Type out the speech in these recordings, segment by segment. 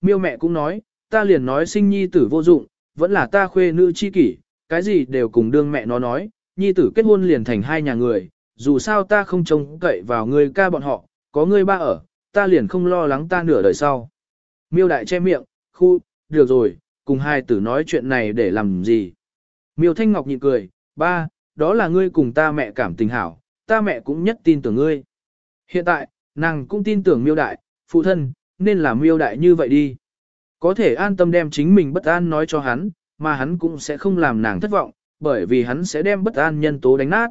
miêu mẹ cũng nói, ta liền nói sinh nhi tử vô dụng, vẫn là ta khuê nữ chi kỷ, cái gì đều cùng đương mẹ nó nói, nhi tử kết hôn liền thành hai nhà người, dù sao ta không trông cậy vào người ca bọn họ, có người ba ở, ta liền không lo lắng ta nửa đời sau. Miêu đại che miệng, khu, được rồi, cùng hai tử nói chuyện này để làm gì. Miêu Thanh Ngọc nhịn cười, ba, đó là ngươi cùng ta mẹ cảm tình hảo, ta mẹ cũng nhất tin tưởng ngươi. Hiện tại, nàng cũng tin tưởng miêu đại, phụ thân, nên là miêu đại như vậy đi. Có thể an tâm đem chính mình bất an nói cho hắn, mà hắn cũng sẽ không làm nàng thất vọng, bởi vì hắn sẽ đem bất an nhân tố đánh nát.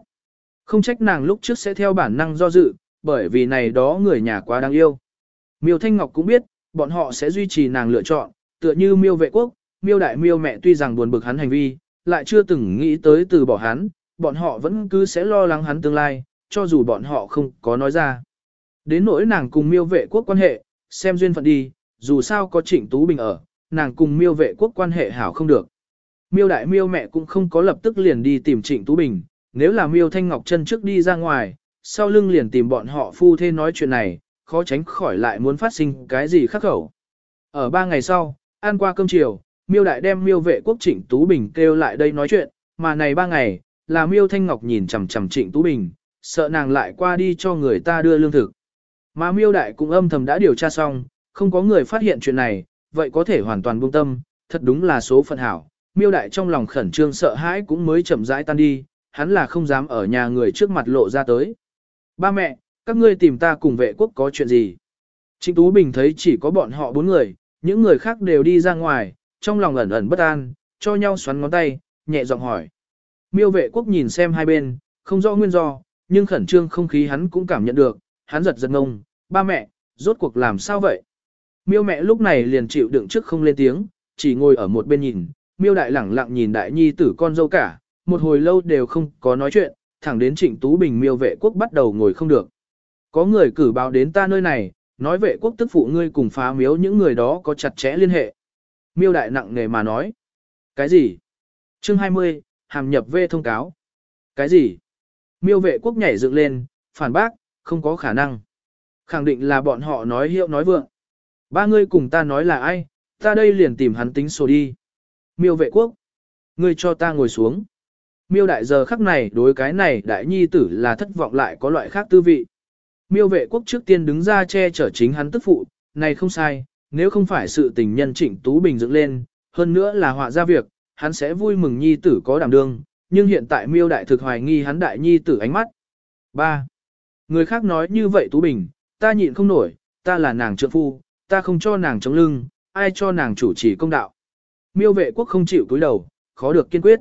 Không trách nàng lúc trước sẽ theo bản năng do dự, bởi vì này đó người nhà quá đáng yêu. Miêu Thanh Ngọc cũng biết, bọn họ sẽ duy trì nàng lựa chọn, tựa như miêu vệ quốc, miêu đại miêu mẹ tuy rằng buồn bực hắn hành vi, lại chưa từng nghĩ tới từ bỏ hắn, bọn họ vẫn cứ sẽ lo lắng hắn tương lai, cho dù bọn họ không có nói ra. Đến nỗi nàng cùng miêu vệ quốc quan hệ, xem duyên phận đi, dù sao có trịnh Tú Bình ở, nàng cùng miêu vệ quốc quan hệ hảo không được. Miêu đại miêu mẹ cũng không có lập tức liền đi tìm trịnh Tú Bình, nếu là miêu thanh ngọc chân trước đi ra ngoài, sau lưng liền tìm bọn họ phu thê nói chuyện này, khó tránh khỏi lại muốn phát sinh cái gì khắc khẩu. Ở ba ngày sau, ăn qua cơm chiều, miêu đại đem miêu vệ quốc trịnh Tú Bình kêu lại đây nói chuyện, mà này ba ngày, là miêu thanh ngọc nhìn chằm chằm trịnh Tú Bình, sợ nàng lại qua đi cho người ta đưa lương thực. Mà miêu đại cũng âm thầm đã điều tra xong, không có người phát hiện chuyện này, vậy có thể hoàn toàn buông tâm, thật đúng là số phận hảo. Miêu đại trong lòng khẩn trương sợ hãi cũng mới chậm rãi tan đi, hắn là không dám ở nhà người trước mặt lộ ra tới. Ba mẹ, các ngươi tìm ta cùng vệ quốc có chuyện gì? Trịnh Tú Bình thấy chỉ có bọn họ bốn người, những người khác đều đi ra ngoài, trong lòng ẩn ẩn bất an, cho nhau xoắn ngón tay, nhẹ giọng hỏi. Miêu vệ quốc nhìn xem hai bên, không rõ nguyên do, nhưng khẩn trương không khí hắn cũng cảm nhận được, hắn giật giật ngông, ba mẹ, rốt cuộc làm sao vậy? Miêu mẹ lúc này liền chịu đựng trước không lên tiếng, chỉ ngồi ở một bên nhìn, miêu đại lẳng lặng nhìn đại nhi tử con dâu cả, một hồi lâu đều không có nói chuyện, thẳng đến trịnh Tú Bình miêu vệ quốc bắt đầu ngồi không được. Có người cử báo đến ta nơi này, nói vệ quốc tức phụ ngươi cùng phá miếu những người đó có chặt chẽ liên hệ. Miêu đại nặng nề mà nói. Cái gì? Chương 20, hàm nhập về thông cáo. Cái gì? Miêu vệ quốc nhảy dựng lên, phản bác, không có khả năng. Khẳng định là bọn họ nói hiệu nói vượng. Ba ngươi cùng ta nói là ai, ta đây liền tìm hắn tính sổ đi. Miêu vệ quốc. Ngươi cho ta ngồi xuống. Miêu đại giờ khắc này đối cái này đại nhi tử là thất vọng lại có loại khác tư vị. Miêu vệ quốc trước tiên đứng ra che chở chính hắn tức phụ, này không sai, nếu không phải sự tình nhân trịnh Tú Bình dựng lên, hơn nữa là họa ra việc, hắn sẽ vui mừng nhi tử có đảm đương, nhưng hiện tại miêu đại thực hoài nghi hắn đại nhi tử ánh mắt. 3. Người khác nói như vậy Tú Bình, ta nhịn không nổi, ta là nàng trượng phu, ta không cho nàng chống lưng, ai cho nàng chủ trì công đạo. Miêu vệ quốc không chịu túi đầu, khó được kiên quyết.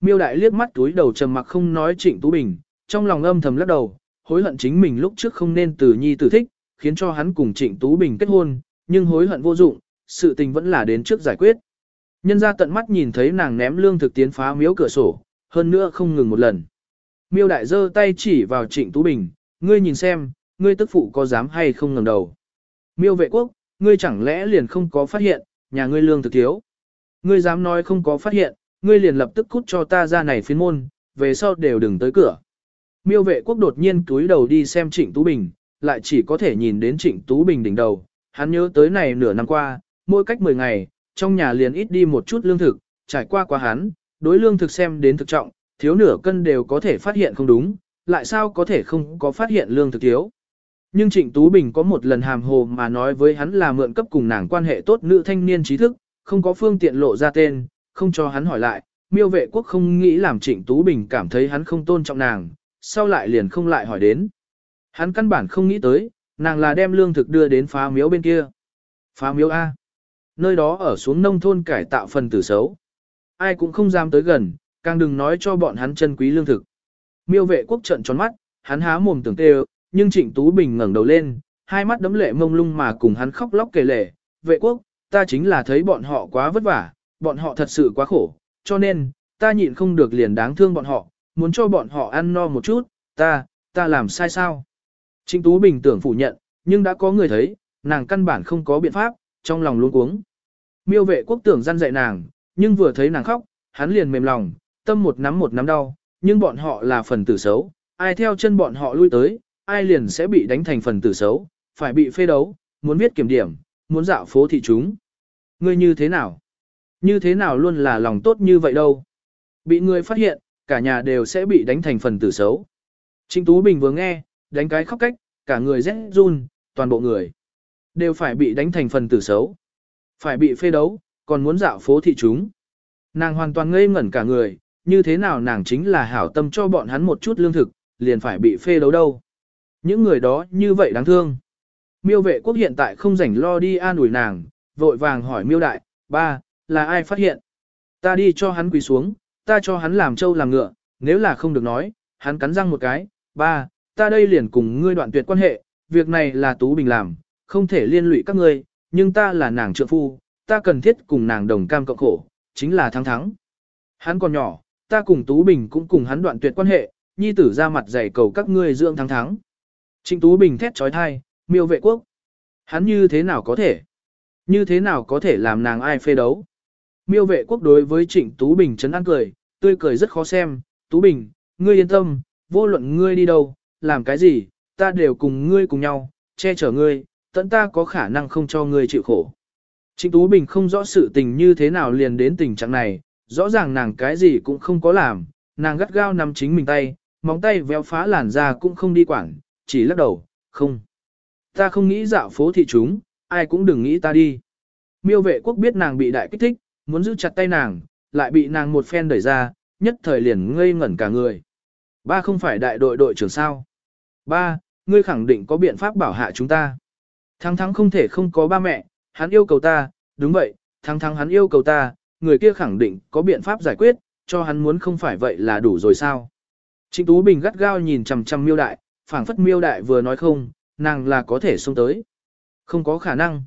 Miêu đại liếc mắt túi đầu trầm mặc không nói trịnh Tú Bình, trong lòng âm thầm lắc đầu, hối hận chính mình lúc trước không nên từ nhi tử thích, khiến cho hắn cùng trịnh Tú Bình kết hôn, nhưng hối hận vô dụng, sự tình vẫn là đến trước giải quyết. Nhân ra tận mắt nhìn thấy nàng ném lương thực tiến phá miếu cửa sổ, hơn nữa không ngừng một lần. Miêu đại giơ tay chỉ vào trịnh Tú Bình, ngươi nhìn xem, ngươi tức phụ có dám hay không ngẩng đầu. Miêu vệ quốc, ngươi chẳng lẽ liền không có phát hiện, nhà ngươi lương thực thiếu. Ngươi dám nói không có phát hiện, ngươi liền lập tức cút cho ta ra này phiên môn, về sau đều đừng tới cửa. Miêu vệ quốc đột nhiên túi đầu đi xem Trịnh Tú Bình, lại chỉ có thể nhìn đến Trịnh Tú Bình đỉnh đầu. Hắn nhớ tới này nửa năm qua, mỗi cách 10 ngày, trong nhà liền ít đi một chút lương thực, trải qua qua hắn, đối lương thực xem đến thực trọng, thiếu nửa cân đều có thể phát hiện không đúng, lại sao có thể không có phát hiện lương thực thiếu. Nhưng Trịnh Tú Bình có một lần hàm hồ mà nói với hắn là mượn cấp cùng nàng quan hệ tốt nữ thanh niên trí thức, không có phương tiện lộ ra tên, không cho hắn hỏi lại, miêu vệ quốc không nghĩ làm Trịnh Tú Bình cảm thấy hắn không tôn trọng nàng, sau lại liền không lại hỏi đến. Hắn căn bản không nghĩ tới, nàng là đem lương thực đưa đến phá miếu bên kia. Phá miếu A. Nơi đó ở xuống nông thôn cải tạo phần tử xấu. Ai cũng không dám tới gần, càng đừng nói cho bọn hắn chân quý lương thực. Miêu vệ quốc trận tròn mắt, hắn há mồm tưởng tê nhưng Trịnh Tú Bình ngẩng đầu lên, hai mắt đấm lệ mông lung mà cùng hắn khóc lóc kể lể, vệ quốc, ta chính là thấy bọn họ quá vất vả, bọn họ thật sự quá khổ, cho nên, ta nhịn không được liền đáng thương bọn họ, muốn cho bọn họ ăn no một chút, ta, ta làm sai sao? Trịnh Tú Bình tưởng phủ nhận, nhưng đã có người thấy, nàng căn bản không có biện pháp, trong lòng luôn cuống. Miêu vệ quốc tưởng gian dạy nàng, nhưng vừa thấy nàng khóc, hắn liền mềm lòng, tâm một nắm một nắm đau, nhưng bọn họ là phần tử xấu, ai theo chân bọn họ lui tới, ai liền sẽ bị đánh thành phần tử xấu, phải bị phê đấu, muốn viết kiểm điểm, muốn dạo phố thị chúng. Ngươi như thế nào? Như thế nào luôn là lòng tốt như vậy đâu? Bị người phát hiện, cả nhà đều sẽ bị đánh thành phần tử xấu. Trịnh Tú Bình vừa nghe, đánh cái khóc cách, cả người rét run, toàn bộ người đều phải bị đánh thành phần tử xấu. Phải bị phê đấu, còn muốn dạo phố thị chúng. Nàng hoàn toàn ngây ngẩn cả người, như thế nào nàng chính là hảo tâm cho bọn hắn một chút lương thực, liền phải bị phê đấu đâu. Những người đó như vậy đáng thương. Miêu vệ quốc hiện tại không rảnh lo đi an ủi nàng, vội vàng hỏi miêu đại, ba, là ai phát hiện? Ta đi cho hắn quỳ xuống, ta cho hắn làm trâu làm ngựa, nếu là không được nói, hắn cắn răng một cái, ba, ta đây liền cùng ngươi đoạn tuyệt quan hệ, việc này là Tú Bình làm, không thể liên lụy các ngươi, nhưng ta là nàng trợ phu, ta cần thiết cùng nàng đồng cam cộng khổ, chính là thắng thắng. Hắn còn nhỏ, ta cùng Tú Bình cũng cùng hắn đoạn tuyệt quan hệ, nhi tử ra mặt dày cầu các ngươi dưỡng thắng thắng. Trịnh Tú Bình thét trói thai, miêu vệ quốc. Hắn như thế nào có thể? Như thế nào có thể làm nàng ai phê đấu? Miêu vệ quốc đối với Trịnh Tú Bình chấn an cười, tươi cười rất khó xem. Tú Bình, ngươi yên tâm, vô luận ngươi đi đâu, làm cái gì, ta đều cùng ngươi cùng nhau, che chở ngươi, tận ta có khả năng không cho ngươi chịu khổ. Trịnh Tú Bình không rõ sự tình như thế nào liền đến tình trạng này, rõ ràng nàng cái gì cũng không có làm, nàng gắt gao nắm chính mình tay, móng tay véo phá làn da cũng không đi quảng chỉ lắc đầu, không. Ta không nghĩ dạo phố thị chúng, ai cũng đừng nghĩ ta đi. Miêu vệ quốc biết nàng bị đại kích thích, muốn giữ chặt tay nàng, lại bị nàng một phen đẩy ra, nhất thời liền ngây ngẩn cả người. Ba không phải đại đội đội trưởng sao. Ba, ngươi khẳng định có biện pháp bảo hạ chúng ta. Thắng thắng không thể không có ba mẹ, hắn yêu cầu ta, đúng vậy, thắng thắng hắn yêu cầu ta, người kia khẳng định có biện pháp giải quyết, cho hắn muốn không phải vậy là đủ rồi sao. Trịnh Tú Bình gắt gao nhìn chằm chằm miêu đại, phảng phất miêu đại vừa nói không, nàng là có thể xông tới. Không có khả năng.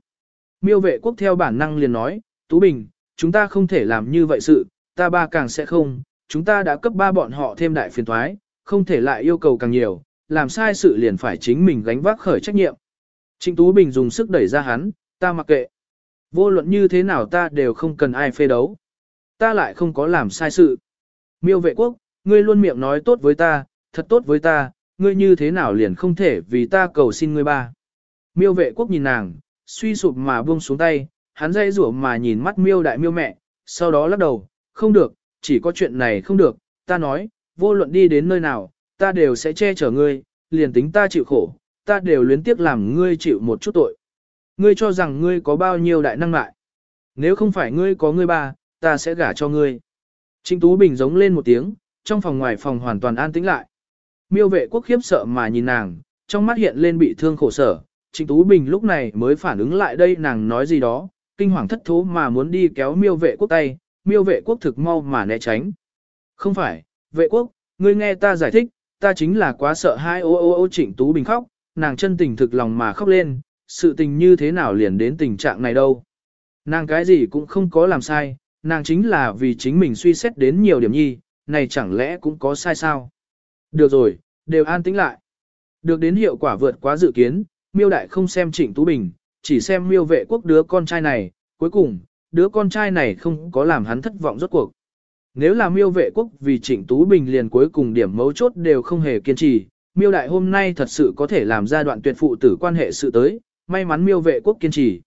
Miêu vệ quốc theo bản năng liền nói, Tú Bình, chúng ta không thể làm như vậy sự, ta ba càng sẽ không, chúng ta đã cấp ba bọn họ thêm đại phiền thoái, không thể lại yêu cầu càng nhiều, làm sai sự liền phải chính mình gánh vác khởi trách nhiệm. Trịnh Tú Bình dùng sức đẩy ra hắn, ta mặc kệ. Vô luận như thế nào ta đều không cần ai phê đấu. Ta lại không có làm sai sự. Miêu vệ quốc, ngươi luôn miệng nói tốt với ta, thật tốt với ta, ngươi như thế nào liền không thể vì ta cầu xin ngươi ba. Miêu vệ quốc nhìn nàng, suy sụp mà buông xuống tay, hắn dây rủa mà nhìn mắt miêu đại miêu mẹ, sau đó lắc đầu, không được, chỉ có chuyện này không được, ta nói, vô luận đi đến nơi nào, ta đều sẽ che chở ngươi, liền tính ta chịu khổ, ta đều luyến tiếc làm ngươi chịu một chút tội. Ngươi cho rằng ngươi có bao nhiêu đại năng lại. Nếu không phải ngươi có ngươi ba, ta sẽ gả cho ngươi. Trịnh Tú Bình giống lên một tiếng, trong phòng ngoài phòng hoàn toàn an tĩnh lại. Miêu vệ quốc khiếp sợ mà nhìn nàng, trong mắt hiện lên bị thương khổ sở. Trịnh Tú Bình lúc này mới phản ứng lại đây nàng nói gì đó, kinh hoàng thất thố mà muốn đi kéo miêu vệ quốc tay, miêu vệ quốc thực mau mà né tránh. Không phải, vệ quốc, ngươi nghe ta giải thích, ta chính là quá sợ hai ô ô ô Trịnh Tú Bình khóc, nàng chân tình thực lòng mà khóc lên, sự tình như thế nào liền đến tình trạng này đâu. Nàng cái gì cũng không có làm sai, nàng chính là vì chính mình suy xét đến nhiều điểm nhi, này chẳng lẽ cũng có sai sao. Được rồi, đều an tĩnh lại. Được đến hiệu quả vượt quá dự kiến, miêu đại không xem trịnh Tú Bình, chỉ xem miêu vệ quốc đứa con trai này, cuối cùng, đứa con trai này không có làm hắn thất vọng rốt cuộc. Nếu là miêu vệ quốc vì trịnh Tú Bình liền cuối cùng điểm mấu chốt đều không hề kiên trì, miêu đại hôm nay thật sự có thể làm ra đoạn tuyệt phụ tử quan hệ sự tới, may mắn miêu vệ quốc kiên trì.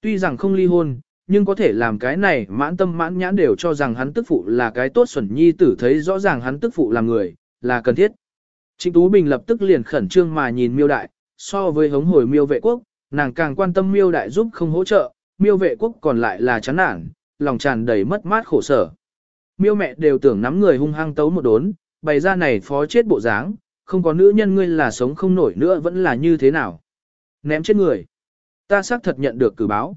Tuy rằng không ly hôn, nhưng có thể làm cái này mãn tâm mãn nhãn đều cho rằng hắn tức phụ là cái tốt xuẩn nhi tử thấy rõ ràng hắn tức phụ là người, là cần thiết. Trịnh Tú Bình lập tức liền khẩn trương mà nhìn miêu đại, so với hống hồi miêu vệ quốc, nàng càng quan tâm miêu đại giúp không hỗ trợ, miêu vệ quốc còn lại là chán nản, lòng tràn đầy mất mát khổ sở. Miêu mẹ đều tưởng nắm người hung hăng tấu một đốn, bày ra này phó chết bộ dáng, không có nữ nhân ngươi là sống không nổi nữa vẫn là như thế nào. Ném chết người. Ta xác thật nhận được cử báo.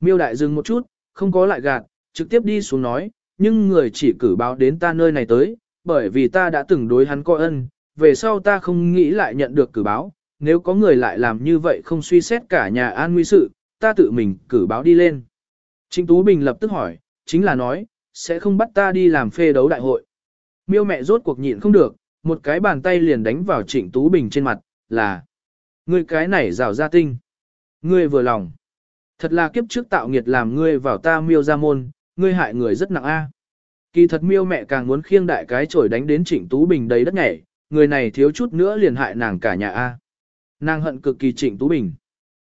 Miêu đại dừng một chút, không có lại gạt, trực tiếp đi xuống nói, nhưng người chỉ cử báo đến ta nơi này tới, bởi vì ta đã từng đối hắn có ân, về sau ta không nghĩ lại nhận được cử báo, nếu có người lại làm như vậy không suy xét cả nhà an nguy sự, ta tự mình cử báo đi lên. Trịnh Tú Bình lập tức hỏi, chính là nói, sẽ không bắt ta đi làm phê đấu đại hội. Miêu mẹ rốt cuộc nhịn không được, một cái bàn tay liền đánh vào Trịnh Tú Bình trên mặt, là Ngươi cái này rào ra tinh. Ngươi vừa lòng. Thật là kiếp trước tạo nghiệt làm ngươi vào ta miêu ra môn, ngươi hại người rất nặng a. Kỳ thật miêu mẹ càng muốn khiêng đại cái chổi đánh đến Trịnh Tú Bình đầy đất nhảy, người này thiếu chút nữa liền hại nàng cả nhà a. Nàng hận cực kỳ Trịnh Tú Bình.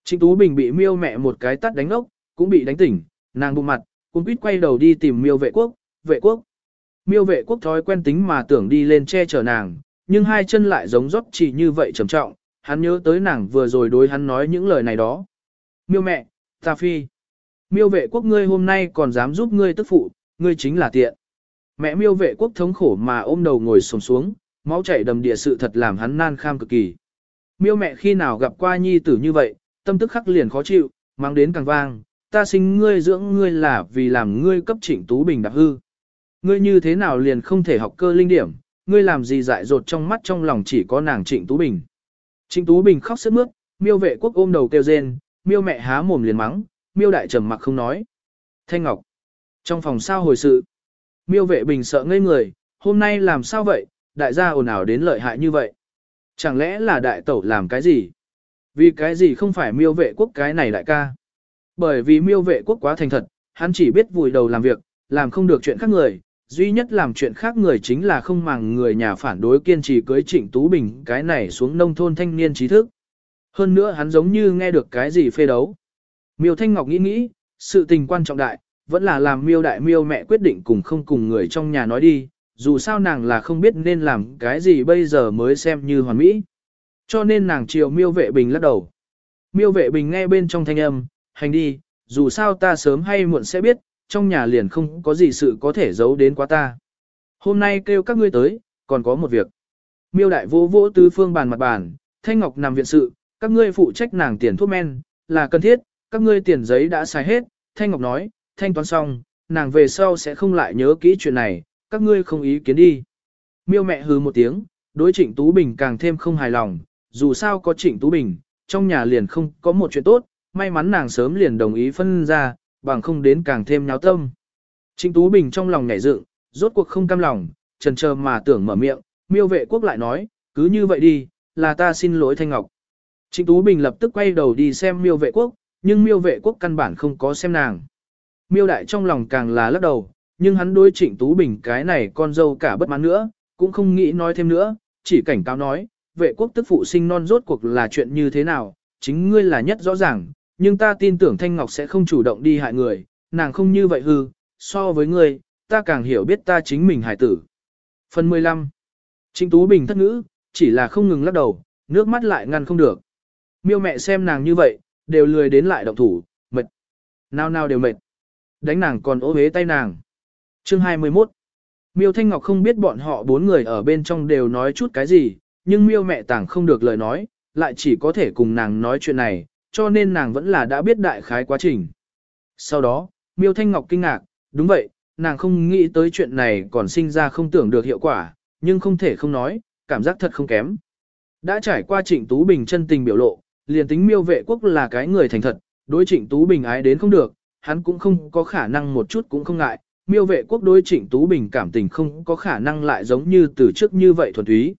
Trịnh Tú Bình bị miêu mẹ một cái tắt đánh ốc, cũng bị đánh tỉnh, nàng bụng mặt, cũng quýt quay đầu đi tìm miêu vệ quốc, vệ quốc. Miêu vệ quốc thói quen tính mà tưởng đi lên che chở nàng, nhưng hai chân lại giống rót chỉ như vậy trầm trọng, hắn nhớ tới nàng vừa rồi đối hắn nói những lời này đó. Miêu mẹ, ta phi. Miêu vệ quốc ngươi hôm nay còn dám giúp ngươi tức phụ, ngươi chính là tiện. Mẹ miêu vệ quốc thống khổ mà ôm đầu ngồi sồm xuống, máu chảy đầm địa sự thật làm hắn nan kham cực kỳ. Miêu mẹ khi nào gặp qua nhi tử như vậy, tâm tức khắc liền khó chịu, mang đến càng vang, ta sinh ngươi dưỡng ngươi là vì làm ngươi cấp trịnh Tú Bình đạp hư. Ngươi như thế nào liền không thể học cơ linh điểm, ngươi làm gì dại dột trong mắt trong lòng chỉ có nàng trịnh Tú Bình. Trịnh Tú Bình khóc sướt mướt, miêu vệ quốc ôm đầu kêu rên, miêu mẹ há mồm liền mắng, miêu đại trầm mặc không nói. Thanh Ngọc. Trong phòng sao hồi sự. Miêu vệ bình sợ ngây người, hôm nay làm sao vậy, đại gia ồn ào đến lợi hại như vậy. Chẳng lẽ là đại tẩu làm cái gì? Vì cái gì không phải miêu vệ quốc cái này đại ca? Bởi vì miêu vệ quốc quá thành thật, hắn chỉ biết vùi đầu làm việc, làm không được chuyện khác người, duy nhất làm chuyện khác người chính là không màng người nhà phản đối kiên trì cưới Trịnh Tú Bình cái này xuống nông thôn thanh niên trí thức. Hơn nữa hắn giống như nghe được cái gì phê đấu. Miêu Thanh Ngọc nghĩ nghĩ, sự tình quan trọng đại, vẫn là làm miêu đại miêu mẹ quyết định cùng không cùng người trong nhà nói đi, dù sao nàng là không biết nên làm cái gì bây giờ mới xem như hoàn mỹ. Cho nên nàng chiều miêu vệ bình lắc đầu. Miêu vệ bình nghe bên trong thanh âm, hành đi, dù sao ta sớm hay muộn sẽ biết, trong nhà liền không có gì sự có thể giấu đến quá ta. Hôm nay kêu các ngươi tới, còn có một việc. Miêu đại vô vỗ tứ phương bàn mặt bàn, Thanh Ngọc nằm viện sự, các ngươi phụ trách nàng tiền thuốc men, là cần thiết, các ngươi tiền giấy đã xài hết. Thanh Ngọc nói, thanh toán xong, nàng về sau sẽ không lại nhớ kỹ chuyện này, các ngươi không ý kiến đi. Miêu mẹ hừ một tiếng, đối trịnh Tú Bình càng thêm không hài lòng, dù sao có trịnh Tú Bình, trong nhà liền không có một chuyện tốt, may mắn nàng sớm liền đồng ý phân ra, bằng không đến càng thêm nháo tâm. Trịnh Tú Bình trong lòng nhảy dựng, rốt cuộc không cam lòng, trần chờ mà tưởng mở miệng, miêu vệ quốc lại nói, cứ như vậy đi, là ta xin lỗi Thanh Ngọc. Trịnh Tú Bình lập tức quay đầu đi xem miêu vệ quốc, nhưng miêu vệ quốc căn bản không có xem nàng. Miêu đại trong lòng càng là lắc đầu, nhưng hắn đối trịnh Tú Bình cái này con dâu cả bất mãn nữa, cũng không nghĩ nói thêm nữa, chỉ cảnh cáo nói, vệ quốc tức phụ sinh non rốt cuộc là chuyện như thế nào, chính ngươi là nhất rõ ràng, nhưng ta tin tưởng Thanh Ngọc sẽ không chủ động đi hại người, nàng không như vậy hư, so với ngươi, ta càng hiểu biết ta chính mình hải tử. Phần 15 Trịnh Tú Bình thất ngữ, chỉ là không ngừng lắc đầu, nước mắt lại ngăn không được. Miêu mẹ xem nàng như vậy, đều lười đến lại động thủ, mệt. Nào nào đều mệt. Đánh nàng còn ố hế tay nàng. Chương 21 Miêu Thanh Ngọc không biết bọn họ bốn người ở bên trong đều nói chút cái gì, nhưng miêu mẹ tảng không được lời nói, lại chỉ có thể cùng nàng nói chuyện này, cho nên nàng vẫn là đã biết đại khái quá trình. Sau đó, miêu Thanh Ngọc kinh ngạc, đúng vậy, nàng không nghĩ tới chuyện này còn sinh ra không tưởng được hiệu quả, nhưng không thể không nói, cảm giác thật không kém. Đã trải qua trịnh Tú Bình chân tình biểu lộ, liền tính miêu vệ quốc là cái người thành thật, đối trịnh Tú Bình ái đến không được, hắn cũng không có khả năng một chút cũng không ngại, miêu vệ quốc đối trịnh Tú Bình cảm tình không có khả năng lại giống như từ trước như vậy thuần túy.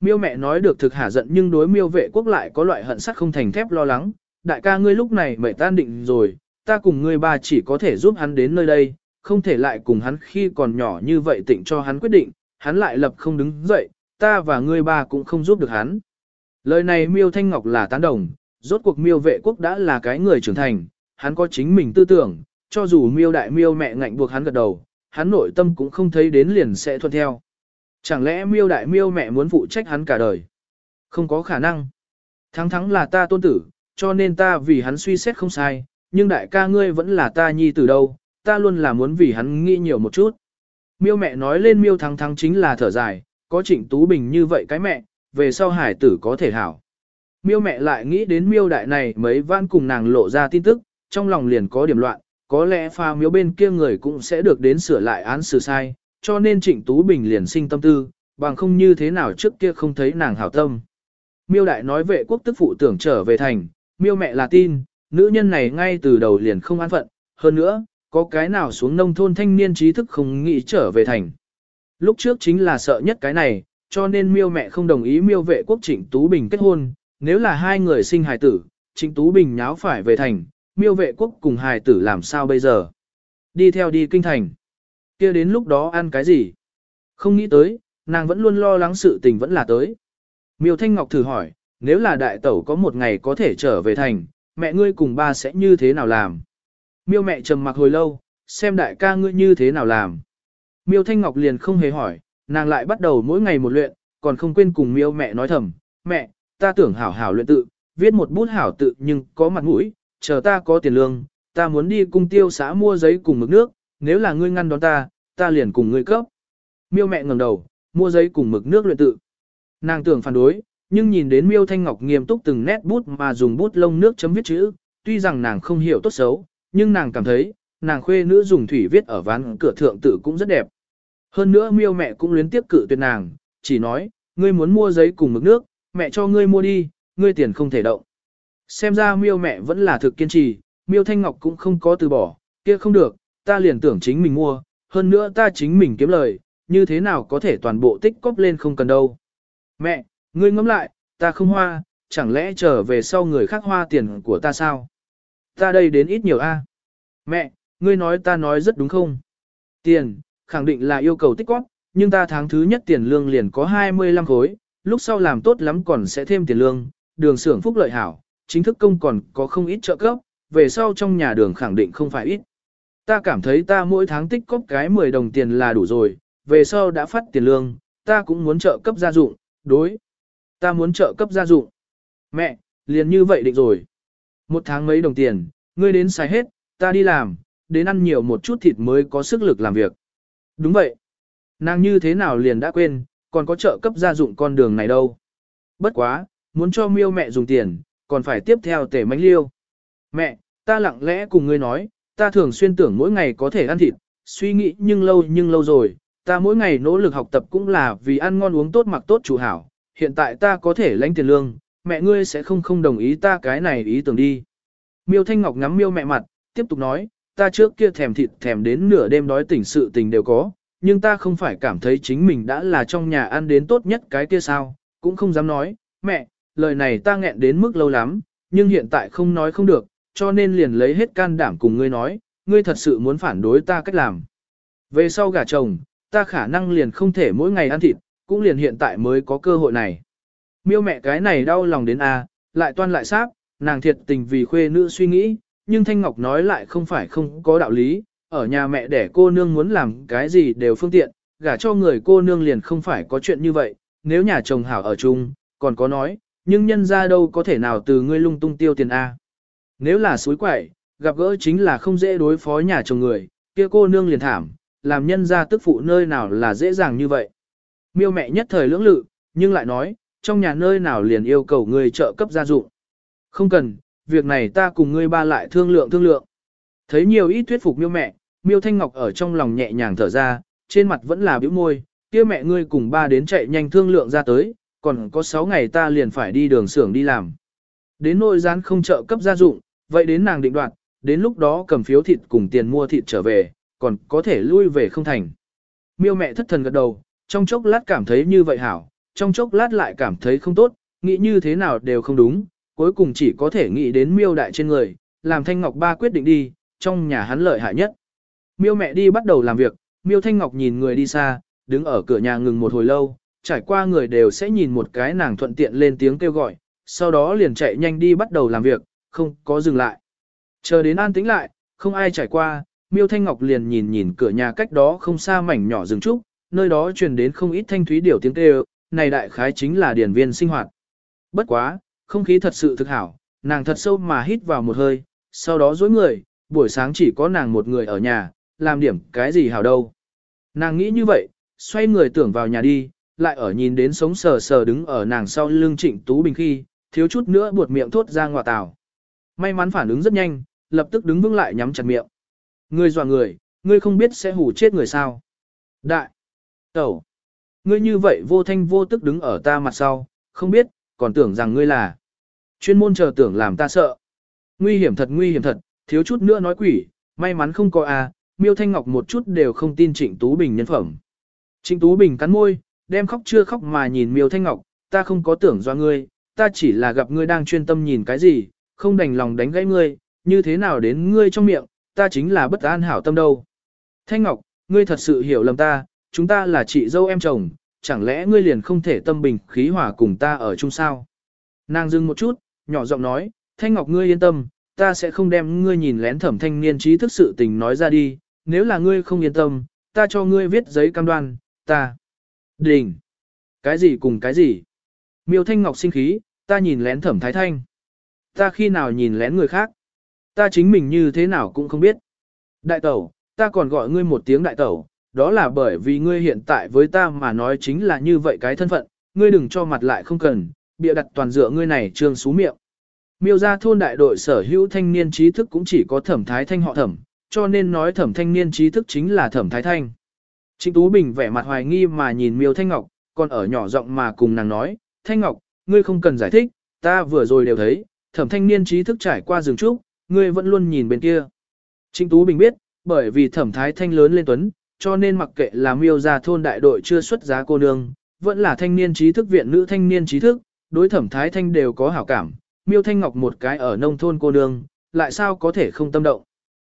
Miêu mẹ nói được thực hả giận nhưng đối miêu vệ quốc lại có loại hận sắt không thành thép lo lắng, đại ca ngươi lúc này mẹ tan định rồi, ta cùng ngươi ba chỉ có thể giúp hắn đến nơi đây, không thể lại cùng hắn khi còn nhỏ như vậy tịnh cho hắn quyết định, hắn lại lập không đứng dậy, ta và ngươi ba cũng không giúp được hắn. Lời này miêu thanh ngọc là tán đồng, rốt cuộc miêu vệ quốc đã là cái người trưởng thành, hắn có chính mình tư tưởng, cho dù miêu đại miêu mẹ ngạnh buộc hắn gật đầu, hắn nội tâm cũng không thấy đến liền sẽ thuận theo. Chẳng lẽ miêu đại miêu mẹ muốn phụ trách hắn cả đời? Không có khả năng. Thắng thắng là ta tôn tử, cho nên ta vì hắn suy xét không sai, nhưng đại ca ngươi vẫn là ta nhi tử đâu, ta luôn là muốn vì hắn nghĩ nhiều một chút. Miêu mẹ nói lên miêu thắng thắng chính là thở dài, có trịnh Tú Bình như vậy cái mẹ, về sau hải tử có thể hảo. Miêu mẹ lại nghĩ đến miêu đại này mấy văn cùng nàng lộ ra tin tức, trong lòng liền có điểm loạn, có lẽ pha miếu bên kia người cũng sẽ được đến sửa lại án xử sai, cho nên trịnh Tú Bình liền sinh tâm tư, bằng không như thế nào trước kia không thấy nàng hảo tâm. Miêu đại nói vệ quốc tức phụ tưởng trở về thành, miêu mẹ là tin, nữ nhân này ngay từ đầu liền không an phận, hơn nữa, có cái nào xuống nông thôn thanh niên trí thức không nghĩ trở về thành. Lúc trước chính là sợ nhất cái này, cho nên miêu mẹ không đồng ý miêu vệ quốc trịnh Tú Bình kết hôn, nếu là hai người sinh hài tử, trịnh Tú Bình nháo phải về thành, miêu vệ quốc cùng hài tử làm sao bây giờ? Đi theo đi kinh thành. kia đến lúc đó ăn cái gì? Không nghĩ tới, nàng vẫn luôn lo lắng sự tình vẫn là tới. Miêu Thanh Ngọc thử hỏi, nếu là đại tẩu có một ngày có thể trở về thành, mẹ ngươi cùng ba sẽ như thế nào làm. Miêu mẹ trầm mặc hồi lâu, xem đại ca ngươi như thế nào làm. Miêu Thanh Ngọc liền không hề hỏi, nàng lại bắt đầu mỗi ngày một luyện, còn không quên cùng miêu mẹ nói thầm, mẹ, ta tưởng hảo hảo luyện tự, viết một bút hảo tự nhưng có mặt mũi, chờ ta có tiền lương, ta muốn đi cung tiêu xã mua giấy cùng mực nước, nếu là ngươi ngăn đón ta, ta liền cùng ngươi cấp. Miêu mẹ ngẩng đầu, mua giấy cùng mực nước luyện tự. Nàng tưởng phản đối, nhưng nhìn đến Miêu Thanh Ngọc nghiêm túc từng nét bút mà dùng bút lông nước chấm viết chữ, tuy rằng nàng không hiểu tốt xấu, nhưng nàng cảm thấy, nàng khuê nữ dùng thủy viết ở ván cửa thượng tự cũng rất đẹp. Hơn nữa Miêu mẹ cũng luyến tiếp cự tuyệt nàng, chỉ nói, ngươi muốn mua giấy cùng mực nước, mẹ cho ngươi mua đi, ngươi tiền không thể động. Xem ra Miêu mẹ vẫn là thực kiên trì, Miêu Thanh Ngọc cũng không có từ bỏ, kia không được, ta liền tưởng chính mình mua, hơn nữa ta chính mình kiếm lời, như thế nào có thể toàn bộ tích cóp lên không cần đâu. Mẹ, ngươi ngẫm lại, ta không hoa, chẳng lẽ trở về sau người khác hoa tiền của ta sao? Ta đây đến ít nhiều a. Mẹ, ngươi nói ta nói rất đúng không? Tiền, khẳng định là yêu cầu tích cóp, nhưng ta tháng thứ nhất tiền lương liền có 25 khối, lúc sau làm tốt lắm còn sẽ thêm tiền lương, đường xưởng phúc lợi hảo, chính thức công còn có không ít trợ cấp, về sau trong nhà đường khẳng định không phải ít. Ta cảm thấy ta mỗi tháng tích cóp cái 10 đồng tiền là đủ rồi, về sau đã phát tiền lương, ta cũng muốn trợ cấp gia dụng, đối. Ta muốn trợ cấp gia dụng. Mẹ, liền như vậy định rồi. Một tháng mấy đồng tiền, ngươi đến xài hết, ta đi làm, đến ăn nhiều một chút thịt mới có sức lực làm việc. Đúng vậy. Nàng như thế nào liền đã quên, còn có trợ cấp gia dụng con đường này đâu. Bất quá, muốn cho miêu mẹ dùng tiền, còn phải tiếp theo tể mánh liêu. Mẹ, ta lặng lẽ cùng ngươi nói, ta thường xuyên tưởng mỗi ngày có thể ăn thịt, suy nghĩ nhưng lâu nhưng lâu rồi, ta mỗi ngày nỗ lực học tập cũng là vì ăn ngon uống tốt mặc tốt chủ hảo, hiện tại ta có thể lãnh tiền lương, mẹ ngươi sẽ không không đồng ý ta cái này ý tưởng đi. Miêu Thanh Ngọc ngắm miêu mẹ mặt, tiếp tục nói, ta trước kia thèm thịt thèm đến nửa đêm đói tỉnh sự tình đều có, nhưng ta không phải cảm thấy chính mình đã là trong nhà ăn đến tốt nhất cái kia sao, cũng không dám nói, mẹ, lời này ta nghẹn đến mức lâu lắm, nhưng hiện tại không nói không được, cho nên liền lấy hết can đảm cùng ngươi nói, ngươi thật sự muốn phản đối ta cách làm. Về sau gả chồng, ta khả năng liền không thể mỗi ngày ăn thịt, cũng liền hiện tại mới có cơ hội này. Miêu mẹ cái này đau lòng đến a, lại toan lại sáp, nàng thiệt tình vì khuê nữ suy nghĩ, nhưng Thanh Ngọc nói lại không phải không có đạo lý, ở nhà mẹ đẻ cô nương muốn làm cái gì đều phương tiện, gả cho người cô nương liền không phải có chuyện như vậy, nếu nhà chồng hảo ở chung, còn có nói, nhưng nhân ra đâu có thể nào từ ngươi lung tung tiêu tiền A. Nếu là suối quậy, gặp gỡ chính là không dễ đối phó nhà chồng người, kia cô nương liền thảm, làm nhân ra tức phụ nơi nào là dễ dàng như vậy. Miêu mẹ nhất thời lưỡng lự, nhưng lại nói, trong nhà nơi nào liền yêu cầu người trợ cấp gia dụng. Không cần, việc này ta cùng ngươi ba lại thương lượng thương lượng. Thấy nhiều ít thuyết phục miêu mẹ, miêu thanh ngọc ở trong lòng nhẹ nhàng thở ra, trên mặt vẫn là bĩu môi, kia mẹ ngươi cùng ba đến chạy nhanh thương lượng ra tới, còn có 6 ngày ta liền phải đi đường xưởng đi làm. Đến nội gián không trợ cấp gia dụng, vậy đến nàng định đoạt, đến lúc đó cầm phiếu thịt cùng tiền mua thịt trở về, còn có thể lui về không thành. Miêu mẹ thất thần gật đầu, trong chốc lát cảm thấy như vậy hảo, trong chốc lát lại cảm thấy không tốt, nghĩ như thế nào đều không đúng, cuối cùng chỉ có thể nghĩ đến miêu đại trên người, làm Thanh Ngọc ba quyết định đi, trong nhà hắn lợi hại nhất. Miêu mẹ đi bắt đầu làm việc, miêu Thanh Ngọc nhìn người đi xa, đứng ở cửa nhà ngừng một hồi lâu, trải qua người đều sẽ nhìn một cái nàng thuận tiện lên tiếng kêu gọi, sau đó liền chạy nhanh đi bắt đầu làm việc, không có dừng lại. Chờ đến an tĩnh lại, không ai trải qua, Miêu Thanh Ngọc liền nhìn nhìn cửa nhà cách đó không xa mảnh nhỏ rừng trúc, nơi đó truyền đến không ít thanh thúy điều tiếng kêu, này đại khái chính là điển viên sinh hoạt. Bất quá, không khí thật sự thực hảo, nàng thật sâu mà hít vào một hơi, sau đó dối người, buổi sáng chỉ có nàng một người ở nhà, làm điểm cái gì hảo đâu. Nàng nghĩ như vậy, xoay người tưởng vào nhà đi, lại ở nhìn đến sống sờ sờ đứng ở nàng sau lưng trịnh Tú Bình khi, thiếu chút nữa buột miệng thốt ra ngọa tào. May mắn phản ứng rất nhanh, lập tức đứng vững lại nhắm chặt miệng. Ngươi dọa người, ngươi không biết sẽ hủ chết người sao. Đại! Tẩu! Ngươi như vậy vô thanh vô tức đứng ở ta mặt sau, không biết, còn tưởng rằng ngươi là chuyên môn chờ tưởng làm ta sợ. Nguy hiểm thật nguy hiểm thật, thiếu chút nữa nói quỷ, may mắn không có a, Miêu Thanh Ngọc một chút đều không tin Trịnh Tú Bình nhân phẩm. Trịnh Tú Bình cắn môi, đem khóc chưa khóc mà nhìn Miêu Thanh Ngọc, ta không có tưởng do ngươi, ta chỉ là gặp ngươi đang chuyên tâm nhìn cái gì, không đành lòng đánh gãy ngươi, như thế nào đến ngươi trong miệng, ta chính là bất an hảo tâm đâu. Thanh Ngọc, ngươi thật sự hiểu lầm ta, chúng ta là chị dâu em chồng, chẳng lẽ ngươi liền không thể tâm bình khí hòa cùng ta ở chung sao? Nàng dừng một chút, nhỏ giọng nói, Thanh Ngọc ngươi yên tâm, ta sẽ không đem ngươi nhìn lén thẩm thanh niên trí thức sự tình nói ra đi, nếu là ngươi không yên tâm, ta cho ngươi viết giấy cam đoan, ta. Đình. Cái gì cùng cái gì? Miêu Thanh Ngọc sinh khí, ta nhìn lén thẩm thái thanh. Ta khi nào nhìn lén người khác? Ta chính mình như thế nào cũng không biết. Đại tẩu, ta còn gọi ngươi một tiếng đại tẩu, đó là bởi vì ngươi hiện tại với ta mà nói chính là như vậy cái thân phận, ngươi đừng cho mặt lại không cần, bịa đặt toàn dựa ngươi này trương xú miệng. Miêu ra thôn đại đội sở hữu thanh niên trí thức cũng chỉ có thẩm thái thanh họ thẩm, cho nên nói thẩm thanh niên trí thức chính là thẩm thái thanh. Trịnh Tú Bình vẻ mặt hoài nghi mà nhìn miêu thanh ngọc, còn ở nhỏ giọng mà cùng nàng nói, thanh ngọc, ngươi không cần giải thích, ta vừa rồi đều thấy, thẩm thanh niên trí thức trải qua rừng trúc, ngươi vẫn luôn nhìn bên kia. Trịnh Tú Bình biết, bởi vì thẩm thái thanh lớn lên tuấn, cho nên mặc kệ là miêu ra thôn đại đội chưa xuất giá cô nương, vẫn là thanh niên trí thức viện nữ thanh niên trí thức, đối thẩm thái thanh đều có hảo cảm, miêu thanh ngọc một cái ở nông thôn cô nương, lại sao có thể không tâm động.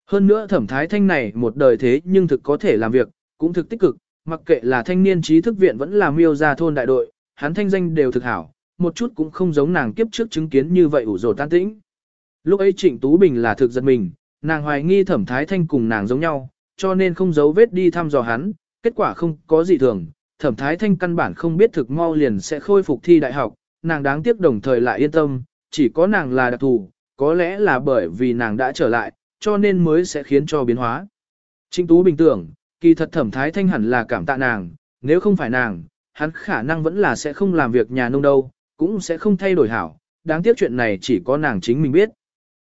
Hơn nữa thẩm thái thanh này một đời thế nhưng thực có thể làm việc, cũng thực tích cực, mặc kệ là thanh niên trí thức viện vẫn là miêu gia thôn đại đội, hắn thanh danh đều thực hảo, một chút cũng không giống nàng kiếp trước chứng kiến như vậy ủ rột tan tĩnh. Lúc ấy Trịnh Tú Bình là thực giật mình, nàng hoài nghi thẩm thái thanh cùng nàng giống nhau, cho nên không giấu vết đi thăm dò hắn, kết quả không có gì thường, thẩm thái thanh căn bản không biết thực mau liền sẽ khôi phục thi đại học, nàng đáng tiếc đồng thời lại yên tâm, chỉ có nàng là đặc thù, có lẽ là bởi vì nàng đã trở lại, cho nên mới sẽ khiến cho biến hóa. Trịnh Tú bình tưởng, kỳ thật thẩm thái thanh hẳn là cảm tạ nàng, nếu không phải nàng, hắn khả năng vẫn là sẽ không làm việc nhà nông đâu, cũng sẽ không thay đổi hảo, đáng tiếc chuyện này chỉ có nàng chính mình biết.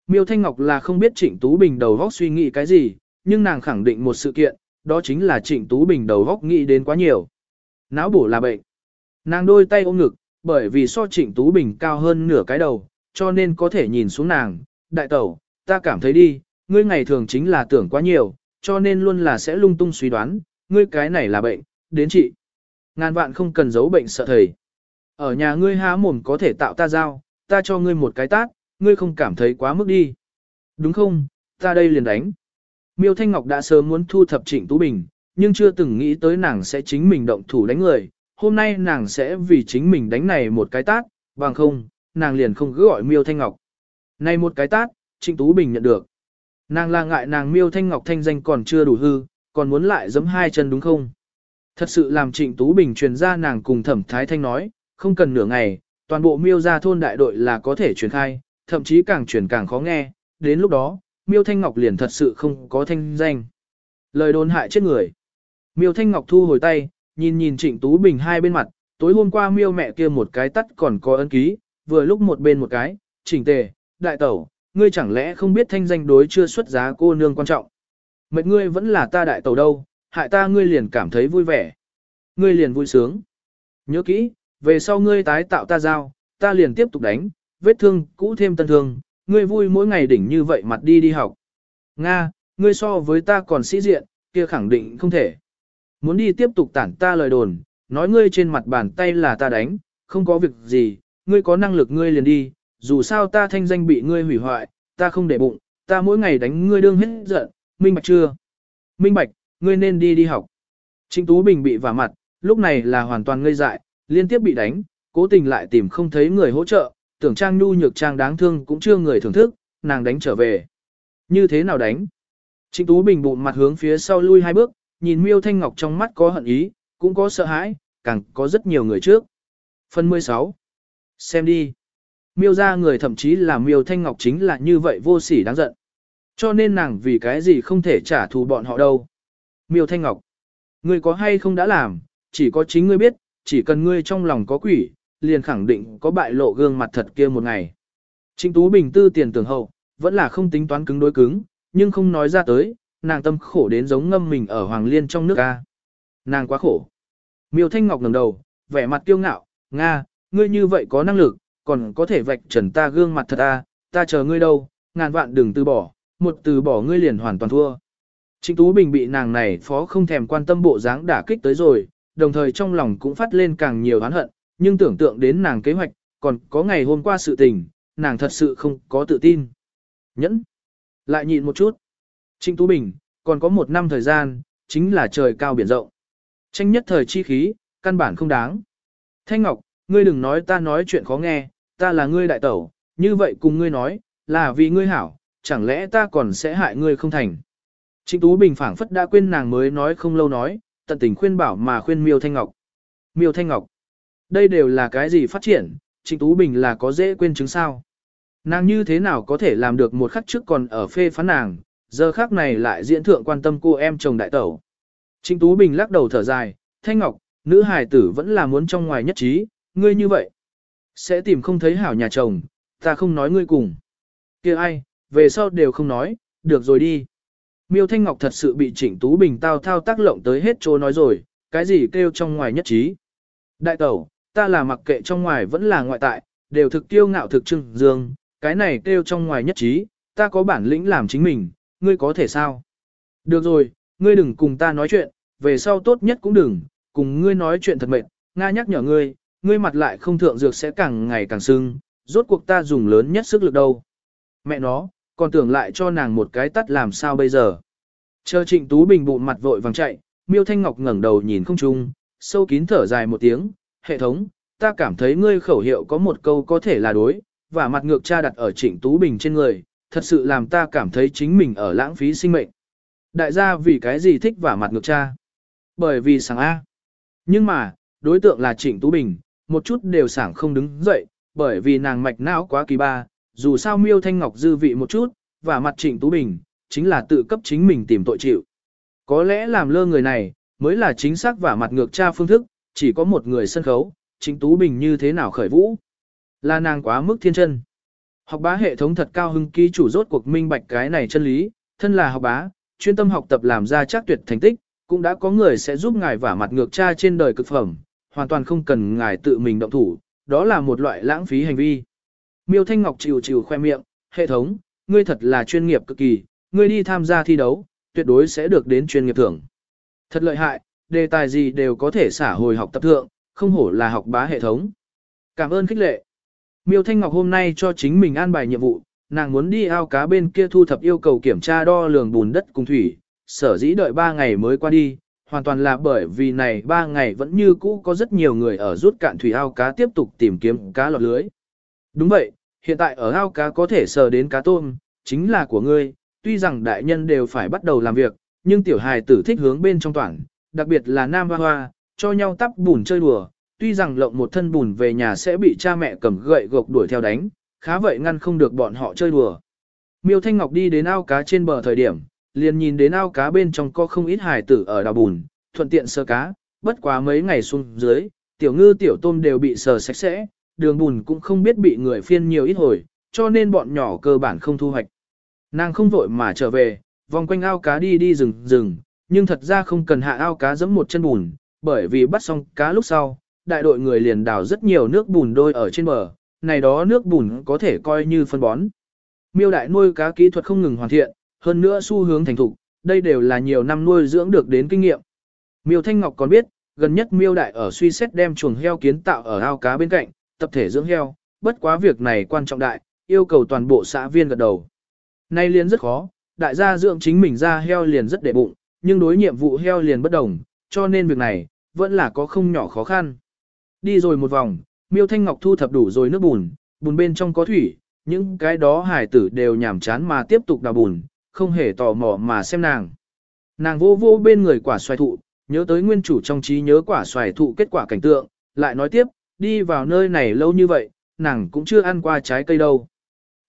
Miêu Thanh Ngọc là không biết Trịnh Tú Bình đầu góc suy nghĩ cái gì, nhưng nàng khẳng định một sự kiện, đó chính là Trịnh Tú Bình đầu góc nghĩ đến quá nhiều. Não bổ là bệnh. Nàng đôi tay ôm ngực, bởi vì so Trịnh Tú Bình cao hơn nửa cái đầu, cho nên có thể nhìn xuống nàng. Đại tẩu, ta cảm thấy đi, ngươi ngày thường chính là tưởng quá nhiều, cho nên luôn là sẽ lung tung suy đoán, ngươi cái này là bệnh, đến trị. Ngàn vạn không cần giấu bệnh sợ thầy. Ở nhà ngươi há mồm có thể tạo ta dao, ta cho ngươi một cái tát, ngươi không cảm thấy quá mức đi. Đúng không, ta đây liền đánh. Miêu Thanh Ngọc đã sớm muốn thu thập Trịnh Tú Bình, nhưng chưa từng nghĩ tới nàng sẽ chính mình động thủ đánh người. Hôm nay nàng sẽ vì chính mình đánh này một cái tát, bằng không, nàng liền không cứ gọi Miêu Thanh Ngọc. Này một cái tát, Trịnh Tú Bình nhận được. Nàng là ngại nàng Miêu Thanh Ngọc thanh danh còn chưa đủ hư, còn muốn lại giẫm hai chân đúng không? Thật sự làm Trịnh Tú Bình truyền ra nàng cùng Thẩm Thái Thanh nói, không cần nửa ngày, toàn bộ Miêu ra thôn đại đội là có thể truyền khai, thậm chí càng truyền càng khó nghe, đến lúc đó, Miêu Thanh Ngọc liền thật sự không có thanh danh. Lời đồn hại chết người. Miêu Thanh Ngọc thu hồi tay, nhìn nhìn Trịnh Tú Bình hai bên mặt, tối hôm qua Miêu mẹ kia một cái tắt còn có ấn ký, vừa lúc một bên một cái, chỉnh tề, đại tẩu, ngươi chẳng lẽ không biết thanh danh đối chưa xuất giá cô nương quan trọng. Mệt ngươi vẫn là ta đại tàu đâu, hại ta ngươi liền cảm thấy vui vẻ. Ngươi liền vui sướng. Nhớ kỹ, về sau ngươi tái tạo ta giao, ta liền tiếp tục đánh, vết thương cũ thêm tân thương, ngươi vui mỗi ngày đỉnh như vậy mặt đi đi học. Nga, ngươi so với ta còn sĩ diện, kia khẳng định không thể. Muốn đi tiếp tục tản ta lời đồn, nói ngươi trên mặt bàn tay là ta đánh, không có việc gì, ngươi có năng lực ngươi liền đi, dù sao ta thanh danh bị ngươi hủy hoại, ta không để bụng, ta mỗi ngày đánh ngươi đương hết giận, minh bạch chưa? Minh bạch, ngươi nên đi đi học. Trịnh Tú Bình bị vả mặt, lúc này là hoàn toàn ngây dại, liên tiếp bị đánh, cố tình lại tìm không thấy người hỗ trợ, tưởng trang nhu nhược trang đáng thương cũng chưa người thưởng thức, nàng đánh trở về. Như thế nào đánh? Trịnh Tú Bình bụng mặt hướng phía sau lui hai bước, nhìn Miêu Thanh Ngọc trong mắt có hận ý, cũng có sợ hãi, càng có rất nhiều người trước. Phần 16. Xem đi. Miêu ra người thậm chí là Miêu Thanh Ngọc chính là như vậy vô sỉ đáng giận. Cho nên nàng vì cái gì không thể trả thù bọn họ đâu. Miêu Thanh Ngọc. Ngươi có hay không đã làm, chỉ có chính ngươi biết, chỉ cần ngươi trong lòng có quỷ, liền khẳng định có bại lộ gương mặt thật kia một ngày. Trịnh Tú Bình tư tiền tưởng hậu, vẫn là không tính toán cứng đối cứng, nhưng không nói ra tới, nàng tâm khổ đến giống ngâm mình ở Hoàng Liên trong nước ca. Nàng quá khổ. Miêu Thanh Ngọc ngẩng đầu, vẻ mặt kiêu ngạo, Nga, ngươi như vậy có năng lực, còn có thể vạch trần ta gương mặt thật à? ta chờ ngươi đâu, ngàn vạn đừng từ bỏ, một từ bỏ ngươi liền hoàn toàn thua. Trịnh Tú Bình bị nàng này phó không thèm quan tâm bộ dáng đả kích tới rồi, đồng thời trong lòng cũng phát lên càng nhiều oán hận, nhưng tưởng tượng đến nàng kế hoạch, còn có ngày hôm qua sự tình, nàng thật sự không có tự tin. Nhẫn. Lại nhịn một chút. Trịnh Tú Bình, còn có một năm thời gian, chính là trời cao biển rộng. Tranh nhất thời chi khí, căn bản không đáng. Thanh Ngọc, ngươi đừng nói ta nói chuyện khó nghe, ta là ngươi đại tẩu, như vậy cùng ngươi nói, là vì ngươi hảo, chẳng lẽ ta còn sẽ hại ngươi không thành. Trịnh Tú Bình phảng phất đã quên nàng mới nói không lâu nói, tận tình khuyên bảo mà khuyên Miêu Thanh Ngọc. Miêu Thanh Ngọc, đây đều là cái gì phát triển, Trịnh Tú Bình là có dễ quên chứng sao. Nàng như thế nào có thể làm được một khắc trước còn ở phê phán nàng, giờ khắc này lại diễn thượng quan tâm cô em chồng đại tẩu. Trịnh Tú Bình lắc đầu thở dài, Thanh Ngọc, nữ hài tử vẫn là muốn trong ngoài nhất trí, ngươi như vậy. Sẽ tìm không thấy hảo nhà chồng, ta không nói ngươi cùng. kia ai, về sau đều không nói, được rồi đi. Miêu Thanh Ngọc thật sự bị Trịnh Tú Bình tao thao tác lộng tới hết chỗ nói rồi, cái gì kêu trong ngoài nhất trí. Đại tẩu, ta là mặc kệ trong ngoài vẫn là ngoại tại, đều thực tiêu ngạo thực trưng dương, cái này kêu trong ngoài nhất trí, ta có bản lĩnh làm chính mình, ngươi có thể sao? Được rồi, ngươi đừng cùng ta nói chuyện, về sau tốt nhất cũng đừng, cùng ngươi nói chuyện thật mệt, Nga nhắc nhở ngươi, ngươi mặt lại không thượng dược sẽ càng ngày càng sưng, rốt cuộc ta dùng lớn nhất sức lực đâu. Mẹ nó, còn tưởng lại cho nàng một cái tắt làm sao bây giờ. Chờ trịnh Tú Bình bụng mặt vội vàng chạy, miêu thanh ngọc ngẩng đầu nhìn không trung, sâu kín thở dài một tiếng, hệ thống, ta cảm thấy ngươi khẩu hiệu có một câu có thể là đối, và mặt ngược cha đặt ở trịnh Tú Bình trên người, thật sự làm ta cảm thấy chính mình ở lãng phí sinh mệnh. Đại gia vì cái gì thích vả mặt ngược cha? Bởi vì sáng A. Nhưng mà, đối tượng là Trịnh Tú Bình, một chút đều sảng không đứng dậy, bởi vì nàng mạch não quá kỳ ba, dù sao miêu thanh ngọc dư vị một chút, và mặt Trịnh Tú Bình, chính là tự cấp chính mình tìm tội chịu. Có lẽ làm lơ người này, mới là chính xác và mặt ngược cha phương thức, chỉ có một người sân khấu, Trịnh Tú Bình như thế nào khởi vũ. Là nàng quá mức thiên chân. Học bá hệ thống thật cao hưng ký chủ rốt cuộc minh bạch cái này chân lý, thân là học bá, chuyên tâm học tập làm ra chắc tuyệt thành tích, cũng đã có người sẽ giúp ngài vả mặt ngược cha trên đời cực phẩm, hoàn toàn không cần ngài tự mình động thủ, đó là một loại lãng phí hành vi. Miêu Thanh Ngọc chịu chịu khoe miệng, hệ thống, ngươi thật là chuyên nghiệp cực kỳ, ngươi đi tham gia thi đấu, tuyệt đối sẽ được đến chuyên nghiệp thưởng. Thật lợi hại, đề tài gì đều có thể xả hồi học tập thượng, không hổ là học bá hệ thống. Cảm ơn khích lệ. Miêu Thanh Ngọc hôm nay cho chính mình an bài nhiệm vụ, nàng muốn đi ao cá bên kia thu thập yêu cầu kiểm tra đo lường bùn đất cùng thủy, sở dĩ đợi 3 ngày mới qua đi, hoàn toàn là bởi vì này 3 ngày vẫn như cũ có rất nhiều người ở rút cạn thủy ao cá tiếp tục tìm kiếm cá lọt lưới. Đúng vậy, hiện tại ở ao cá có thể sờ đến cá tôm, chính là của ngươi, tuy rằng đại nhân đều phải bắt đầu làm việc, nhưng tiểu hài tử thích hướng bên trong toàn, đặc biệt là nam hoa hoa, cho nhau tắp bùn chơi đùa, tuy rằng lộng một thân bùn về nhà sẽ bị cha mẹ cầm gậy gộc đuổi theo đánh, khá vậy ngăn không được bọn họ chơi đùa. Miêu Thanh Ngọc đi đến ao cá trên bờ thời điểm, liền nhìn đến ao cá bên trong có không ít hải tử ở đào bùn, thuận tiện sơ cá, bất quá mấy ngày xuống dưới, tiểu ngư tiểu tôm đều bị sờ sạch sẽ, đường bùn cũng không biết bị người phiên nhiều ít hồi, cho nên bọn nhỏ cơ bản không thu hoạch. Nàng không vội mà trở về, vòng quanh ao cá đi đi rừng rừng, nhưng thật ra không cần hạ ao cá giẫm một chân bùn, bởi vì bắt xong cá lúc sau, đại đội người liền đào rất nhiều nước bùn đôi ở trên bờ, này đó nước bùn có thể coi như phân bón. Miêu đại nuôi cá kỹ thuật không ngừng hoàn thiện, hơn nữa xu hướng thành thục, đây đều là nhiều năm nuôi dưỡng được đến kinh nghiệm. Miêu Thanh Ngọc còn biết, gần nhất Miêu đại ở suy xét đem chuồng heo kiến tạo ở ao cá bên cạnh, tập thể dưỡng heo, bất quá việc này quan trọng đại, yêu cầu toàn bộ xã viên gật đầu. Nay liền rất khó, đại gia dưỡng chính mình ra heo liền rất để bụng, nhưng đối nhiệm vụ heo liền bất đồng, cho nên việc này, vẫn là có không nhỏ khó khăn. Đi rồi một vòng, Miêu Thanh Ngọc thu thập đủ rồi nước bùn, bùn bên trong có thủy, những cái đó hải tử đều nhảm chán mà tiếp tục đào bùn, không hề tò mò mà xem nàng. Nàng vô vô bên người quả xoài thụ, nhớ tới nguyên chủ trong trí nhớ quả xoài thụ kết quả cảnh tượng, lại nói tiếp, đi vào nơi này lâu như vậy, nàng cũng chưa ăn qua trái cây đâu.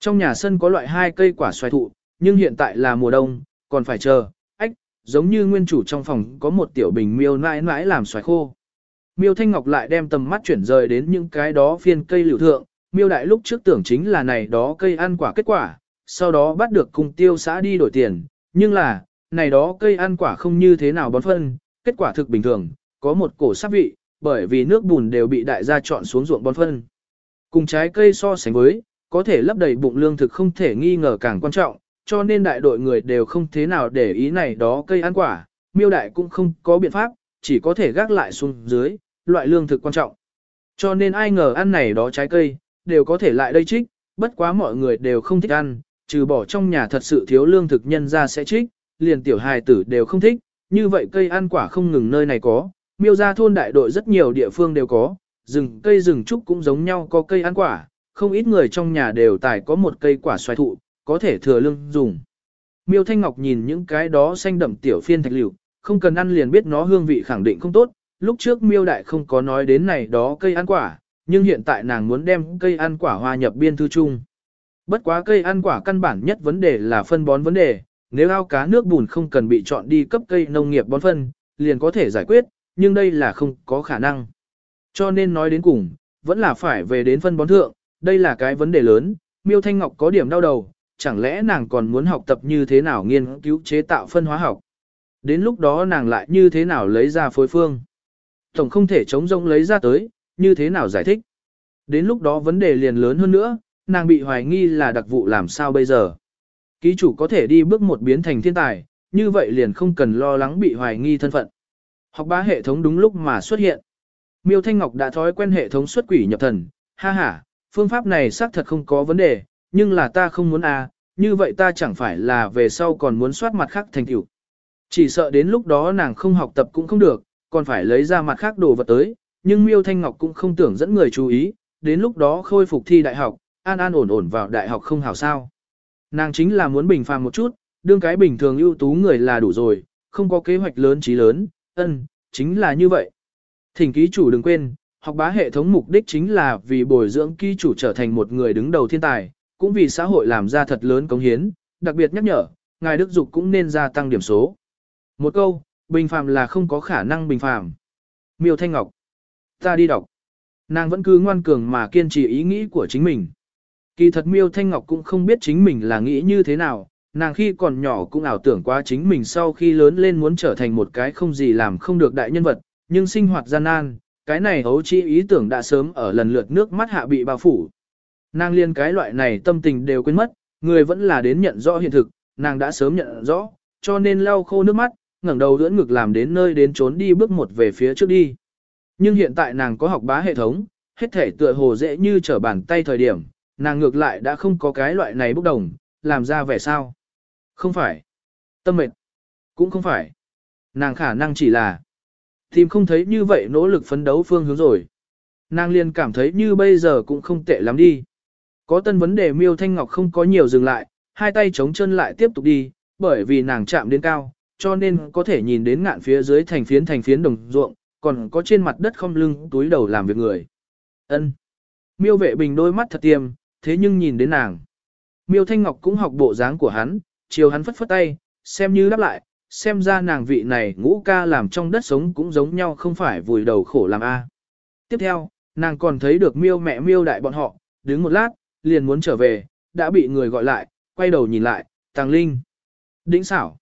Trong nhà sân có loại hai cây quả xoài thụ, nhưng hiện tại là mùa đông, còn phải chờ, ách, giống như nguyên chủ trong phòng có một tiểu bình miêu nãi nãi làm xoài khô. Miêu Thanh Ngọc lại đem tầm mắt chuyển rời đến những cái đó phiên cây liễu thượng, miêu đại lúc trước tưởng chính là này đó cây ăn quả kết quả, sau đó bắt được cùng tiêu xã đi đổi tiền, nhưng là, này đó cây ăn quả không như thế nào bón phân, kết quả thực bình thường, có một cổ sắc vị, bởi vì nước bùn đều bị đại gia chọn xuống ruộng bón phân. Cùng trái cây so sánh với, có thể lấp đầy bụng lương thực không thể nghi ngờ càng quan trọng, cho nên đại đội người đều không thế nào để ý này đó cây ăn quả, miêu đại cũng không có biện pháp, chỉ có thể gác lại xuống dưới, loại lương thực quan trọng. Cho nên ai ngờ ăn này đó trái cây, đều có thể lại đây trích, bất quá mọi người đều không thích ăn, trừ bỏ trong nhà thật sự thiếu lương thực nhân ra sẽ trích, liền tiểu hài tử đều không thích, như vậy cây ăn quả không ngừng nơi này có, miêu ra thôn đại đội rất nhiều địa phương đều có, rừng cây rừng trúc cũng giống nhau có cây ăn quả, không ít người trong nhà đều tài có một cây quả xoài thụ, có thể thừa lương dùng. Miêu Thanh Ngọc nhìn những cái đó xanh đậm tiểu phiên thạch liệu, không cần ăn liền biết nó hương vị khẳng định không tốt, lúc trước Miêu Đại không có nói đến này đó cây ăn quả, nhưng hiện tại nàng muốn đem cây ăn quả hòa nhập biên thư chung. Bất quá cây ăn quả căn bản nhất vấn đề là phân bón vấn đề, nếu ao cá nước bùn không cần bị chọn đi cấp cây nông nghiệp bón phân, liền có thể giải quyết, nhưng đây là không có khả năng. Cho nên nói đến cùng, vẫn là phải về đến phân bón thượng, đây là cái vấn đề lớn, Miêu Thanh Ngọc có điểm đau đầu, chẳng lẽ nàng còn muốn học tập như thế nào nghiên cứu chế tạo phân hóa học. Đến lúc đó nàng lại như thế nào lấy ra phối phương. Tổng không thể chống rông lấy ra tới, như thế nào giải thích. Đến lúc đó vấn đề liền lớn hơn nữa, nàng bị hoài nghi là đặc vụ làm sao bây giờ. Ký chủ có thể đi bước một biến thành thiên tài, như vậy liền không cần lo lắng bị hoài nghi thân phận. Học bá hệ thống đúng lúc mà xuất hiện. Miêu Thanh Ngọc đã thói quen hệ thống xuất quỷ nhập thần, ha ha, phương pháp này xác thật không có vấn đề, nhưng là ta không muốn à, như vậy ta chẳng phải là về sau còn muốn soát mặt khác thành tựu. Chỉ sợ đến lúc đó nàng không học tập cũng không được, còn phải lấy ra mặt khác đồ vật tới, nhưng Miêu Thanh Ngọc cũng không tưởng dẫn người chú ý, đến lúc đó khôi phục thi đại học, an an ổn ổn vào đại học không hảo sao. Nàng chính là muốn bình phàm một chút, đương cái bình thường ưu tú người là đủ rồi, không có kế hoạch lớn trí lớn, ân, chính là như vậy. Thỉnh ký chủ đừng quên, học bá hệ thống mục đích chính là vì bồi dưỡng ký chủ trở thành một người đứng đầu thiên tài, cũng vì xã hội làm ra thật lớn công hiến, đặc biệt nhắc nhở, ngài Đức Dục cũng nên gia tăng điểm số. Một câu, bình phàm là không có khả năng bình phàm. Miêu Thanh Ngọc, ta đi đọc. Nàng vẫn cứ ngoan cường mà kiên trì ý nghĩ của chính mình. Kỳ thật Miêu Thanh Ngọc cũng không biết chính mình là nghĩ như thế nào, nàng khi còn nhỏ cũng ảo tưởng quá chính mình sau khi lớn lên muốn trở thành một cái không gì làm không được đại nhân vật, nhưng sinh hoạt gian nan, cái này hấu chi ý tưởng đã sớm ở lần lượt nước mắt hạ bị bao phủ. Nàng liên cái loại này tâm tình đều quên mất, người vẫn là đến nhận rõ hiện thực, nàng đã sớm nhận rõ, cho nên lau khô nước mắt, ngẩng đầu dưỡng ngực làm đến nơi đến trốn đi bước một về phía trước đi. Nhưng hiện tại nàng có học bá hệ thống, hết thể tựa hồ dễ như trở bàn tay thời điểm, nàng ngược lại đã không có cái loại này bốc đồng, làm ra vẻ sao. Không phải. Tâm mệt. Cũng không phải. Nàng khả năng chỉ là tìm không thấy như vậy nỗ lực phấn đấu phương hướng rồi. Nàng liền cảm thấy như bây giờ cũng không tệ lắm đi. Có tân vấn đề miêu thanh ngọc không có nhiều dừng lại, hai tay chống chân lại tiếp tục đi, bởi vì nàng chạm đến cao, cho nên có thể nhìn đến ngạn phía dưới thành phiến thành phiến đồng ruộng, còn có trên mặt đất không lưng túi đầu làm việc người. ân Miêu vệ bình đôi mắt thật tiêm, thế nhưng nhìn đến nàng. Miêu Thanh Ngọc cũng học bộ dáng của hắn, chiều hắn phất phất tay, xem như đáp lại, xem ra nàng vị này ngũ ca làm trong đất sống cũng giống nhau không phải vùi đầu khổ làm A. Tiếp theo, nàng còn thấy được miêu mẹ miêu đại bọn họ, đứng một lát, liền muốn trở về, đã bị người gọi lại, quay đầu nhìn lại, Tàng Linh. Đĩnh xảo.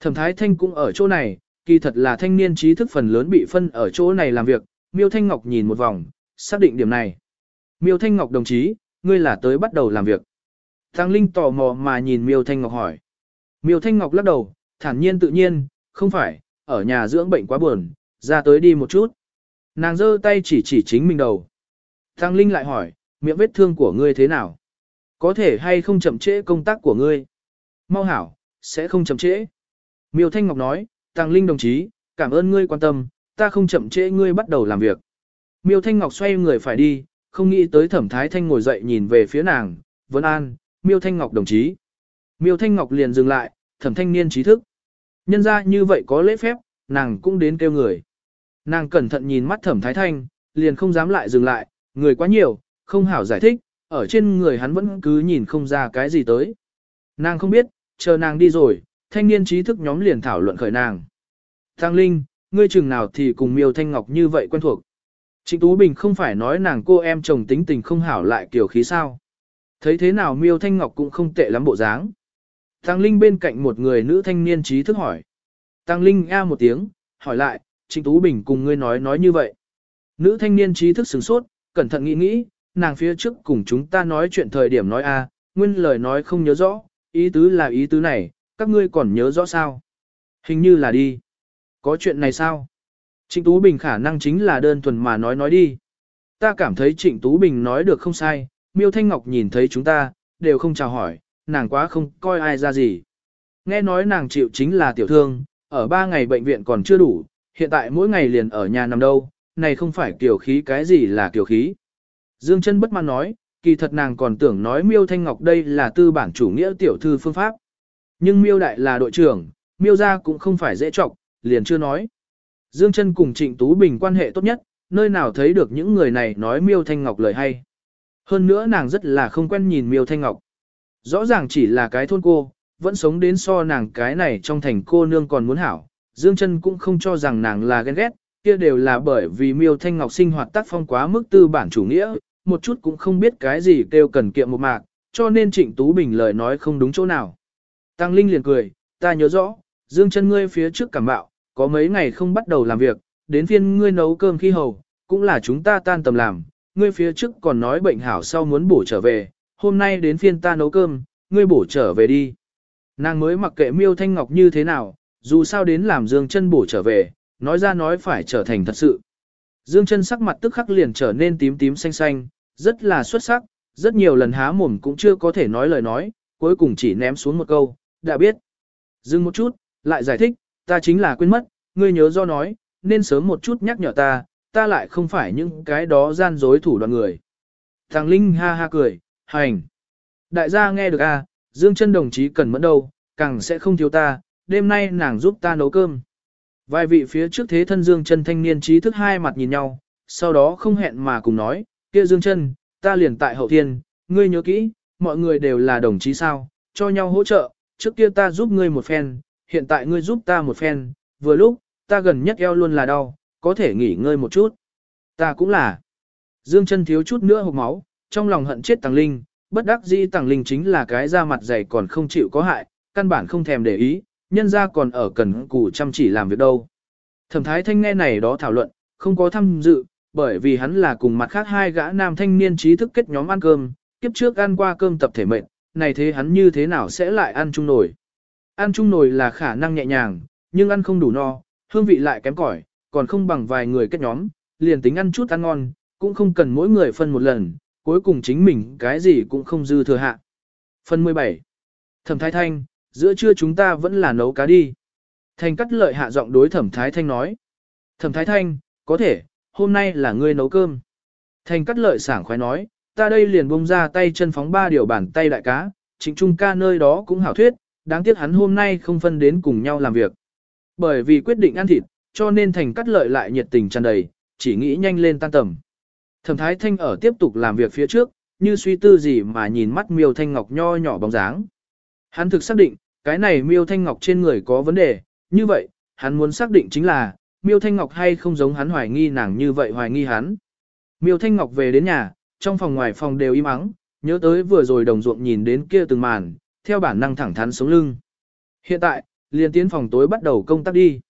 Thẩm Thái Thanh cũng ở chỗ này, kỳ thật là thanh niên trí thức phần lớn bị phân ở chỗ này làm việc, Miêu Thanh Ngọc nhìn một vòng, xác định điểm này. Miêu Thanh Ngọc đồng chí, ngươi là tới bắt đầu làm việc. Tàng Linh tò mò mà nhìn Miêu Thanh Ngọc hỏi. Miêu Thanh Ngọc lắc đầu, thản nhiên tự nhiên, không phải, ở nhà dưỡng bệnh quá buồn, ra tới đi một chút. Nàng giơ tay chỉ chỉ chính mình đầu. Tàng Linh lại hỏi, miệng vết thương của ngươi thế nào? Có thể hay không chậm trễ công tác của ngươi? Mau hảo, sẽ không chậm trễ. Miêu Thanh Ngọc nói, Tàng Linh đồng chí, cảm ơn ngươi quan tâm, ta không chậm trễ ngươi bắt đầu làm việc. Miêu Thanh Ngọc xoay người phải đi, không nghĩ tới Thẩm Thái Thanh ngồi dậy nhìn về phía nàng, vấn An, Miêu Thanh Ngọc đồng chí. Miêu Thanh Ngọc liền dừng lại, Thẩm Thanh niên trí thức. Nhân ra như vậy có lễ phép, nàng cũng đến kêu người. Nàng cẩn thận nhìn mắt Thẩm Thái Thanh, liền không dám lại dừng lại, người quá nhiều, không hảo giải thích, ở trên người hắn vẫn cứ nhìn không ra cái gì tới. Nàng không biết, chờ nàng đi rồi, thanh niên trí thức nhóm liền thảo luận khởi nàng. Thang Linh, ngươi chừng nào thì cùng Miêu Thanh Ngọc như vậy quen thuộc. Trịnh Tú Bình không phải nói nàng cô em chồng tính tình không hảo lại kiểu khí sao. Thấy thế nào Miêu Thanh Ngọc cũng không tệ lắm bộ dáng. Tăng Linh bên cạnh một người nữ thanh niên trí thức hỏi. Tăng Linh a một tiếng, hỏi lại, Trịnh Tú Bình cùng ngươi nói nói như vậy. Nữ thanh niên trí thức sửng sốt, cẩn thận nghĩ nghĩ, nàng phía trước cùng chúng ta nói chuyện thời điểm nói a, nguyên lời nói không nhớ rõ, ý tứ là ý tứ này, các ngươi còn nhớ rõ sao? Hình như là đi. Có chuyện này sao? Trịnh Tú Bình khả năng chính là đơn thuần mà nói nói đi. Ta cảm thấy Trịnh Tú Bình nói được không sai, Miêu Thanh Ngọc nhìn thấy chúng ta, đều không chào hỏi, nàng quá không coi ai ra gì. Nghe nói nàng chịu chính là tiểu thương, ở ba ngày bệnh viện còn chưa đủ, hiện tại mỗi ngày liền ở nhà nằm đâu, này không phải kiểu khí cái gì là kiểu khí. Dương chân bất mãn nói, kỳ thật nàng còn tưởng nói Miêu Thanh Ngọc đây là tư bản chủ nghĩa tiểu thư phương pháp. Nhưng Miêu Đại là đội trưởng, Miêu gia cũng không phải dễ trọng, liền chưa nói. Dương Trân cùng Trịnh Tú Bình quan hệ tốt nhất, nơi nào thấy được những người này nói Miêu Thanh Ngọc lời hay. Hơn nữa nàng rất là không quen nhìn Miêu Thanh Ngọc. Rõ ràng chỉ là cái thôn cô, vẫn sống đến so nàng cái này trong thành cô nương còn muốn hảo. Dương Trân cũng không cho rằng nàng là ghen ghét, kia đều là bởi vì Miêu Thanh Ngọc sinh hoạt tác phong quá mức tư bản chủ nghĩa, một chút cũng không biết cái gì kêu cần kiệm một mạc, cho nên Trịnh Tú Bình lời nói không đúng chỗ nào. Tăng Linh liền cười, ta nhớ rõ, Dương Trân ngươi phía trước cảm bạo, có mấy ngày không bắt đầu làm việc, đến phiên ngươi nấu cơm khi hầu, cũng là chúng ta tan tầm làm, ngươi phía trước còn nói bệnh hảo sau muốn bổ trở về, hôm nay đến phiên ta nấu cơm, ngươi bổ trở về đi. Nàng mới mặc kệ miêu thanh ngọc như thế nào, dù sao đến làm Dương chân bổ trở về, nói ra nói phải trở thành thật sự. Dương chân sắc mặt tức khắc liền trở nên tím tím xanh xanh, rất là xuất sắc, rất nhiều lần há mồm cũng chưa có thể nói lời nói, cuối cùng chỉ ném xuống một câu, đã biết. Dừng một chút, lại giải thích, ta chính là quên mất, ngươi nhớ do nói, nên sớm một chút nhắc nhở ta, ta lại không phải những cái đó gian dối thủ đoạn người. Thằng Linh ha ha cười, hành. Đại gia nghe được à, Dương chân đồng chí cần mẫn đâu, càng sẽ không thiếu ta, đêm nay nàng giúp ta nấu cơm. Vài vị phía trước thế thân Dương chân thanh niên trí thức hai mặt nhìn nhau, sau đó không hẹn mà cùng nói, kia Dương chân, ta liền tại hậu thiên, ngươi nhớ kỹ, mọi người đều là đồng chí sao, cho nhau hỗ trợ, trước kia ta giúp ngươi một phen, hiện tại ngươi giúp ta một phen, vừa lúc, ta gần nhất eo luôn là đau, có thể nghỉ ngơi một chút. Ta cũng là. Dương chân thiếu chút nữa hộc máu, trong lòng hận chết Tàng Linh, bất đắc dĩ Tàng Linh chính là cái da mặt dày còn không chịu có hại, căn bản không thèm để ý, nhân ra còn ở cần cù chăm chỉ làm việc đâu. Thẩm Thái Thanh nghe này đó thảo luận, không có tham dự, bởi vì hắn là cùng mặt khác hai gã nam thanh niên trí thức kết nhóm ăn cơm, kiếp trước ăn qua cơm tập thể mệnh, này thế hắn như thế nào sẽ lại ăn chung nổi. Ăn chung nồi là khả năng nhẹ nhàng, nhưng ăn không đủ no, hương vị lại kém cỏi, còn không bằng vài người kết nhóm, liền tính ăn chút ăn ngon, cũng không cần mỗi người phân một lần, cuối cùng chính mình cái gì cũng không dư thừa hạ. Phần 17. Thẩm Thái Thanh, giữa trưa chúng ta vẫn là nấu cá đi. Thành cắt lợi hạ giọng đối Thẩm Thái Thanh nói. Thẩm Thái Thanh, có thể, hôm nay là ngươi nấu cơm. Thành cắt lợi sảng khoái nói, ta đây liền bông ra tay chân phóng ba điều bàn tay đại cá, chính trung ca nơi đó cũng hảo thuyết, đáng tiếc hắn hôm nay không phân đến cùng nhau làm việc. Bởi vì quyết định ăn thịt, cho nên thành cắt lợi lại nhiệt tình tràn đầy, chỉ nghĩ nhanh lên tan tầm. Thẩm Thái Thanh ở tiếp tục làm việc phía trước, như suy tư gì mà nhìn mắt miêu thanh ngọc nho nhỏ bóng dáng. Hắn thực xác định, cái này miêu thanh ngọc trên người có vấn đề, như vậy, hắn muốn xác định chính là, miêu thanh ngọc hay không giống hắn hoài nghi nàng như vậy hoài nghi hắn. Miêu thanh ngọc về đến nhà, trong phòng ngoài phòng đều im ắng, nhớ tới vừa rồi đồng ruộng nhìn đến kia từng màn, theo bản năng thẳng thắn sống lưng. Hiện tại, liền tiến phòng tối bắt đầu công tác đi.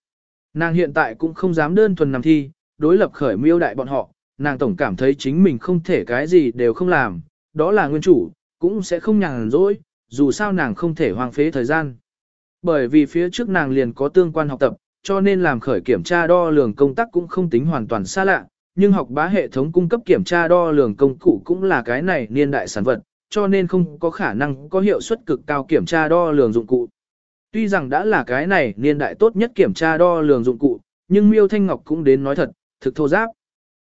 Nàng hiện tại cũng không dám đơn thuần nằm thi, đối lập khởi miêu đại bọn họ, nàng tổng cảm thấy chính mình không thể cái gì đều không làm, đó là nguyên chủ, cũng sẽ không nhàn rỗi, dù sao nàng không thể hoang phế thời gian. Bởi vì phía trước nàng liền có tương quan học tập, cho nên làm khởi kiểm tra đo lường công tác cũng không tính hoàn toàn xa lạ, nhưng học bá hệ thống cung cấp kiểm tra đo lường công cụ cũng là cái này niên đại sản vật, cho nên không có khả năng có hiệu suất cực cao kiểm tra đo lường dụng cụ. Tuy rằng đã là cái này niên đại tốt nhất kiểm tra đo lường dụng cụ, nhưng Miêu Thanh Ngọc cũng đến nói thật, thực thô giáp.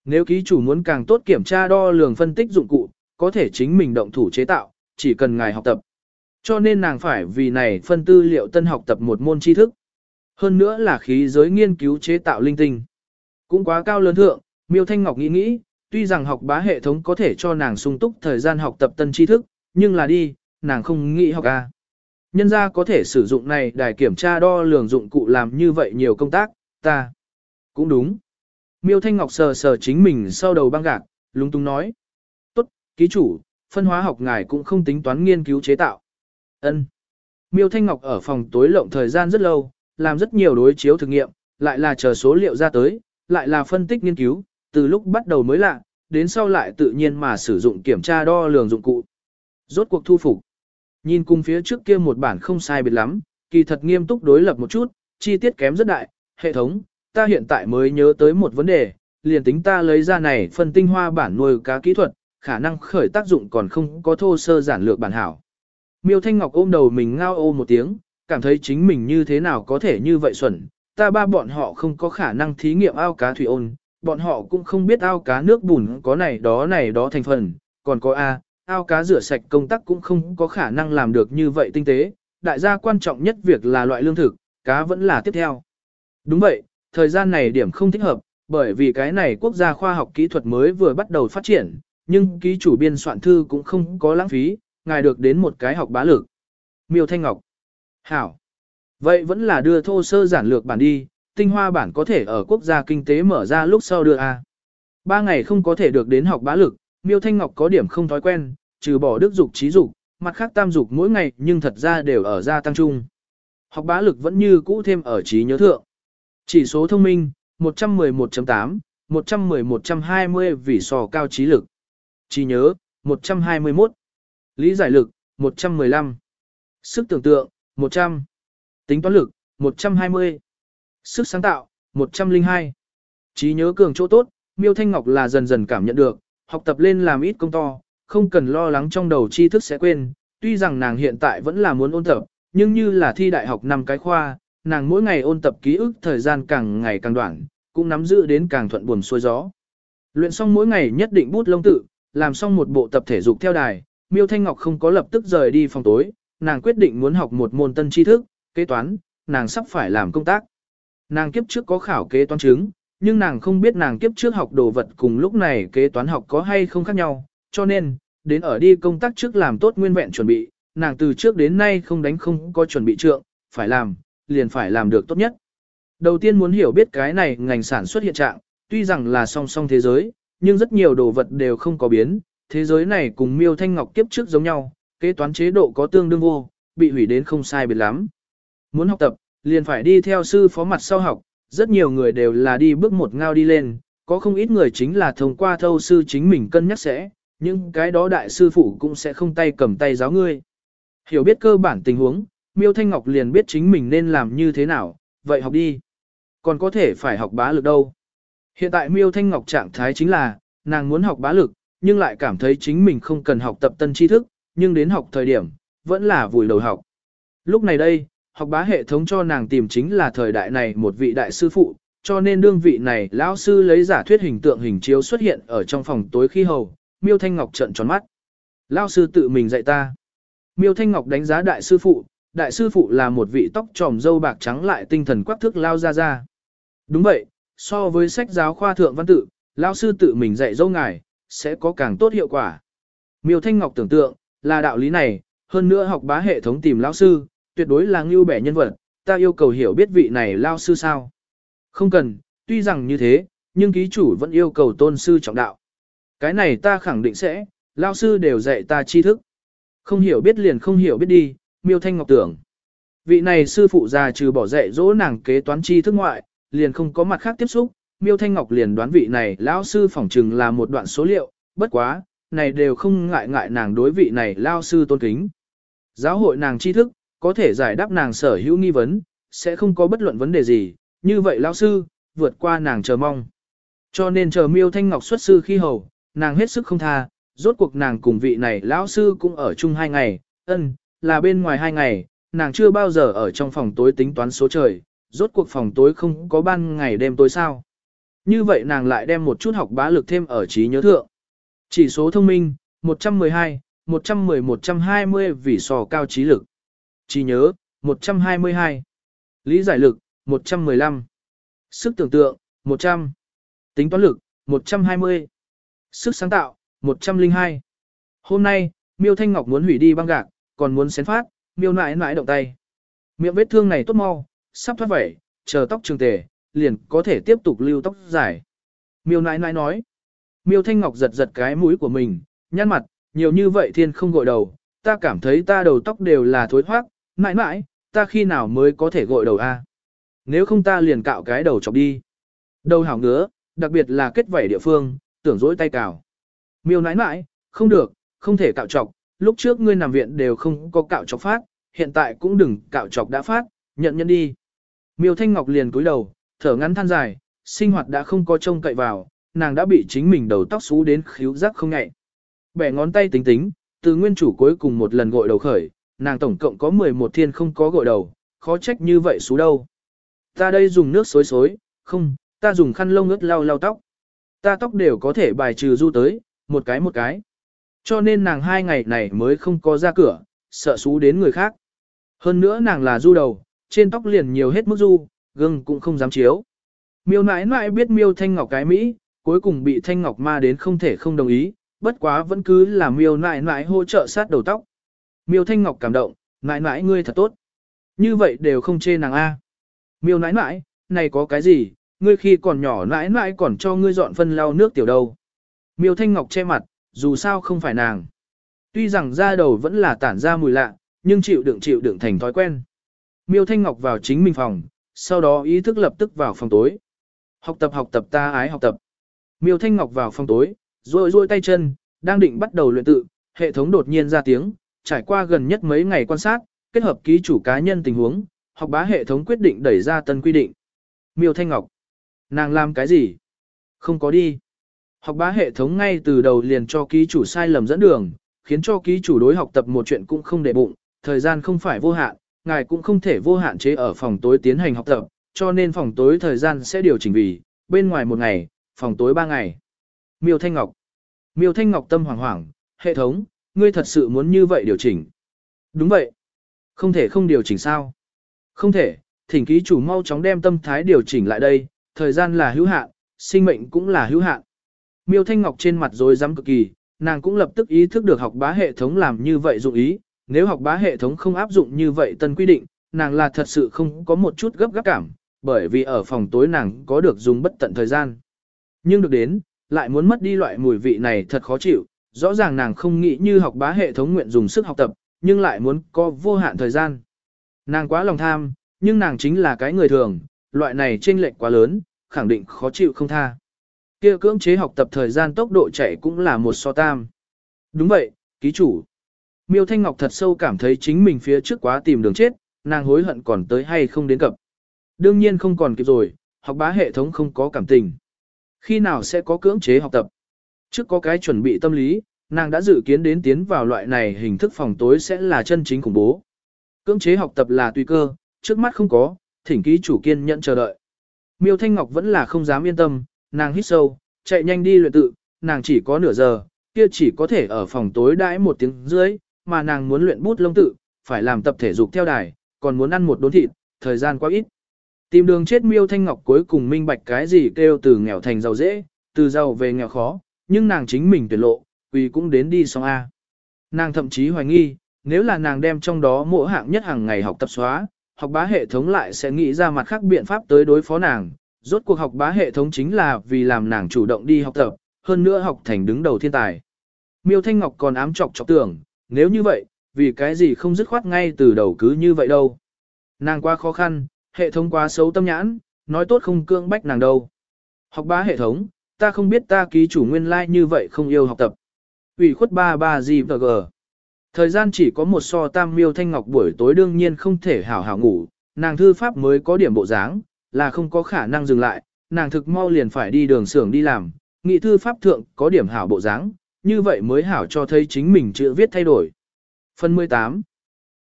Nếu ký chủ muốn càng tốt kiểm tra đo lường phân tích dụng cụ, có thể chính mình động thủ chế tạo, chỉ cần ngài học tập. Cho nên nàng phải vì này phân tư liệu tân học tập một môn tri thức. Hơn nữa là khí giới nghiên cứu chế tạo linh tinh. Cũng quá cao lớn thượng, Miêu Thanh Ngọc nghĩ nghĩ, tuy rằng học bá hệ thống có thể cho nàng sung túc thời gian học tập tân tri thức, nhưng là đi, nàng không nghĩ học a. Nhân ra có thể sử dụng này đài kiểm tra đo lường dụng cụ làm như vậy nhiều công tác, ta. Cũng đúng. Miêu Thanh Ngọc sờ sờ chính mình sau đầu băng gạc, lúng túng nói. Tốt, ký chủ, phân hóa học ngài cũng không tính toán nghiên cứu chế tạo. Ân. Miêu Thanh Ngọc ở phòng tối lộng thời gian rất lâu, làm rất nhiều đối chiếu thực nghiệm, lại là chờ số liệu ra tới, lại là phân tích nghiên cứu, từ lúc bắt đầu mới lạ, đến sau lại tự nhiên mà sử dụng kiểm tra đo lường dụng cụ. Rốt cuộc thu phục. Nhìn cùng phía trước kia một bản không sai biệt lắm, kỳ thật nghiêm túc đối lập một chút, chi tiết kém rất đại, hệ thống, ta hiện tại mới nhớ tới một vấn đề, liền tính ta lấy ra này phần tinh hoa bản nuôi cá kỹ thuật, khả năng khởi tác dụng còn không có thô sơ giản lược bản hảo. Miêu Thanh Ngọc ôm đầu mình ngao ô một tiếng, cảm thấy chính mình như thế nào có thể như vậy xuẩn, ta ba bọn họ không có khả năng thí nghiệm ao cá thủy ôn, bọn họ cũng không biết ao cá nước bùn có này đó này đó thành phần, còn có A, ao cá rửa sạch công tác cũng không có khả năng làm được như vậy tinh tế, đại gia quan trọng nhất việc là loại lương thực, cá vẫn là tiếp theo. Đúng vậy, thời gian này điểm không thích hợp, bởi vì cái này quốc gia khoa học kỹ thuật mới vừa bắt đầu phát triển, nhưng ký chủ biên soạn thư cũng không có lãng phí, ngài được đến một cái học bá lực. Miêu Thanh Ngọc. Hảo. Vậy vẫn là đưa thô sơ giản lược bản đi, tinh hoa bản có thể ở quốc gia kinh tế mở ra lúc sau đưa A. Ba ngày không có thể được đến học bá lực, Miêu Thanh Ngọc có điểm không thói quen, trừ bỏ đức dục trí dục, mặt khác tam dục mỗi ngày nhưng thật ra đều ở gia tăng trung. Học bá lực vẫn như cũ thêm ở trí nhớ thượng. Chỉ số thông minh, 111.8, 110-120 vì sò cao trí lực. Trí nhớ, 121. Lý giải lực, 115. Sức tưởng tượng, 100. Tính toán lực, 120. Sức sáng tạo, 102. Trí nhớ cường chỗ tốt, Miêu Thanh Ngọc là dần dần cảm nhận được, học tập lên làm ít công to, không cần lo lắng trong đầu tri thức sẽ quên, tuy rằng nàng hiện tại vẫn là muốn ôn tập, nhưng như là thi đại học năm cái khoa, nàng mỗi ngày ôn tập ký ức thời gian càng ngày càng đoạn, cũng nắm giữ đến càng thuận buồm xuôi gió. Luyện xong mỗi ngày nhất định bút lông tự, làm xong một bộ tập thể dục theo đài, Miêu Thanh Ngọc không có lập tức rời đi phòng tối, nàng quyết định muốn học một môn tân tri thức, kế toán, nàng sắp phải làm công tác. Nàng kiếp trước có khảo kế toán chứng, nhưng nàng không biết nàng kiếp trước học đồ vật cùng lúc này kế toán học có hay không khác nhau, cho nên, đến ở đi công tác trước làm tốt nguyên vẹn chuẩn bị, nàng từ trước đến nay không đánh không có chuẩn bị trượng, phải làm, liền phải làm được tốt nhất. Đầu tiên muốn hiểu biết cái này ngành sản xuất hiện trạng, tuy rằng là song song thế giới, nhưng rất nhiều đồ vật đều không có biến, thế giới này cùng miêu thanh ngọc kiếp trước giống nhau, kế toán chế độ có tương đương vô, bị hủy đến không sai biệt lắm. Muốn học tập, liền phải đi theo sư phó mặt sau học, rất nhiều người đều là đi bước một ngao đi lên, có không ít người chính là thông qua thâu sư chính mình cân nhắc sẽ, nhưng cái đó đại sư phụ cũng sẽ không tay cầm tay giáo ngươi. Hiểu biết cơ bản tình huống, Miêu Thanh Ngọc liền biết chính mình nên làm như thế nào, vậy học đi. Còn có thể phải học bá lực đâu. Hiện tại Miêu Thanh Ngọc trạng thái chính là, nàng muốn học bá lực, nhưng lại cảm thấy chính mình không cần học tập tân tri thức, nhưng đến học thời điểm, vẫn là vùi đầu học. Lúc này đây, học bá hệ thống cho nàng tìm chính là thời đại này một vị đại sư phụ, cho nên đương vị này lão sư lấy giả thuyết hình tượng hình chiếu xuất hiện ở trong phòng tối khi hầu, Miêu Thanh Ngọc trợn tròn mắt. Lão sư tự mình dạy ta. Miêu Thanh Ngọc đánh giá đại sư phụ, đại sư phụ là một vị tóc tròm dâu bạc trắng lại tinh thần quắc thước lao ra ra. Đúng vậy, so với sách giáo khoa thượng văn tự, lão sư tự mình dạy dâu ngài, sẽ có càng tốt hiệu quả. Miêu Thanh Ngọc tưởng tượng, là đạo lý này, hơn nữa học bá hệ thống tìm lão sư, tuyệt đối là ngưu bẻ nhân vật, ta yêu cầu hiểu biết vị này lao sư sao. Không cần, tuy rằng như thế, nhưng ký chủ vẫn yêu cầu tôn sư trọng đạo. Cái này ta khẳng định sẽ, lao sư đều dạy ta tri thức. Không hiểu biết liền không hiểu biết đi, miêu thanh ngọc tưởng. Vị này sư phụ già trừ bỏ dạy dỗ nàng kế toán tri thức ngoại, liền không có mặt khác tiếp xúc, miêu thanh ngọc liền đoán vị này lão sư phỏng chừng là một đoạn số liệu, bất quá, này đều không ngại ngại nàng đối vị này lao sư tôn kính. Giáo hội nàng tri thức, có thể giải đáp nàng sở hữu nghi vấn, sẽ không có bất luận vấn đề gì, như vậy lão sư, vượt qua nàng chờ mong. Cho nên chờ miêu thanh ngọc xuất sư khi hầu, nàng hết sức không tha, rốt cuộc nàng cùng vị này lão sư cũng ở chung hai ngày, ân, là bên ngoài hai ngày, nàng chưa bao giờ ở trong phòng tối tính toán số trời, rốt cuộc phòng tối không có ban ngày đêm tối sao. Như vậy nàng lại đem một chút học bá lực thêm ở trí nhớ thượng. Chỉ số thông minh, 112, 110-120 vì sò cao trí lực. Trí nhớ, 122. Lý giải lực, 115. Sức tưởng tượng, 100. Tính toán lực, 120. Sức sáng tạo, 102. Hôm nay, Miêu Thanh Ngọc muốn hủy đi băng gạc, còn muốn xén phát, Miêu nãi nãi động tay. Miệng vết thương này tốt mau, sắp thoát vẩy, chờ tóc trường tề, liền có thể tiếp tục lưu tóc dài. Miêu nãi nãi nói. Miêu Thanh Ngọc giật giật cái mũi của mình, nhăn mặt, nhiều như vậy thiên không gội đầu, ta cảm thấy ta đầu tóc đều là thối thoát, mãi mãi, ta khi nào mới có thể gội đầu a? Nếu không ta liền cạo cái đầu chọc đi. Đầu hảo ngứa, đặc biệt là kết vảy địa phương, tưởng dỗi tay cào. Miêu nãi nãi, không được, không thể cạo chọc, lúc trước ngươi nằm viện đều không có cạo chọc phát, hiện tại cũng đừng cạo chọc đã phát, nhận nhận đi. Miêu Thanh Ngọc liền cúi đầu, thở ngắn than dài, sinh hoạt đã không có trông cậy vào, nàng đã bị chính mình đầu tóc xú đến khíu giác không ngại. Bẻ ngón tay tính tính, từ nguyên chủ cuối cùng một lần gội đầu khởi, nàng tổng cộng có 11 thiên không có gội đầu, khó trách như vậy xú đâu. Ta đây dùng nước xối xối, không, ta dùng khăn lông ướt lau lau tóc. Ta tóc đều có thể bài trừ du tới, một cái một cái. Cho nên nàng hai ngày này mới không có ra cửa, sợ xú đến người khác. Hơn nữa nàng là du đầu, trên tóc liền nhiều hết mức du, gương cũng không dám chiếu. Miêu nãi nãi biết miêu thanh ngọc cái Mỹ, cuối cùng bị thanh ngọc ma đến không thể không đồng ý, bất quá vẫn cứ là miêu nãi nãi hỗ trợ sát đầu tóc. Miêu thanh ngọc cảm động, nãi nãi ngươi thật tốt. Như vậy đều không chê nàng A. Miêu nãi nãi, này có cái gì, ngươi khi còn nhỏ nãi nãi còn cho ngươi dọn phân lau nước tiểu đâu. Miêu thanh ngọc che mặt, dù sao không phải nàng. Tuy rằng da đầu vẫn là tản ra mùi lạ, nhưng chịu đựng chịu đựng thành thói quen. Miêu Thanh Ngọc vào chính mình phòng, sau đó ý thức lập tức vào phòng tối. Học tập học tập ta ái học tập. Miêu Thanh Ngọc vào phòng tối, rôi rôi tay chân, đang định bắt đầu luyện tự, hệ thống đột nhiên ra tiếng, trải qua gần nhất mấy ngày quan sát, kết hợp ký chủ cá nhân tình huống, học bá hệ thống quyết định đẩy ra tân quy định. Miêu Thanh Ngọc, nàng làm cái gì? Không có đi. Học bá hệ thống ngay từ đầu liền cho ký chủ sai lầm dẫn đường, khiến cho ký chủ đối học tập một chuyện cũng không để bụng, thời gian không phải vô hạn, ngài cũng không thể vô hạn chế ở phòng tối tiến hành học tập, cho nên phòng tối thời gian sẽ điều chỉnh vì, bên ngoài một ngày, phòng tối ba ngày. Miêu Thanh Ngọc Miêu Thanh Ngọc tâm hoảng hoảng, hệ thống, ngươi thật sự muốn như vậy điều chỉnh. Đúng vậy. Không thể không điều chỉnh sao? Không thể, thỉnh ký chủ mau chóng đem tâm thái điều chỉnh lại đây, thời gian là hữu hạn, sinh mệnh cũng là hữu hạn. Miêu Thanh Ngọc trên mặt rồi dám cực kỳ, nàng cũng lập tức ý thức được học bá hệ thống làm như vậy dụng ý, nếu học bá hệ thống không áp dụng như vậy tân quy định, nàng là thật sự không có một chút gấp gáp cảm, bởi vì ở phòng tối nàng có được dùng bất tận thời gian. Nhưng được đến, lại muốn mất đi loại mùi vị này thật khó chịu, rõ ràng nàng không nghĩ như học bá hệ thống nguyện dùng sức học tập, nhưng lại muốn có vô hạn thời gian. Nàng quá lòng tham, nhưng nàng chính là cái người thường, loại này chênh lệch quá lớn, khẳng định khó chịu không tha. Kia cưỡng chế học tập thời gian tốc độ chạy cũng là một so tam. Đúng vậy, ký chủ. Miêu Thanh Ngọc thật sâu cảm thấy chính mình phía trước quá tìm đường chết, nàng hối hận còn tới hay không đến cập. Đương nhiên không còn kịp rồi, học bá hệ thống không có cảm tình. Khi nào sẽ có cưỡng chế học tập? Trước có cái chuẩn bị tâm lý, nàng đã dự kiến đến tiến vào loại này hình thức phòng tối sẽ là chân chính khủng bố. Cưỡng chế học tập là tùy cơ, trước mắt không có, thỉnh ký chủ kiên nhận chờ đợi. Miêu Thanh Ngọc vẫn là không dám yên tâm, nàng hít sâu, chạy nhanh đi luyện tự, nàng chỉ có nửa giờ, kia chỉ có thể ở phòng tối đãi một tiếng dưới, mà nàng muốn luyện bút lông tự, phải làm tập thể dục theo đài, còn muốn ăn một đốn thịt, thời gian quá ít. Tìm đường chết miêu thanh ngọc cuối cùng minh bạch cái gì kêu từ nghèo thành giàu dễ, từ giàu về nghèo khó, nhưng nàng chính mình tuyệt lộ, vì cũng đến đi xong A. Nàng thậm chí hoài nghi, nếu là nàng đem trong đó mỗi hạng nhất hàng ngày học tập xóa, học bá hệ thống lại sẽ nghĩ ra mặt khác biện pháp tới đối phó nàng. Rốt cuộc học bá hệ thống chính là vì làm nàng chủ động đi học tập, hơn nữa học thành đứng đầu thiên tài. Miêu Thanh Ngọc còn ám chọc chọc tưởng, nếu như vậy, vì cái gì không dứt khoát ngay từ đầu cứ như vậy đâu. Nàng quá khó khăn, hệ thống quá xấu tâm nhãn, nói tốt không cương bách nàng đâu. Học bá hệ thống, ta không biết ta ký chủ nguyên lai like như vậy không yêu học tập. ủy khuất ba ba gì và g. Thời gian chỉ có một so tam miêu thanh ngọc buổi tối đương nhiên không thể hảo hảo ngủ, nàng thư pháp mới có điểm bộ dáng, là không có khả năng dừng lại, nàng thực mau liền phải đi đường xưởng đi làm, nghị thư pháp thượng có điểm hảo bộ dáng, như vậy mới hảo cho thấy chính mình chữ viết thay đổi. Phần 18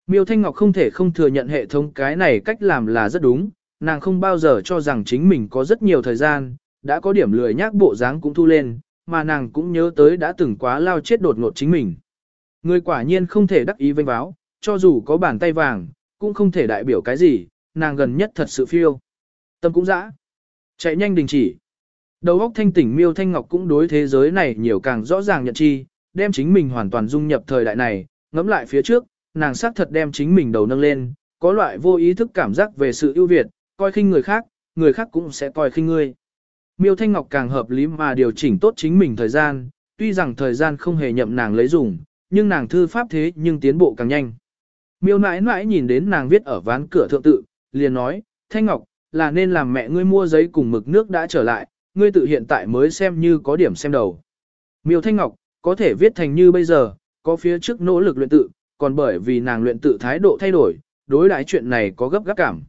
Miêu Thanh Ngọc không thể không thừa nhận hệ thống cái này cách làm là rất đúng, nàng không bao giờ cho rằng chính mình có rất nhiều thời gian, đã có điểm lười nhác bộ dáng cũng thu lên, mà nàng cũng nhớ tới đã từng quá lao chết đột ngột chính mình. Người quả nhiên không thể đắc ý vênh báo, cho dù có bàn tay vàng, cũng không thể đại biểu cái gì, nàng gần nhất thật sự phiêu. Tâm cũng dã. Chạy nhanh đình chỉ. Đầu óc thanh tỉnh miêu thanh ngọc cũng đối thế giới này nhiều càng rõ ràng nhận chi, đem chính mình hoàn toàn dung nhập thời đại này, ngẫm lại phía trước, nàng xác thật đem chính mình đầu nâng lên, có loại vô ý thức cảm giác về sự ưu việt, coi khinh người khác, người khác cũng sẽ coi khinh ngươi. Miêu Thanh Ngọc càng hợp lý mà điều chỉnh tốt chính mình thời gian, tuy rằng thời gian không hề nhậm nàng lấy dùng, nhưng nàng thư pháp thế nhưng tiến bộ càng nhanh. Miêu nãi nãi nhìn đến nàng viết ở ván cửa thượng tự, liền nói, Thanh Ngọc, là nên làm mẹ ngươi mua giấy cùng mực nước đã trở lại, ngươi tự hiện tại mới xem như có điểm xem đầu. Miêu Thanh Ngọc, có thể viết thành như bây giờ, có phía trước nỗ lực luyện tự, còn bởi vì nàng luyện tự thái độ thay đổi, đối đãi chuyện này có gấp gáp cảm.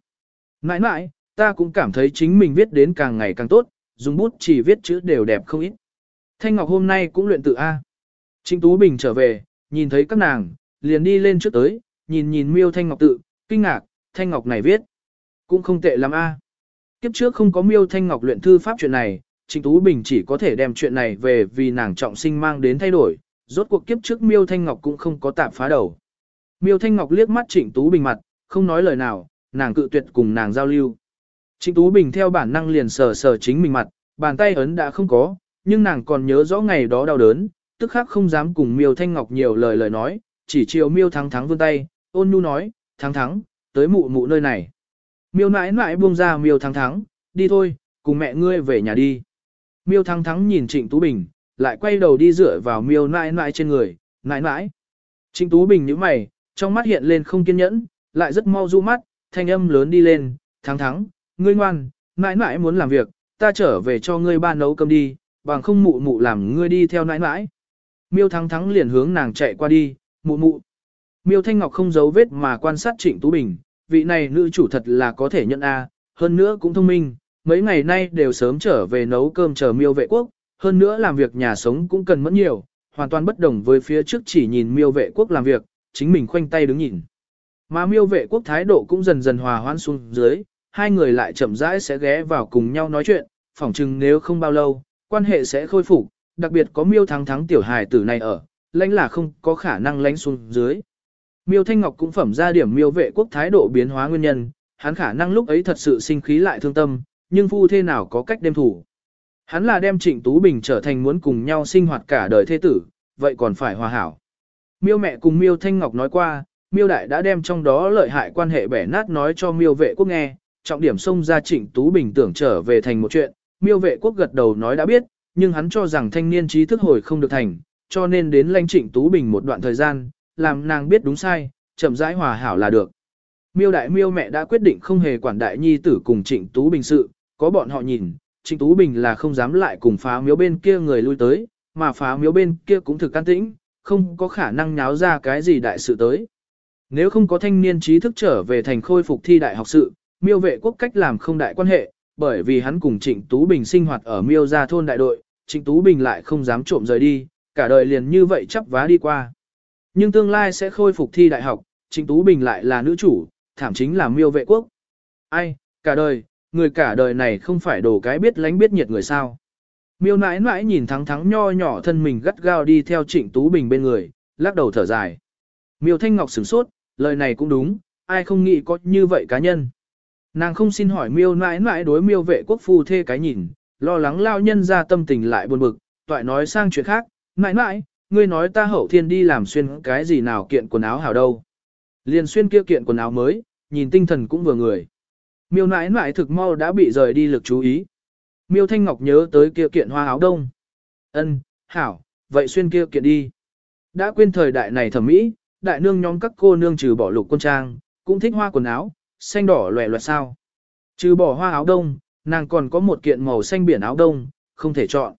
Nãi nãi, ta cũng cảm thấy chính mình viết đến càng ngày càng tốt, dùng bút chỉ viết chữ đều đẹp không ít. Thanh Ngọc hôm nay cũng luyện tự A. Trịnh Tú Bình trở về, nhìn thấy các nàng, liền đi lên trước tới, nhìn nhìn miêu Thanh Ngọc tự, kinh ngạc, Thanh Ngọc này viết. Cũng không tệ lắm A. Kiếp trước không có miêu thanh ngọc luyện thư pháp chuyện này, Trịnh Tú Bình chỉ có thể đem chuyện này về vì nàng trọng sinh mang đến thay đổi, rốt cuộc kiếp trước Miêu Thanh Ngọc cũng không có tạm phá đầu. Miêu Thanh Ngọc liếc mắt Trịnh Tú Bình mặt, không nói lời nào, nàng cự tuyệt cùng nàng giao lưu. Trịnh Tú Bình theo bản năng liền sờ sờ chính mình mặt, bàn tay ấn đã không có, nhưng nàng còn nhớ rõ ngày đó đau đớn, tức khắc không dám cùng Miêu Thanh Ngọc nhiều lời lời nói, chỉ chiều Miêu Thắng Thắng vươn tay, ôn nhu nói, Thắng Thắng, tới mụ mụ nơi này. Miêu nãi nãi buông ra Miêu Thắng Thắng, đi thôi, cùng mẹ ngươi về nhà đi. Miêu Thắng Thắng nhìn Trịnh Tú Bình, lại quay đầu đi dựa vào Miêu nãi nãi trên người, nãi nãi. Trịnh Tú Bình nhíu mày, trong mắt hiện lên không kiên nhẫn, lại rất mau du mắt, thanh âm lớn đi lên, Thắng Thắng, ngươi ngoan, nãi nãi muốn làm việc, ta trở về cho ngươi ba nấu cơm đi, bằng không mụ mụ làm ngươi đi theo nãi nãi. Miêu Thắng Thắng liền hướng nàng chạy qua đi, mụ mụ. Miêu Thanh Ngọc không giấu vết mà quan sát Trịnh Tú Bình, vị này nữ chủ thật là có thể nhận A, hơn nữa cũng thông minh, mấy ngày nay đều sớm trở về nấu cơm chờ miêu vệ quốc, hơn nữa làm việc nhà sống cũng cần mẫn nhiều, hoàn toàn bất đồng với phía trước chỉ nhìn miêu vệ quốc làm việc, chính mình khoanh tay đứng nhìn. Mà miêu vệ quốc thái độ cũng dần dần hòa hoãn xuống dưới, hai người lại chậm rãi sẽ ghé vào cùng nhau nói chuyện, phỏng chừng nếu không bao lâu, quan hệ sẽ khôi phục, đặc biệt có miêu thắng thắng tiểu hài tử này ở, lãnh là không có khả năng lãnh xuống dưới. Miêu Thanh Ngọc cũng phẩm ra điểm miêu vệ quốc thái độ biến hóa nguyên nhân, hắn khả năng lúc ấy thật sự sinh khí lại thương tâm, nhưng phu thế nào có cách đem thủ. Hắn là đem Trịnh Tú Bình trở thành muốn cùng nhau sinh hoạt cả đời thế tử, vậy còn phải hòa hảo. Miêu mẹ cùng Miêu Thanh Ngọc nói qua, Miêu Đại đã đem trong đó lợi hại quan hệ bẻ nát nói cho Miêu vệ quốc nghe, trọng điểm xông ra Trịnh Tú Bình tưởng trở về thành một chuyện, Miêu vệ quốc gật đầu nói đã biết, nhưng hắn cho rằng thanh niên trí thức hồi không được thành, cho nên đến lãnh Trịnh Tú Bình một đoạn thời gian, làm nàng biết đúng sai, chậm rãi hòa hảo là được. Miêu đại miêu mẹ đã quyết định không hề quản đại nhi tử cùng Trịnh Tú Bình sự, có bọn họ nhìn, Trịnh Tú Bình là không dám lại cùng phá miếu bên kia người lui tới, mà phá miếu bên kia cũng thực can tĩnh, không có khả năng nháo ra cái gì đại sự tới. Nếu không có thanh niên trí thức trở về thành khôi phục thi đại học sự, miêu vệ quốc cách làm không đại quan hệ, bởi vì hắn cùng Trịnh Tú Bình sinh hoạt ở miêu gia thôn đại đội, Trịnh Tú Bình lại không dám trộm rời đi, cả đời liền như vậy chắp vá đi qua. Nhưng tương lai sẽ khôi phục thi đại học, Trịnh Tú Bình lại là nữ chủ, thảm chính là miêu vệ quốc. Ai, cả đời, người cả đời này không phải đồ cái biết lánh biết nhiệt người sao. Miêu nãi nãi nhìn thắng thắng nho nhỏ thân mình gắt gao đi theo Trịnh Tú Bình bên người, lắc đầu thở dài. Miêu Thanh Ngọc sửng sốt, lời này cũng đúng, ai không nghĩ có như vậy cá nhân. Nàng không xin hỏi miêu nãi nãi đối miêu vệ quốc phu thê cái nhìn, lo lắng lao nhân ra tâm tình lại buồn bực, toại nói sang chuyện khác, nãi nãi, ngươi nói ta hậu thiên đi làm xuyên cái gì nào kiện quần áo hảo đâu. Liền xuyên kia kiện quần áo mới, nhìn tinh thần cũng vừa người. Miêu nãi nãi thực mau đã bị rời đi lực chú ý. Miêu Thanh Ngọc nhớ tới kia kiện hoa áo đông. Ân, hảo, vậy xuyên kia kiện đi. Đã quên thời đại này thẩm mỹ, đại nương nhóm các cô nương trừ bỏ lục quân trang, cũng thích hoa quần áo, xanh đỏ loẹ loẹt sao. Trừ bỏ hoa áo đông, nàng còn có một kiện màu xanh biển áo đông, không thể chọn.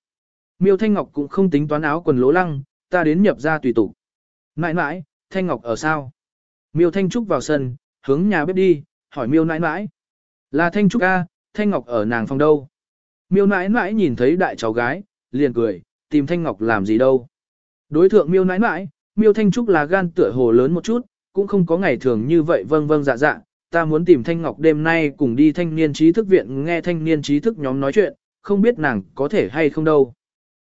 Miêu Thanh Ngọc cũng không tính toán áo quần lố lăng, ta đến nhập ra tùy tục. Nãi nãi, Thanh Ngọc ở sao? Miêu Thanh Trúc vào sân, hướng nhà bếp đi, hỏi Miêu nãi nãi. Là Thanh Trúc A, Thanh Ngọc ở nàng phòng đâu? Miêu nãi nãi nhìn thấy đại cháu gái, liền cười, tìm Thanh Ngọc làm gì đâu. Đối thượng Miêu nãi nãi, Miêu Thanh Trúc là gan tựa hồ lớn một chút, cũng không có ngày thường như vậy vâng vâng dạ dạ. Ta muốn tìm Thanh Ngọc đêm nay cùng đi thanh niên trí thức viện nghe thanh niên trí thức nhóm nói chuyện, không biết nàng có thể hay không đâu.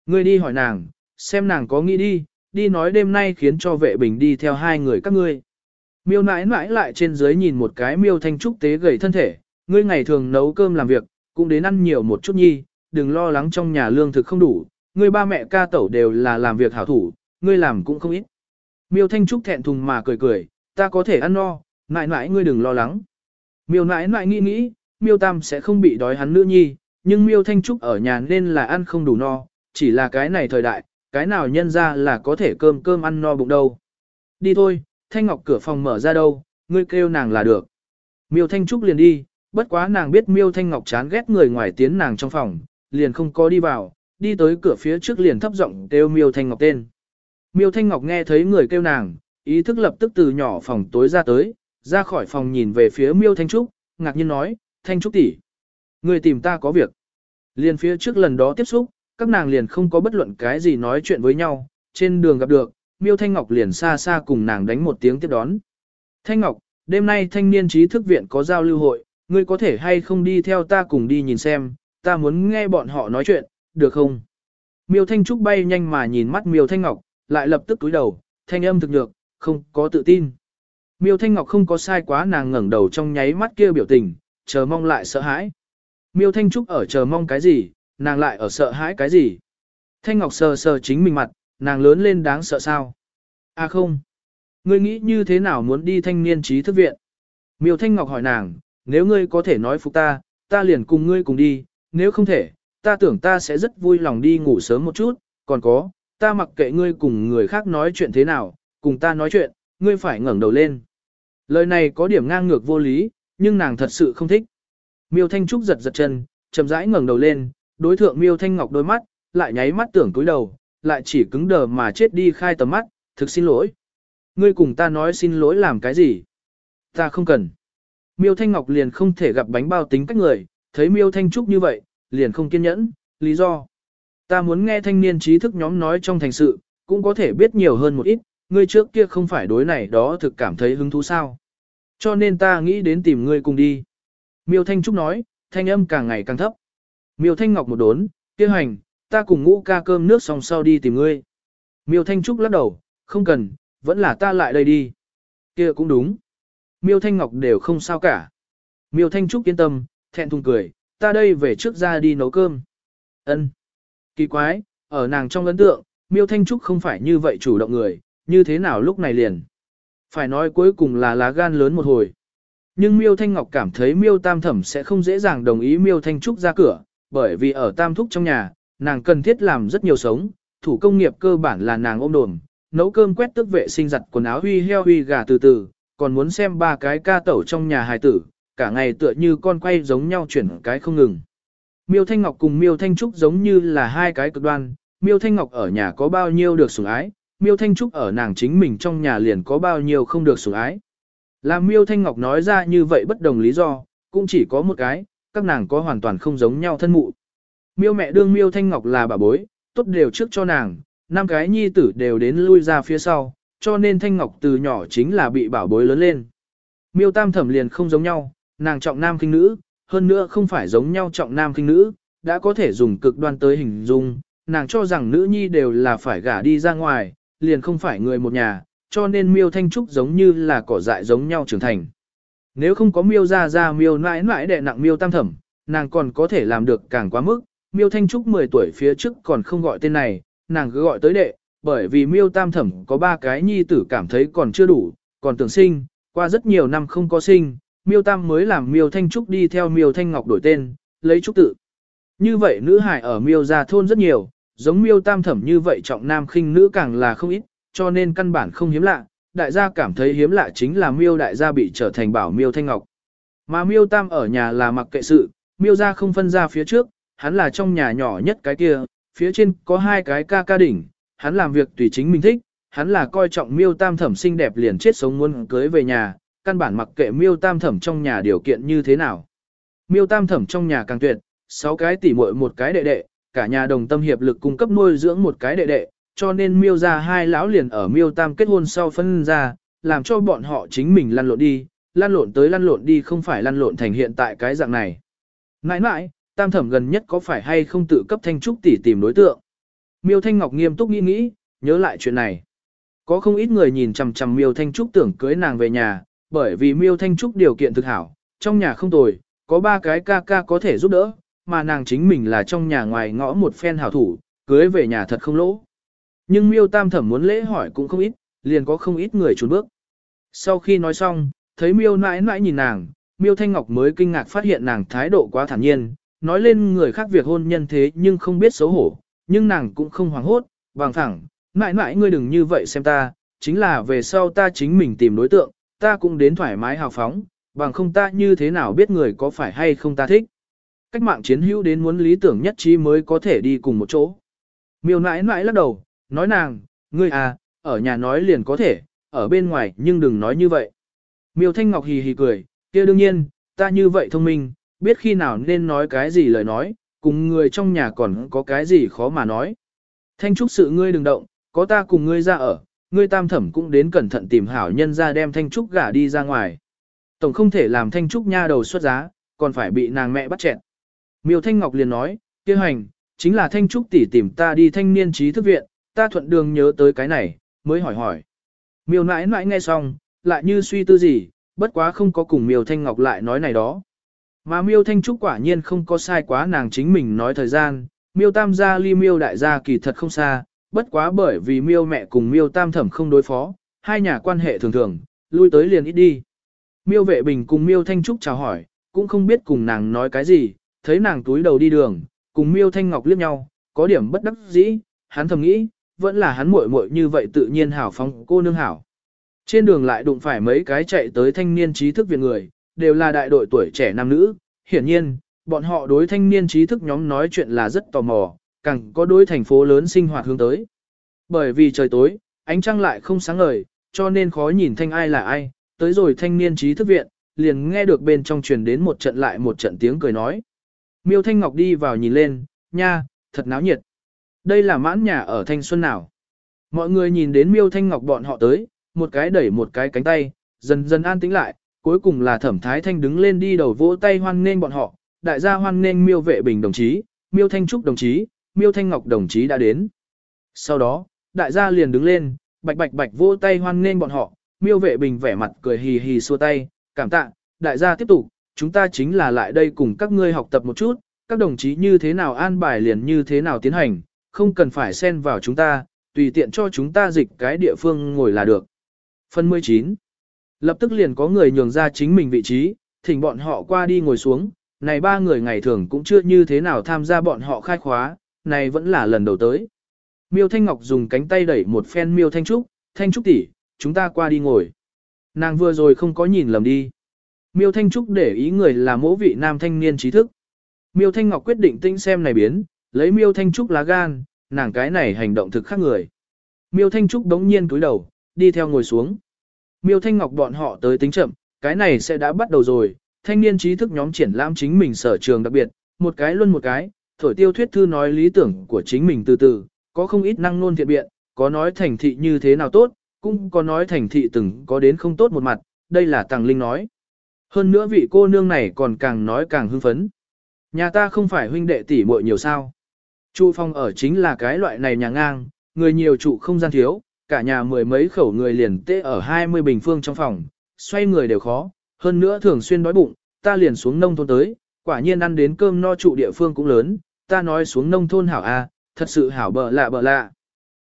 Ngươi đi hỏi nàng, xem nàng có nghĩ đi, đi nói đêm nay khiến cho vệ bình đi theo hai người các ngươi. Miêu nãi nãi lại trên dưới nhìn một cái miêu thanh trúc tế gầy thân thể, ngươi ngày thường nấu cơm làm việc, cũng đến ăn nhiều một chút nhi, đừng lo lắng trong nhà lương thực không đủ, ngươi ba mẹ ca tẩu đều là làm việc hảo thủ, ngươi làm cũng không ít. Miêu thanh trúc thẹn thùng mà cười cười, ta có thể ăn no, nãi nãi ngươi đừng lo lắng. Miêu nãi nãi nghĩ nghĩ, miêu tam sẽ không bị đói hắn nữ nhi, nhưng miêu thanh trúc ở nhà nên là ăn không đủ no, chỉ là cái này thời đại, cái nào nhân ra là có thể cơm cơm ăn no bụng đâu. Đi thôi, Thanh Ngọc cửa phòng mở ra đâu, ngươi kêu nàng là được. Miêu Thanh Trúc liền đi, bất quá nàng biết Miêu Thanh Ngọc chán ghét người ngoài tiến nàng trong phòng, liền không có đi vào, đi tới cửa phía trước liền thấp giọng kêu Miêu Thanh Ngọc tên. Miêu Thanh Ngọc nghe thấy người kêu nàng, ý thức lập tức từ nhỏ phòng tối ra tới, ra khỏi phòng nhìn về phía Miêu Thanh Trúc, ngạc nhiên nói, Thanh Trúc tỷ, người tìm ta có việc. Liền phía trước lần đó tiếp xúc, các nàng liền không có bất luận cái gì nói chuyện với nhau, trên đường gặp được, Miêu Thanh Ngọc liền xa xa cùng nàng đánh một tiếng tiếp đón. Thanh Ngọc, đêm nay thanh niên trí thức viện có giao lưu hội, ngươi có thể hay không đi theo ta cùng đi nhìn xem, ta muốn nghe bọn họ nói chuyện, được không? Miêu Thanh Trúc bay nhanh mà nhìn mắt Miêu Thanh Ngọc, lại lập tức túi đầu, thanh âm thực nhược, không có tự tin. Miêu Thanh Ngọc không có sai quá nàng ngẩng đầu trong nháy mắt kia biểu tình, chờ mong lại sợ hãi. Miêu Thanh Trúc ở chờ mong cái gì, nàng lại ở sợ hãi cái gì. Thanh Ngọc sờ sờ chính mình mặt, nàng lớn lên đáng sợ sao. À không. Ngươi nghĩ như thế nào muốn đi thanh niên trí thức viện? Miêu Thanh Ngọc hỏi nàng, nếu ngươi có thể nói phục ta, ta liền cùng ngươi cùng đi, nếu không thể, ta tưởng ta sẽ rất vui lòng đi ngủ sớm một chút, còn có, ta mặc kệ ngươi cùng người khác nói chuyện thế nào, cùng ta nói chuyện, ngươi phải ngẩng đầu lên. Lời này có điểm ngang ngược vô lý, nhưng nàng thật sự không thích. Miêu Thanh Trúc giật giật chân, chậm rãi ngẩng đầu lên, đối thượng Miêu Thanh Ngọc đôi mắt, lại nháy mắt tưởng cúi đầu, lại chỉ cứng đờ mà chết đi khai tầm mắt, thực xin lỗi. Ngươi cùng ta nói xin lỗi làm cái gì? Ta không cần. Miêu Thanh Ngọc liền không thể gặp bánh bao tính cách người, thấy Miêu Thanh Trúc như vậy, liền không kiên nhẫn, lý do. Ta muốn nghe thanh niên trí thức nhóm nói trong thành sự, cũng có thể biết nhiều hơn một ít, ngươi trước kia không phải đối này đó thực cảm thấy hứng thú sao. Cho nên ta nghĩ đến tìm ngươi cùng đi. Miêu Thanh Trúc nói, thanh âm càng ngày càng thấp. Miêu Thanh Ngọc một đốn, kia hành, ta cùng ngũ ca cơm nước xong sau đi tìm ngươi. Miêu Thanh Trúc lắc đầu, không cần, vẫn là ta lại đây đi. Kia cũng đúng. Miêu Thanh Ngọc đều không sao cả. Miêu Thanh Trúc yên tâm, thẹn thùng cười, ta đây về trước ra đi nấu cơm. Ân. Kỳ quái, ở nàng trong ấn tượng, Miêu Thanh Trúc không phải như vậy chủ động người, như thế nào lúc này liền. Phải nói cuối cùng là lá gan lớn một hồi. Nhưng Miêu Thanh Ngọc cảm thấy Miêu Tam Thẩm sẽ không dễ dàng đồng ý Miêu Thanh Trúc ra cửa, bởi vì ở Tam Thúc trong nhà, nàng cần thiết làm rất nhiều sống, thủ công nghiệp cơ bản là nàng ôm đồm, nấu cơm quét tước vệ sinh giặt quần áo huy heo huy gà từ từ, còn muốn xem ba cái ca tẩu trong nhà hài tử, cả ngày tựa như con quay giống nhau chuyển cái không ngừng. Miêu Thanh Ngọc cùng Miêu Thanh Trúc giống như là hai cái cực đoan, Miêu Thanh Ngọc ở nhà có bao nhiêu được sủng ái, Miêu Thanh Trúc ở nàng chính mình trong nhà liền có bao nhiêu không được sủng ái. Làm Miêu Thanh Ngọc nói ra như vậy bất đồng lý do, cũng chỉ có một cái, các nàng có hoàn toàn không giống nhau thân mụ. Miêu mẹ đương Miêu Thanh Ngọc là bà bối, tốt đều trước cho nàng, năm cái nhi tử đều đến lui ra phía sau, cho nên Thanh Ngọc từ nhỏ chính là bị bảo bối lớn lên. Miêu Tam Thẩm liền không giống nhau, nàng trọng nam kinh nữ, hơn nữa không phải giống nhau trọng nam kinh nữ, đã có thể dùng cực đoan tới hình dung, nàng cho rằng nữ nhi đều là phải gả đi ra ngoài, liền không phải người một nhà, cho nên miêu thanh trúc giống như là cỏ dại giống nhau trưởng thành. Nếu không có miêu ra ra miêu nãi nãi đệ nặng miêu tam thẩm, nàng còn có thể làm được càng quá mức, miêu thanh trúc 10 tuổi phía trước còn không gọi tên này, nàng cứ gọi tới đệ, bởi vì miêu tam thẩm có ba cái nhi tử cảm thấy còn chưa đủ, còn tưởng sinh, qua rất nhiều năm không có sinh, miêu tam mới làm miêu thanh trúc đi theo miêu thanh ngọc đổi tên, lấy trúc tự. Như vậy nữ hải ở miêu gia thôn rất nhiều, giống miêu tam thẩm như vậy trọng nam khinh nữ càng là không ít, cho nên căn bản không hiếm lạ, đại gia cảm thấy hiếm lạ chính là miêu đại gia bị trở thành bảo miêu thanh ngọc. Mà miêu tam ở nhà là mặc kệ sự, miêu gia không phân ra phía trước, hắn là trong nhà nhỏ nhất cái kia, phía trên có hai cái ca ca đỉnh, hắn làm việc tùy chính mình thích, hắn là coi trọng miêu tam thẩm xinh đẹp liền chết sống muốn cưới về nhà, căn bản mặc kệ miêu tam thẩm trong nhà điều kiện như thế nào. Miêu tam thẩm trong nhà càng tuyệt, sáu cái tỷ muội một cái đệ đệ, cả nhà đồng tâm hiệp lực cung cấp nuôi dưỡng một cái đệ đệ, cho nên miêu ra hai lão liền ở miêu tam kết hôn sau phân ra, làm cho bọn họ chính mình lăn lộn đi, lăn lộn tới lăn lộn đi không phải lăn lộn thành hiện tại cái dạng này. Nãi nãi, tam thẩm gần nhất có phải hay không tự cấp thanh trúc tỷ tìm đối tượng? Miêu Thanh Ngọc nghiêm túc nghĩ nghĩ, nhớ lại chuyện này. Có không ít người nhìn chằm chằm Miêu Thanh Trúc tưởng cưới nàng về nhà, bởi vì Miêu Thanh Trúc điều kiện thực hảo, trong nhà không tồi, có ba cái ca ca có thể giúp đỡ, mà nàng chính mình là trong nhà ngoài ngõ một phen hảo thủ, cưới về nhà thật không lỗ. Nhưng Miêu Tam Thẩm muốn lễ hỏi cũng không ít, liền có không ít người trốn bước. Sau khi nói xong, thấy Miêu nãi nãi nhìn nàng, Miêu Thanh Ngọc mới kinh ngạc phát hiện nàng thái độ quá thản nhiên, nói lên người khác việc hôn nhân thế nhưng không biết xấu hổ, nhưng nàng cũng không hoảng hốt, bằng thẳng, nãi nãi ngươi đừng như vậy xem ta, chính là về sau ta chính mình tìm đối tượng, ta cũng đến thoải mái hào phóng, bằng không ta như thế nào biết người có phải hay không ta thích. Cách mạng chiến hữu đến muốn lý tưởng nhất trí mới có thể đi cùng một chỗ. Miêu nãi nãi lắc đầu, nói nàng, ngươi à, ở nhà nói liền có thể, ở bên ngoài nhưng đừng nói như vậy. Miêu Thanh Ngọc hì hì cười, kia đương nhiên, ta như vậy thông minh, biết khi nào nên nói cái gì lời nói, cùng người trong nhà còn có cái gì khó mà nói. Thanh trúc sự ngươi đừng động, có ta cùng ngươi ra ở, ngươi tam thẩm cũng đến cẩn thận tìm hảo nhân ra đem thanh trúc gả đi ra ngoài. Tổng không thể làm thanh trúc nha đầu xuất giá, còn phải bị nàng mẹ bắt chẹn. Miêu Thanh Ngọc liền nói, kia hành, chính là thanh trúc tỷ tìm ta đi thanh niên trí thức viện, ta thuận đường nhớ tới cái này, mới hỏi hỏi. Miêu nãi nãi nghe xong, lại như suy tư gì, bất quá không có cùng Miêu Thanh Ngọc lại nói này đó. Mà Miêu Thanh Trúc quả nhiên không có sai quá nàng chính mình nói thời gian, Miêu Tam gia ly Miêu đại gia kỳ thật không xa, bất quá bởi vì Miêu mẹ cùng Miêu Tam thẩm không đối phó, hai nhà quan hệ thường thường, lui tới liền ít đi. Miêu vệ bình cùng Miêu Thanh Trúc chào hỏi, cũng không biết cùng nàng nói cái gì, thấy nàng túi đầu đi đường, cùng Miêu Thanh Ngọc liếc nhau, có điểm bất đắc dĩ, hắn thầm nghĩ, vẫn là hắn muội muội như vậy tự nhiên hảo phóng cô nương hảo. Trên đường lại đụng phải mấy cái chạy tới thanh niên trí thức viện người, đều là đại đội tuổi trẻ nam nữ, hiển nhiên, bọn họ đối thanh niên trí thức nhóm nói chuyện là rất tò mò, càng có đối thành phố lớn sinh hoạt hướng tới. Bởi vì trời tối, ánh trăng lại không sáng ngời, cho nên khó nhìn thanh ai là ai, tới rồi thanh niên trí thức viện, liền nghe được bên trong truyền đến một trận lại một trận tiếng cười nói. Miêu Thanh Ngọc đi vào nhìn lên, nha, thật náo nhiệt. Đây là mãn nhà ở thanh xuân nào. Mọi người nhìn đến Miêu Thanh Ngọc bọn họ tới, một cái đẩy một cái cánh tay, dần dần an tĩnh lại, cuối cùng là Thẩm Thái Thanh đứng lên đi đầu vỗ tay hoan nghênh bọn họ, đại gia hoan nghênh Miêu Vệ Bình đồng chí, Miêu Thanh Trúc đồng chí, Miêu Thanh Ngọc đồng chí đã đến. Sau đó, đại gia liền đứng lên, bạch bạch bạch vỗ tay hoan nghênh bọn họ, Miêu Vệ Bình vẻ mặt cười hì hì xua tay, cảm tạ, đại gia tiếp tục, chúng ta chính là lại đây cùng các ngươi học tập một chút, các đồng chí như thế nào an bài liền như thế nào tiến hành, không cần phải xen vào chúng ta, tùy tiện cho chúng ta dịch cái địa phương ngồi là được. Phần 19 Lập tức liền có người nhường ra chính mình vị trí, thỉnh bọn họ qua đi ngồi xuống, này ba người ngày thường cũng chưa như thế nào tham gia bọn họ khai khóa, này vẫn là lần đầu tới. Miêu Thanh Ngọc dùng cánh tay đẩy một phen Miêu Thanh Trúc, Thanh Trúc tỷ, chúng ta qua đi ngồi. Nàng vừa rồi không có nhìn lầm đi. Miêu Thanh Trúc để ý người là mỗ vị nam thanh niên trí thức. Miêu Thanh Ngọc quyết định tinh xem này biến, lấy Miêu Thanh Trúc lá gan, nàng cái này hành động thực khác người. Miêu Thanh Trúc đống nhiên cúi đầu, đi theo ngồi xuống. Miêu Thanh Ngọc bọn họ tới tính chậm, cái này sẽ đã bắt đầu rồi, thanh niên trí thức nhóm triển lãm chính mình sở trường đặc biệt, một cái luôn một cái, thổi tiêu thuyết thư nói lý tưởng của chính mình từ từ, có không ít năng nôn thiện biện, có nói thành thị như thế nào tốt, cũng có nói thành thị từng có đến không tốt một mặt, đây là Tàng Linh nói. Hơn nữa vị cô nương này còn càng nói càng hưng phấn. Nhà ta không phải huynh đệ tỷ muội nhiều sao. Trụ phong ở chính là cái loại này nhà ngang, người nhiều trụ không gian thiếu, cả nhà mười mấy khẩu người liền tê ở 20 bình phương trong phòng, xoay người đều khó, hơn nữa thường xuyên đói bụng, ta liền xuống nông thôn tới, quả nhiên ăn đến cơm no trụ địa phương cũng lớn, ta nói xuống nông thôn hảo a, thật sự hảo bợ lạ bợ lạ.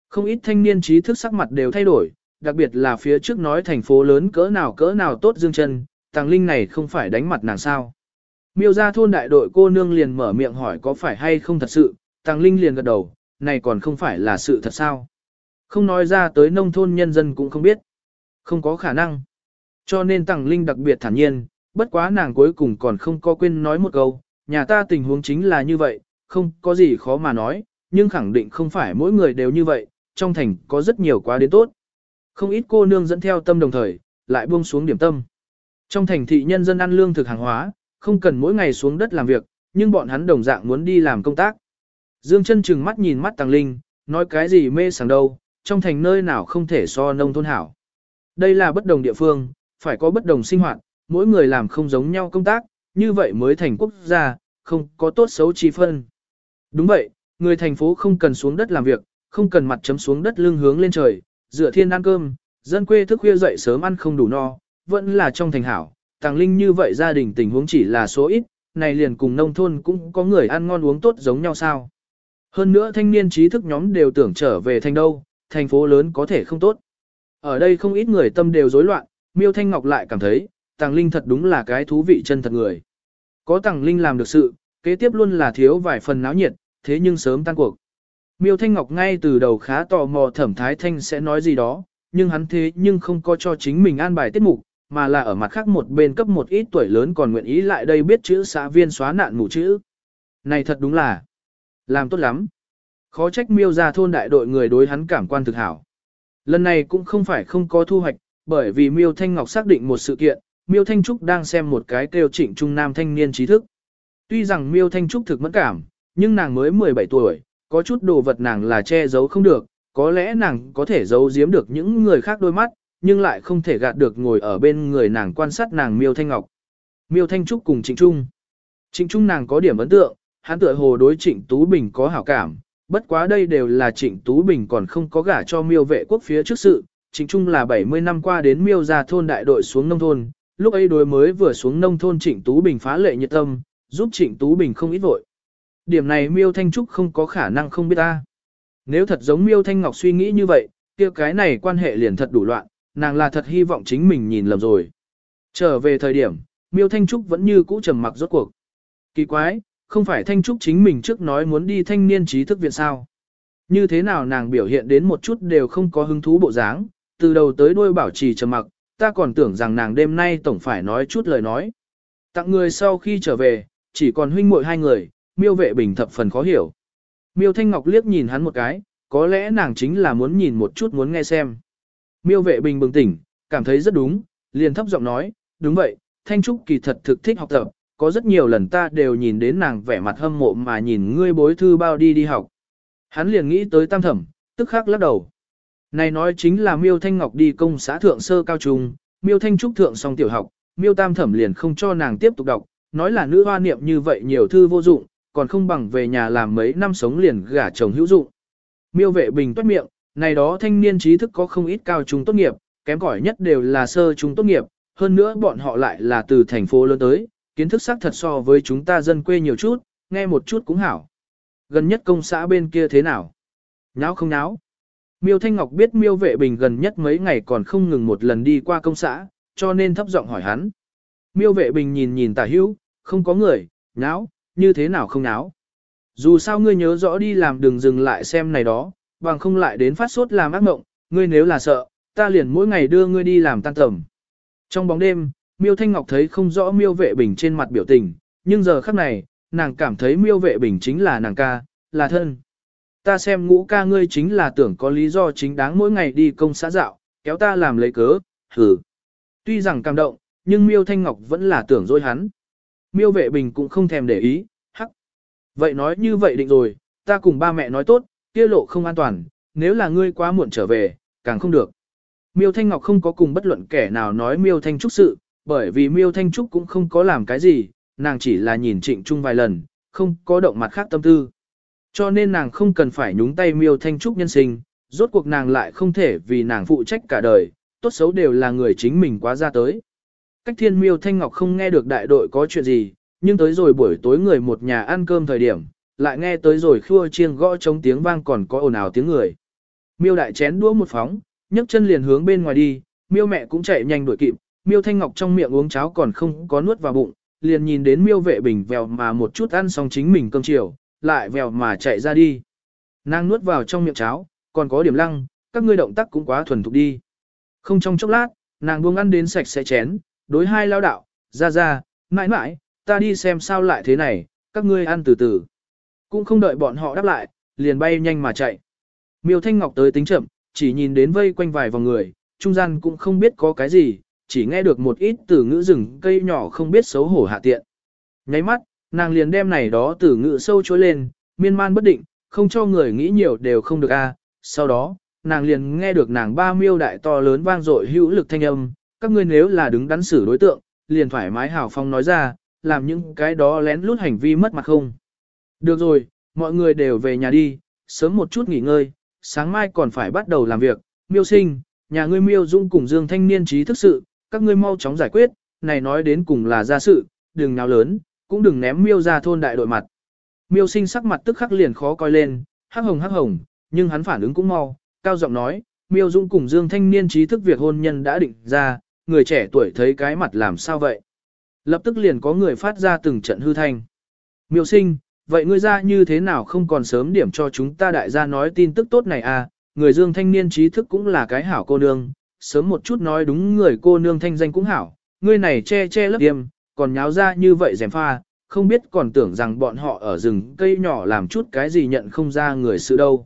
Không ít thanh niên trí thức sắc mặt đều thay đổi, đặc biệt là phía trước nói thành phố lớn cỡ nào cỡ nào tốt dương chân, tàng linh này không phải đánh mặt nàng sao. Miêu ra thôn đại đội cô nương liền mở miệng hỏi có phải hay không thật sự, tàng linh liền gật đầu, này còn không phải là sự thật sao. Không nói ra tới nông thôn nhân dân cũng không biết. Không có khả năng. Cho nên tàng linh đặc biệt thản nhiên, bất quá nàng cuối cùng còn không có quên nói một câu, nhà ta tình huống chính là như vậy, không có gì khó mà nói, nhưng khẳng định không phải mỗi người đều như vậy, trong thành có rất nhiều quá đến tốt. Không ít cô nương dẫn theo tâm đồng thời, lại buông xuống điểm tâm. Trong thành thị nhân dân ăn lương thực hàng hóa, không cần mỗi ngày xuống đất làm việc, nhưng bọn hắn đồng dạng muốn đi làm công tác. Dương chân chừng mắt nhìn mắt Tàng Linh, nói cái gì mê sảng đâu, trong thành nơi nào không thể so nông thôn hảo. Đây là bất đồng địa phương, phải có bất đồng sinh hoạt, mỗi người làm không giống nhau công tác, như vậy mới thành quốc gia, không có tốt xấu chi phân. Đúng vậy, người thành phố không cần xuống đất làm việc, không cần mặt chấm xuống đất lưng hướng lên trời, dựa thiên ăn cơm, dân quê thức khuya dậy sớm ăn không đủ no, vẫn là trong thành hảo. Tàng Linh như vậy gia đình tình huống chỉ là số ít, này liền cùng nông thôn cũng có người ăn ngon uống tốt giống nhau sao. Hơn nữa thanh niên trí thức nhóm đều tưởng trở về thành đâu, thành phố lớn có thể không tốt. Ở đây không ít người tâm đều rối loạn, Miêu Thanh Ngọc lại cảm thấy, Tàng Linh thật đúng là cái thú vị chân thật người. Có Tàng Linh làm được sự, kế tiếp luôn là thiếu vài phần náo nhiệt, thế nhưng sớm tan cuộc. Miêu Thanh Ngọc ngay từ đầu khá tò mò Thẩm Thái Thanh sẽ nói gì đó, nhưng hắn thế nhưng không có cho chính mình an bài tiết mục, mà là ở mặt khác một bên cấp một ít tuổi lớn còn nguyện ý lại đây biết chữ xã viên xóa nạn mù chữ. Này thật đúng là, làm tốt lắm. Khó trách miêu ra thôn đại đội người đối hắn cảm quan thực hảo. Lần này cũng không phải không có thu hoạch, bởi vì miêu Thanh Ngọc xác định một sự kiện, miêu Thanh Trúc đang xem một cái kêu trịnh trung nam thanh niên trí thức. Tuy rằng miêu Thanh Trúc thực mẫn cảm, nhưng nàng mới 17 tuổi, có chút đồ vật nàng là che giấu không được, có lẽ nàng có thể giấu giếm được những người khác đôi mắt, nhưng lại không thể gạt được ngồi ở bên người nàng quan sát nàng Miêu Thanh Ngọc. Miêu Thanh Trúc cùng Trịnh Trung. Trịnh Trung nàng có điểm ấn tượng, hắn tựa hồ đối Trịnh Tú Bình có hảo cảm, Bất quá đây đều là Trịnh Tú Bình còn không có gả cho miêu vệ quốc phía trước sự, Trịnh Trung là 70 năm qua đến miêu ra thôn đại đội xuống nông thôn, lúc ấy đối mới vừa xuống nông thôn Trịnh Tú Bình phá lệ nhiệt tâm, giúp Trịnh Tú Bình không ít vội. Điểm này miêu Thanh Trúc không có khả năng không biết ta. Nếu thật giống miêu Thanh Ngọc suy nghĩ như vậy, kia cái này quan hệ liền thật đủ loạn, nàng là thật hy vọng chính mình nhìn lầm rồi. Trở về thời điểm, miêu Thanh Trúc vẫn như cũ trầm mặc rốt cuộc. Kỳ quái, không phải Thanh Trúc chính mình trước nói muốn đi thanh niên trí thức viện sao. Như thế nào nàng biểu hiện đến một chút đều không có hứng thú bộ dáng, từ đầu tới đuôi bảo trì trầm mặc, ta còn tưởng rằng nàng đêm nay tổng phải nói chút lời nói. Tặng người sau khi trở về, chỉ còn huynh muội hai người, miêu vệ bình thập phần khó hiểu. Miêu Thanh Ngọc liếc nhìn hắn một cái, có lẽ nàng chính là muốn nhìn một chút muốn nghe xem. Miêu vệ bình bừng tỉnh, cảm thấy rất đúng, liền thấp giọng nói, đúng vậy, Thanh Trúc kỳ thật thực thích học tập, có rất nhiều lần ta đều nhìn đến nàng vẻ mặt hâm mộ mà nhìn ngươi bối thư bao đi đi học. Hắn liền nghĩ tới tam thẩm, tức khắc lắc đầu. Này nói chính là Miêu Thanh Ngọc đi công xã thượng sơ cao trung, Miêu Thanh Trúc thượng song tiểu học, Miêu Tam thẩm liền không cho nàng tiếp tục đọc, nói là nữ hoa niệm như vậy nhiều thư vô dụng, còn không bằng về nhà làm mấy năm sống liền gả chồng hữu dụng. Miêu vệ bình toát miệng, này đó thanh niên trí thức có không ít cao trung tốt nghiệp, kém cỏi nhất đều là sơ trung tốt nghiệp, hơn nữa bọn họ lại là từ thành phố lớn tới, kiến thức xác thật so với chúng ta dân quê nhiều chút, nghe một chút cũng hảo. Gần nhất công xã bên kia thế nào? Nháo không nháo? Miêu Thanh Ngọc biết Miêu Vệ Bình gần nhất mấy ngày còn không ngừng một lần đi qua công xã, cho nên thấp giọng hỏi hắn. Miêu Vệ Bình nhìn nhìn tả hữu, không có người, nháo, như thế nào không nháo? Dù sao ngươi nhớ rõ đi làm đừng dừng lại xem này đó, bằng không lại đến phát sốt làm ác mộng, ngươi nếu là sợ, ta liền mỗi ngày đưa ngươi đi làm tan tầm. Trong bóng đêm, Miêu Thanh Ngọc thấy không rõ Miêu Vệ Bình trên mặt biểu tình, nhưng giờ khắc này, nàng cảm thấy Miêu Vệ Bình chính là nàng ca, là thân. Ta xem ngũ ca ngươi chính là tưởng có lý do chính đáng mỗi ngày đi công xã dạo, kéo ta làm lấy cớ, hử. Tuy rằng cảm động, nhưng Miêu Thanh Ngọc vẫn là tưởng dối hắn. Miêu Vệ Bình cũng không thèm để ý, hắc. Vậy nói như vậy định rồi, ta cùng ba mẹ nói tốt, kia lộ không an toàn, nếu là ngươi quá muộn trở về, càng không được. Miêu Thanh Ngọc không có cùng bất luận kẻ nào nói Miêu Thanh Trúc sự, bởi vì Miêu Thanh Trúc cũng không có làm cái gì, nàng chỉ là nhìn Trịnh Trung vài lần, không có động mặt khác tâm tư. Cho nên nàng không cần phải nhúng tay Miêu Thanh Trúc nhân sinh, rốt cuộc nàng lại không thể vì nàng phụ trách cả đời, tốt xấu đều là người chính mình quá ra tới. Cách thiên Miêu Thanh Ngọc không nghe được đại đội có chuyện gì, nhưng tới rồi buổi tối người một nhà ăn cơm thời điểm, lại nghe tới rồi khua chiêng gõ trống tiếng vang còn có ồn ào tiếng người. Miêu đại chén đũa một phóng, nhấc chân liền hướng bên ngoài đi, miêu mẹ cũng chạy nhanh đuổi kịp, miêu thanh ngọc trong miệng uống cháo còn không có nuốt vào bụng, liền nhìn đến miêu vệ bình vèo mà một chút ăn xong chính mình cơm chiều, lại vèo mà chạy ra đi. Nàng nuốt vào trong miệng cháo, còn có điểm lăng, các ngươi động tác cũng quá thuần thục đi. Không trong chốc lát, nàng buông ăn đến sạch sẽ chén, đối hai lao đạo, ra ra, mãi mãi, ta đi xem sao lại thế này, các ngươi ăn từ từ. Cũng không đợi bọn họ đáp lại, liền bay nhanh mà chạy. Miêu Thanh Ngọc tới tính chậm, chỉ nhìn đến vây quanh vài vòng người, trung gian cũng không biết có cái gì, chỉ nghe được một ít từ ngữ rừng cây nhỏ không biết xấu hổ hạ tiện. Nháy mắt, nàng liền đem này đó từ ngữ sâu chối lên, miên man bất định, không cho người nghĩ nhiều đều không được a. À. Sau đó, nàng liền nghe được nàng ba miêu đại to lớn vang dội hữu lực thanh âm, các ngươi nếu là đứng đắn xử đối tượng, liền thoải mái hào phong nói ra, làm những cái đó lén lút hành vi mất mặt không. Được rồi, mọi người đều về nhà đi, sớm một chút nghỉ ngơi, sáng mai còn phải bắt đầu làm việc, miêu sinh, nhà ngươi miêu dung cùng dương thanh niên trí thức sự, các ngươi mau chóng giải quyết, này nói đến cùng là ra sự, đừng nào lớn, cũng đừng ném miêu ra thôn đại đội mặt. Miêu sinh sắc mặt tức khắc liền khó coi lên, hắc hồng hắc hồng, nhưng hắn phản ứng cũng mau, cao giọng nói, miêu dung cùng dương thanh niên trí thức việc hôn nhân đã định ra, người trẻ tuổi thấy cái mặt làm sao vậy. Lập tức liền có người phát ra từng trận hư thanh. Miêu sinh, vậy ngươi ra như thế nào không còn sớm điểm cho chúng ta đại gia nói tin tức tốt này à, người dương thanh niên trí thức cũng là cái hảo cô nương, sớm một chút nói đúng người cô nương thanh danh cũng hảo, ngươi này che che lấp tiêm, còn nháo ra như vậy dèm pha, không biết còn tưởng rằng bọn họ ở rừng cây nhỏ làm chút cái gì nhận không ra người sự đâu.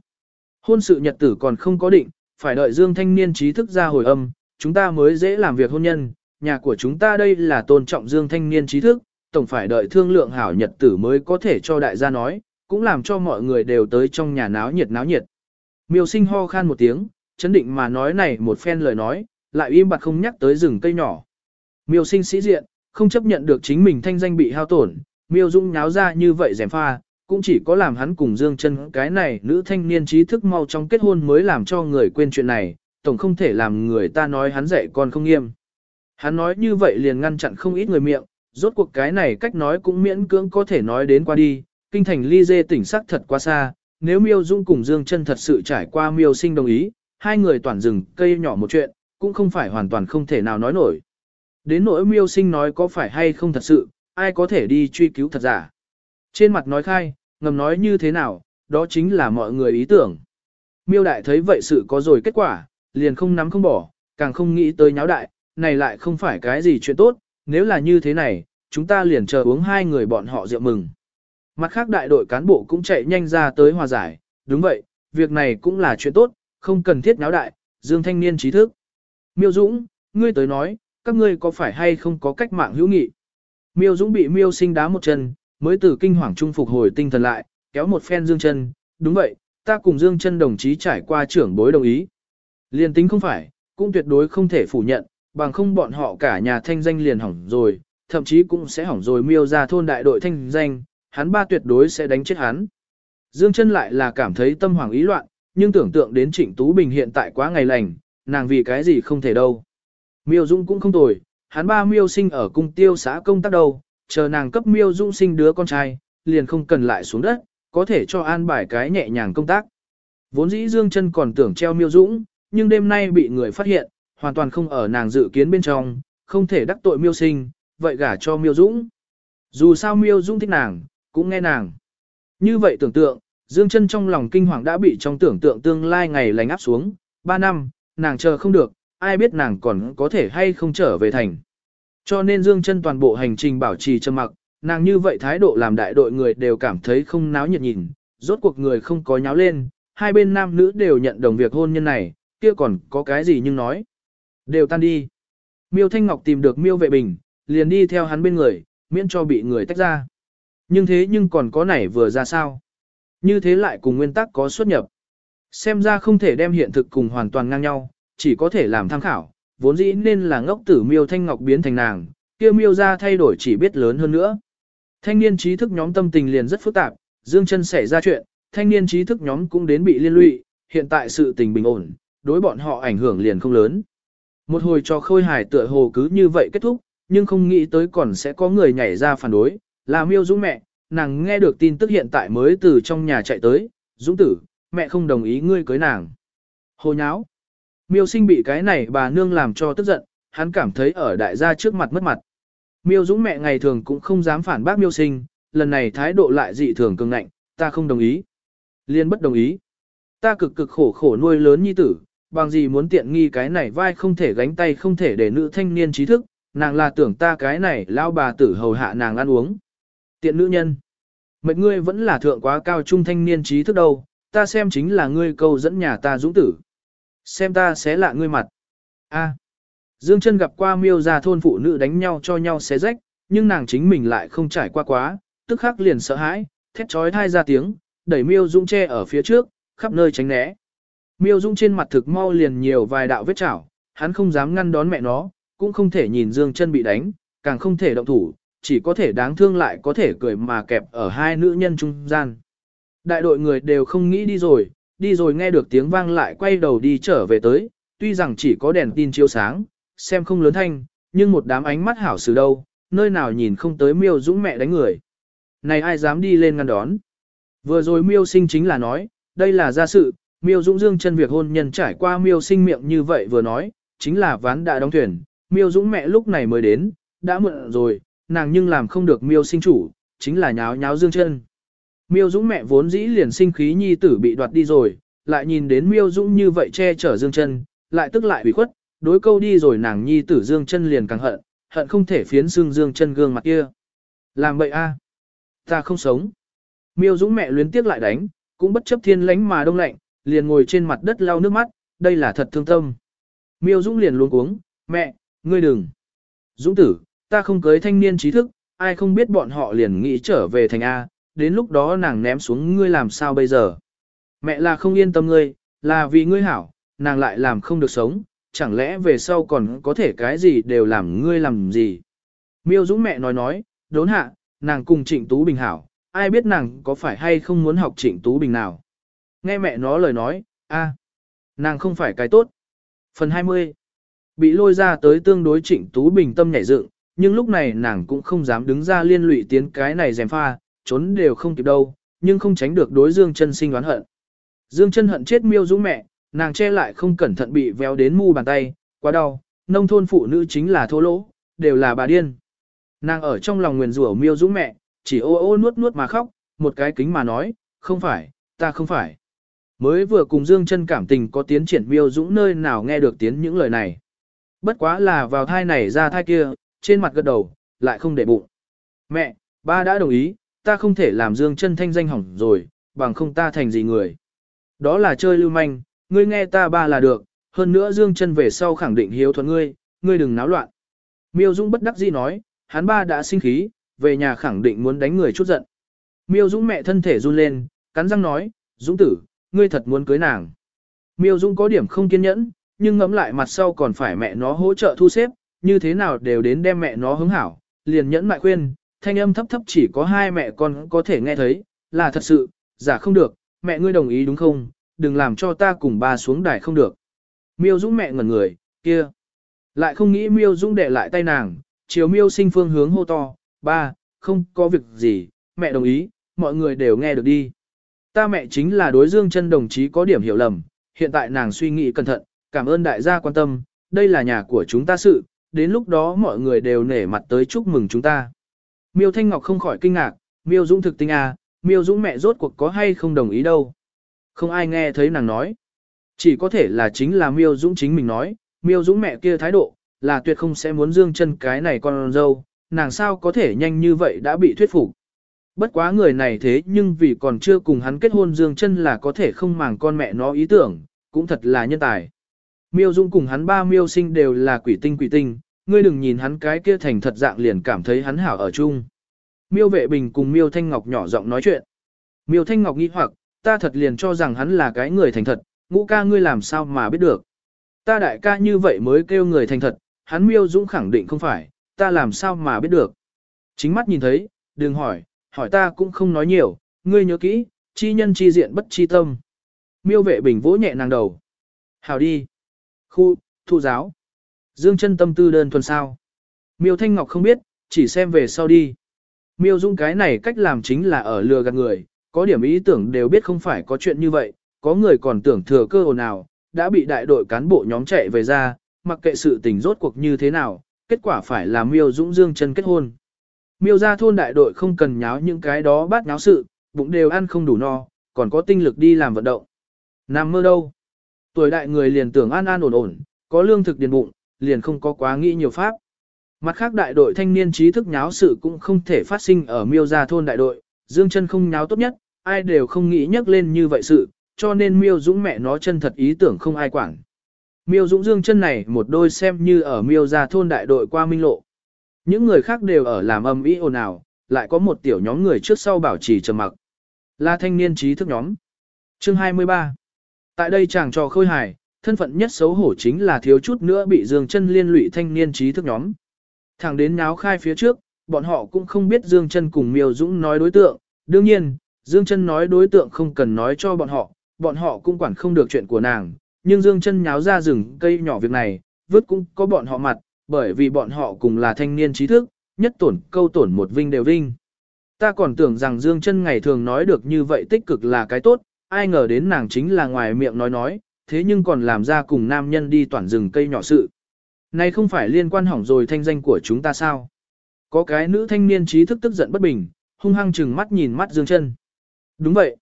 Hôn sự nhật tử còn không có định, phải đợi dương thanh niên trí thức ra hồi âm, chúng ta mới dễ làm việc hôn nhân, nhà của chúng ta đây là tôn trọng dương thanh niên trí thức, tổng phải đợi thương lượng hảo nhật tử mới có thể cho đại gia nói, cũng làm cho mọi người đều tới trong nhà náo nhiệt náo nhiệt. Miêu sinh ho khan một tiếng, chấn định mà nói này một phen lời nói, lại im bặt không nhắc tới rừng cây nhỏ. Miêu sinh sĩ diện, không chấp nhận được chính mình thanh danh bị hao tổn, miêu dung nháo ra như vậy rèm pha, cũng chỉ có làm hắn cùng Dương chân cái này nữ thanh niên trí thức mau trong kết hôn mới làm cho người quên chuyện này, tổng không thể làm người ta nói hắn dạy con không nghiêm. Hắn nói như vậy liền ngăn chặn không ít người miệng, rốt cuộc cái này cách nói cũng miễn cưỡng có thể nói đến qua đi, kinh thành ly dê tỉnh sắc thật quá xa, nếu Miêu Dung cùng Dương chân thật sự trải qua Miêu sinh đồng ý, hai người toàn rừng cây nhỏ một chuyện, cũng không phải hoàn toàn không thể nào nói nổi. Đến nỗi Miêu sinh nói có phải hay không thật sự, ai có thể đi truy cứu thật giả. Trên mặt nói khai, ngầm nói như thế nào, đó chính là mọi người ý tưởng. Miêu đại thấy vậy sự có rồi kết quả, liền không nắm không bỏ, càng không nghĩ tới nháo đại, này lại không phải cái gì chuyện tốt, nếu là như thế này, chúng ta liền chờ uống hai người bọn họ rượu mừng. Mặt khác đại đội cán bộ cũng chạy nhanh ra tới hòa giải, đúng vậy, việc này cũng là chuyện tốt, không cần thiết náo đại, Dương Thanh Niên trí thức. Miêu Dũng, ngươi tới nói, các ngươi có phải hay không có cách mạng hữu nghị? Miêu Dũng bị Miêu Sinh đá một chân, mới từ kinh hoàng trung phục hồi tinh thần lại, kéo một phen Dương chân, đúng vậy, ta cùng Dương chân đồng chí trải qua trưởng bối đồng ý. Liên tính không phải, cũng tuyệt đối không thể phủ nhận, bằng không bọn họ cả nhà thanh danh liền hỏng rồi, thậm chí cũng sẽ hỏng rồi miêu ra thôn đại đội thanh danh, hắn ba tuyệt đối sẽ đánh chết hắn. Dương chân lại là cảm thấy tâm hoàng ý loạn, nhưng tưởng tượng đến Trịnh Tú Bình hiện tại quá ngày lành, nàng vì cái gì không thể đâu. Miêu Dung cũng không tồi, hắn ba miêu sinh ở cung tiêu xã công tác đâu, chờ nàng cấp miêu Dung sinh đứa con trai, liền không cần lại xuống đất, có thể cho an bài cái nhẹ nhàng công tác. Vốn dĩ Dương chân còn tưởng treo miêu Dũng, nhưng đêm nay bị người phát hiện, hoàn toàn không ở nàng dự kiến bên trong, không thể đắc tội miêu sinh, vậy gả cho miêu Dũng. Dù sao miêu Dũng thích nàng, cũng nghe nàng. Như vậy tưởng tượng, Dương chân trong lòng kinh hoàng đã bị trong tưởng tượng tương lai ngày lành áp xuống, ba năm, nàng chờ không được, ai biết nàng còn có thể hay không trở về thành. Cho nên Dương chân toàn bộ hành trình bảo trì trầm mặc, nàng như vậy thái độ làm đại đội người đều cảm thấy không náo nhiệt nhìn, rốt cuộc người không có nháo lên, hai bên nam nữ đều nhận đồng việc hôn nhân này, kia còn có cái gì nhưng nói. Đều tan đi. Miêu Thanh Ngọc tìm được Miêu Vệ Bình, liền đi theo hắn bên người, miễn cho bị người tách ra. Nhưng thế nhưng còn có nảy vừa ra sao? Như thế lại cùng nguyên tắc có xuất nhập. Xem ra không thể đem hiện thực cùng hoàn toàn ngang nhau, chỉ có thể làm tham khảo, vốn dĩ nên là ngốc tử Miêu Thanh Ngọc biến thành nàng, kia Miêu ra thay đổi chỉ biết lớn hơn nữa. Thanh niên trí thức nhóm tâm tình liền rất phức tạp, Dương chân xảy ra chuyện, thanh niên trí thức nhóm cũng đến bị liên lụy, hiện tại sự tình bình ổn, đối bọn họ ảnh hưởng liền không lớn. Một hồi cho khôi hài tựa hồ cứ như vậy kết thúc, nhưng không nghĩ tới còn sẽ có người nhảy ra phản đối, là miêu dũng mẹ, nàng nghe được tin tức hiện tại mới từ trong nhà chạy tới, dũng tử, mẹ không đồng ý ngươi cưới nàng. Hồ nháo. Miêu sinh bị cái này bà nương làm cho tức giận, hắn cảm thấy ở đại gia trước mặt mất mặt. Miêu dũng mẹ ngày thường cũng không dám phản bác miêu sinh, lần này thái độ lại dị thường cường ngạnh, ta không đồng ý. Liên bất đồng ý. Ta cực cực khổ khổ nuôi lớn nhi tử, bằng gì muốn tiện nghi cái này vai không thể gánh tay không thể để nữ thanh niên trí thức, nàng là tưởng ta cái này lao bà tử hầu hạ nàng ăn uống. Tiện nữ nhân. Mệnh ngươi vẫn là thượng quá cao trung thanh niên trí thức đâu, ta xem chính là ngươi câu dẫn nhà ta dũng tử. Xem ta xé lạ ngươi mặt. A. Dương chân gặp qua miêu ra thôn phụ nữ đánh nhau cho nhau xé rách, nhưng nàng chính mình lại không trải qua quá, tức khắc liền sợ hãi, thét trói thai ra tiếng, đẩy miêu dũng che ở phía trước, khắp nơi tránh né. Miêu Dung trên mặt thực mau liền nhiều vài đạo vết chảo, hắn không dám ngăn đón mẹ nó, cũng không thể nhìn Dương chân bị đánh, càng không thể động thủ, chỉ có thể đáng thương lại có thể cười mà kẹp ở hai nữ nhân trung gian. Đại đội người đều không nghĩ đi rồi, đi rồi nghe được tiếng vang lại quay đầu đi trở về tới, tuy rằng chỉ có đèn tin chiếu sáng, xem không lớn thanh, nhưng một đám ánh mắt hảo xử đâu, nơi nào nhìn không tới miêu dũng mẹ đánh người. Này ai dám đi lên ngăn đón. Vừa rồi miêu sinh chính là nói, đây là gia sự, Miêu Dũng Dương chân việc hôn nhân trải qua Miêu sinh miệng như vậy vừa nói, chính là ván đã đóng thuyền, Miêu Dũng mẹ lúc này mới đến, đã mượn rồi, nàng nhưng làm không được Miêu sinh chủ, chính là nháo nháo Dương chân. Miêu Dũng mẹ vốn dĩ liền sinh khí nhi tử bị đoạt đi rồi, lại nhìn đến Miêu Dũng như vậy che chở Dương chân, lại tức lại bị khuất, đối câu đi rồi nàng nhi tử Dương chân liền càng hận, hận không thể phiến xương Dương chân gương mặt kia. Làm vậy a, ta không sống. Miêu Dũng mẹ luyến tiếc lại đánh, cũng bất chấp thiên lánh mà đông lạnh, liền ngồi trên mặt đất lau nước mắt, đây là thật thương tâm. Miêu Dũng liền luôn cuống, mẹ, ngươi đừng. Dũng tử, ta không cưới thanh niên trí thức, ai không biết bọn họ liền nghĩ trở về thành A, đến lúc đó nàng ném xuống ngươi làm sao bây giờ. Mẹ là không yên tâm ngươi, là vì ngươi hảo, nàng lại làm không được sống, chẳng lẽ về sau còn có thể cái gì đều làm ngươi làm gì. Miêu Dũng mẹ nói nói, đốn hạ, nàng cùng trịnh Tú Bình hảo, ai biết nàng có phải hay không muốn học trịnh Tú Bình nào. Nghe mẹ nó lời nói, a, nàng không phải cái tốt. Phần 20 Bị lôi ra tới tương đối trịnh Tú Bình tâm nhảy dựng, nhưng lúc này nàng cũng không dám đứng ra liên lụy tiến cái này dèm pha, trốn đều không kịp đâu, nhưng không tránh được đối Dương chân sinh đoán hận. Dương chân hận chết miêu dũng mẹ, nàng che lại không cẩn thận bị véo đến mu bàn tay, quá đau, nông thôn phụ nữ chính là thô lỗ, đều là bà điên. Nàng ở trong lòng nguyền rủa miêu dũng mẹ, chỉ ô ô nuốt nuốt mà khóc, một cái kính mà nói, không phải, ta không phải. Mới vừa cùng Dương chân cảm tình có tiến triển miêu dũng nơi nào nghe được tiến những lời này. Bất quá là vào thai này ra thai kia, trên mặt gật đầu, lại không để bụng. Mẹ, ba đã đồng ý, ta không thể làm Dương chân thanh danh hỏng rồi, bằng không ta thành gì người. Đó là chơi lưu manh, ngươi nghe ta ba là được, hơn nữa Dương chân về sau khẳng định hiếu thuận ngươi, ngươi đừng náo loạn. Miêu Dũng bất đắc dĩ nói, hắn ba đã sinh khí, về nhà khẳng định muốn đánh người chút giận. Miêu Dũng mẹ thân thể run lên, cắn răng nói, Dũng tử, ngươi thật muốn cưới nàng. Miêu Dung có điểm không kiên nhẫn, nhưng ngẫm lại mặt sau còn phải mẹ nó hỗ trợ thu xếp, như thế nào đều đến đem mẹ nó hứng hảo, liền nhẫn mại khuyên, thanh âm thấp thấp chỉ có hai mẹ con có thể nghe thấy, là thật sự, giả không được, mẹ ngươi đồng ý đúng không, đừng làm cho ta cùng ba xuống đài không được. Miêu Dũng mẹ ngẩn người, kia. Lại không nghĩ Miêu Dũng để lại tay nàng, chiều Miêu sinh phương hướng hô to, ba, không có việc gì, mẹ đồng ý, mọi người đều nghe được đi. Ta mẹ chính là đối dương chân đồng chí có điểm hiểu lầm, hiện tại nàng suy nghĩ cẩn thận, cảm ơn đại gia quan tâm, đây là nhà của chúng ta sự, đến lúc đó mọi người đều nể mặt tới chúc mừng chúng ta. Miêu Thanh Ngọc không khỏi kinh ngạc, Miêu Dũng thực tinh à, Miêu Dũng mẹ rốt cuộc có hay không đồng ý đâu. Không ai nghe thấy nàng nói. Chỉ có thể là chính là Miêu Dũng chính mình nói, Miêu Dũng mẹ kia thái độ, là tuyệt không sẽ muốn dương chân cái này con dâu, nàng sao có thể nhanh như vậy đã bị thuyết phục. Bất quá người này thế nhưng vì còn chưa cùng hắn kết hôn dương chân là có thể không màng con mẹ nó ý tưởng, cũng thật là nhân tài. Miêu Dung cùng hắn ba miêu sinh đều là quỷ tinh quỷ tinh, ngươi đừng nhìn hắn cái kia thành thật dạng liền cảm thấy hắn hảo ở chung. Miêu vệ bình cùng miêu thanh ngọc nhỏ giọng nói chuyện. Miêu thanh ngọc nghi hoặc, ta thật liền cho rằng hắn là cái người thành thật, ngũ ca ngươi làm sao mà biết được. Ta đại ca như vậy mới kêu người thành thật, hắn miêu dũng khẳng định không phải, ta làm sao mà biết được. Chính mắt nhìn thấy, đừng hỏi, hỏi ta cũng không nói nhiều, ngươi nhớ kỹ, chi nhân chi diện bất chi tâm. Miêu vệ bình vỗ nhẹ nàng đầu. Hào đi. Khu, thụ giáo. Dương chân tâm tư đơn thuần sao. Miêu Thanh Ngọc không biết, chỉ xem về sau đi. Miêu Dung cái này cách làm chính là ở lừa gạt người, có điểm ý tưởng đều biết không phải có chuyện như vậy, có người còn tưởng thừa cơ ồn nào, đã bị đại đội cán bộ nhóm chạy về ra, mặc kệ sự tình rốt cuộc như thế nào, kết quả phải là Miêu Dũng Dương chân kết hôn. Miêu ra thôn đại đội không cần nháo những cái đó bát nháo sự, bụng đều ăn không đủ no, còn có tinh lực đi làm vận động. Nằm mơ đâu? Tuổi đại người liền tưởng an an ổn ổn, có lương thực điền bụng, liền không có quá nghĩ nhiều pháp. Mặt khác đại đội thanh niên trí thức nháo sự cũng không thể phát sinh ở miêu gia thôn đại đội, dương chân không nháo tốt nhất, ai đều không nghĩ nhắc lên như vậy sự, cho nên miêu dũng mẹ nó chân thật ý tưởng không ai quản. Miêu dũng dương chân này một đôi xem như ở miêu gia thôn đại đội qua minh lộ. Những người khác đều ở làm âm ý ồn ào, lại có một tiểu nhóm người trước sau bảo trì trầm mặc. Là thanh niên trí thức nhóm. Chương 23 Tại đây chàng trò khôi hài, thân phận nhất xấu hổ chính là thiếu chút nữa bị Dương Chân liên lụy thanh niên trí thức nhóm. Thẳng đến náo khai phía trước, bọn họ cũng không biết Dương Chân cùng Miêu Dũng nói đối tượng, đương nhiên, Dương Chân nói đối tượng không cần nói cho bọn họ, bọn họ cũng quản không được chuyện của nàng, nhưng Dương Chân nháo ra rừng cây nhỏ việc này, vứt cũng có bọn họ mặt, bởi vì bọn họ cùng là thanh niên trí thức, nhất tổn câu tổn một vinh đều vinh. Ta còn tưởng rằng Dương Chân ngày thường nói được như vậy tích cực là cái tốt, ai ngờ đến nàng chính là ngoài miệng nói nói, thế nhưng còn làm ra cùng nam nhân đi toàn rừng cây nhỏ sự. Này không phải liên quan hỏng rồi thanh danh của chúng ta sao? Có cái nữ thanh niên trí thức tức giận bất bình, hung hăng chừng mắt nhìn mắt Dương chân. Đúng vậy.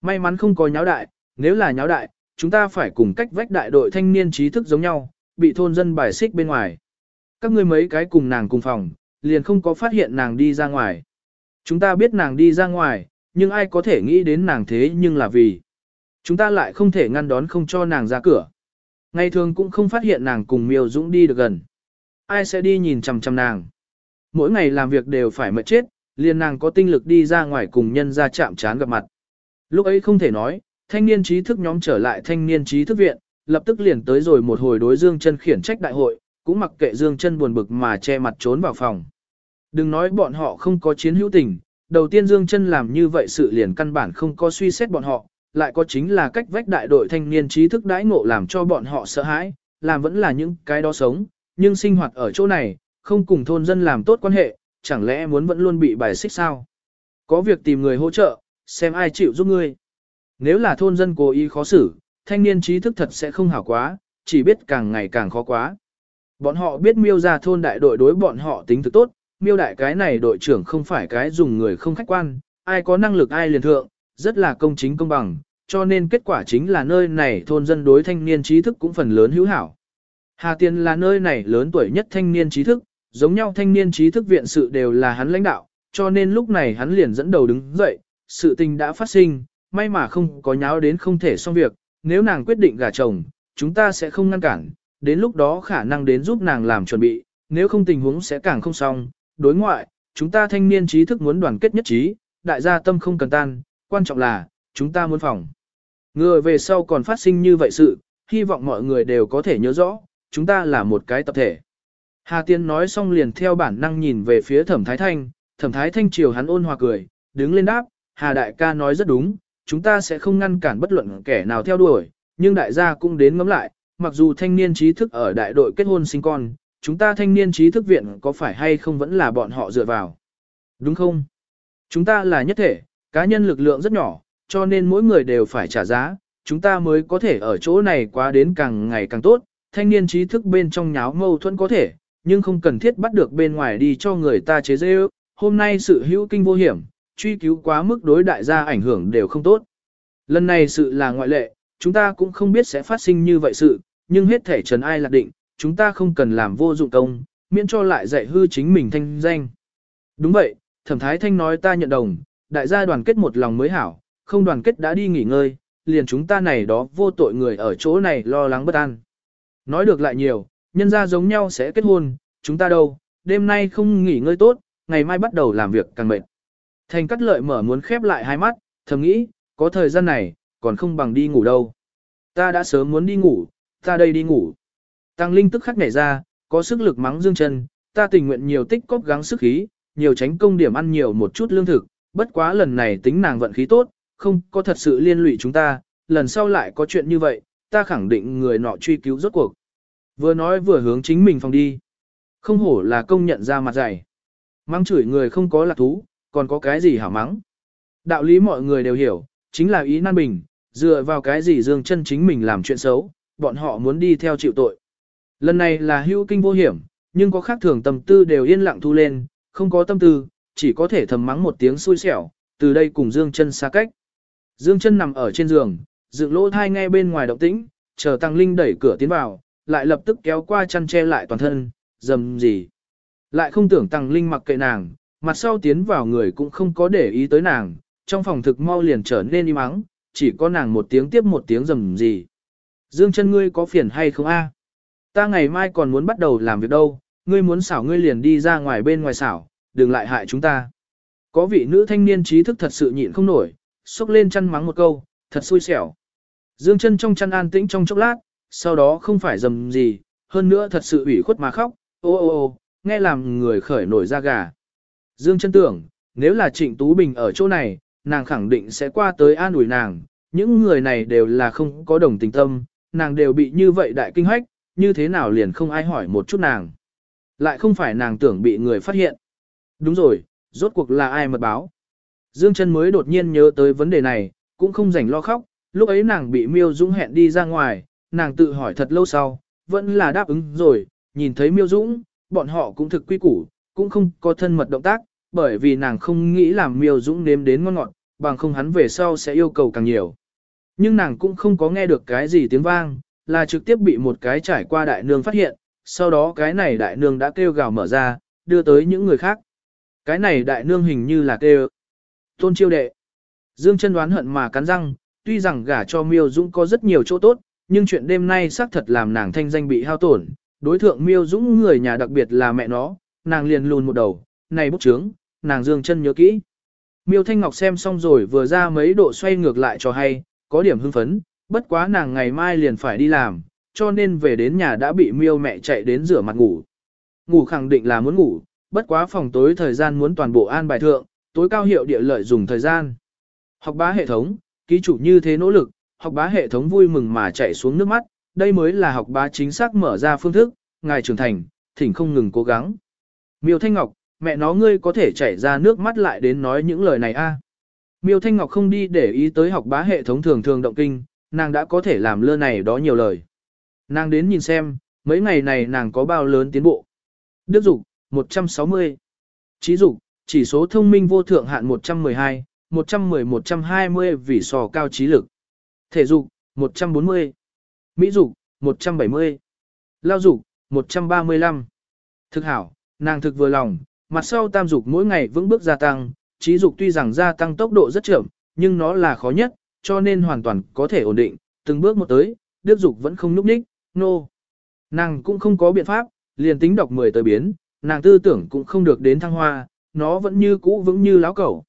May mắn không có nháo đại, nếu là nháo đại, chúng ta phải cùng cách vách đại đội thanh niên trí thức giống nhau, bị thôn dân bài xích bên ngoài. Các ngươi mấy cái cùng nàng cùng phòng, liền không có phát hiện nàng đi ra ngoài. Chúng ta biết nàng đi ra ngoài, nhưng ai có thể nghĩ đến nàng thế nhưng là vì chúng ta lại không thể ngăn đón không cho nàng ra cửa. Ngày thường cũng không phát hiện nàng cùng Miêu Dũng đi được gần. Ai sẽ đi nhìn chằm chằm nàng. Mỗi ngày làm việc đều phải mệt chết, liền nàng có tinh lực đi ra ngoài cùng nhân ra chạm chán gặp mặt. Lúc ấy không thể nói, thanh niên trí thức nhóm trở lại thanh niên trí thức viện, lập tức liền tới rồi một hồi đối Dương chân khiển trách đại hội, cũng mặc kệ Dương chân buồn bực mà che mặt trốn vào phòng. Đừng nói bọn họ không có chiến hữu tình, đầu tiên Dương chân làm như vậy sự liền căn bản không có suy xét bọn họ, lại có chính là cách vách đại đội thanh niên trí thức đãi ngộ làm cho bọn họ sợ hãi, làm vẫn là những cái đó sống, nhưng sinh hoạt ở chỗ này, không cùng thôn dân làm tốt quan hệ, chẳng lẽ muốn vẫn luôn bị bài xích sao? Có việc tìm người hỗ trợ, xem ai chịu giúp ngươi. Nếu là thôn dân cố ý khó xử, thanh niên trí thức thật sẽ không hảo quá, chỉ biết càng ngày càng khó quá. Bọn họ biết miêu ra thôn đại đội đối bọn họ tính thực tốt, miêu đại cái này đội trưởng không phải cái dùng người không khách quan, ai có năng lực ai liền thượng, rất là công chính công bằng, cho nên kết quả chính là nơi này thôn dân đối thanh niên trí thức cũng phần lớn hữu hảo. Hà Tiên là nơi này lớn tuổi nhất thanh niên trí thức, giống nhau thanh niên trí thức viện sự đều là hắn lãnh đạo, cho nên lúc này hắn liền dẫn đầu đứng dậy, sự tình đã phát sinh, may mà không có nháo đến không thể xong việc, nếu nàng quyết định gả chồng, chúng ta sẽ không ngăn cản, đến lúc đó khả năng đến giúp nàng làm chuẩn bị, nếu không tình huống sẽ càng không xong. Đối ngoại, chúng ta thanh niên trí thức muốn đoàn kết nhất trí, đại gia tâm không cần tan, quan trọng là, chúng ta muốn phòng. Ngừa về sau còn phát sinh như vậy sự, hy vọng mọi người đều có thể nhớ rõ, chúng ta là một cái tập thể. Hà Tiên nói xong liền theo bản năng nhìn về phía thẩm thái thanh, thẩm thái thanh chiều hắn ôn hòa cười, đứng lên đáp, Hà đại ca nói rất đúng, chúng ta sẽ không ngăn cản bất luận kẻ nào theo đuổi, nhưng đại gia cũng đến ngắm lại, mặc dù thanh niên trí thức ở đại đội kết hôn sinh con, chúng ta thanh niên trí thức viện có phải hay không vẫn là bọn họ dựa vào. Đúng không? Chúng ta là nhất thể, cá nhân lực lượng rất nhỏ, cho nên mỗi người đều phải trả giá, chúng ta mới có thể ở chỗ này quá đến càng ngày càng tốt, thanh niên trí thức bên trong nháo mâu thuẫn có thể, nhưng không cần thiết bắt được bên ngoài đi cho người ta chế dễ. Hôm nay sự hữu kinh vô hiểm, truy cứu quá mức đối đại gia ảnh hưởng đều không tốt. Lần này sự là ngoại lệ, chúng ta cũng không biết sẽ phát sinh như vậy sự, nhưng hết thể trần ai lạc định, chúng ta không cần làm vô dụng công, miễn cho lại dạy hư chính mình thanh danh. Đúng vậy, thẩm thái thanh nói ta nhận đồng, đại gia đoàn kết một lòng mới hảo, không đoàn kết đã đi nghỉ ngơi, liền chúng ta này đó vô tội người ở chỗ này lo lắng bất an. Nói được lại nhiều, nhân gia giống nhau sẽ kết hôn, chúng ta đâu, đêm nay không nghỉ ngơi tốt, ngày mai bắt đầu làm việc càng mệt. Thành cắt lợi mở muốn khép lại hai mắt, thầm nghĩ, có thời gian này, còn không bằng đi ngủ đâu. Ta đã sớm muốn đi ngủ, ta đây đi ngủ. Tăng Linh tức khắc nhảy ra, có sức lực mắng Dương Trần. ta tình nguyện nhiều tích cóp gắng sức khí, nhiều tránh công điểm ăn nhiều một chút lương thực, bất quá lần này tính nàng vận khí tốt, không có thật sự liên lụy chúng ta, lần sau lại có chuyện như vậy, ta khẳng định người nọ truy cứu rốt cuộc. Vừa nói vừa hướng chính mình phòng đi. Không hổ là công nhận ra mặt dày. Mắng chửi người không có lạc thú, còn có cái gì hả mắng. Đạo lý mọi người đều hiểu, chính là ý nan bình, dựa vào cái gì dương chân chính mình làm chuyện xấu, bọn họ muốn đi theo chịu tội. Lần này là hữu kinh vô hiểm, nhưng có khác thường tâm tư đều yên lặng thu lên, không có tâm tư, chỉ có thể thầm mắng một tiếng xui xẻo, từ đây cùng Dương chân xa cách. Dương chân nằm ở trên giường, dựng lỗ thai nghe bên ngoài động tĩnh, chờ Tăng Linh đẩy cửa tiến vào, lại lập tức kéo qua chăn che lại toàn thân, dầm gì. Lại không tưởng Tăng Linh mặc kệ nàng, mặt sau tiến vào người cũng không có để ý tới nàng, trong phòng thực mau liền trở nên im ắng, chỉ có nàng một tiếng tiếp một tiếng rầm gì. Dương chân ngươi có phiền hay không a? Ta ngày mai còn muốn bắt đầu làm việc đâu, ngươi muốn xảo ngươi liền đi ra ngoài bên ngoài xảo, đừng lại hại chúng ta. Có vị nữ thanh niên trí thức thật sự nhịn không nổi, xốc lên chăn mắng một câu, thật xui xẻo. Dương chân trong chăn an tĩnh trong chốc lát, sau đó không phải dầm gì, hơn nữa thật sự ủy khuất mà khóc, ô ô ô, nghe làm người khởi nổi da gà. Dương chân tưởng, nếu là Trịnh Tú Bình ở chỗ này, nàng khẳng định sẽ qua tới an ủi nàng, những người này đều là không có đồng tình tâm, nàng đều bị như vậy đại kinh hách, như thế nào liền không ai hỏi một chút nàng. Lại không phải nàng tưởng bị người phát hiện. Đúng rồi, rốt cuộc là ai mật báo. Dương chân mới đột nhiên nhớ tới vấn đề này, cũng không rảnh lo khóc, lúc ấy nàng bị Miêu Dũng hẹn đi ra ngoài, nàng tự hỏi thật lâu sau, vẫn là đáp ứng rồi, nhìn thấy Miêu Dũng, bọn họ cũng thực quy củ, cũng không có thân mật động tác, bởi vì nàng không nghĩ làm Miêu Dũng nếm đến ngon ngọt, bằng không hắn về sau sẽ yêu cầu càng nhiều. Nhưng nàng cũng không có nghe được cái gì tiếng vang, là trực tiếp bị một cái trải qua đại nương phát hiện, sau đó cái này đại nương đã kêu gào mở ra, đưa tới những người khác. Cái này đại nương hình như là kêu tôn chiêu đệ. Dương chân đoán hận mà cắn răng, tuy rằng gả cho Miêu Dũng có rất nhiều chỗ tốt, nhưng chuyện đêm nay xác thật làm nàng thanh danh bị hao tổn. Đối thượng Miêu Dũng người nhà đặc biệt là mẹ nó, nàng liền lùn một đầu, này bốc trướng, nàng Dương chân nhớ kỹ. Miêu Thanh Ngọc xem xong rồi vừa ra mấy độ xoay ngược lại cho hay, có điểm hưng phấn, bất quá nàng ngày mai liền phải đi làm, cho nên về đến nhà đã bị Miêu mẹ chạy đến rửa mặt ngủ. Ngủ khẳng định là muốn ngủ, bất quá phòng tối thời gian muốn toàn bộ an bài thượng, Tối cao hiệu địa lợi dùng thời gian. Học bá hệ thống, ký chủ như thế nỗ lực, học bá hệ thống vui mừng mà chạy xuống nước mắt, đây mới là học bá chính xác mở ra phương thức, ngài trưởng thành, thỉnh không ngừng cố gắng. Miêu Thanh Ngọc, mẹ nó ngươi có thể chảy ra nước mắt lại đến nói những lời này a. Miêu Thanh Ngọc không đi để ý tới học bá hệ thống thường thường động kinh, nàng đã có thể làm lơ này đó nhiều lời. Nàng đến nhìn xem, mấy ngày này nàng có bao lớn tiến bộ. Đức dục 160. Trí dục, chỉ số thông minh vô thượng hạn 112, 110-120 vì sò cao trí lực. Thể dục, 140. Mỹ dục, 170. Lao dục, 135. Thực hảo, nàng thực vừa lòng, mặt sau tam dục mỗi ngày vững bước gia tăng, trí dục tuy rằng gia tăng tốc độ rất chậm, nhưng nó là khó nhất, cho nên hoàn toàn có thể ổn định, từng bước một tới, đức dục vẫn không núp ních, nô. No. Nàng cũng không có biện pháp, liền tính đọc 10 tới biến, nàng tư tưởng cũng không được đến thăng hoa, nó vẫn như cũ vững như láo cẩu.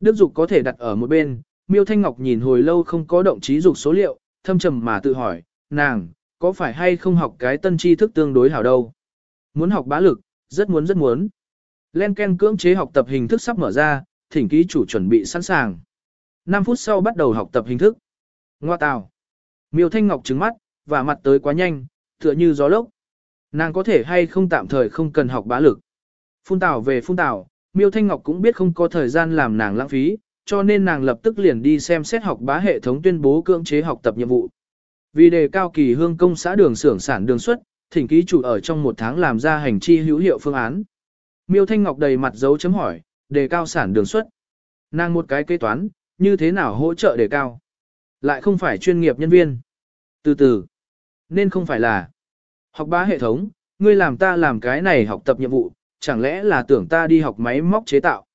Đức dục có thể đặt ở một bên, Miêu Thanh Ngọc nhìn hồi lâu không có động trí dục số liệu, thâm trầm mà tự hỏi, nàng, có phải hay không học cái tân tri thức tương đối hảo đâu? Muốn học bá lực, rất muốn rất muốn. Len Ken cưỡng chế học tập hình thức sắp mở ra, thỉnh ký chủ chuẩn bị sẵn sàng. 5 phút sau bắt đầu học tập hình thức. Ngoa tào. Miêu Thanh Ngọc trứng mắt, và mặt tới quá nhanh, tựa như gió lốc. Nàng có thể hay không tạm thời không cần học bá lực. Phun tào về phun tào, Miêu Thanh Ngọc cũng biết không có thời gian làm nàng lãng phí, cho nên nàng lập tức liền đi xem xét học bá hệ thống tuyên bố cưỡng chế học tập nhiệm vụ. Vì đề cao kỳ hương công xã đường xưởng sản đường xuất, thỉnh ký chủ ở trong một tháng làm ra hành chi hữu hiệu phương án. Miêu Thanh Ngọc đầy mặt dấu chấm hỏi, đề cao sản đường xuất. Nàng một cái kế toán, như thế nào hỗ trợ đề cao? Lại không phải chuyên nghiệp nhân viên. Từ từ, nên không phải là học bá hệ thống, ngươi làm ta làm cái này học tập nhiệm vụ, chẳng lẽ là tưởng ta đi học máy móc chế tạo.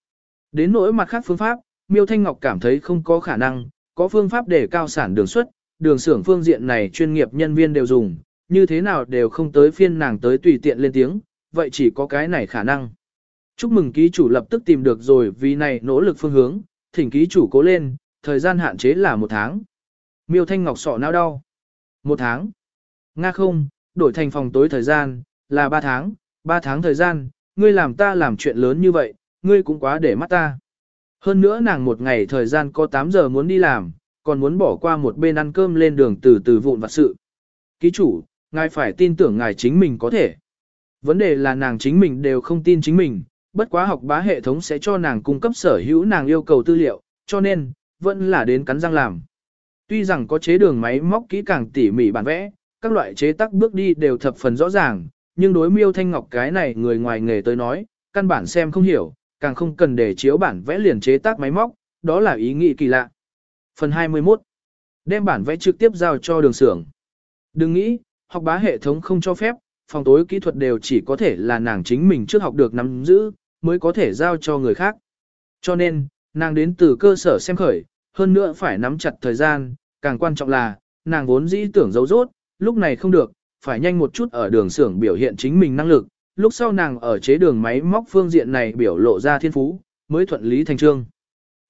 Đến nỗi mặt khác phương pháp, Miêu Thanh Ngọc cảm thấy không có khả năng, có phương pháp để cao sản đường xuất, đường xưởng phương diện này chuyên nghiệp nhân viên đều dùng, như thế nào đều không tới phiên nàng tới tùy tiện lên tiếng, vậy chỉ có cái này khả năng. Chúc mừng ký chủ lập tức tìm được rồi vì này nỗ lực phương hướng, thỉnh ký chủ cố lên, thời gian hạn chế là một tháng. Miêu Thanh Ngọc sọ não đau. Một tháng. Nga không, đổi thành phòng tối thời gian, là ba tháng, ba tháng thời gian, ngươi làm ta làm chuyện lớn như vậy, ngươi cũng quá để mắt ta. Hơn nữa nàng một ngày thời gian có 8 giờ muốn đi làm, còn muốn bỏ qua một bên ăn cơm lên đường từ từ vụn vặt sự. Ký chủ, ngài phải tin tưởng ngài chính mình có thể. Vấn đề là nàng chính mình đều không tin chính mình, bất quá học bá hệ thống sẽ cho nàng cung cấp sở hữu nàng yêu cầu tư liệu, cho nên, vẫn là đến cắn răng làm. Tuy rằng có chế đường máy móc kỹ càng tỉ mỉ bản vẽ, các loại chế tác bước đi đều thập phần rõ ràng, nhưng đối miêu thanh ngọc cái này người ngoài nghề tới nói, căn bản xem không hiểu, càng không cần để chiếu bản vẽ liền chế tác máy móc, đó là ý nghĩ kỳ lạ. Phần 21. Đem bản vẽ trực tiếp giao cho đường xưởng. Đừng nghĩ, học bá hệ thống không cho phép, phòng tối kỹ thuật đều chỉ có thể là nàng chính mình trước học được nắm giữ, mới có thể giao cho người khác. Cho nên, nàng đến từ cơ sở xem khởi, hơn nữa phải nắm chặt thời gian, càng quan trọng là, nàng vốn dĩ tưởng giấu rốt, lúc này không được, phải nhanh một chút ở đường xưởng biểu hiện chính mình năng lực, lúc sau nàng ở chế đường máy móc phương diện này biểu lộ ra thiên phú, mới thuận lý thành trương.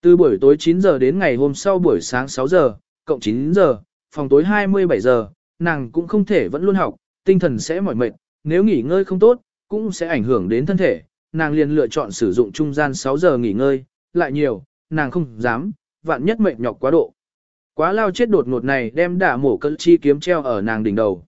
Từ buổi tối 9 giờ đến ngày hôm sau buổi sáng 6 giờ, cộng 9 giờ, phòng tối 27 giờ, nàng cũng không thể vẫn luôn học, tinh thần sẽ mỏi mệt, nếu nghỉ ngơi không tốt, cũng sẽ ảnh hưởng đến thân thể, nàng liền lựa chọn sử dụng trung gian 6 giờ nghỉ ngơi, lại nhiều, nàng không dám, vạn nhất mệt nhọc quá độ. Quá lao chết đột ngột này đem đả mổ cân chi kiếm treo ở nàng đỉnh đầu.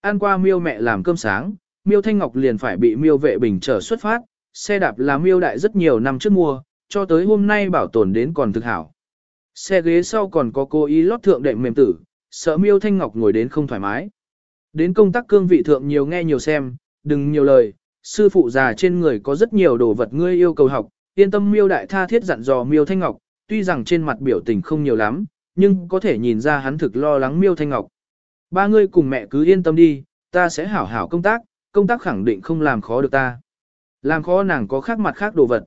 Ăn qua miêu mẹ làm cơm sáng, miêu thanh ngọc liền phải bị miêu vệ bình trở xuất phát, xe đạp là miêu đại rất nhiều năm trước mua, cho tới hôm nay bảo tồn đến còn thực hảo. Xe ghế sau còn có cô ý lót thượng đệm mềm tử, sợ miêu thanh ngọc ngồi đến không thoải mái. Đến công tác cương vị thượng nhiều nghe nhiều xem, đừng nhiều lời, sư phụ già trên người có rất nhiều đồ vật ngươi yêu cầu học, yên tâm miêu đại tha thiết dặn dò miêu thanh ngọc, tuy rằng trên mặt biểu tình không nhiều lắm, nhưng có thể nhìn ra hắn thực lo lắng miêu thanh ngọc. Ba ngươi cùng mẹ cứ yên tâm đi, ta sẽ hảo hảo công tác, công tác khẳng định không làm khó được ta. Làm khó nàng có khác mặt khác đồ vật.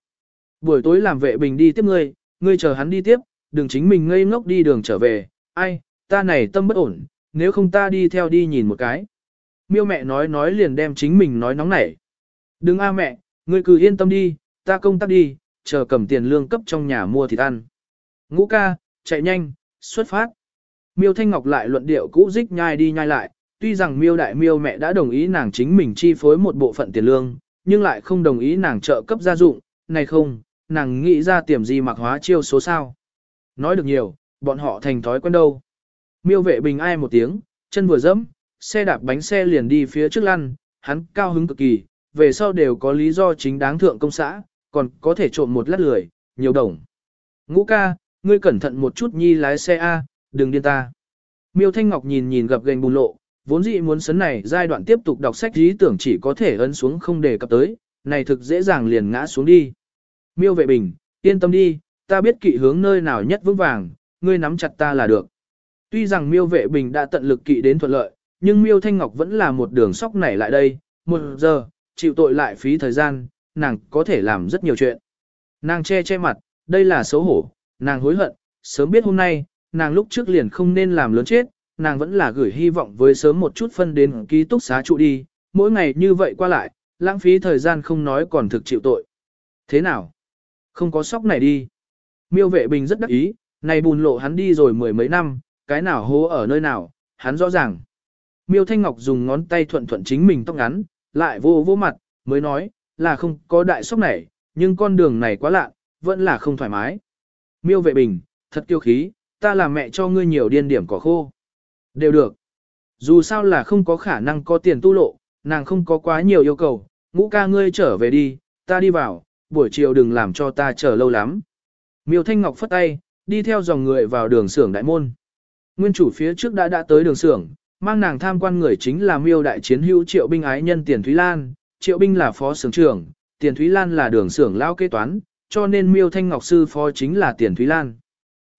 Buổi tối làm vệ bình đi tiếp ngươi, ngươi chờ hắn đi tiếp, đừng chính mình ngây ngốc đi đường trở về, ai, ta này tâm bất ổn, nếu không ta đi theo đi nhìn một cái. Miêu mẹ nói nói liền đem chính mình nói nóng nảy. Đừng a mẹ, ngươi cứ yên tâm đi, ta công tác đi, chờ cầm tiền lương cấp trong nhà mua thịt ăn. Ngũ ca, chạy nhanh, xuất phát. Miêu Thanh Ngọc lại luận điệu cũ dích nhai đi nhai lại, tuy rằng miêu đại miêu mẹ đã đồng ý nàng chính mình chi phối một bộ phận tiền lương, nhưng lại không đồng ý nàng trợ cấp gia dụng, này không, nàng nghĩ ra tiềm gì mặc hóa chiêu số sao. Nói được nhiều, bọn họ thành thói quen đâu. Miêu vệ bình ai một tiếng, chân vừa dẫm, xe đạp bánh xe liền đi phía trước lăn, hắn cao hứng cực kỳ, về sau đều có lý do chính đáng thượng công xã, còn có thể trộm một lát lười, nhiều đồng. Ngũ ca, ngươi cẩn thận một chút nhi lái xe A, đừng điên ta. Miêu Thanh Ngọc nhìn nhìn gặp gành bùn lộ, vốn dĩ muốn sấn này giai đoạn tiếp tục đọc sách ý tưởng chỉ có thể ấn xuống không để cập tới, này thực dễ dàng liền ngã xuống đi. Miêu vệ bình, yên tâm đi, ta biết kỵ hướng nơi nào nhất vững vàng, ngươi nắm chặt ta là được. Tuy rằng miêu vệ bình đã tận lực kỵ đến thuận lợi, nhưng miêu thanh ngọc vẫn là một đường sóc nảy lại đây, một giờ, chịu tội lại phí thời gian, nàng có thể làm rất nhiều chuyện. Nàng che che mặt, đây là xấu hổ, nàng hối hận, sớm biết hôm nay, nàng lúc trước liền không nên làm lớn chết, nàng vẫn là gửi hy vọng với sớm một chút phân đến ký túc xá trụ đi, mỗi ngày như vậy qua lại, lãng phí thời gian không nói còn thực chịu tội. Thế nào? Không có sóc này đi. Miêu vệ bình rất đắc ý, này bùn lộ hắn đi rồi mười mấy năm, cái nào hố ở nơi nào, hắn rõ ràng. Miêu Thanh Ngọc dùng ngón tay thuận thuận chính mình tóc ngắn, lại vô vô mặt, mới nói, là không có đại sốc này, nhưng con đường này quá lạ, vẫn là không thoải mái. Miêu vệ bình, thật kiêu khí, ta làm mẹ cho ngươi nhiều điên điểm cỏ khô. Đều được. Dù sao là không có khả năng có tiền tu lộ, nàng không có quá nhiều yêu cầu, ngũ ca ngươi trở về đi, ta đi vào, buổi chiều đừng làm cho ta chờ lâu lắm. Miêu Thanh Ngọc phất tay, đi theo dòng người vào đường xưởng đại môn. Nguyên chủ phía trước đã đã tới đường xưởng, mang nàng tham quan người chính là miêu đại chiến hữu triệu binh ái nhân Tiền Thúy Lan, triệu binh là phó xưởng trưởng, Tiền Thúy Lan là đường xưởng lao kế toán, cho nên miêu thanh ngọc sư phó chính là Tiền Thúy Lan.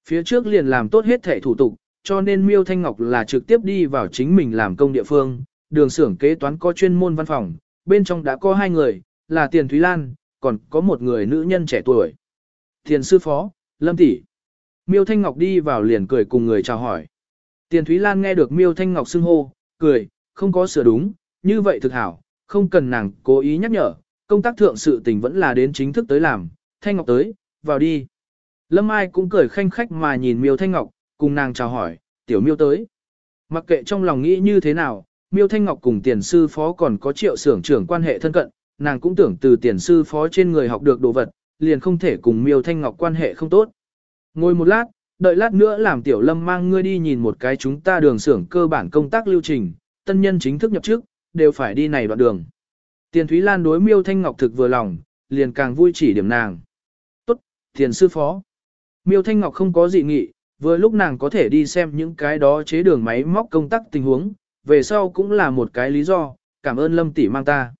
Phía trước liền làm tốt hết thể thủ tục, cho nên miêu thanh ngọc là trực tiếp đi vào chính mình làm công địa phương, đường xưởng kế toán có chuyên môn văn phòng, bên trong đã có hai người, là Tiền Thúy Lan, còn có một người nữ nhân trẻ tuổi. Tiền sư phó, Lâm tỷ. Miêu Thanh Ngọc đi vào liền cười cùng người chào hỏi. Tiền Thúy Lan nghe được Miêu Thanh Ngọc xưng hô, cười, không có sửa đúng, như vậy thực hảo, không cần nàng cố ý nhắc nhở, công tác thượng sự tình vẫn là đến chính thức tới làm, Thanh Ngọc tới, vào đi. Lâm Ai cũng cười khanh khách mà nhìn Miêu Thanh Ngọc, cùng nàng chào hỏi, tiểu Miêu tới. Mặc kệ trong lòng nghĩ như thế nào, Miêu Thanh Ngọc cùng tiền sư phó còn có triệu xưởng trưởng quan hệ thân cận, nàng cũng tưởng từ tiền sư phó trên người học được đồ vật, liền không thể cùng Miêu Thanh Ngọc quan hệ không tốt. Ngồi một lát, đợi lát nữa làm tiểu lâm mang ngươi đi nhìn một cái chúng ta đường xưởng cơ bản công tác lưu trình, tân nhân chính thức nhập chức, đều phải đi này đoạn đường. Tiền Thúy Lan đối miêu thanh ngọc thực vừa lòng, liền càng vui chỉ điểm nàng. Tốt, tiền sư phó. Miêu thanh ngọc không có dị nghị, vừa lúc nàng có thể đi xem những cái đó chế đường máy móc công tác tình huống, về sau cũng là một cái lý do, cảm ơn lâm tỷ mang ta.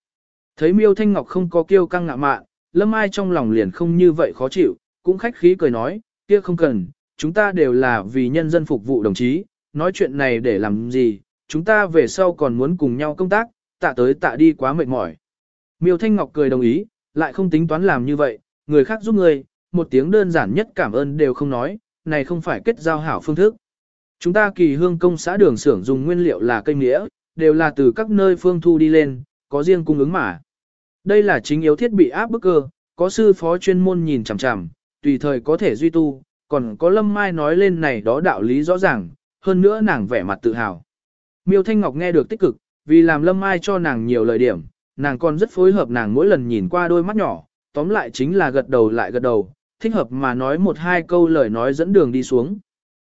Thấy miêu thanh ngọc không có kiêu căng ngạ mạn, lâm ai trong lòng liền không như vậy khó chịu, cũng khách khí cười nói, kia không cần, chúng ta đều là vì nhân dân phục vụ đồng chí, nói chuyện này để làm gì, chúng ta về sau còn muốn cùng nhau công tác, tạ tới tạ đi quá mệt mỏi. Miêu Thanh Ngọc cười đồng ý, lại không tính toán làm như vậy, người khác giúp người, một tiếng đơn giản nhất cảm ơn đều không nói, này không phải kết giao hảo phương thức. Chúng ta kỳ hương công xã đường xưởng dùng nguyên liệu là cây nghĩa, đều là từ các nơi phương thu đi lên, có riêng cung ứng mà. Đây là chính yếu thiết bị áp bức cơ, có sư phó chuyên môn nhìn chằm chằm, tùy thời có thể duy tu, còn có Lâm Mai nói lên này đó đạo lý rõ ràng, hơn nữa nàng vẻ mặt tự hào. Miêu Thanh Ngọc nghe được tích cực, vì làm Lâm Mai cho nàng nhiều lời điểm, nàng còn rất phối hợp nàng mỗi lần nhìn qua đôi mắt nhỏ, tóm lại chính là gật đầu lại gật đầu, thích hợp mà nói một hai câu lời nói dẫn đường đi xuống.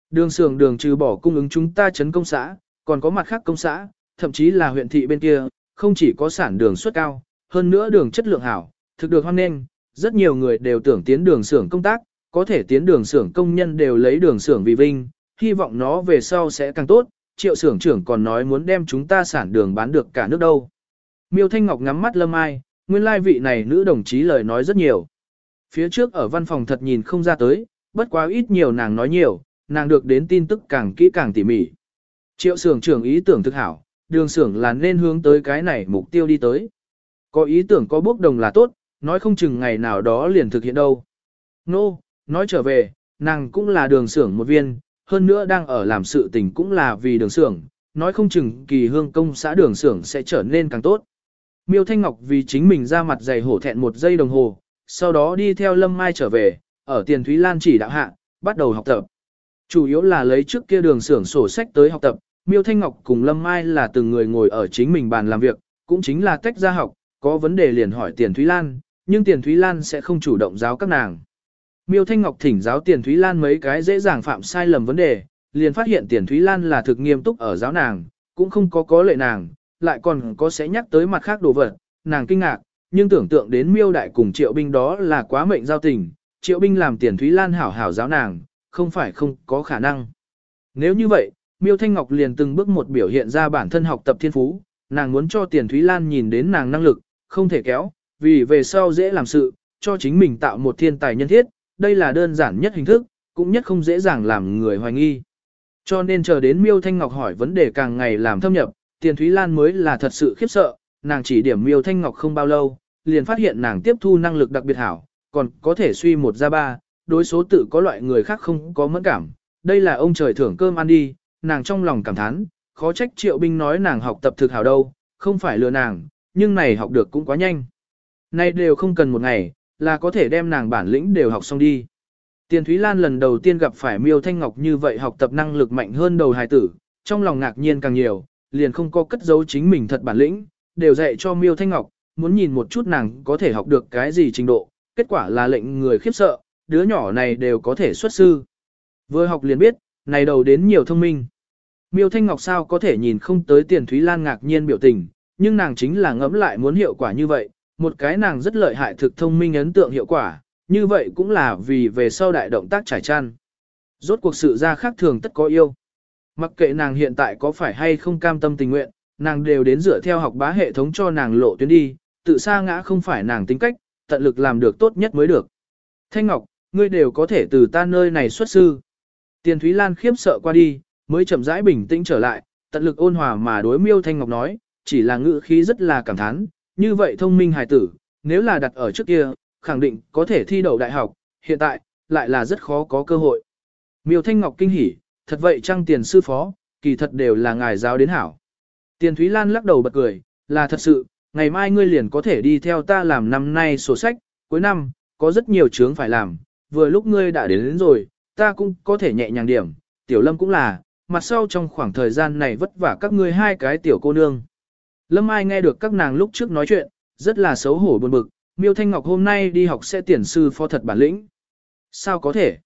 Đường sường đường trừ bỏ cung ứng chúng ta chấn công xã, còn có mặt khác công xã, thậm chí là huyện thị bên kia, không chỉ có sản đường suất cao, hơn nữa đường chất lượng hảo, thực được hoan nghênh, rất nhiều người đều tưởng tiến đường xưởng công tác, có thể tiến đường xưởng công nhân đều lấy đường xưởng vì vinh, hy vọng nó về sau sẽ càng tốt, triệu xưởng trưởng còn nói muốn đem chúng ta sản đường bán được cả nước đâu. Miêu Thanh Ngọc ngắm mắt Lâm Ai, nguyên lai vị này nữ đồng chí lời nói rất nhiều. Phía trước ở văn phòng thật nhìn không ra tới, bất quá ít nhiều nàng nói nhiều, nàng được đến tin tức càng kỹ càng tỉ mỉ. Triệu xưởng trưởng ý tưởng thực hảo, đường xưởng là nên hướng tới cái này mục tiêu đi tới. Có ý tưởng có bước đồng là tốt, nói không chừng ngày nào đó liền thực hiện đâu. Nô, no, nói trở về, nàng cũng là đường xưởng một viên, hơn nữa đang ở làm sự tình cũng là vì đường xưởng, nói không chừng kỳ hương công xã đường xưởng sẽ trở nên càng tốt. Miêu Thanh Ngọc vì chính mình ra mặt dày hổ thẹn một giây đồng hồ, sau đó đi theo Lâm Mai trở về, ở tiền Thúy Lan chỉ đạo hạ, bắt đầu học tập. Chủ yếu là lấy trước kia đường xưởng sổ sách tới học tập, Miêu Thanh Ngọc cùng Lâm Mai là từng người ngồi ở chính mình bàn làm việc, cũng chính là tách ra học, có vấn đề liền hỏi tiền Thúy Lan, nhưng Tiền Thúy Lan sẽ không chủ động giáo các nàng. Miêu Thanh Ngọc thỉnh giáo Tiền Thúy Lan mấy cái dễ dàng phạm sai lầm vấn đề, liền phát hiện Tiền Thúy Lan là thực nghiêm túc ở giáo nàng, cũng không có có lệ nàng, lại còn có sẽ nhắc tới mặt khác đồ vật, nàng kinh ngạc, nhưng tưởng tượng đến Miêu Đại cùng Triệu Binh đó là quá mệnh giao tình, Triệu Binh làm Tiền Thúy Lan hảo hảo giáo nàng, không phải không có khả năng. Nếu như vậy, Miêu Thanh Ngọc liền từng bước một biểu hiện ra bản thân học tập thiên phú, nàng muốn cho Tiền Thúy Lan nhìn đến nàng năng lực, không thể kéo, vì về sau dễ làm sự, cho chính mình tạo một thiên tài nhân thiết, đây là đơn giản nhất hình thức, cũng nhất không dễ dàng làm người hoài nghi. Cho nên chờ đến Miêu Thanh Ngọc hỏi vấn đề càng ngày làm thâm nhập, Tiền Thúy Lan mới là thật sự khiếp sợ, nàng chỉ điểm Miêu Thanh Ngọc không bao lâu, liền phát hiện nàng tiếp thu năng lực đặc biệt hảo, còn có thể suy một ra ba, đối số tự có loại người khác không có mẫn cảm. Đây là ông trời thưởng cơm ăn đi, nàng trong lòng cảm thán, khó trách triệu binh nói nàng học tập thực hảo đâu, không phải lừa nàng, nhưng này học được cũng quá nhanh. nay đều không cần một ngày, là có thể đem nàng bản lĩnh đều học xong đi. Tiền Thúy Lan lần đầu tiên gặp phải Miêu Thanh Ngọc như vậy học tập năng lực mạnh hơn đầu hài tử, trong lòng ngạc nhiên càng nhiều, liền không có cất giấu chính mình thật bản lĩnh, đều dạy cho Miêu Thanh Ngọc, muốn nhìn một chút nàng có thể học được cái gì trình độ, kết quả là lệnh người khiếp sợ, đứa nhỏ này đều có thể xuất sư. Vừa học liền biết, này đầu đến nhiều thông minh. Miêu Thanh Ngọc sao có thể nhìn không tới Tiền Thúy Lan ngạc nhiên biểu tình, nhưng nàng chính là ngẫm lại muốn hiệu quả như vậy, một cái nàng rất lợi hại thực thông minh ấn tượng hiệu quả, như vậy cũng là vì về sau đại động tác trải chăn. Rốt cuộc sự ra khác thường tất có yêu. Mặc kệ nàng hiện tại có phải hay không cam tâm tình nguyện, nàng đều đến dựa theo học bá hệ thống cho nàng lộ tuyến đi, tự xa ngã không phải nàng tính cách, tận lực làm được tốt nhất mới được. Thanh Ngọc, ngươi đều có thể từ ta nơi này xuất sư. Tiền Thúy Lan khiếp sợ qua đi, mới chậm rãi bình tĩnh trở lại, tận lực ôn hòa mà đối miêu Thanh Ngọc nói, chỉ là ngữ khí rất là cảm thán, như vậy thông minh hài tử, nếu là đặt ở trước kia, khẳng định có thể thi đậu đại học, hiện tại, lại là rất khó có cơ hội. Miêu Thanh Ngọc kinh hỉ, thật vậy trăng tiền sư phó, kỳ thật đều là ngài giáo đến hảo. Tiền Thúy Lan lắc đầu bật cười, là thật sự, ngày mai ngươi liền có thể đi theo ta làm năm nay sổ sách, cuối năm, có rất nhiều chướng phải làm, vừa lúc ngươi đã đến, đến rồi, ta cũng có thể nhẹ nhàng điểm, tiểu lâm cũng là, mặt sau trong khoảng thời gian này vất vả các ngươi hai cái tiểu cô nương. Lâm Ai nghe được các nàng lúc trước nói chuyện, rất là xấu hổ buồn bực, Miêu Thanh Ngọc hôm nay đi học sẽ tiền sư phó thật bản lĩnh. Sao có thể?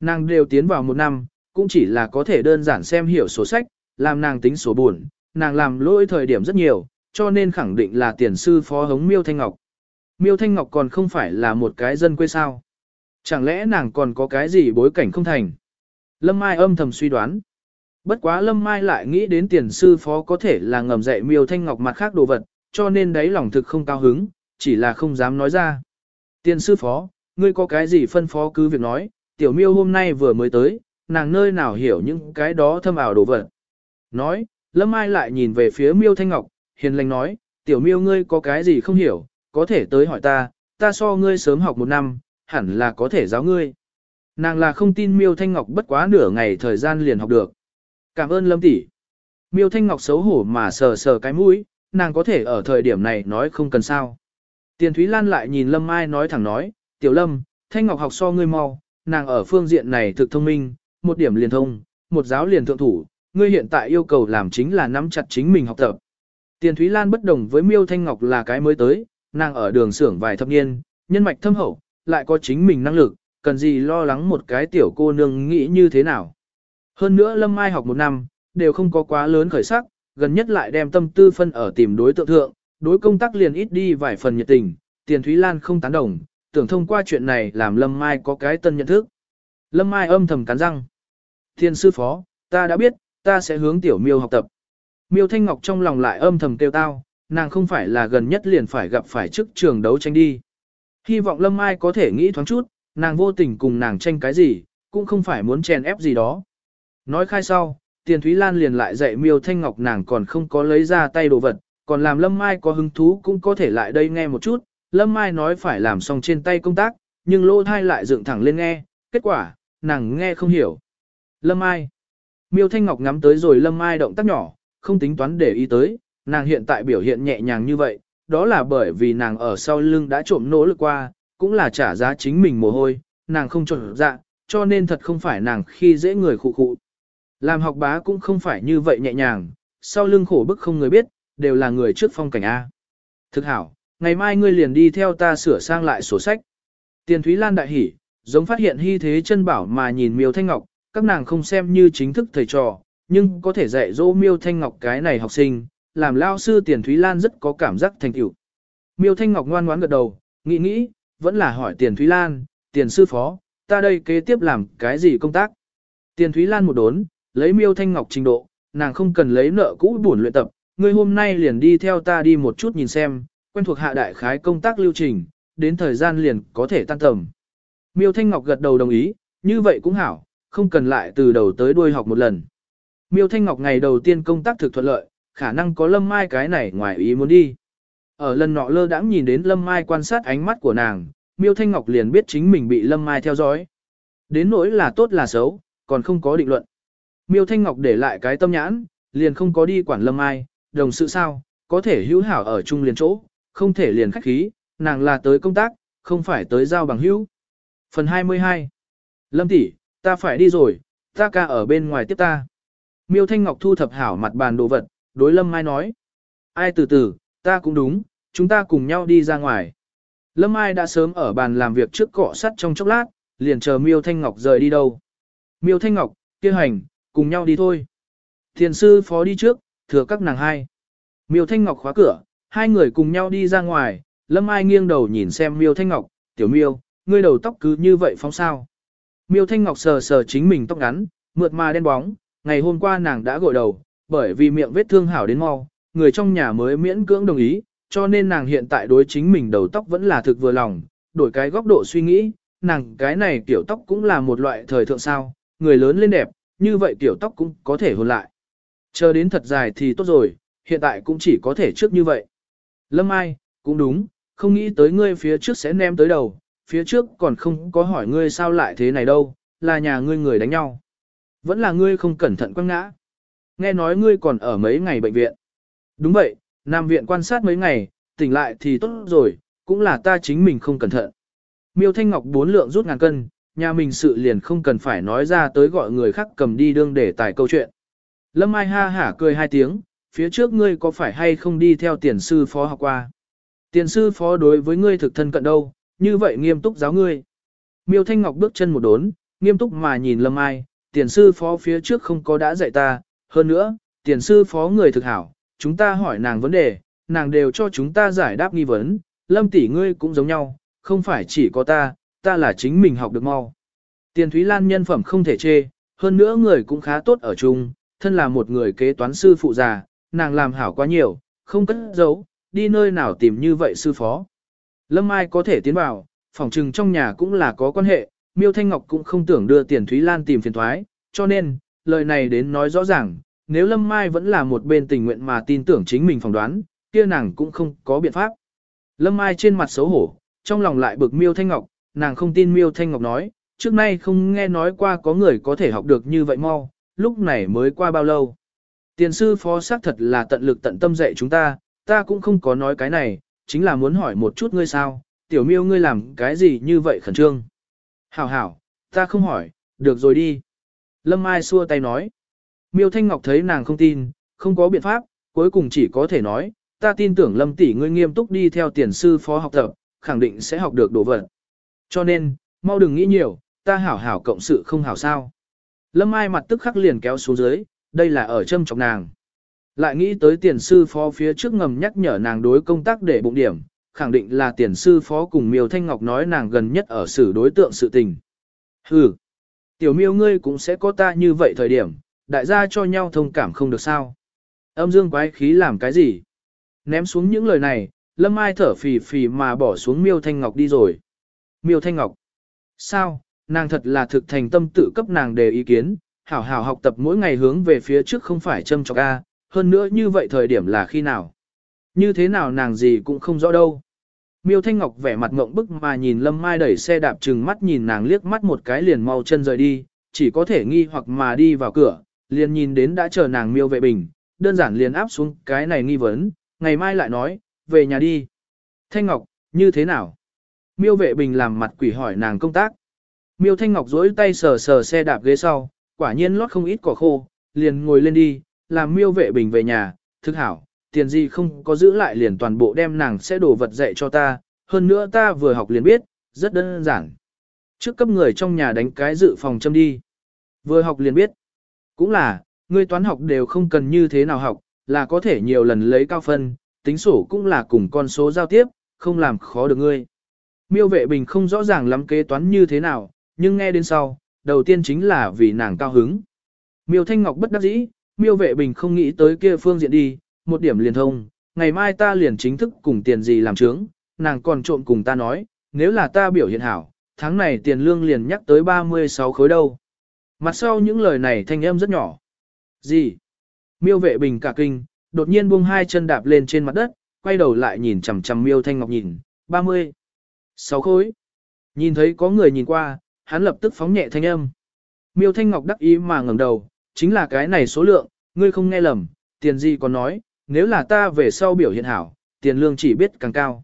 Nàng đều tiến vào một năm, cũng chỉ là có thể đơn giản xem hiểu sổ sách, làm nàng tính số buồn, nàng làm lỗi thời điểm rất nhiều, cho nên khẳng định là tiền sư phó hống Miêu Thanh Ngọc. Miêu Thanh Ngọc còn không phải là một cái dân quê sao. Chẳng lẽ nàng còn có cái gì bối cảnh không thành? Lâm Mai âm thầm suy đoán. Bất quá Lâm Mai lại nghĩ đến tiền sư phó có thể là ngầm dạy Miêu Thanh Ngọc mặt khác đồ vật, cho nên đấy lòng thực không cao hứng, chỉ là không dám nói ra. Tiền sư phó, ngươi có cái gì phân phó cứ việc nói, tiểu miêu hôm nay vừa mới tới, nàng nơi nào hiểu những cái đó thâm ảo đồ vật. Nói, Lâm Mai lại nhìn về phía miêu Thanh Ngọc, hiền lành nói, tiểu miêu ngươi có cái gì không hiểu, có thể tới hỏi ta, ta so ngươi sớm học một năm, hẳn là có thể giáo ngươi. Nàng là không tin miêu Thanh Ngọc bất quá nửa ngày thời gian liền học được. Cảm ơn Lâm tỷ. Miêu Thanh Ngọc xấu hổ mà sờ sờ cái mũi, nàng có thể ở thời điểm này nói không cần sao. Tiền Thúy Lan lại nhìn Lâm Mai nói thẳng nói, Tiểu Lâm, Thanh Ngọc học so ngươi mau, nàng ở phương diện này thực thông minh, một điểm liền thông, một giáo liền thượng thủ, ngươi hiện tại yêu cầu làm chính là nắm chặt chính mình học tập. Tiền Thúy Lan bất đồng với Miêu Thanh Ngọc là cái mới tới, nàng ở đường xưởng vài thập niên, nhân mạch thâm hậu, lại có chính mình năng lực, cần gì lo lắng một cái tiểu cô nương nghĩ như thế nào. Hơn nữa Lâm Mai học một năm, đều không có quá lớn khởi sắc, gần nhất lại đem tâm tư phân ở tìm đối tượng thượng, đối công tác liền ít đi vài phần nhiệt tình, tiền Thúy Lan không tán đồng, tưởng thông qua chuyện này làm Lâm Mai có cái tân nhận thức. Lâm Mai âm thầm cắn răng. Thiên sư phó, ta đã biết, ta sẽ hướng tiểu miêu học tập. Miêu Thanh Ngọc trong lòng lại âm thầm kêu tao, nàng không phải là gần nhất liền phải gặp phải chức trường đấu tranh đi. Hy vọng Lâm Mai có thể nghĩ thoáng chút, nàng vô tình cùng nàng tranh cái gì, cũng không phải muốn chèn ép gì đó. Nói khai sau, Tiền Thúy Lan liền lại dạy Miêu Thanh Ngọc nàng còn không có lấy ra tay đồ vật, còn làm Lâm Mai có hứng thú cũng có thể lại đây nghe một chút, Lâm Mai nói phải làm xong trên tay công tác, nhưng lô thai lại dựng thẳng lên nghe, kết quả, nàng nghe không hiểu. Lâm Mai Miêu Thanh Ngọc ngắm tới rồi Lâm Mai động tác nhỏ, không tính toán để ý tới, nàng hiện tại biểu hiện nhẹ nhàng như vậy, đó là bởi vì nàng ở sau lưng đã trộm nỗ lực qua, cũng là trả giá chính mình mồ hôi, nàng không trộn dạ, cho nên thật không phải nàng khi dễ người khụ khụ. Làm học bá cũng không phải như vậy nhẹ nhàng, sau lưng khổ bức không người biết, đều là người trước phong cảnh A. Thực hảo, ngày mai ngươi liền đi theo ta sửa sang lại sổ sách. Tiền Thúy Lan đại hỉ, giống phát hiện hy thế chân bảo mà nhìn Miêu Thanh Ngọc, các nàng không xem như chính thức thầy trò, nhưng có thể dạy dỗ Miêu Thanh Ngọc cái này học sinh, làm lao sư Tiền Thúy Lan rất có cảm giác thành tựu. Miêu Thanh Ngọc ngoan ngoãn gật đầu, nghĩ nghĩ, vẫn là hỏi Tiền Thúy Lan, Tiền sư phó, ta đây kế tiếp làm cái gì công tác? Tiền Thúy Lan một đốn, lấy Miêu Thanh Ngọc trình độ, nàng không cần lấy nợ cũ buồn luyện tập, ngươi hôm nay liền đi theo ta đi một chút nhìn xem, quen thuộc hạ đại khái công tác lưu trình, đến thời gian liền có thể tan tầm. Miêu Thanh Ngọc gật đầu đồng ý, như vậy cũng hảo, không cần lại từ đầu tới đuôi học một lần. Miêu Thanh Ngọc ngày đầu tiên công tác thực thuận lợi, khả năng có Lâm Mai cái này ngoài ý muốn đi. Ở lần nọ lơ đãng nhìn đến Lâm Mai quan sát ánh mắt của nàng, Miêu Thanh Ngọc liền biết chính mình bị Lâm Mai theo dõi. Đến nỗi là tốt là xấu, còn không có định luận. Miêu Thanh Ngọc để lại cái tâm nhãn, liền không có đi quản Lâm Ai, đồng sự sao, có thể hữu hảo ở chung liền chỗ, không thể liền khách khí, nàng là tới công tác, không phải tới giao bằng hữu. Phần 22 Lâm tỷ, ta phải đi rồi, ta ca ở bên ngoài tiếp ta. Miêu Thanh Ngọc thu thập hảo mặt bàn đồ vật, đối Lâm Mai nói. Ai từ từ, ta cũng đúng, chúng ta cùng nhau đi ra ngoài. Lâm Mai đã sớm ở bàn làm việc trước cọ sắt trong chốc lát, liền chờ Miêu Thanh Ngọc rời đi đâu. Miêu Thanh Ngọc, kia hành, cùng nhau đi thôi. Thiền sư phó đi trước, thừa các nàng hai. Miêu Thanh Ngọc khóa cửa, hai người cùng nhau đi ra ngoài, Lâm ai nghiêng đầu nhìn xem Miêu Thanh Ngọc, tiểu Miêu, ngươi đầu tóc cứ như vậy phóng sao. Miêu Thanh Ngọc sờ sờ chính mình tóc ngắn, mượt mà đen bóng, ngày hôm qua nàng đã gội đầu, bởi vì miệng vết thương hảo đến mau, người trong nhà mới miễn cưỡng đồng ý, cho nên nàng hiện tại đối chính mình đầu tóc vẫn là thực vừa lòng, đổi cái góc độ suy nghĩ, nàng cái này kiểu tóc cũng là một loại thời thượng sao, người lớn lên đẹp, như vậy kiểu tóc cũng có thể hôn lại. Chờ đến thật dài thì tốt rồi, hiện tại cũng chỉ có thể trước như vậy. Lâm Ai, cũng đúng, không nghĩ tới ngươi phía trước sẽ ném tới đầu, phía trước còn không có hỏi ngươi sao lại thế này đâu, là nhà ngươi người đánh nhau. Vẫn là ngươi không cẩn thận quăng ngã. Nghe nói ngươi còn ở mấy ngày bệnh viện. Đúng vậy, Nam viện quan sát mấy ngày, tỉnh lại thì tốt rồi, cũng là ta chính mình không cẩn thận. Miêu Thanh Ngọc bốn lượng rút ngàn cân, nhà mình sự liền không cần phải nói ra tới gọi người khác cầm đi đương để tải câu chuyện. Lâm Ai ha hả cười hai tiếng, phía trước ngươi có phải hay không đi theo tiền sư phó học qua. Tiền sư phó đối với ngươi thực thân cận đâu, như vậy nghiêm túc giáo ngươi. Miêu Thanh Ngọc bước chân một đốn, nghiêm túc mà nhìn Lâm Ai, tiền sư phó phía trước không có đã dạy ta, hơn nữa, tiền sư phó người thực hảo, chúng ta hỏi nàng vấn đề, nàng đều cho chúng ta giải đáp nghi vấn, Lâm tỷ ngươi cũng giống nhau, không phải chỉ có ta, ta là chính mình học được mau. Tiền Thúy Lan nhân phẩm không thể chê, hơn nữa người cũng khá tốt ở chung, thân là một người kế toán sư phụ già, nàng làm hảo quá nhiều, không cất giấu, đi nơi nào tìm như vậy sư phó. Lâm Ai có thể tiến vào, phòng trừng trong nhà cũng là có quan hệ, Miêu Thanh Ngọc cũng không tưởng đưa tiền Thúy Lan tìm phiền thoái, cho nên, lời này đến nói rõ ràng, nếu Lâm Mai vẫn là một bên tình nguyện mà tin tưởng chính mình phỏng đoán, kia nàng cũng không có biện pháp. Lâm Mai trên mặt xấu hổ, trong lòng lại bực Miêu Thanh Ngọc, nàng không tin Miêu Thanh Ngọc nói, trước nay không nghe nói qua có người có thể học được như vậy mau, lúc này mới qua bao lâu. Tiền sư phó xác thật là tận lực tận tâm dạy chúng ta, ta cũng không có nói cái này, chính là muốn hỏi một chút ngươi sao, tiểu miêu ngươi làm cái gì như vậy khẩn trương. Hảo hảo, ta không hỏi, được rồi đi. Lâm Mai xua tay nói. Miêu Thanh Ngọc thấy nàng không tin, không có biện pháp, cuối cùng chỉ có thể nói, ta tin tưởng Lâm tỷ ngươi nghiêm túc đi theo tiền sư phó học tập, khẳng định sẽ học được đồ vật. Cho nên, mau đừng nghĩ nhiều, ta hảo hảo cộng sự không hảo sao. Lâm Ai mặt tức khắc liền kéo xuống dưới, đây là ở châm trọng nàng. Lại nghĩ tới tiền sư phó phía trước ngầm nhắc nhở nàng đối công tác để bụng điểm, khẳng định là tiền sư phó cùng Miêu Thanh Ngọc nói nàng gần nhất ở xử đối tượng sự tình. Hừ, tiểu miêu ngươi cũng sẽ có ta như vậy thời điểm, đại gia cho nhau thông cảm không được sao. Âm dương quái khí làm cái gì? Ném xuống những lời này, Lâm Ai thở phì phì mà bỏ xuống Miêu Thanh Ngọc đi rồi. Miêu Thanh Ngọc. Sao, nàng thật là thực thành tâm tự cấp nàng đề ý kiến, hảo hảo học tập mỗi ngày hướng về phía trước không phải châm chọc A, hơn nữa như vậy thời điểm là khi nào. Như thế nào nàng gì cũng không rõ đâu. Miêu Thanh Ngọc vẻ mặt ngộng bức mà nhìn Lâm Mai đẩy xe đạp trừng mắt nhìn nàng liếc mắt một cái liền mau chân rời đi, chỉ có thể nghi hoặc mà đi vào cửa, liền nhìn đến đã chờ nàng Miêu Vệ Bình, đơn giản liền áp xuống cái này nghi vấn, ngày mai lại nói, về nhà đi. Thanh Ngọc, như thế nào? Miêu Vệ Bình làm mặt quỷ hỏi nàng công tác. Miêu Thanh Ngọc dối tay sờ sờ xe đạp ghế sau, quả nhiên lót không ít cỏ khô, liền ngồi lên đi, làm Miêu Vệ Bình về nhà, thức hảo, tiền gì không có giữ lại liền toàn bộ đem nàng sẽ đổ vật dạy cho ta, hơn nữa ta vừa học liền biết, rất đơn giản. Trước cấp người trong nhà đánh cái dự phòng châm đi. Vừa học liền biết. Cũng là, ngươi toán học đều không cần như thế nào học, là có thể nhiều lần lấy cao phân, tính sổ cũng là cùng con số giao tiếp, không làm khó được ngươi. Miêu vệ bình không rõ ràng lắm kế toán như thế nào, nhưng nghe đến sau, đầu tiên chính là vì nàng cao hứng. Miêu Thanh Ngọc bất đắc dĩ, miêu vệ bình không nghĩ tới kia phương diện đi, một điểm liền thông, ngày mai ta liền chính thức cùng tiền gì làm trướng, nàng còn trộn cùng ta nói, nếu là ta biểu hiện hảo, tháng này tiền lương liền nhắc tới 36 khối đâu. Mặt sau những lời này thanh âm rất nhỏ. Gì? Miêu vệ bình cả kinh, đột nhiên buông hai chân đạp lên trên mặt đất, quay đầu lại nhìn chằm chằm miêu thanh ngọc nhìn, 30 sáu khối. Nhìn thấy có người nhìn qua, hắn lập tức phóng nhẹ thanh âm. Miêu thanh ngọc đắc ý mà ngẩng đầu, chính là cái này số lượng, ngươi không nghe lầm, tiền gì còn nói, nếu là ta về sau biểu hiện hảo, tiền lương chỉ biết càng cao.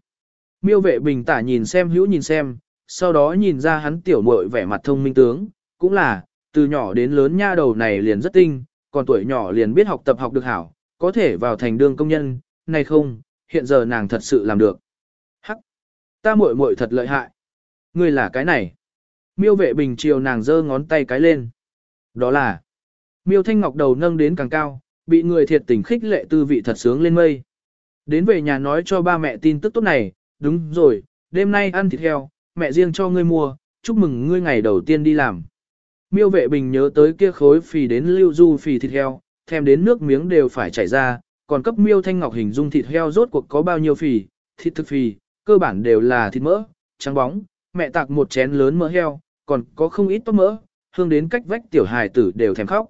Miêu vệ bình tả nhìn xem hữu nhìn xem, sau đó nhìn ra hắn tiểu muội vẻ mặt thông minh tướng, cũng là, từ nhỏ đến lớn nha đầu này liền rất tinh, còn tuổi nhỏ liền biết học tập học được hảo, có thể vào thành đương công nhân, này không, hiện giờ nàng thật sự làm được. Ta muội muội thật lợi hại. Ngươi là cái này. Miêu vệ bình chiều nàng giơ ngón tay cái lên. Đó là, miêu thanh ngọc đầu nâng đến càng cao, bị người thiệt tình khích lệ tư vị thật sướng lên mây. Đến về nhà nói cho ba mẹ tin tức tốt này, đúng rồi, đêm nay ăn thịt heo, mẹ riêng cho ngươi mua, chúc mừng ngươi ngày đầu tiên đi làm. Miêu vệ bình nhớ tới kia khối phì đến lưu du phì thịt heo, thèm đến nước miếng đều phải chảy ra, còn cấp miêu thanh ngọc hình dung thịt heo rốt cuộc có bao nhiêu phì, thịt thực phì, cơ bản đều là thịt mỡ, trắng bóng, mẹ tạc một chén lớn mỡ heo, còn có không ít tóc mỡ, hương đến cách vách tiểu hài tử đều thèm khóc.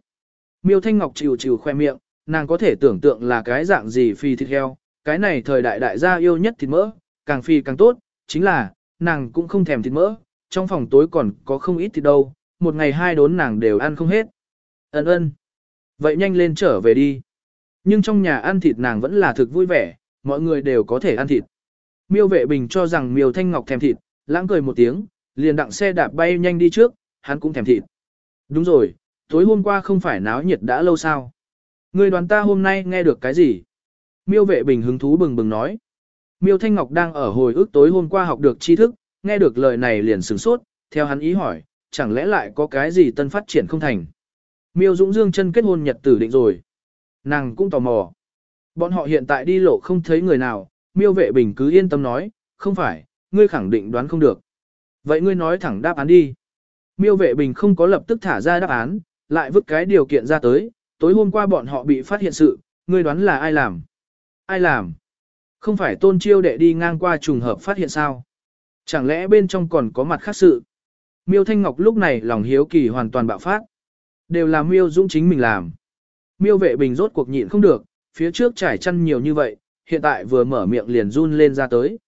Miêu thanh ngọc chịu chịu khoe miệng, nàng có thể tưởng tượng là cái dạng gì phi thịt heo, cái này thời đại đại gia yêu nhất thịt mỡ, càng phi càng tốt, chính là, nàng cũng không thèm thịt mỡ, trong phòng tối còn có không ít thịt đâu, một ngày hai đốn nàng đều ăn không hết. Ấn ơn. Vậy nhanh lên trở về đi. Nhưng trong nhà ăn thịt nàng vẫn là thực vui vẻ, mọi người đều có thể ăn thịt. Miêu vệ bình cho rằng miêu thanh ngọc thèm thịt, lãng cười một tiếng, liền đặng xe đạp bay nhanh đi trước, hắn cũng thèm thịt. Đúng rồi, tối hôm qua không phải náo nhiệt đã lâu sao. Người đoàn ta hôm nay nghe được cái gì? Miêu vệ bình hứng thú bừng bừng nói. Miêu Thanh Ngọc đang ở hồi ức tối hôm qua học được tri thức, nghe được lời này liền sửng sốt, theo hắn ý hỏi, chẳng lẽ lại có cái gì tân phát triển không thành. Miêu Dũng Dương chân kết hôn nhật tử định rồi. Nàng cũng tò mò. Bọn họ hiện tại đi lộ không thấy người nào, miêu vệ bình cứ yên tâm nói, không phải, ngươi khẳng định đoán không được. Vậy ngươi nói thẳng đáp án đi. Miêu vệ bình không có lập tức thả ra đáp án, lại vứt cái điều kiện ra tới, tối hôm qua bọn họ bị phát hiện sự, ngươi đoán là ai làm? Ai làm? Không phải tôn chiêu đệ đi ngang qua trùng hợp phát hiện sao? Chẳng lẽ bên trong còn có mặt khác sự? Miêu Thanh Ngọc lúc này lòng hiếu kỳ hoàn toàn bạo phát. Đều là Miêu Dũng chính mình làm. Miêu vệ bình rốt cuộc nhịn không được, phía trước trải chăn nhiều như vậy, hiện tại vừa mở miệng liền run lên ra tới.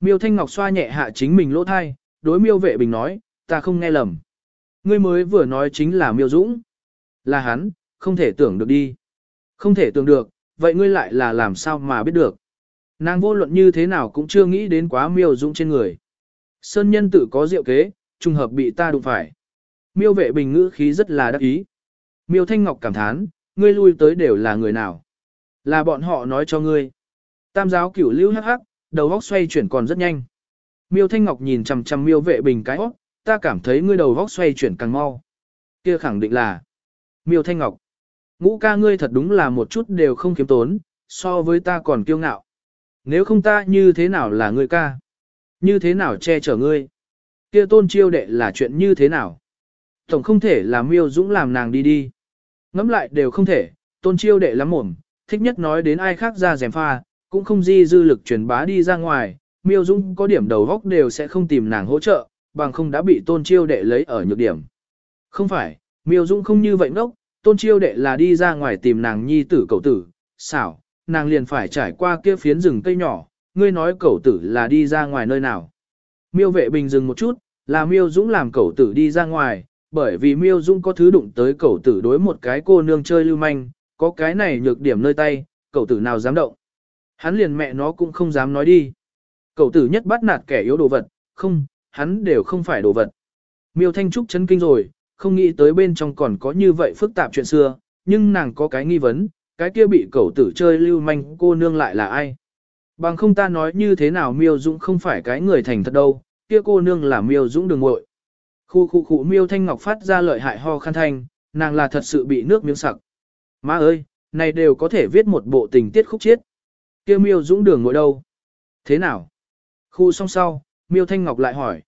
Miêu Thanh Ngọc xoa nhẹ hạ chính mình lỗ thai, đối Miêu vệ bình nói, ta không nghe lầm. Ngươi mới vừa nói chính là Miêu Dũng. Là hắn, không thể tưởng được đi. Không thể tưởng được, vậy ngươi lại là làm sao mà biết được. Nàng vô luận như thế nào cũng chưa nghĩ đến quá Miêu Dũng trên người. Sơn nhân tự có diệu kế, trùng hợp bị ta đụng phải. Miêu vệ bình ngữ khí rất là đắc ý. Miêu Thanh Ngọc cảm thán, ngươi lui tới đều là người nào? Là bọn họ nói cho ngươi. Tam giáo cửu lưu hắc hắc, đầu góc xoay chuyển còn rất nhanh. Miêu Thanh Ngọc nhìn chằm chằm miêu vệ bình cái óc, ta cảm thấy ngươi đầu góc xoay chuyển càng mau. Kia khẳng định là. Miêu Thanh Ngọc. Ngũ ca ngươi thật đúng là một chút đều không kiếm tốn, so với ta còn kiêu ngạo. Nếu không ta như thế nào là ngươi ca? Như thế nào che chở ngươi? Kia tôn chiêu đệ là chuyện như thế nào? Tổng không thể là miêu dũng làm nàng đi đi. ngẫm lại đều không thể, tôn chiêu đệ lắm mồm, thích nhất nói đến ai khác ra dèm pha, cũng không di dư lực truyền bá đi ra ngoài, miêu dũng có điểm đầu góc đều sẽ không tìm nàng hỗ trợ, bằng không đã bị tôn chiêu đệ lấy ở nhược điểm. Không phải, miêu dũng không như vậy ngốc, tôn chiêu đệ là đi ra ngoài tìm nàng nhi tử cậu tử, xảo, nàng liền phải trải qua kia phiến rừng cây nhỏ, ngươi nói cậu tử là đi ra ngoài nơi nào. Miêu vệ bình dừng một chút, là miêu dũng làm cậu tử đi ra ngoài, bởi vì miêu dũng có thứ đụng tới cậu tử đối một cái cô nương chơi lưu manh, có cái này nhược điểm nơi tay, cậu tử nào dám động. Hắn liền mẹ nó cũng không dám nói đi. Cậu tử nhất bắt nạt kẻ yếu đồ vật, không, hắn đều không phải đồ vật. Miêu Thanh Trúc chấn kinh rồi, không nghĩ tới bên trong còn có như vậy phức tạp chuyện xưa, nhưng nàng có cái nghi vấn, cái kia bị cẩu tử chơi lưu manh cô nương lại là ai. Bằng không ta nói như thế nào miêu dũng không phải cái người thành thật đâu, kia cô nương là miêu dũng đường ngội. Khu khu khu miêu thanh ngọc phát ra lợi hại ho khăn thanh, nàng là thật sự bị nước miếng sặc. Má ơi, này đều có thể viết một bộ tình tiết khúc chiết. Kia miêu dũng đường ngồi đâu? Thế nào? Khu xong sau, miêu thanh ngọc lại hỏi.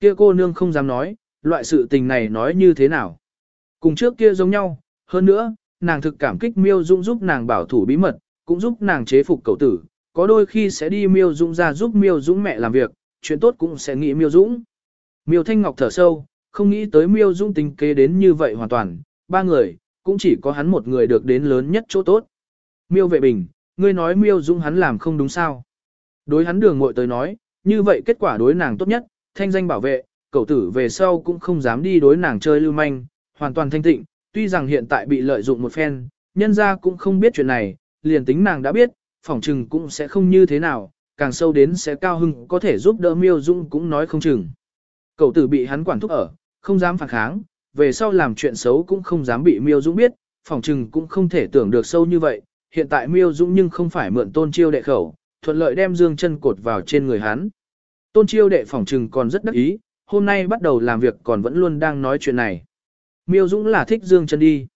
Kia cô nương không dám nói, loại sự tình này nói như thế nào? Cùng trước kia giống nhau, hơn nữa, nàng thực cảm kích miêu dũng giúp nàng bảo thủ bí mật, cũng giúp nàng chế phục cầu tử, có đôi khi sẽ đi miêu dũng ra giúp miêu dũng mẹ làm việc, chuyện tốt cũng sẽ nghĩ miêu dũng. Miêu thanh ngọc thở sâu, không nghĩ tới miêu dũng tính kế đến như vậy hoàn toàn, ba người, cũng chỉ có hắn một người được đến lớn nhất chỗ tốt. Miêu vệ bình, ngươi nói miêu dũng hắn làm không đúng sao. Đối hắn đường ngội tới nói, như vậy kết quả đối nàng tốt nhất, thanh danh bảo vệ, cậu tử về sau cũng không dám đi đối nàng chơi lưu manh, hoàn toàn thanh tịnh, tuy rằng hiện tại bị lợi dụng một phen, nhân ra cũng không biết chuyện này, liền tính nàng đã biết, phỏng chừng cũng sẽ không như thế nào, càng sâu đến sẽ cao hưng có thể giúp đỡ miêu dũng cũng nói không chừng. Cậu tử bị hắn quản thúc ở, không dám phản kháng, về sau làm chuyện xấu cũng không dám bị miêu dũng biết, phỏng chừng cũng không thể tưởng được sâu như vậy, hiện tại miêu dũng nhưng không phải mượn tôn chiêu đệ khẩu, thuận lợi đem dương chân cột vào trên người hắn. Tôn chiêu đệ phỏng trừng còn rất đắc ý, hôm nay bắt đầu làm việc còn vẫn luôn đang nói chuyện này. Miêu Dũng là thích dương chân đi.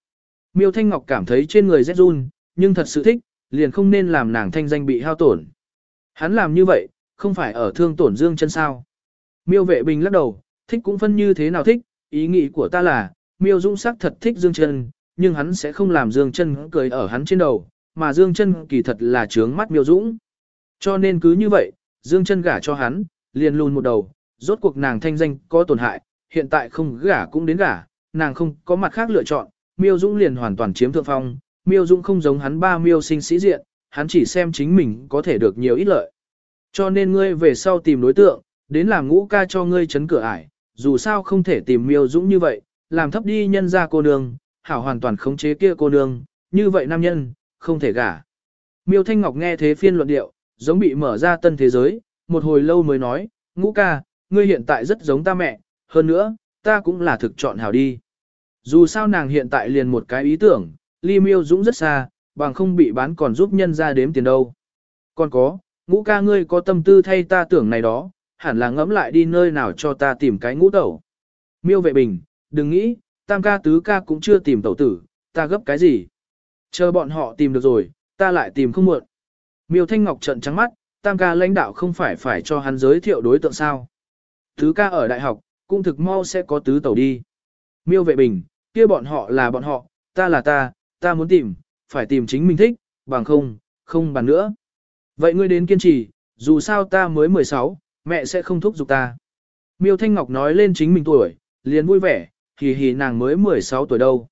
Miêu Thanh Ngọc cảm thấy trên người rét run, nhưng thật sự thích, liền không nên làm nàng thanh danh bị hao tổn. Hắn làm như vậy, không phải ở thương tổn dương chân sao. Miêu vệ bình lắc đầu, thích cũng phân như thế nào thích, ý nghĩ của ta là, miêu dũng sắc thật thích dương chân, nhưng hắn sẽ không làm dương chân cười ở hắn trên đầu, mà dương chân kỳ thật là trướng mắt miêu dũng. Cho nên cứ như vậy, dương chân gả cho hắn, liền lùn một đầu, rốt cuộc nàng thanh danh có tổn hại, hiện tại không gả cũng đến gả, nàng không có mặt khác lựa chọn, miêu dũng liền hoàn toàn chiếm thượng phong, miêu dũng không giống hắn ba miêu sinh sĩ diện, hắn chỉ xem chính mình có thể được nhiều ít lợi. Cho nên ngươi về sau tìm đối tượng, đến làm ngũ ca cho ngươi chấn cửa ải, dù sao không thể tìm miêu dũng như vậy, làm thấp đi nhân ra cô nương, hảo hoàn toàn khống chế kia cô nương, như vậy nam nhân, không thể gả. Miêu Thanh Ngọc nghe thế phiên luận điệu, giống bị mở ra tân thế giới, một hồi lâu mới nói, ngũ ca, ngươi hiện tại rất giống ta mẹ, hơn nữa, ta cũng là thực chọn hảo đi. Dù sao nàng hiện tại liền một cái ý tưởng, ly miêu dũng rất xa, bằng không bị bán còn giúp nhân ra đếm tiền đâu. Còn có, ngũ ca ngươi có tâm tư thay ta tưởng này đó, hẳn là ngẫm lại đi nơi nào cho ta tìm cái ngũ tẩu. Miêu vệ bình, đừng nghĩ, tam ca tứ ca cũng chưa tìm tẩu tử, ta gấp cái gì. Chờ bọn họ tìm được rồi, ta lại tìm không muộn. Miêu Thanh Ngọc trận trắng mắt, tam ca lãnh đạo không phải phải cho hắn giới thiệu đối tượng sao. Tứ ca ở đại học, cũng thực mau sẽ có tứ tẩu đi. Miêu vệ bình, kia bọn họ là bọn họ, ta là ta, ta muốn tìm, phải tìm chính mình thích, bằng không, không bàn nữa. Vậy ngươi đến kiên trì, dù sao ta mới 16, mẹ sẽ không thúc giục ta. Miêu Thanh Ngọc nói lên chính mình tuổi, liền vui vẻ, hì hì nàng mới 16 tuổi đâu.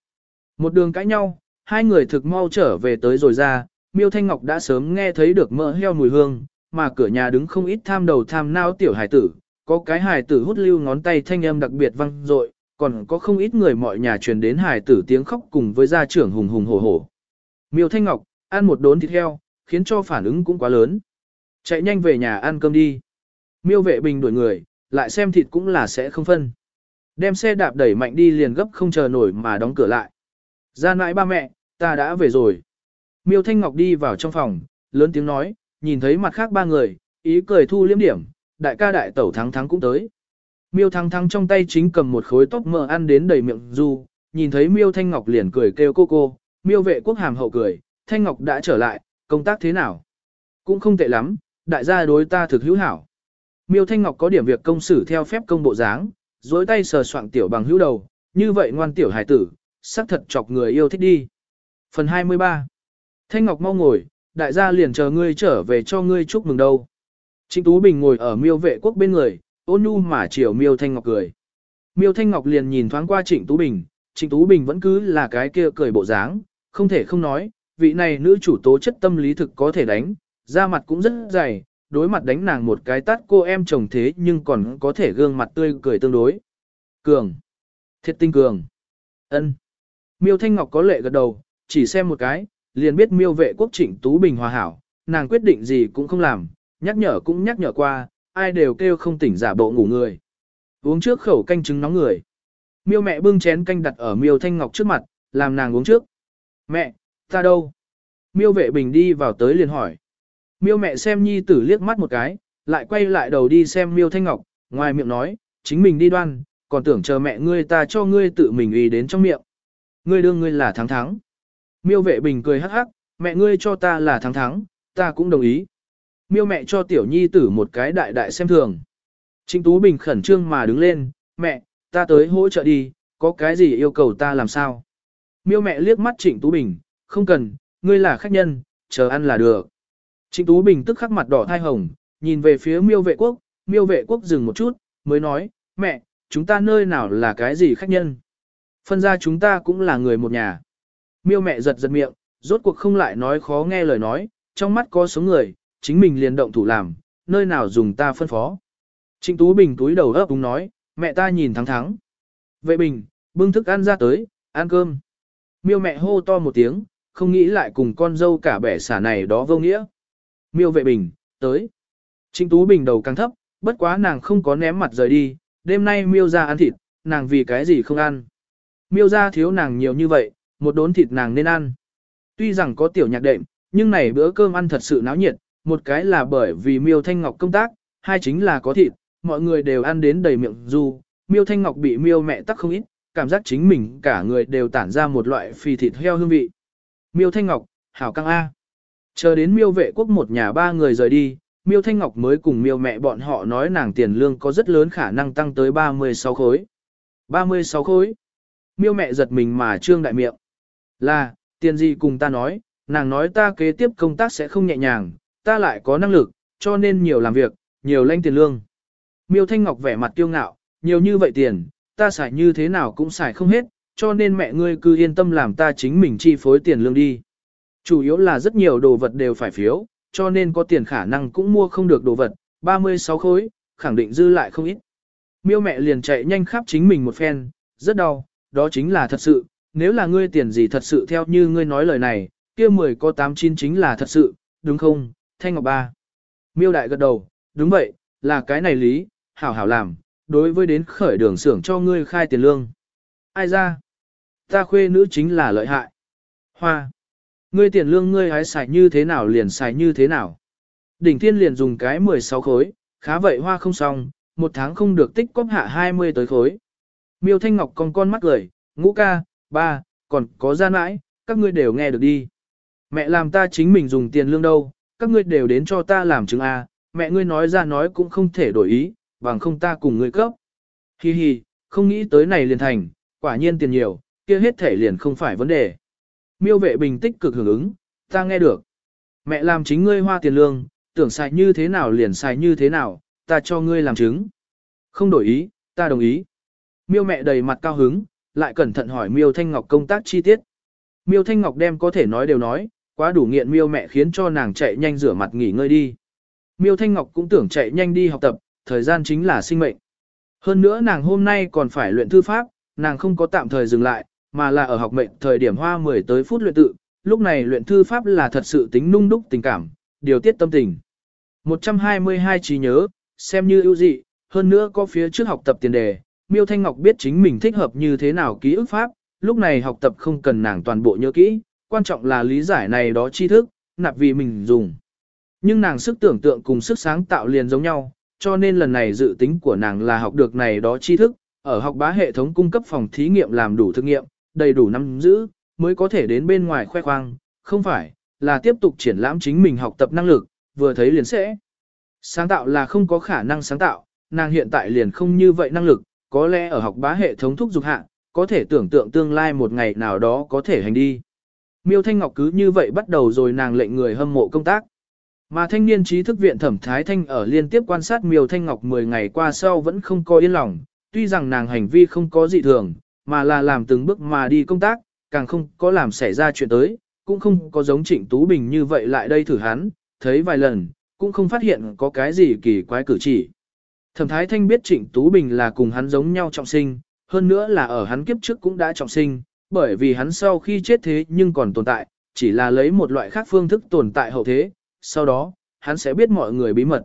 Một đường cãi nhau, hai người thực mau trở về tới rồi ra, Miêu Thanh Ngọc đã sớm nghe thấy được mỡ heo mùi hương, mà cửa nhà đứng không ít tham đầu tham nao tiểu hải tử, có cái hải tử hút lưu ngón tay thanh âm đặc biệt vang dội, còn có không ít người mọi nhà truyền đến hải tử tiếng khóc cùng với gia trưởng hùng hùng hổ hổ. Miêu Thanh Ngọc, ăn một đốn thịt heo, khiến cho phản ứng cũng quá lớn. Chạy nhanh về nhà ăn cơm đi. Miêu vệ bình đuổi người, lại xem thịt cũng là sẽ không phân. Đem xe đạp đẩy mạnh đi liền gấp không chờ nổi mà đóng cửa lại. Ra nãi ba mẹ, ta đã về rồi. Miêu Thanh Ngọc đi vào trong phòng, lớn tiếng nói, nhìn thấy mặt khác ba người, ý cười thu liếm điểm, đại ca đại tẩu thắng thắng cũng tới. Miêu thắng thắng trong tay chính cầm một khối tóc mỡ ăn đến đầy miệng du, nhìn thấy Miêu Thanh Ngọc liền cười kêu cô cô, Miêu vệ quốc hàm hậu cười, Thanh Ngọc đã trở lại, công tác thế nào? Cũng không tệ lắm, đại gia đối ta thực hữu hảo. Miêu Thanh Ngọc có điểm việc công xử theo phép công bộ dáng, dối tay sờ soạng tiểu bằng hữu đầu, như vậy ngoan tiểu hải tử, sắc thật chọc người yêu thích đi. Phần 23 Thanh Ngọc mau ngồi, đại gia liền chờ ngươi trở về cho ngươi chúc mừng đâu. Trịnh Tú Bình ngồi ở miêu vệ quốc bên người, ôn nhu mà chiều miêu Thanh Ngọc cười. Miêu Thanh Ngọc liền nhìn thoáng qua Trịnh Tú Bình, Trịnh Tú Bình vẫn cứ là cái kia cười bộ dáng, không thể không nói, vị này nữ chủ tố chất tâm lý thực có thể đánh, da mặt cũng rất dày, đối mặt đánh nàng một cái tát cô em chồng thế nhưng còn có thể gương mặt tươi cười tương đối. Cường. Thiệt tinh cường. ân Miêu Thanh Ngọc có lệ gật đầu, chỉ xem một cái, liền biết miêu vệ quốc trịnh Tú Bình hòa hảo, nàng quyết định gì cũng không làm, nhắc nhở cũng nhắc nhở qua, ai đều kêu không tỉnh giả bộ ngủ người. Uống trước khẩu canh trứng nóng người. Miêu mẹ bưng chén canh đặt ở miêu Thanh Ngọc trước mặt, làm nàng uống trước. Mẹ, ta đâu? miêu vệ bình đi vào tới liền hỏi. Miêu mẹ xem nhi tử liếc mắt một cái, lại quay lại đầu đi xem miêu thanh ngọc, ngoài miệng nói, chính mình đi đoan, còn tưởng chờ mẹ ngươi ta cho ngươi tự mình ý đến trong miệng. Ngươi đương ngươi là thắng thắng. Miêu vệ bình cười hắc hắc, mẹ ngươi cho ta là thắng thắng, ta cũng đồng ý. Miêu mẹ cho tiểu nhi tử một cái đại đại xem thường. Trịnh Tú Bình khẩn trương mà đứng lên, mẹ, ta tới hỗ trợ đi, có cái gì yêu cầu ta làm sao? Miêu mẹ liếc mắt Trịnh Tú Bình, không cần, ngươi là khách nhân, chờ ăn là được. Trịnh Tú Bình tức khắc mặt đỏ thai hồng, nhìn về phía miêu vệ quốc, miêu vệ quốc dừng một chút, mới nói, mẹ, chúng ta nơi nào là cái gì khách nhân? Phân ra chúng ta cũng là người một nhà. Miêu mẹ giật giật miệng, rốt cuộc không lại nói khó nghe lời nói, trong mắt có số người, chính mình liền động thủ làm, nơi nào dùng ta phân phó. Trịnh Tú Bình túi đầu ấp đúng nói, mẹ ta nhìn thắng thắng. Vệ Bình, bưng thức ăn ra tới, ăn cơm. Miêu mẹ hô to một tiếng, không nghĩ lại cùng con dâu cả bẻ xả này đó vô nghĩa. Miêu vệ bình, tới. Trịnh Tú Bình đầu căng thấp, bất quá nàng không có ném mặt rời đi, đêm nay miêu ra ăn thịt, nàng vì cái gì không ăn. Miêu ra thiếu nàng nhiều như vậy, một đốn thịt nàng nên ăn. Tuy rằng có tiểu nhạc đệm, nhưng này bữa cơm ăn thật sự náo nhiệt, một cái là bởi vì miêu thanh ngọc công tác, hai chính là có thịt, mọi người đều ăn đến đầy miệng dù, miêu thanh ngọc bị miêu mẹ tắc không ít, cảm giác chính mình cả người đều tản ra một loại phì thịt heo hương vị. Miêu thanh ngọc, hảo căng A. Chờ đến miêu vệ quốc một nhà ba người rời đi, miêu thanh ngọc mới cùng miêu mẹ bọn họ nói nàng tiền lương có rất lớn khả năng tăng tới 36 khối. 36 khối. Miêu mẹ giật mình mà trương đại miệng. Là, tiền gì cùng ta nói, nàng nói ta kế tiếp công tác sẽ không nhẹ nhàng, ta lại có năng lực, cho nên nhiều làm việc, nhiều lãnh tiền lương. Miêu Thanh Ngọc vẻ mặt kiêu ngạo, nhiều như vậy tiền, ta xài như thế nào cũng xài không hết, cho nên mẹ ngươi cứ yên tâm làm ta chính mình chi phối tiền lương đi. Chủ yếu là rất nhiều đồ vật đều phải phiếu, cho nên có tiền khả năng cũng mua không được đồ vật, 36 khối, khẳng định dư lại không ít. Miêu mẹ liền chạy nhanh khắp chính mình một phen, rất đau, đó chính là thật sự, nếu là ngươi tiền gì thật sự theo như ngươi nói lời này, kia 10 có 8 chín chính là thật sự, đúng không, Thanh Ngọc Ba. Miêu đại gật đầu, đúng vậy, là cái này lý, hảo hảo làm, đối với đến khởi đường xưởng cho ngươi khai tiền lương. Ai ra? Ta khuê nữ chính là lợi hại. Hoa. Ngươi tiền lương ngươi hái xài như thế nào liền xài như thế nào. Đỉnh thiên liền dùng cái 16 khối, khá vậy hoa không xong, một tháng không được tích cóp hạ 20 tới khối. Miêu Thanh Ngọc con con mắt gửi, ngũ ca, ba, còn có gian mãi, các ngươi đều nghe được đi. Mẹ làm ta chính mình dùng tiền lương đâu, các ngươi đều đến cho ta làm chứng A, mẹ ngươi nói ra nói cũng không thể đổi ý, bằng không ta cùng ngươi cấp. Hi hi, không nghĩ tới này liền thành, quả nhiên tiền nhiều, kia hết thể liền không phải vấn đề. Miêu vệ bình tích cực hưởng ứng, ta nghe được. Mẹ làm chính ngươi hoa tiền lương, tưởng xài như thế nào liền xài như thế nào, ta cho ngươi làm chứng. Không đổi ý, ta đồng ý. Miêu mẹ đầy mặt cao hứng, lại cẩn thận hỏi Miêu Thanh Ngọc công tác chi tiết. Miêu Thanh Ngọc đem có thể nói đều nói, quá đủ nghiện Miêu mẹ khiến cho nàng chạy nhanh rửa mặt nghỉ ngơi đi. Miêu Thanh Ngọc cũng tưởng chạy nhanh đi học tập, thời gian chính là sinh mệnh. Hơn nữa nàng hôm nay còn phải luyện thư pháp, nàng không có tạm thời dừng lại, mà là ở học mệnh thời điểm hoa 10 tới phút luyện tự, lúc này luyện thư pháp là thật sự tính nung đúc tình cảm, điều tiết tâm tình. 122 trí nhớ, xem như ưu dị, hơn nữa có phía trước học tập tiền đề, Miêu Thanh Ngọc biết chính mình thích hợp như thế nào ký ức pháp, lúc này học tập không cần nàng toàn bộ nhớ kỹ, quan trọng là lý giải này đó tri thức, nạp vì mình dùng. Nhưng nàng sức tưởng tượng cùng sức sáng tạo liền giống nhau, cho nên lần này dự tính của nàng là học được này đó tri thức, ở học bá hệ thống cung cấp phòng thí nghiệm làm đủ thực nghiệm, đầy đủ năm giữ, mới có thể đến bên ngoài khoe khoang, không phải, là tiếp tục triển lãm chính mình học tập năng lực, vừa thấy liền sẽ. Sáng tạo là không có khả năng sáng tạo, nàng hiện tại liền không như vậy năng lực, có lẽ ở học bá hệ thống thúc dục hạ, có thể tưởng tượng tương lai một ngày nào đó có thể hành đi. Miêu Thanh Ngọc cứ như vậy bắt đầu rồi nàng lệnh người hâm mộ công tác. Mà thanh niên trí thức viện thẩm thái thanh ở liên tiếp quan sát Miêu Thanh Ngọc 10 ngày qua sau vẫn không có yên lòng, tuy rằng nàng hành vi không có dị thường, mà là làm từng bước mà đi công tác, càng không có làm xảy ra chuyện tới, cũng không có giống Trịnh Tú Bình như vậy lại đây thử hắn, thấy vài lần, cũng không phát hiện có cái gì kỳ quái cử chỉ. Thẩm Thái Thanh biết Trịnh Tú Bình là cùng hắn giống nhau trọng sinh, hơn nữa là ở hắn kiếp trước cũng đã trọng sinh, bởi vì hắn sau khi chết thế nhưng còn tồn tại, chỉ là lấy một loại khác phương thức tồn tại hậu thế, sau đó, hắn sẽ biết mọi người bí mật.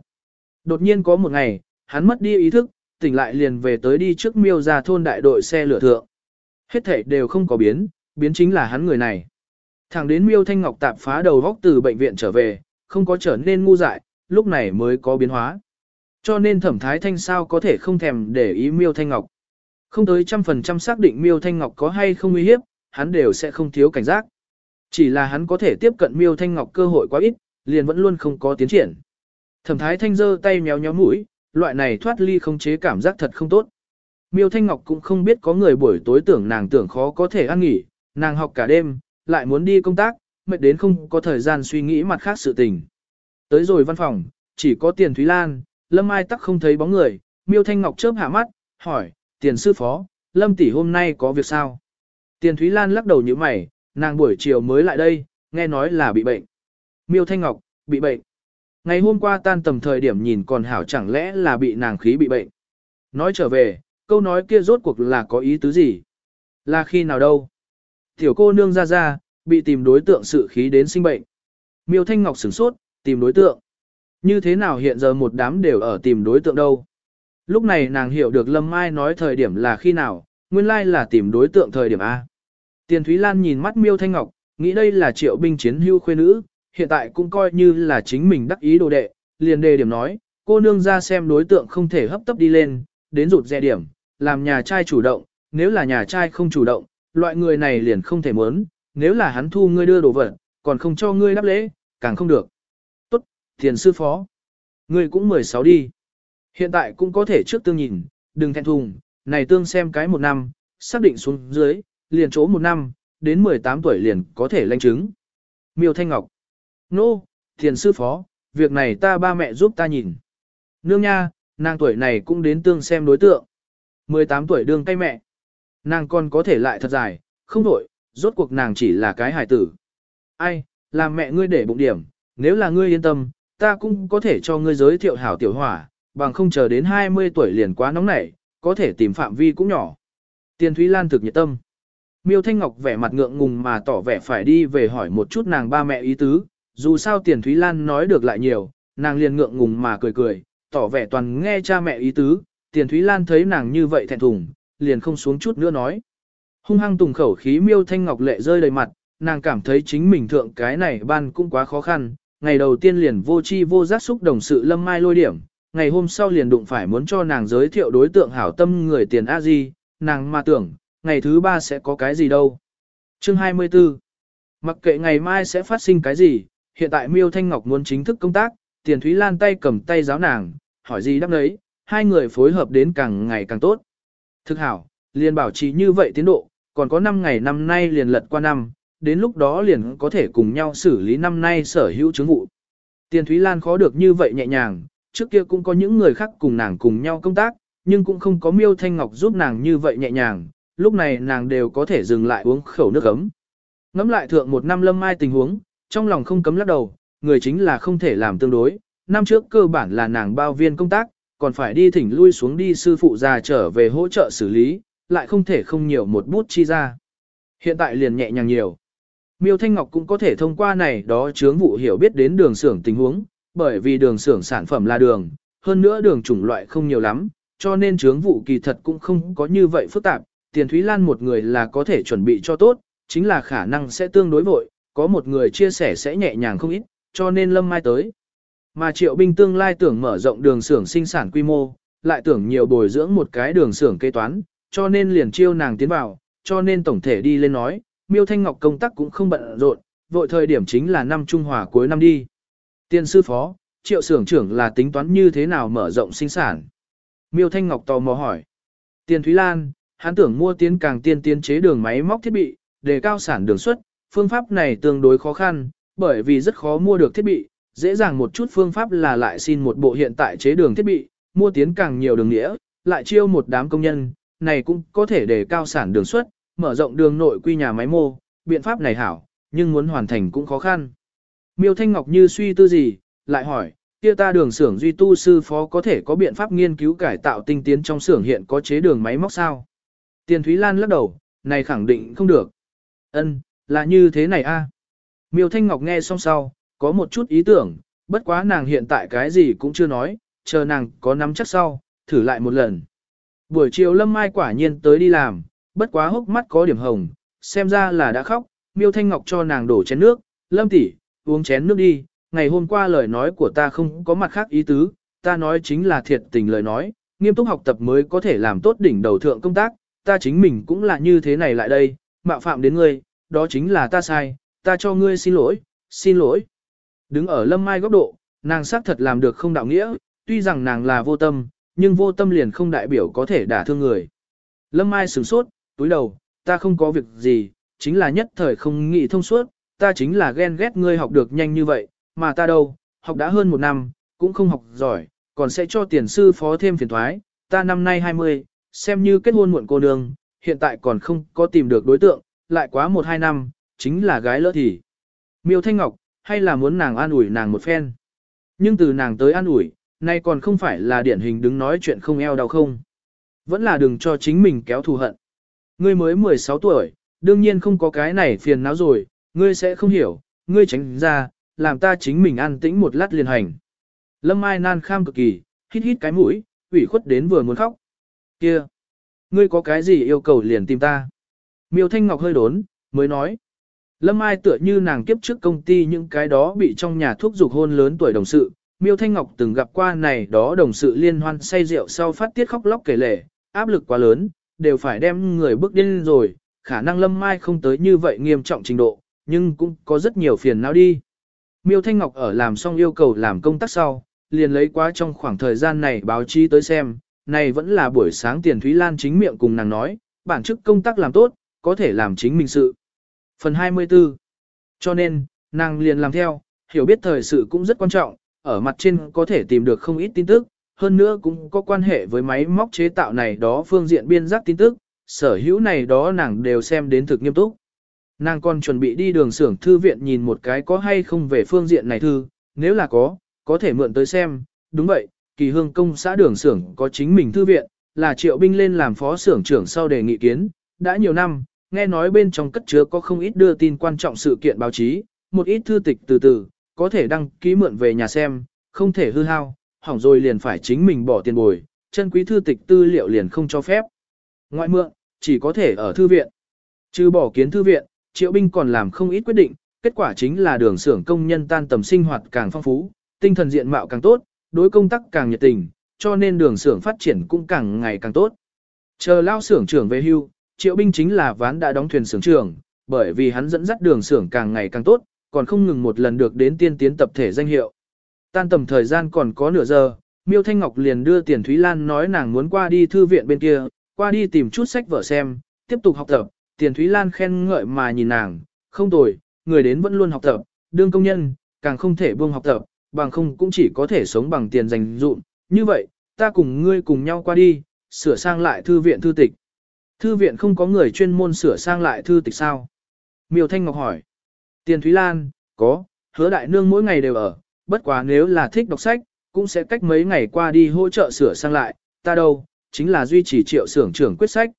Đột nhiên có một ngày, hắn mất đi ý thức, tỉnh lại liền về tới đi trước miêu ra thôn đại đội xe lửa thượng. Hết thể đều không có biến, biến chính là hắn người này. Thẳng đến Miêu Thanh Ngọc tạp phá đầu góc từ bệnh viện trở về, không có trở nên ngu dại, lúc này mới có biến hóa. Cho nên thẩm thái thanh sao có thể không thèm để ý Miêu Thanh Ngọc. Không tới trăm phần trăm xác định Miêu Thanh Ngọc có hay không uy hiếp, hắn đều sẽ không thiếu cảnh giác. Chỉ là hắn có thể tiếp cận Miêu Thanh Ngọc cơ hội quá ít, liền vẫn luôn không có tiến triển. Thẩm thái thanh giơ tay méo nhó mũi, loại này thoát ly không chế cảm giác thật không tốt. Miêu Thanh Ngọc cũng không biết có người buổi tối tưởng nàng tưởng khó có thể ăn nghỉ, nàng học cả đêm, lại muốn đi công tác, mệt đến không có thời gian suy nghĩ mặt khác sự tình. Tới rồi văn phòng, chỉ có tiền Thúy Lan, Lâm Ai tắc không thấy bóng người, Miêu Thanh Ngọc chớp hạ mắt, hỏi, tiền sư phó, Lâm tỷ hôm nay có việc sao? Tiền Thúy Lan lắc đầu như mày, nàng buổi chiều mới lại đây, nghe nói là bị bệnh. Miêu Thanh Ngọc, bị bệnh. Ngày hôm qua tan tầm thời điểm nhìn còn hảo chẳng lẽ là bị nàng khí bị bệnh. Nói trở về, câu nói kia rốt cuộc là có ý tứ gì? Là khi nào đâu? Tiểu cô nương ra ra, bị tìm đối tượng sự khí đến sinh bệnh. Miêu Thanh Ngọc sửng sốt, tìm đối tượng. Như thế nào hiện giờ một đám đều ở tìm đối tượng đâu? Lúc này nàng hiểu được Lâm Mai nói thời điểm là khi nào, nguyên lai là tìm đối tượng thời điểm A. Tiền Thúy Lan nhìn mắt Miêu Thanh Ngọc, nghĩ đây là triệu binh chiến hưu khuê nữ, hiện tại cũng coi như là chính mình đắc ý đồ đệ, liền đề điểm nói, cô nương ra xem đối tượng không thể hấp tấp đi lên, đến rụt rè điểm, làm nhà trai chủ động, nếu là nhà trai không chủ động, loại người này liền không thể muốn, nếu là hắn thu ngươi đưa đồ vật, còn không cho ngươi đáp lễ, càng không được. Thiền sư phó. Ngươi cũng 16 đi. Hiện tại cũng có thể trước tương nhìn, đừng thẹn thùng, này tương xem cái một năm, xác định xuống dưới, liền chỗ một năm, đến 18 tuổi liền có thể lanh chứng. Miêu Thanh Ngọc. Nô, thiền sư phó, việc này ta ba mẹ giúp ta nhìn. Nương nha, nàng tuổi này cũng đến tương xem đối tượng. 18 tuổi đương tay mẹ. Nàng còn có thể lại thật dài, không đổi, rốt cuộc nàng chỉ là cái hài tử. Ai, làm mẹ ngươi để bụng điểm, nếu là ngươi yên tâm, ta cũng có thể cho ngươi giới thiệu hảo tiểu hỏa, bằng không chờ đến 20 tuổi liền quá nóng nảy, có thể tìm phạm vi cũng nhỏ. Tiền Thúy Lan thực nhiệt tâm. Miêu Thanh Ngọc vẻ mặt ngượng ngùng mà tỏ vẻ phải đi về hỏi một chút nàng ba mẹ ý tứ, dù sao Tiền Thúy Lan nói được lại nhiều, nàng liền ngượng ngùng mà cười cười, tỏ vẻ toàn nghe cha mẹ ý tứ, Tiền Thúy Lan thấy nàng như vậy thẹn thùng, liền không xuống chút nữa nói. Hung hăng tùng khẩu khí miêu thanh ngọc lệ rơi đầy mặt, nàng cảm thấy chính mình thượng cái này ban cũng quá khó khăn, ngày đầu tiên liền vô chi vô giác xúc đồng sự lâm mai lôi điểm, ngày hôm sau liền đụng phải muốn cho nàng giới thiệu đối tượng hảo tâm người tiền a di, nàng mà tưởng, ngày thứ ba sẽ có cái gì đâu. Chương 24 Mặc kệ ngày mai sẽ phát sinh cái gì, hiện tại miêu thanh ngọc muốn chính thức công tác, tiền Thúy Lan tay cầm tay giáo nàng, hỏi gì đáp đấy, hai người phối hợp đến càng ngày càng tốt. Thực hảo, liền bảo trì như vậy tiến độ, còn có 5 ngày năm nay liền lật qua năm, đến lúc đó liền có thể cùng nhau xử lý năm nay sở hữu chứng vụ. Tiền Thúy Lan khó được như vậy nhẹ nhàng, trước kia cũng có những người khác cùng nàng cùng nhau công tác, nhưng cũng không có miêu thanh ngọc giúp nàng như vậy nhẹ nhàng, lúc này nàng đều có thể dừng lại uống khẩu nước ấm. Ngắm lại thượng một năm lâm mai tình huống, trong lòng không cấm lắc đầu, người chính là không thể làm tương đối, năm trước cơ bản là nàng bao viên công tác, còn phải đi thỉnh lui xuống đi sư phụ già trở về hỗ trợ xử lý, lại không thể không nhiều một bút chi ra. Hiện tại liền nhẹ nhàng nhiều. Miêu Thanh Ngọc cũng có thể thông qua này đó chướng vụ hiểu biết đến đường xưởng tình huống, bởi vì đường xưởng sản phẩm là đường, hơn nữa đường chủng loại không nhiều lắm, cho nên chướng vụ kỳ thật cũng không có như vậy phức tạp. Tiền Thúy Lan một người là có thể chuẩn bị cho tốt, chính là khả năng sẽ tương đối vội, có một người chia sẻ sẽ nhẹ nhàng không ít, cho nên Lâm Mai tới. Mà Triệu Binh tương lai tưởng mở rộng đường xưởng sinh sản quy mô, lại tưởng nhiều bồi dưỡng một cái đường xưởng kế toán, cho nên liền chiêu nàng tiến vào, cho nên tổng thể đi lên nói, Miêu Thanh Ngọc công tác cũng không bận rộn, vội thời điểm chính là năm Trung Hòa cuối năm đi. Tiên sư phó, triệu xưởng trưởng là tính toán như thế nào mở rộng sinh sản. Miêu Thanh Ngọc tò mò hỏi. Tiền Thúy Lan, hắn tưởng mua tiến càng tiên tiến chế đường máy móc thiết bị, để cao sản đường xuất, phương pháp này tương đối khó khăn, bởi vì rất khó mua được thiết bị, dễ dàng một chút phương pháp là lại xin một bộ hiện tại chế đường thiết bị, mua tiến càng nhiều đường nghĩa, lại chiêu một đám công nhân, này cũng có thể để cao sản đường suất, mở rộng đường nội quy nhà máy mô, biện pháp này hảo, nhưng muốn hoàn thành cũng khó khăn. Miêu Thanh Ngọc như suy tư gì, lại hỏi, kia ta đường xưởng duy tu sư phó có thể có biện pháp nghiên cứu cải tạo tinh tiến trong xưởng hiện có chế đường máy móc sao? Tiền Thúy Lan lắc đầu, này khẳng định không được. Ân, là như thế này a. Miêu Thanh Ngọc nghe xong sau, có một chút ý tưởng, bất quá nàng hiện tại cái gì cũng chưa nói, chờ nàng có nắm chắc sau, thử lại một lần. Buổi chiều Lâm Mai quả nhiên tới đi làm, bất quá hốc mắt có điểm hồng, xem ra là đã khóc, Miêu Thanh Ngọc cho nàng đổ chén nước, Lâm tỷ, uống chén nước đi, ngày hôm qua lời nói của ta không có mặt khác ý tứ, ta nói chính là thiệt tình lời nói, nghiêm túc học tập mới có thể làm tốt đỉnh đầu thượng công tác, ta chính mình cũng là như thế này lại đây, mạo phạm đến ngươi, đó chính là ta sai, ta cho ngươi xin lỗi, xin lỗi. Đứng ở Lâm Mai góc độ, nàng xác thật làm được không đạo nghĩa, tuy rằng nàng là vô tâm, nhưng vô tâm liền không đại biểu có thể đả thương người. Lâm Mai sửng sốt, túi đầu, ta không có việc gì, chính là nhất thời không nghĩ thông suốt, ta chính là ghen ghét ngươi học được nhanh như vậy, mà ta đâu, học đã hơn một năm, cũng không học giỏi, còn sẽ cho tiền sư phó thêm phiền thoái, ta năm nay 20, xem như kết hôn muộn cô nương, hiện tại còn không có tìm được đối tượng, lại quá một hai năm, chính là gái lỡ thì. Miêu Thanh Ngọc, hay là muốn nàng an ủi nàng một phen. Nhưng từ nàng tới an ủi, nay còn không phải là điển hình đứng nói chuyện không eo đau không. Vẫn là đừng cho chính mình kéo thù hận. Ngươi mới 16 tuổi, đương nhiên không có cái này phiền não rồi, ngươi sẽ không hiểu, ngươi tránh ra, làm ta chính mình an tĩnh một lát liền hành. Lâm Mai nan kham cực kỳ, hít hít cái mũi, ủy khuất đến vừa muốn khóc. Kia, ngươi có cái gì yêu cầu liền tìm ta. Miêu Thanh Ngọc hơi đốn, mới nói. Lâm Mai tựa như nàng kiếp trước công ty những cái đó bị trong nhà thuốc dục hôn lớn tuổi đồng sự. Miêu Thanh Ngọc từng gặp qua này đó đồng sự liên hoan say rượu sau phát tiết khóc lóc kể lể, áp lực quá lớn, đều phải đem người bước điên rồi, khả năng Lâm Mai không tới như vậy nghiêm trọng trình độ, nhưng cũng có rất nhiều phiền não đi. Miêu Thanh Ngọc ở làm xong yêu cầu làm công tác sau, liền lấy quá trong khoảng thời gian này báo chí tới xem, này vẫn là buổi sáng tiền Thúy Lan chính miệng cùng nàng nói, bản chức công tác làm tốt, có thể làm chính mình sự. Phần 24 Cho nên, nàng liền làm theo, hiểu biết thời sự cũng rất quan trọng, ở mặt trên có thể tìm được không ít tin tức, hơn nữa cũng có quan hệ với máy móc chế tạo này đó phương diện biên giác tin tức, sở hữu này đó nàng đều xem đến thực nghiêm túc. Nàng còn chuẩn bị đi đường xưởng thư viện nhìn một cái có hay không về phương diện này thư, nếu là có, có thể mượn tới xem, đúng vậy, kỳ hương công xã đường xưởng có chính mình thư viện, là triệu binh lên làm phó xưởng trưởng sau đề nghị kiến, đã nhiều năm, nghe nói bên trong cất chứa có không ít đưa tin quan trọng sự kiện báo chí, một ít thư tịch từ từ, có thể đăng ký mượn về nhà xem, không thể hư hao, hỏng rồi liền phải chính mình bỏ tiền bồi, chân quý thư tịch tư liệu liền không cho phép. Ngoại mượn, chỉ có thể ở thư viện. Trừ bỏ kiến thư viện, triệu binh còn làm không ít quyết định, kết quả chính là đường xưởng công nhân tan tầm sinh hoạt càng phong phú, tinh thần diện mạo càng tốt, đối công tác càng nhiệt tình, cho nên đường xưởng phát triển cũng càng ngày càng tốt. Chờ lao xưởng trưởng về hưu, triệu binh chính là ván đã đóng thuyền xưởng trưởng, bởi vì hắn dẫn dắt đường xưởng càng ngày càng tốt, còn không ngừng một lần được đến tiên tiến tập thể danh hiệu. Tan tầm thời gian còn có nửa giờ, Miêu Thanh Ngọc liền đưa Tiền Thúy Lan nói nàng muốn qua đi thư viện bên kia, qua đi tìm chút sách vở xem, tiếp tục học tập. Tiền Thúy Lan khen ngợi mà nhìn nàng, không tồi, người đến vẫn luôn học tập, đương công nhân, càng không thể buông học tập, bằng không cũng chỉ có thể sống bằng tiền dành dụm. Như vậy, ta cùng ngươi cùng nhau qua đi, sửa sang lại thư viện thư tịch. Thư viện không có người chuyên môn sửa sang lại thư tịch sao? Miêu Thanh Ngọc hỏi. Tiền Thúy Lan, có, hứa đại nương mỗi ngày đều ở, bất quá nếu là thích đọc sách, cũng sẽ cách mấy ngày qua đi hỗ trợ sửa sang lại, ta đâu, chính là duy trì triệu xưởng trưởng quyết sách.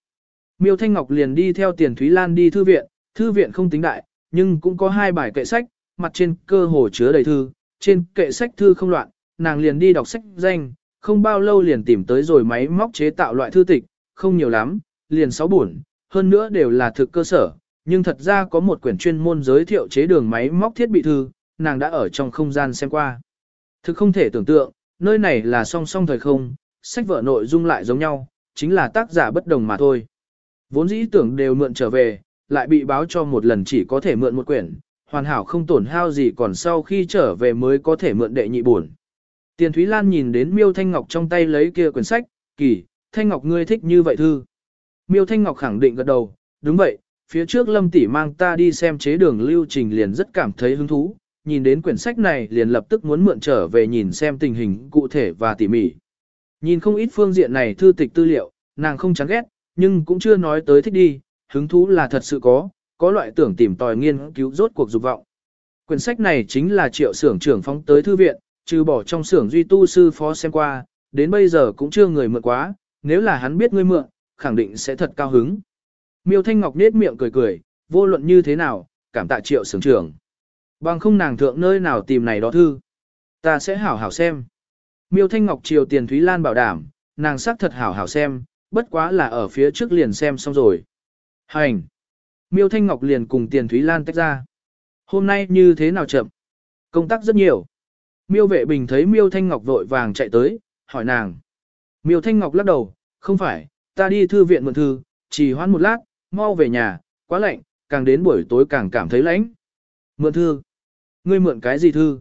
Miêu Thanh Ngọc liền đi theo Tiền Thúy Lan đi thư viện, thư viện không tính đại, nhưng cũng có hai bài kệ sách, mặt trên cơ hồ chứa đầy thư, trên kệ sách thư không loạn, nàng liền đi đọc sách danh, không bao lâu liền tìm tới rồi máy móc chế tạo loại thư tịch, không nhiều lắm, liền 6 buồn, hơn nữa đều là thực cơ sở, nhưng thật ra có một quyển chuyên môn giới thiệu chế đường máy móc thiết bị thư, nàng đã ở trong không gian xem qua. Thực không thể tưởng tượng, nơi này là song song thời không, sách vở nội dung lại giống nhau, chính là tác giả bất đồng mà thôi. Vốn dĩ tưởng đều mượn trở về, lại bị báo cho một lần chỉ có thể mượn một quyển, hoàn hảo không tổn hao gì còn sau khi trở về mới có thể mượn đệ nhị buồn. Tiền Thúy Lan nhìn đến Miêu Thanh Ngọc trong tay lấy kia quyển sách, kỳ, Thanh Ngọc ngươi thích như vậy thư. Miêu Thanh Ngọc khẳng định gật đầu, đúng vậy, phía trước Lâm Tỷ mang ta đi xem chế đường lưu trình liền rất cảm thấy hứng thú, nhìn đến quyển sách này liền lập tức muốn mượn trở về nhìn xem tình hình cụ thể và tỉ mỉ. Nhìn không ít phương diện này thư tịch tư liệu, nàng không chán ghét, nhưng cũng chưa nói tới thích đi, hứng thú là thật sự có, có loại tưởng tìm tòi nghiên cứu rốt cuộc dục vọng. Quyển sách này chính là triệu xưởng trưởng phóng tới thư viện, trừ bỏ trong xưởng duy tu sư phó xem qua, đến bây giờ cũng chưa người mượn quá, nếu là hắn biết ngươi mượn, khẳng định sẽ thật cao hứng. Miêu Thanh Ngọc nết miệng cười cười, vô luận như thế nào, cảm tạ triệu xưởng trưởng. Bằng không nàng thượng nơi nào tìm này đó thư. Ta sẽ hảo hảo xem. Miêu Thanh Ngọc triều tiền Thúy Lan bảo đảm, nàng xác thật hảo hảo xem, bất quá là ở phía trước liền xem xong rồi. Hành! Miêu Thanh Ngọc liền cùng Tiền Thúy Lan tách ra. Hôm nay như thế nào chậm? Công tác rất nhiều. Miêu vệ bình thấy Miêu Thanh Ngọc vội vàng chạy tới, hỏi nàng. Miêu Thanh Ngọc lắc đầu, không phải, ta đi thư viện mượn thư, chỉ hoãn một lát, mau về nhà, quá lạnh, càng đến buổi tối càng cảm thấy lạnh. Mượn thư. Ngươi mượn cái gì thư?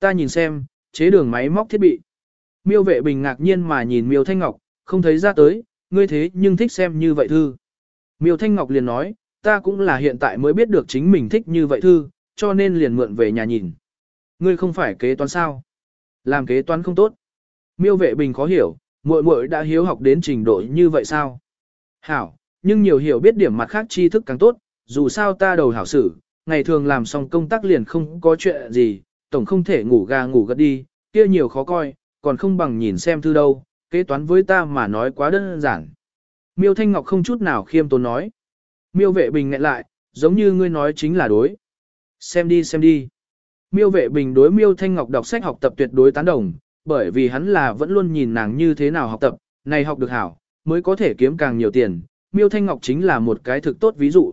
Ta nhìn xem, chế đường máy móc thiết bị. Miêu vệ bình ngạc nhiên mà nhìn Miêu Thanh Ngọc, không thấy ra tới, ngươi thế nhưng thích xem như vậy thư. Miêu Thanh Ngọc liền nói, ta cũng là hiện tại mới biết được chính mình thích như vậy thư, cho nên liền mượn về nhà nhìn. Ngươi không phải kế toán sao? Làm kế toán không tốt. Miêu vệ bình khó hiểu, muội muội đã hiếu học đến trình độ như vậy sao? Hảo, nhưng nhiều hiểu biết điểm mặt khác tri thức càng tốt, dù sao ta đầu hảo sử, ngày thường làm xong công tác liền không có chuyện gì, tổng không thể ngủ gà ngủ gật đi, kia nhiều khó coi, còn không bằng nhìn xem thư đâu, kế toán với ta mà nói quá đơn giản. Miêu Thanh Ngọc không chút nào khiêm tốn nói. Miêu vệ bình ngại lại, giống như ngươi nói chính là đối. Xem đi xem đi. Miêu vệ bình đối miêu Thanh Ngọc đọc sách học tập tuyệt đối tán đồng, bởi vì hắn là vẫn luôn nhìn nàng như thế nào học tập, này học được hảo, mới có thể kiếm càng nhiều tiền. Miêu Thanh Ngọc chính là một cái thực tốt ví dụ.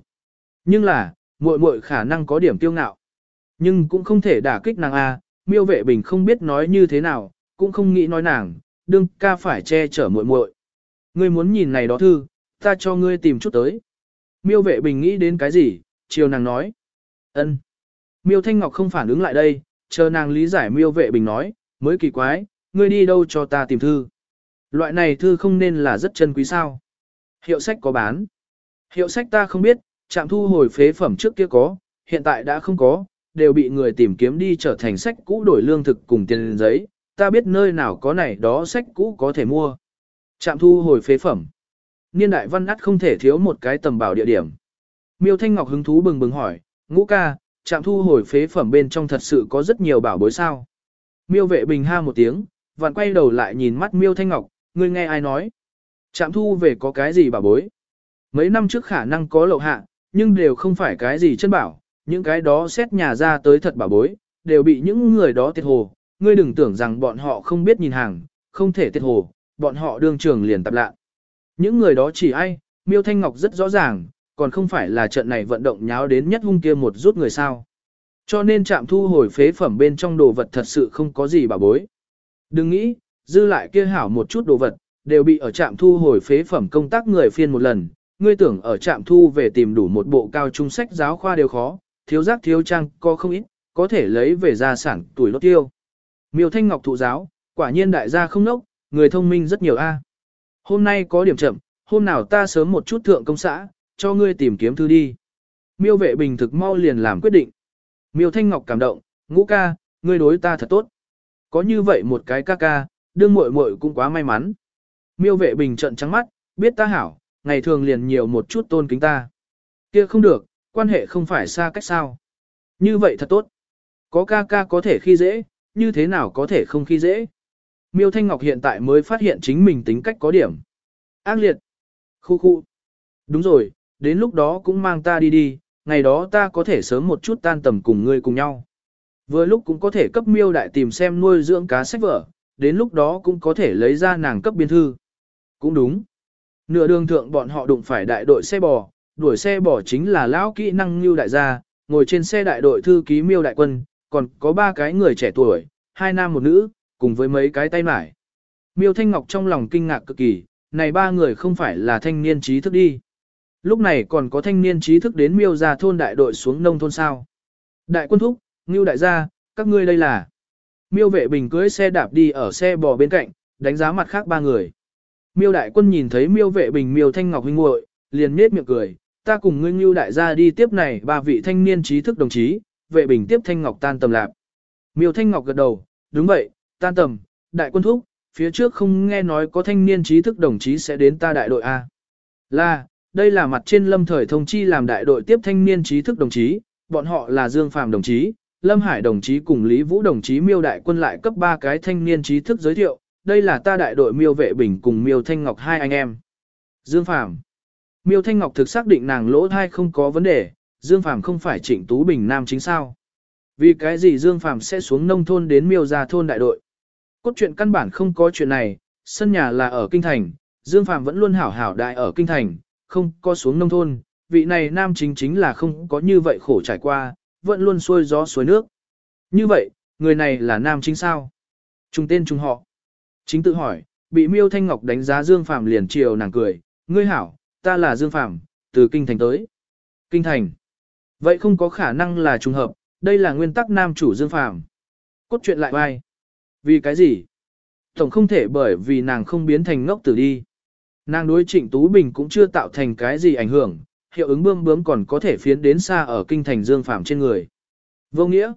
Nhưng là, muội muội khả năng có điểm tiêu ngạo. Nhưng cũng không thể đả kích nàng A, miêu vệ bình không biết nói như thế nào, cũng không nghĩ nói nàng, đương ca phải che chở muội muội. Ngươi muốn nhìn này đó thư, ta cho ngươi tìm chút tới. Miêu vệ bình nghĩ đến cái gì, chiều nàng nói. ân. Miêu Thanh Ngọc không phản ứng lại đây, chờ nàng lý giải miêu vệ bình nói, mới kỳ quái, ngươi đi đâu cho ta tìm thư. Loại này thư không nên là rất chân quý sao. Hiệu sách có bán. Hiệu sách ta không biết, trạm thu hồi phế phẩm trước kia có, hiện tại đã không có, đều bị người tìm kiếm đi trở thành sách cũ đổi lương thực cùng tiền giấy, ta biết nơi nào có này đó sách cũ có thể mua. Trạm thu hồi phế phẩm. Niên đại văn ắt không thể thiếu một cái tầm bảo địa điểm. Miêu Thanh Ngọc hứng thú bừng bừng hỏi, ngũ ca, trạm thu hồi phế phẩm bên trong thật sự có rất nhiều bảo bối sao. Miêu vệ bình ha một tiếng, vặn quay đầu lại nhìn mắt Miêu Thanh Ngọc, ngươi nghe ai nói. Trạm thu về có cái gì bảo bối. Mấy năm trước khả năng có lậu hạ, nhưng đều không phải cái gì chân bảo, những cái đó xét nhà ra tới thật bảo bối, đều bị những người đó tiệt hồ, ngươi đừng tưởng rằng bọn họ không biết nhìn hàng, không thể tiệt hồ, bọn họ đương trường liền tập lạ. Những người đó chỉ ai, Miêu Thanh Ngọc rất rõ ràng, còn không phải là trận này vận động nháo đến nhất hung kia một rút người sao. Cho nên trạm thu hồi phế phẩm bên trong đồ vật thật sự không có gì bảo bối. Đừng nghĩ, dư lại kia hảo một chút đồ vật, đều bị ở trạm thu hồi phế phẩm công tác người phiên một lần, ngươi tưởng ở trạm thu về tìm đủ một bộ cao trung sách giáo khoa đều khó, thiếu giác thiếu trang có không ít, có thể lấy về gia sản tuổi lốt tiêu. Miêu Thanh Ngọc thụ giáo, quả nhiên đại gia không nốc, người thông minh rất nhiều a. Hôm nay có điểm chậm, hôm nào ta sớm một chút thượng công xã, cho ngươi tìm kiếm thư đi. Miêu vệ bình thực mau liền làm quyết định. Miêu Thanh Ngọc cảm động, ngũ ca, ngươi đối ta thật tốt. Có như vậy một cái ca ca, đương muội muội cũng quá may mắn. Miêu vệ bình trận trắng mắt, biết ta hảo, ngày thường liền nhiều một chút tôn kính ta. Kia không được, quan hệ không phải xa cách sao. Như vậy thật tốt. Có ca ca có thể khi dễ, như thế nào có thể không khi dễ. Miêu Thanh Ngọc hiện tại mới phát hiện chính mình tính cách có điểm. Ác liệt. Khu khu. Đúng rồi, đến lúc đó cũng mang ta đi đi, ngày đó ta có thể sớm một chút tan tầm cùng ngươi cùng nhau. Vừa lúc cũng có thể cấp miêu đại tìm xem nuôi dưỡng cá sách vở, đến lúc đó cũng có thể lấy ra nàng cấp biên thư. Cũng đúng. Nửa đường thượng bọn họ đụng phải đại đội xe bò, đuổi xe bò chính là lão kỹ năng lưu đại gia, ngồi trên xe đại đội thư ký miêu đại quân, còn có ba cái người trẻ tuổi, hai nam một nữ, cùng với mấy cái tay mải. Miêu Thanh Ngọc trong lòng kinh ngạc cực kỳ, này ba người không phải là thanh niên trí thức đi. Lúc này còn có thanh niên trí thức đến miêu ra thôn đại đội xuống nông thôn sao. Đại quân thúc, ngưu đại gia, các ngươi đây là. Miêu vệ bình cưới xe đạp đi ở xe bò bên cạnh, đánh giá mặt khác ba người. Miêu đại quân nhìn thấy miêu vệ bình miêu thanh ngọc huynh muội liền nết miệng cười, ta cùng ngươi ngưu đại gia đi tiếp này ba vị thanh niên trí thức đồng chí, vệ bình tiếp thanh ngọc tan tầm lạp. Miêu thanh ngọc gật đầu, đúng vậy, tan tầm, đại quân thúc, phía trước không nghe nói có thanh niên trí thức đồng chí sẽ đến ta đại đội A. Là, đây là mặt trên lâm thời thông chi làm đại đội tiếp thanh niên trí thức đồng chí, bọn họ là Dương Phạm đồng chí, Lâm Hải đồng chí cùng Lý Vũ đồng chí miêu đại quân lại cấp 3 cái thanh niên trí thức giới thiệu, đây là ta đại đội miêu vệ bình cùng miêu thanh ngọc hai anh em. Dương Phàm, Miêu Thanh Ngọc thực xác định nàng lỗ thai không có vấn đề, Dương Phàm không phải trịnh Tú Bình Nam chính sao. Vì cái gì Dương Phàm sẽ xuống nông thôn đến miêu ra thôn đại đội. Cốt truyện căn bản không có chuyện này, sân nhà là ở Kinh Thành, Dương Phàm vẫn luôn hảo hảo đại ở Kinh Thành, không có xuống nông thôn, vị này nam chính chính là không có như vậy khổ trải qua, vẫn luôn xuôi gió suối nước. Như vậy, người này là nam chính sao? Trùng tên trùng họ. Chính tự hỏi, bị Miêu Thanh Ngọc đánh giá Dương Phạm liền chiều nàng cười, ngươi hảo, ta là Dương Phạm từ Kinh Thành tới. Kinh Thành. Vậy không có khả năng là trùng hợp, đây là nguyên tắc nam chủ Dương Phạm Cốt truyện lại vai. Vì cái gì? Tổng không thể bởi vì nàng không biến thành ngốc tử đi. Nàng đối trịnh Tú Bình cũng chưa tạo thành cái gì ảnh hưởng, hiệu ứng bươm bướm còn có thể phiến đến xa ở kinh thành Dương Phạm trên người. Vô nghĩa.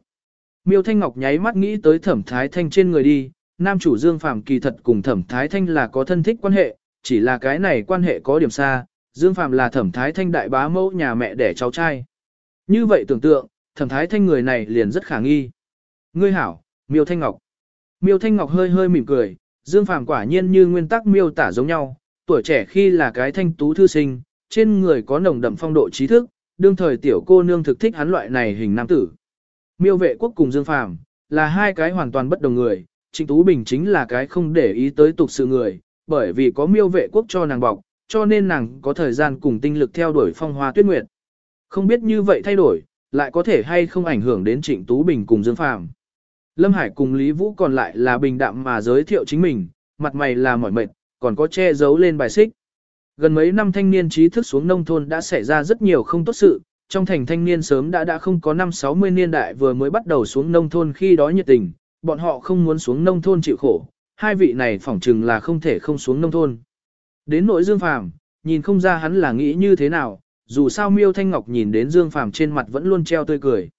Miêu Thanh Ngọc nháy mắt nghĩ tới thẩm thái thanh trên người đi, nam chủ Dương Phàm kỳ thật cùng thẩm thái thanh là có thân thích quan hệ, chỉ là cái này quan hệ có điểm xa, Dương Phàm là thẩm thái thanh đại bá mẫu nhà mẹ đẻ cháu trai. Như vậy tưởng tượng, thẩm thái thanh người này liền rất khả nghi. Ngươi hảo, Miêu Thanh Ngọc. Miêu Thanh Ngọc hơi hơi mỉm cười, Dương Phàm quả nhiên như nguyên tắc miêu tả giống nhau, tuổi trẻ khi là cái thanh tú thư sinh, trên người có nồng đậm phong độ trí thức, đương thời tiểu cô nương thực thích hắn loại này hình nam tử. Miêu vệ quốc cùng Dương Phàm là hai cái hoàn toàn bất đồng người, Trịnh Tú Bình chính là cái không để ý tới tục sự người, bởi vì có miêu vệ quốc cho nàng bọc, cho nên nàng có thời gian cùng tinh lực theo đuổi phong hoa tuyết nguyệt. Không biết như vậy thay đổi, lại có thể hay không ảnh hưởng đến Trịnh Tú Bình cùng Dương Phàm. Lâm Hải cùng Lý Vũ còn lại là bình đạm mà giới thiệu chính mình, mặt mày là mỏi mệt, còn có che giấu lên bài xích. Gần mấy năm thanh niên trí thức xuống nông thôn đã xảy ra rất nhiều không tốt sự, trong thành thanh niên sớm đã đã không có năm 60 niên đại vừa mới bắt đầu xuống nông thôn khi đó nhiệt tình, bọn họ không muốn xuống nông thôn chịu khổ, hai vị này phỏng chừng là không thể không xuống nông thôn. Đến nội Dương Phàm, nhìn không ra hắn là nghĩ như thế nào, dù sao Miêu Thanh Ngọc nhìn đến Dương Phàm trên mặt vẫn luôn treo tươi cười.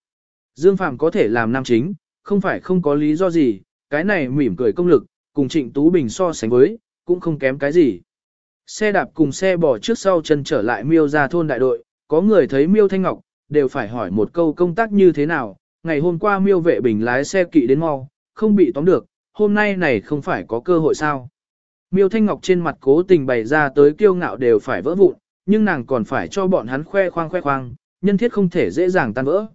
Dương Phàm có thể làm nam chính, không phải không có lý do gì, cái này mỉm cười công lực, cùng Trịnh Tú Bình so sánh với, cũng không kém cái gì. Xe đạp cùng xe bò trước sau chân trở lại miêu ra thôn đại đội, có người thấy miêu thanh ngọc, đều phải hỏi một câu công tác như thế nào. Ngày hôm qua miêu vệ bình lái xe kỵ đến mau, không bị tóm được, hôm nay này không phải có cơ hội sao. Miêu thanh ngọc trên mặt cố tình bày ra tới kiêu ngạo đều phải vỡ vụn, nhưng nàng còn phải cho bọn hắn khoe khoang khoe khoang, nhân thiết không thể dễ dàng tan vỡ.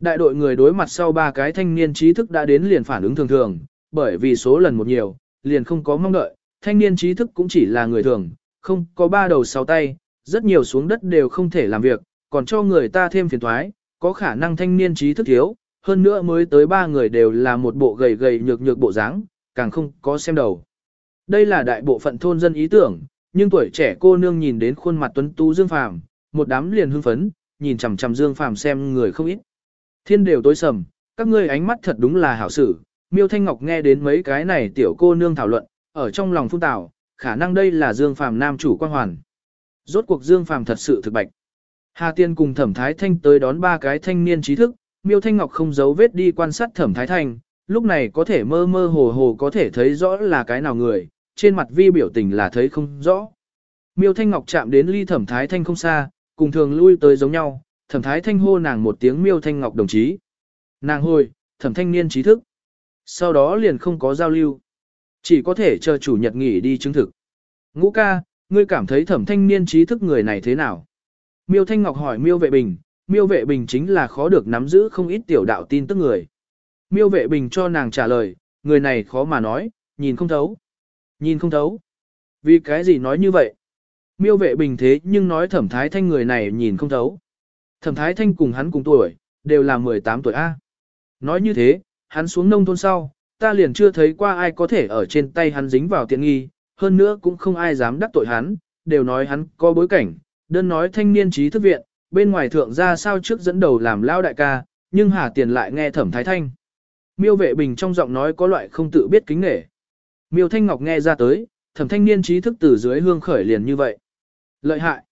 Đại đội người đối mặt sau ba cái thanh niên trí thức đã đến liền phản ứng thường thường, bởi vì số lần một nhiều, liền không có mong đợi, thanh niên trí thức cũng chỉ là người thường, không có ba đầu sáu tay, rất nhiều xuống đất đều không thể làm việc, còn cho người ta thêm phiền thoái, có khả năng thanh niên trí thức thiếu, hơn nữa mới tới ba người đều là một bộ gầy gầy nhược nhược bộ dáng, càng không có xem đầu. Đây là đại bộ phận thôn dân ý tưởng, nhưng tuổi trẻ cô nương nhìn đến khuôn mặt tuấn tú Dương Phàm, một đám liền hưng phấn, nhìn chằm chằm Dương Phàm xem người không ít. Thiên đều tối sầm, các ngươi ánh mắt thật đúng là hảo sử. Miêu Thanh Ngọc nghe đến mấy cái này tiểu cô nương thảo luận, ở trong lòng phun tảo, khả năng đây là Dương Phàm nam chủ quan hoàn. Rốt cuộc Dương Phàm thật sự thực bạch. Hà Tiên cùng Thẩm Thái Thanh tới đón ba cái thanh niên trí thức, Miêu Thanh Ngọc không giấu vết đi quan sát Thẩm Thái Thanh, lúc này có thể mơ mơ hồ hồ có thể thấy rõ là cái nào người, trên mặt vi biểu tình là thấy không rõ. Miêu Thanh Ngọc chạm đến ly Thẩm Thái Thanh không xa, cùng thường lui tới giống nhau, Thẩm Thái Thanh hô nàng một tiếng Miêu Thanh Ngọc đồng chí. Nàng hồi, Thẩm Thanh niên trí thức. Sau đó liền không có giao lưu. Chỉ có thể chờ chủ nhật nghỉ đi chứng thực. Ngũ ca, ngươi cảm thấy thẩm thanh niên trí thức người này thế nào? Miêu Thanh Ngọc hỏi Miêu Vệ Bình, Miêu Vệ Bình chính là khó được nắm giữ không ít tiểu đạo tin tức người. Miêu Vệ Bình cho nàng trả lời, người này khó mà nói, nhìn không thấu. Nhìn không thấu. Vì cái gì nói như vậy? Miêu Vệ Bình thế nhưng nói thẩm thái thanh người này nhìn không thấu. Thẩm thái thanh cùng hắn cùng tuổi, đều là 18 tuổi A. Nói như thế, hắn xuống nông thôn sau, ta liền chưa thấy qua ai có thể ở trên tay hắn dính vào tiện nghi, hơn nữa cũng không ai dám đắc tội hắn, đều nói hắn có bối cảnh, đơn nói thanh niên trí thức viện, bên ngoài thượng ra sao trước dẫn đầu làm lao đại ca, nhưng hà tiền lại nghe thẩm thái thanh. Miêu vệ bình trong giọng nói có loại không tự biết kính nể. Miêu thanh ngọc nghe ra tới, thẩm thanh niên trí thức từ dưới hương khởi liền như vậy. Lợi hại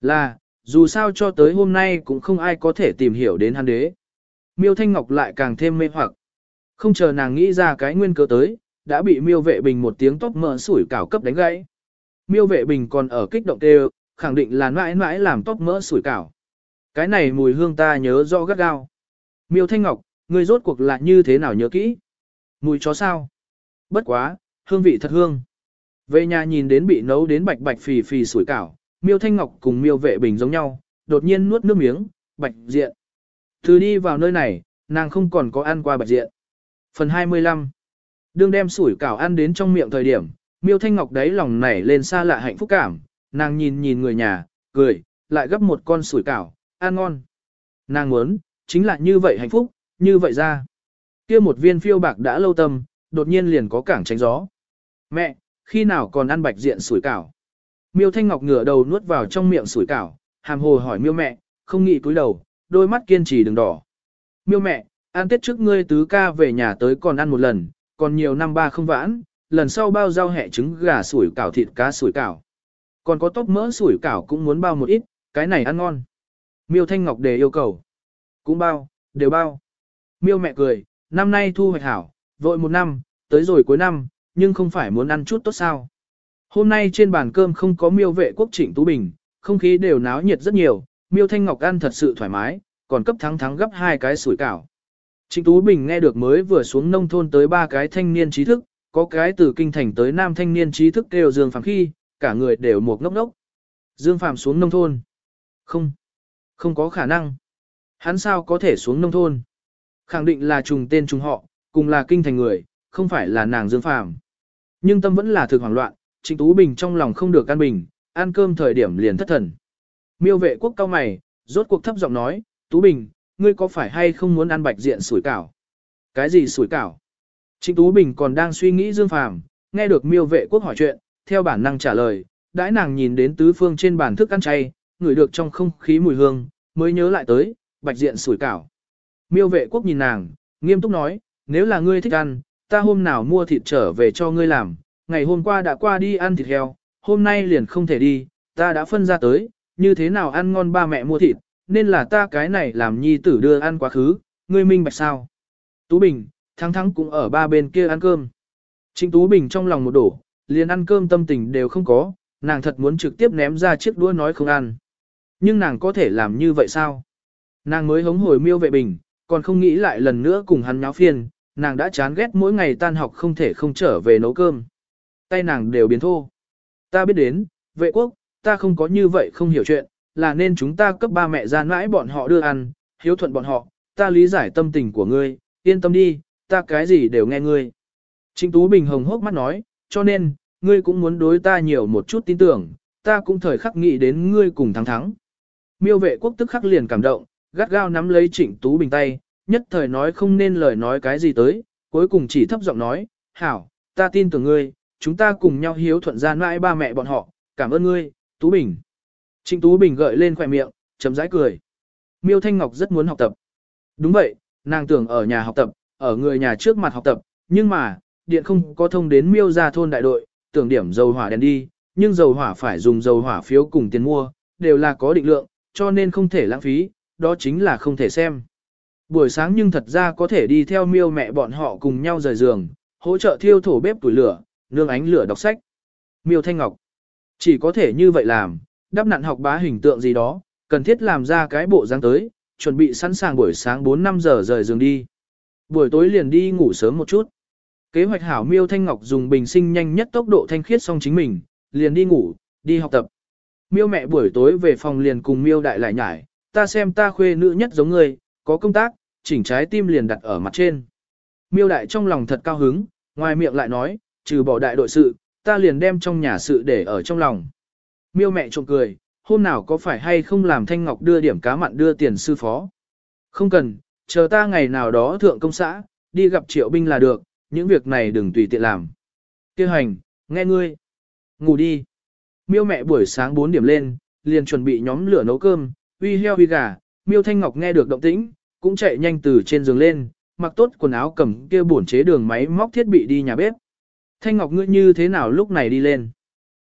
là, dù sao cho tới hôm nay cũng không ai có thể tìm hiểu đến hắn đế. Miêu thanh ngọc lại càng thêm mê hoặc. Không chờ nàng nghĩ ra cái nguyên cớ tới, đã bị miêu vệ bình một tiếng tóc mỡ sủi cảo cấp đánh gãy. Miêu vệ bình còn ở kích động tê khẳng định là mãi mãi làm tóc mỡ sủi cảo. Cái này mùi hương ta nhớ rõ gắt gao. Miêu Thanh Ngọc, người rốt cuộc là như thế nào nhớ kỹ? Mùi chó sao? Bất quá, hương vị thật hương. Về nhà nhìn đến bị nấu đến bạch bạch phì phì sủi cảo, Miêu Thanh Ngọc cùng Miêu Vệ Bình giống nhau, đột nhiên nuốt nước miếng, bạch diện. Từ đi vào nơi này, nàng không còn có ăn qua bạch diện. Phần 25 Đương đem sủi cảo ăn đến trong miệng thời điểm, miêu thanh ngọc đấy lòng nảy lên xa lạ hạnh phúc cảm, nàng nhìn nhìn người nhà, cười, lại gấp một con sủi cảo, ăn ngon. Nàng muốn, chính là như vậy hạnh phúc, như vậy ra. kia một viên phiêu bạc đã lâu tâm, đột nhiên liền có cảng tránh gió. Mẹ, khi nào còn ăn bạch diện sủi cảo? Miêu Thanh Ngọc ngửa đầu nuốt vào trong miệng sủi cảo, hàm hồ hỏi miêu mẹ, không nghĩ cúi đầu, đôi mắt kiên trì đừng đỏ. Miêu mẹ, ăn tết trước ngươi tứ ca về nhà tới còn ăn một lần, còn nhiều năm ba không vãn, lần sau bao rau hẹ trứng gà sủi cảo thịt cá sủi cảo. Còn có tóc mỡ sủi cảo cũng muốn bao một ít, cái này ăn ngon. Miêu Thanh Ngọc đề yêu cầu. Cũng bao, đều bao. Miêu mẹ cười, năm nay thu hoạch hảo, vội một năm, tới rồi cuối năm, nhưng không phải muốn ăn chút tốt sao. Hôm nay trên bàn cơm không có miêu vệ quốc trịnh Tú Bình, không khí đều náo nhiệt rất nhiều, miêu thanh ngọc ăn thật sự thoải mái, còn cấp thắng thắng gấp hai cái sủi cảo. Trịnh Tú Bình nghe được mới vừa xuống nông thôn tới ba cái thanh niên trí thức, có cái từ kinh thành tới nam thanh niên trí thức kêu Dương phẳng khi, cả người đều một ngốc ngốc. Dương Phàm xuống nông thôn. Không, không có khả năng. Hắn sao có thể xuống nông thôn? Khẳng định là trùng tên trùng họ, cùng là kinh thành người, không phải là nàng Dương Phàm. Nhưng tâm vẫn là thực hoảng loạn, Trịnh Tú Bình trong lòng không được an bình, ăn cơm thời điểm liền thất thần. Miêu vệ quốc cao mày, rốt cuộc thấp giọng nói, Tú Bình, ngươi có phải hay không muốn ăn bạch diện sủi cảo? Cái gì sủi cảo? Trịnh Tú Bình còn đang suy nghĩ Dương Phàm, nghe được miêu vệ quốc hỏi chuyện, theo bản năng trả lời, đãi nàng nhìn đến tứ phương trên bàn thức ăn chay, ngửi được trong không khí mùi hương, mới nhớ lại tới, bạch diện sủi cảo. Miêu vệ quốc nhìn nàng, nghiêm túc nói, nếu là ngươi thích ăn, ta hôm nào mua thịt trở về cho ngươi làm, ngày hôm qua đã qua đi ăn thịt heo, hôm nay liền không thể đi, ta đã phân ra tới, như thế nào ăn ngon ba mẹ mua thịt, nên là ta cái này làm nhi tử đưa ăn quá khứ, ngươi minh bạch sao. Tú Bình, thắng thắng cũng ở ba bên kia ăn cơm. Trịnh Tú Bình trong lòng một đổ, liền ăn cơm tâm tình đều không có, nàng thật muốn trực tiếp ném ra chiếc đũa nói không ăn. Nhưng nàng có thể làm như vậy sao? Nàng mới hống hồi miêu vệ bình, còn không nghĩ lại lần nữa cùng hắn nháo phiền, nàng đã chán ghét mỗi ngày tan học không thể không trở về nấu cơm. Tay nàng đều biến thô. Ta biết đến, vệ quốc, ta không có như vậy không hiểu chuyện, là nên chúng ta cấp ba mẹ gian mãi bọn họ đưa ăn, hiếu thuận bọn họ, ta lý giải tâm tình của ngươi, yên tâm đi, ta cái gì đều nghe ngươi. Trịnh Tú Bình hồng hốc mắt nói, cho nên, ngươi cũng muốn đối ta nhiều một chút tin tưởng, ta cũng thời khắc nghĩ đến ngươi cùng thắng thắng. Miêu vệ quốc tức khắc liền cảm động, gắt gao nắm lấy Trịnh Tú Bình tay, nhất thời nói không nên lời nói cái gì tới, cuối cùng chỉ thấp giọng nói, hảo, ta tin tưởng ngươi, chúng ta cùng nhau hiếu thuận gian mãi ba mẹ bọn họ, cảm ơn ngươi, Tú Bình. Trịnh Tú Bình gợi lên khỏe miệng, chấm rãi cười. Miêu Thanh Ngọc rất muốn học tập. Đúng vậy, nàng tưởng ở nhà học tập, ở người nhà trước mặt học tập, nhưng mà, điện không có thông đến miêu ra thôn đại đội, tưởng điểm dầu hỏa đèn đi, nhưng dầu hỏa phải dùng dầu hỏa phiếu cùng tiền mua, đều là có định lượng, cho nên không thể lãng phí, đó chính là không thể xem. Buổi sáng nhưng thật ra có thể đi theo miêu mẹ bọn họ cùng nhau rời giường, hỗ trợ thiêu thổ bếp tuổi lửa, nương ánh lửa đọc sách. Miêu Thanh Ngọc chỉ có thể như vậy làm, đắp nặn học bá hình tượng gì đó, cần thiết làm ra cái bộ dáng tới, chuẩn bị sẵn sàng buổi sáng 4-5 giờ rời giường đi. Buổi tối liền đi ngủ sớm một chút. Kế hoạch hảo Miêu Thanh Ngọc dùng bình sinh nhanh nhất tốc độ thanh khiết xong chính mình, liền đi ngủ, đi học tập. Miêu mẹ buổi tối về phòng liền cùng Miêu đại lại nhải, ta xem ta khuê nữ nhất giống người, có công tác, chỉnh trái tim liền đặt ở mặt trên. Miêu đại trong lòng thật cao hứng, ngoài miệng lại nói, trừ bỏ đại đội sự, ta liền đem trong nhà sự để ở trong lòng. Miêu mẹ trộm cười, hôm nào có phải hay không làm Thanh Ngọc đưa điểm cá mặn đưa tiền sư phó. Không cần, chờ ta ngày nào đó thượng công xã, đi gặp triệu binh là được, những việc này đừng tùy tiện làm. Kêu hành, nghe ngươi. Ngủ đi. Miêu mẹ buổi sáng 4 điểm lên, liền chuẩn bị nhóm lửa nấu cơm, uy heo uy gà. Miêu Thanh Ngọc nghe được động tĩnh, cũng chạy nhanh từ trên giường lên, mặc tốt quần áo cầm kia bổn chế đường máy móc thiết bị đi nhà bếp. Thanh Ngọc ngươi như thế nào lúc này đi lên?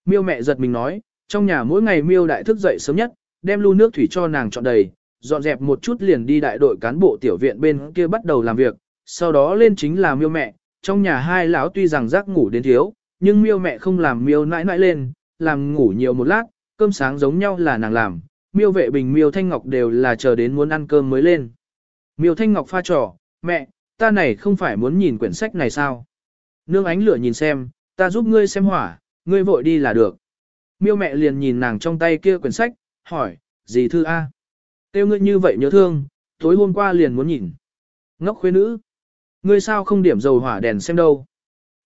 Miêu mẹ giật mình nói, trong nhà mỗi ngày miêu đại thức dậy sớm nhất, đem lu nước thủy cho nàng chọn đầy, dọn dẹp một chút liền đi đại đội cán bộ tiểu viện bên kia bắt đầu làm việc, sau đó lên chính là miêu mẹ, trong nhà hai lão tuy rằng giấc ngủ đến thiếu, nhưng miêu mẹ không làm miêu nãi nãi lên, làm ngủ nhiều một lát, cơm sáng giống nhau là nàng làm, miêu vệ bình miêu thanh ngọc đều là chờ đến muốn ăn cơm mới lên. Miêu thanh ngọc pha trò, mẹ, ta này không phải muốn nhìn quyển sách này sao? Nương ánh lửa nhìn xem, ta giúp ngươi xem hỏa, ngươi vội đi là được. Miêu mẹ liền nhìn nàng trong tay kia quyển sách, hỏi, gì thư A? Tiêu ngươi như vậy nhớ thương, tối hôm qua liền muốn nhìn. Ngốc khuê nữ. Ngươi sao không điểm dầu hỏa đèn xem đâu?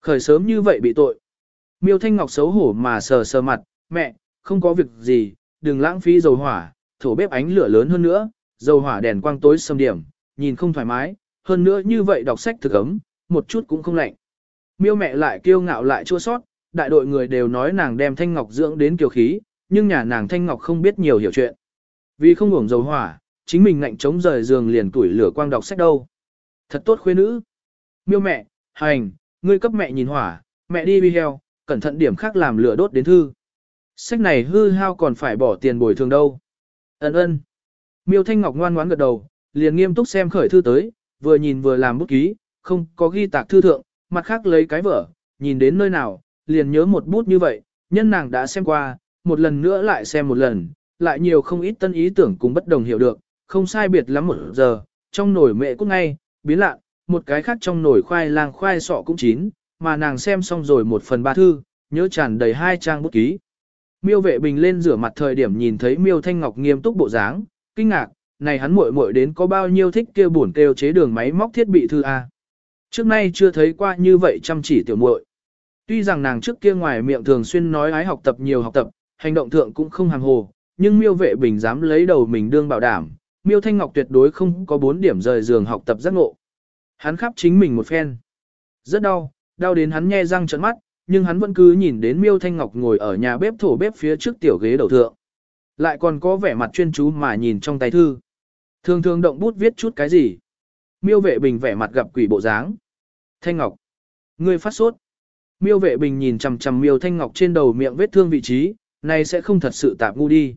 Khởi sớm như vậy bị tội. Miêu Thanh Ngọc xấu hổ mà sờ sờ mặt, mẹ, không có việc gì, đừng lãng phí dầu hỏa, thổ bếp ánh lửa lớn hơn nữa, dầu hỏa đèn quang tối sầm điểm, nhìn không thoải mái, hơn nữa như vậy đọc sách thực ấm, một chút cũng không lạnh. Miêu mẹ lại kiêu ngạo lại chua sót, đại đội người đều nói nàng đem Thanh Ngọc dưỡng đến kiều khí, nhưng nhà nàng Thanh Ngọc không biết nhiều hiểu chuyện. Vì không uổng dầu hỏa, chính mình ngạnh chống rời giường liền tuổi lửa quang đọc sách đâu. Thật tốt khuê nữ. Miêu mẹ, hành, ngươi cấp mẹ nhìn hỏa, mẹ đi bi heo, cẩn thận điểm khác làm lửa đốt đến thư. Sách này hư hao còn phải bỏ tiền bồi thường đâu. Ấn ơn. Miêu Thanh Ngọc ngoan ngoãn gật đầu, liền nghiêm túc xem khởi thư tới, vừa nhìn vừa làm bút ký, không có ghi tạc thư thượng, mặt khác lấy cái vở, nhìn đến nơi nào, liền nhớ một bút như vậy, nhân nàng đã xem qua, một lần nữa lại xem một lần, lại nhiều không ít tân ý tưởng cùng bất đồng hiểu được, không sai biệt lắm một giờ, trong nổi mẹ cũng ngay, biến lạ, một cái khác trong nồi khoai lang khoai sọ cũng chín, mà nàng xem xong rồi một phần ba thư, nhớ tràn đầy hai trang bút ký. Miêu vệ bình lên rửa mặt thời điểm nhìn thấy miêu thanh ngọc nghiêm túc bộ dáng, kinh ngạc, này hắn muội muội đến có bao nhiêu thích kia buồn kêu chế đường máy móc thiết bị thư A. Trước nay chưa thấy qua như vậy chăm chỉ tiểu muội. Tuy rằng nàng trước kia ngoài miệng thường xuyên nói ái học tập nhiều học tập, hành động thượng cũng không hàng hồ, nhưng miêu vệ bình dám lấy đầu mình đương bảo đảm, miêu thanh ngọc tuyệt đối không có bốn điểm rời giường học tập giác ngộ. Hắn khắp chính mình một phen. Rất đau, đau đến hắn nhe răng trợn mắt, nhưng hắn vẫn cứ nhìn đến miêu thanh ngọc ngồi ở nhà bếp thổ bếp phía trước tiểu ghế đầu thượng. Lại còn có vẻ mặt chuyên chú mà nhìn trong tay thư. Thường thường động bút viết chút cái gì. Miêu vệ bình vẻ mặt gặp quỷ bộ dáng. Thanh Ngọc. Ngươi phát sốt. Miêu vệ bình nhìn chằm chằm miêu Thanh Ngọc trên đầu miệng vết thương vị trí, này sẽ không thật sự tạp ngu đi.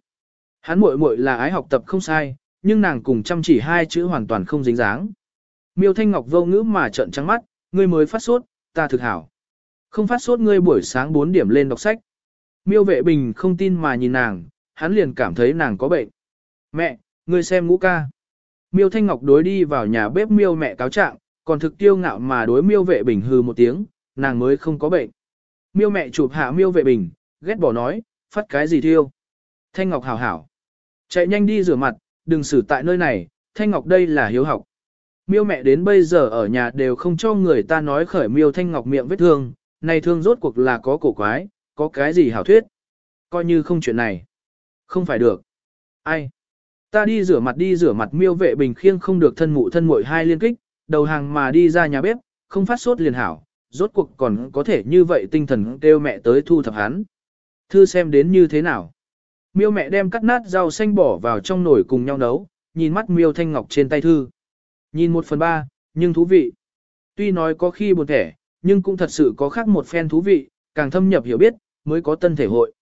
Hắn muội muội là ái học tập không sai, nhưng nàng cùng chăm chỉ hai chữ hoàn toàn không dính dáng. Miêu Thanh Ngọc vô ngữ mà trợn trắng mắt, ngươi mới phát sốt, ta thực hảo. Không phát sốt ngươi buổi sáng 4 điểm lên đọc sách. Miêu vệ bình không tin mà nhìn nàng, hắn liền cảm thấy nàng có bệnh. Mẹ, ngươi xem ngũ ca. Miêu Thanh Ngọc đối đi vào nhà bếp miêu mẹ cáo trạng, còn thực tiêu ngạo mà đối miêu vệ bình hư một tiếng, nàng mới không có bệnh. Miêu mẹ chụp hạ miêu vệ bình, ghét bỏ nói, phát cái gì thiêu. Thanh Ngọc hảo hảo. Chạy nhanh đi rửa mặt, đừng xử tại nơi này, Thanh Ngọc đây là hiếu học. Miêu mẹ đến bây giờ ở nhà đều không cho người ta nói khởi miêu Thanh Ngọc miệng vết thương, này thương rốt cuộc là có cổ quái, có cái gì hảo thuyết. Coi như không chuyện này. Không phải được. Ai? Ta đi rửa mặt đi rửa mặt miêu vệ bình khiêng không được thân mụ thân muội hai liên kích, đầu hàng mà đi ra nhà bếp, không phát sốt liền hảo, rốt cuộc còn có thể như vậy tinh thần kêu mẹ tới thu thập hắn. Thư xem đến như thế nào. Miêu mẹ đem cắt nát rau xanh bỏ vào trong nồi cùng nhau nấu, nhìn mắt miêu thanh ngọc trên tay thư. Nhìn một phần ba, nhưng thú vị. Tuy nói có khi buồn thẻ, nhưng cũng thật sự có khác một phen thú vị, càng thâm nhập hiểu biết, mới có tân thể hội.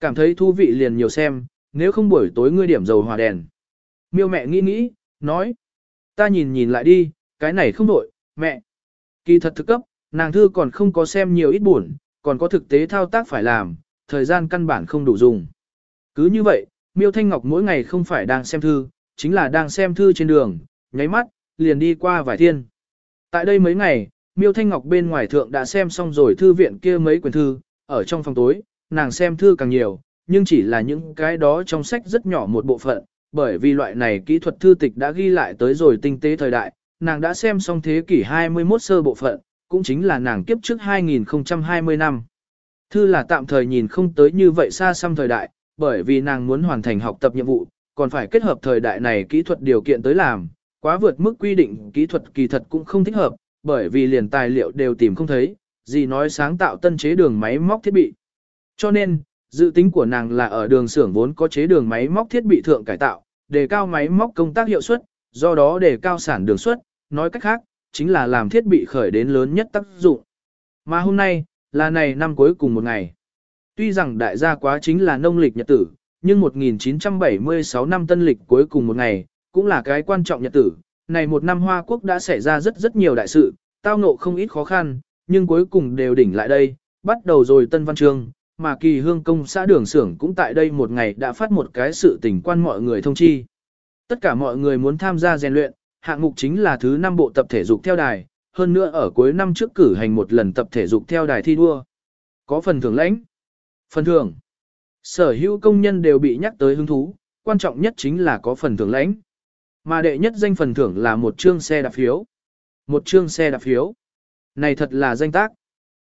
Cảm thấy thú vị liền nhiều xem, nếu không buổi tối ngươi điểm dầu hòa đèn. Miêu mẹ nghĩ nghĩ, nói. Ta nhìn nhìn lại đi, cái này không đổi, mẹ. Kỳ thật thực cấp, nàng thư còn không có xem nhiều ít buồn, còn có thực tế thao tác phải làm, thời gian căn bản không đủ dùng. Cứ như vậy, Miêu Thanh Ngọc mỗi ngày không phải đang xem thư, chính là đang xem thư trên đường, nháy mắt, liền đi qua vài thiên. Tại đây mấy ngày, Miêu Thanh Ngọc bên ngoài thượng đã xem xong rồi thư viện kia mấy quyển thư, ở trong phòng tối, nàng xem thư càng nhiều, nhưng chỉ là những cái đó trong sách rất nhỏ một bộ phận, bởi vì loại này kỹ thuật thư tịch đã ghi lại tới rồi tinh tế thời đại, nàng đã xem xong thế kỷ 21 sơ bộ phận, cũng chính là nàng kiếp trước 2020 năm. Thư là tạm thời nhìn không tới như vậy xa xăm thời đại, bởi vì nàng muốn hoàn thành học tập nhiệm vụ, còn phải kết hợp thời đại này kỹ thuật điều kiện tới làm, quá vượt mức quy định kỹ thuật kỳ thật cũng không thích hợp, bởi vì liền tài liệu đều tìm không thấy, gì nói sáng tạo tân chế đường máy móc thiết bị. Cho nên, dự tính của nàng là ở đường xưởng vốn có chế đường máy móc thiết bị thượng cải tạo, đề cao máy móc công tác hiệu suất, do đó đề cao sản đường suất, nói cách khác, chính là làm thiết bị khởi đến lớn nhất tác dụng. Mà hôm nay, là này năm cuối cùng một ngày. Tuy rằng đại gia quá chính là nông lịch nhật tử, nhưng 1976 năm tân lịch cuối cùng một ngày, cũng là cái quan trọng nhật tử. Này một năm Hoa Quốc đã xảy ra rất rất nhiều đại sự, tao ngộ không ít khó khăn, nhưng cuối cùng đều đỉnh lại đây, bắt đầu rồi tân văn chương, mà kỳ hương công xã đường xưởng cũng tại đây một ngày đã phát một cái sự tình quan mọi người thông chi. Tất cả mọi người muốn tham gia rèn luyện, hạng mục chính là thứ 5 bộ tập thể dục theo đài, hơn nữa ở cuối năm trước cử hành một lần tập thể dục theo đài thi đua. Có phần thưởng lãnh. Phần thưởng. Sở hữu công nhân đều bị nhắc tới hứng thú, quan trọng nhất chính là có phần thưởng lãnh. Mà đệ nhất danh phần thưởng là một chương xe đạp phiếu. Một chương xe đạp phiếu. Này thật là danh tác.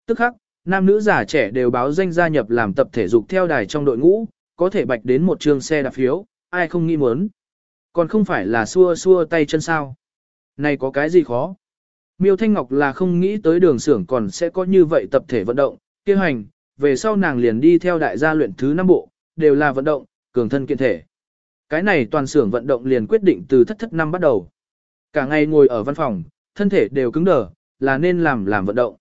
Tức khắc, nam nữ già trẻ đều báo danh gia nhập làm tập thể dục theo đài trong đội ngũ, có thể bạch đến một chương xe đạp phiếu, ai không nghĩ muốn. Còn không phải là xua xua tay chân sao. Này có cái gì khó? Miêu Thanh Ngọc là không nghĩ tới đường xưởng còn sẽ có như vậy tập thể vận động, kêu hành, về sau nàng liền đi theo đại gia luyện thứ năm bộ, đều là vận động, cường thân kiện thể. Cái này toàn xưởng vận động liền quyết định từ thất thất năm bắt đầu. Cả ngày ngồi ở văn phòng, thân thể đều cứng đờ, là nên làm làm vận động.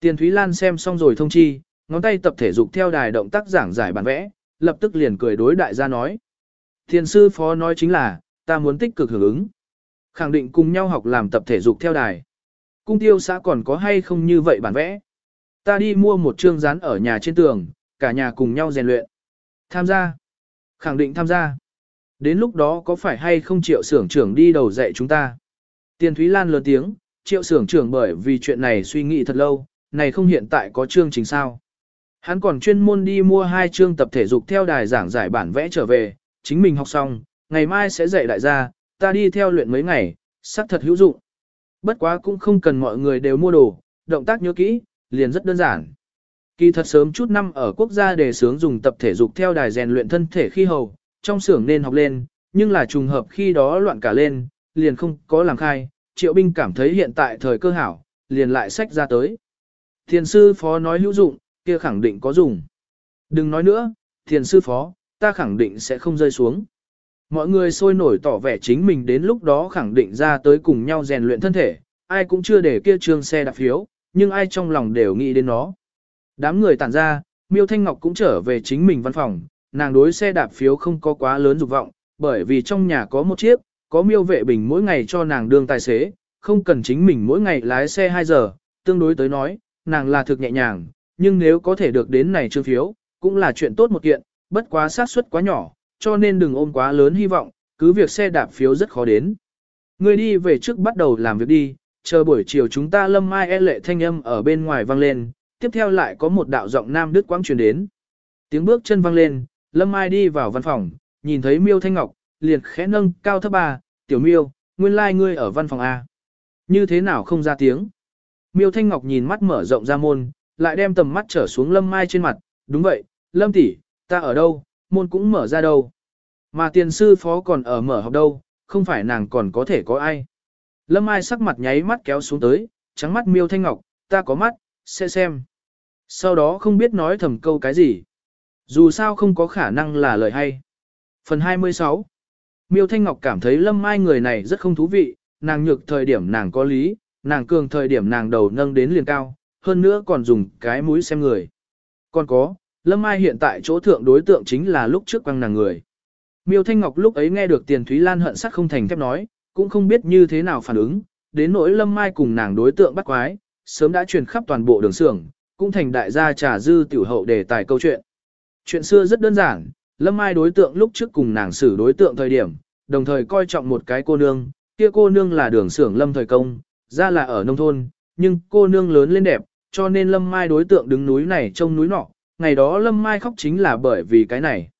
Tiền Thúy Lan xem xong rồi thông chi, ngón tay tập thể dục theo đài động tác giảng giải bản vẽ, lập tức liền cười đối đại gia nói. Thiền sư phó nói chính là, ta muốn tích cực hưởng ứng. Khẳng định cùng nhau học làm tập thể dục theo đài. Cung tiêu xã còn có hay không như vậy bản vẽ. Ta đi mua một chương rán ở nhà trên tường, cả nhà cùng nhau rèn luyện. Tham gia. Khẳng định tham gia. Đến lúc đó có phải hay không triệu xưởng trưởng đi đầu dạy chúng ta. Tiền Thúy Lan lớn tiếng, triệu xưởng trưởng bởi vì chuyện này suy nghĩ thật lâu, này không hiện tại có chương trình sao. Hắn còn chuyên môn đi mua hai chương tập thể dục theo đài giảng giải bản vẽ trở về, chính mình học xong, ngày mai sẽ dạy đại gia, ta đi theo luyện mấy ngày, sắc thật hữu dụng. Bất quá cũng không cần mọi người đều mua đồ, động tác nhớ kỹ, liền rất đơn giản. Kỳ thật sớm chút năm ở quốc gia đề sướng dùng tập thể dục theo đài rèn luyện thân thể khi hầu, trong xưởng nên học lên, nhưng là trùng hợp khi đó loạn cả lên, liền không có làm khai, triệu binh cảm thấy hiện tại thời cơ hảo, liền lại sách ra tới. Thiền sư phó nói hữu dụng, kia khẳng định có dùng. Đừng nói nữa, thiền sư phó, ta khẳng định sẽ không rơi xuống. Mọi người sôi nổi tỏ vẻ chính mình đến lúc đó khẳng định ra tới cùng nhau rèn luyện thân thể, ai cũng chưa để kia trương xe đạp phiếu, nhưng ai trong lòng đều nghĩ đến nó. Đám người tản ra, Miêu Thanh Ngọc cũng trở về chính mình văn phòng, nàng đối xe đạp phiếu không có quá lớn dục vọng, bởi vì trong nhà có một chiếc, có miêu vệ bình mỗi ngày cho nàng đương tài xế, không cần chính mình mỗi ngày lái xe 2 giờ, tương đối tới nói, nàng là thực nhẹ nhàng, nhưng nếu có thể được đến này chương phiếu, cũng là chuyện tốt một kiện, bất quá xác suất quá nhỏ, cho nên đừng ôm quá lớn hy vọng, cứ việc xe đạp phiếu rất khó đến. Người đi về trước bắt đầu làm việc đi, chờ buổi chiều chúng ta lâm mai e lệ thanh âm ở bên ngoài vang lên, tiếp theo lại có một đạo giọng nam đức quãng truyền đến. Tiếng bước chân vang lên, lâm mai đi vào văn phòng, nhìn thấy miêu thanh ngọc, liền khẽ nâng cao thấp ba, tiểu miêu, nguyên lai like ngươi ở văn phòng A. Như thế nào không ra tiếng? Miêu thanh ngọc nhìn mắt mở rộng ra môn, lại đem tầm mắt trở xuống lâm mai trên mặt, đúng vậy, lâm tỷ, ta ở đâu, môn cũng mở ra đâu. Mà tiền sư phó còn ở mở học đâu, không phải nàng còn có thể có ai. Lâm Ai sắc mặt nháy mắt kéo xuống tới, trắng mắt miêu thanh ngọc, ta có mắt, sẽ xem. Sau đó không biết nói thầm câu cái gì. Dù sao không có khả năng là lời hay. Phần 26 Miêu Thanh Ngọc cảm thấy Lâm Mai người này rất không thú vị, nàng nhược thời điểm nàng có lý, nàng cường thời điểm nàng đầu nâng đến liền cao, hơn nữa còn dùng cái mũi xem người. Còn có, Lâm Mai hiện tại chỗ thượng đối tượng chính là lúc trước quăng nàng người. Miêu Thanh Ngọc lúc ấy nghe được Tiền Thúy Lan hận sắc không thành thép nói, cũng không biết như thế nào phản ứng, đến nỗi Lâm Mai cùng nàng đối tượng bắt quái, sớm đã truyền khắp toàn bộ đường xưởng, cũng thành đại gia trà dư tiểu hậu đề tài câu chuyện. Chuyện xưa rất đơn giản, Lâm Mai đối tượng lúc trước cùng nàng xử đối tượng thời điểm, đồng thời coi trọng một cái cô nương, kia cô nương là đường xưởng Lâm thời công, ra là ở nông thôn, nhưng cô nương lớn lên đẹp, cho nên Lâm Mai đối tượng đứng núi này trông núi nọ, ngày đó Lâm Mai khóc chính là bởi vì cái này.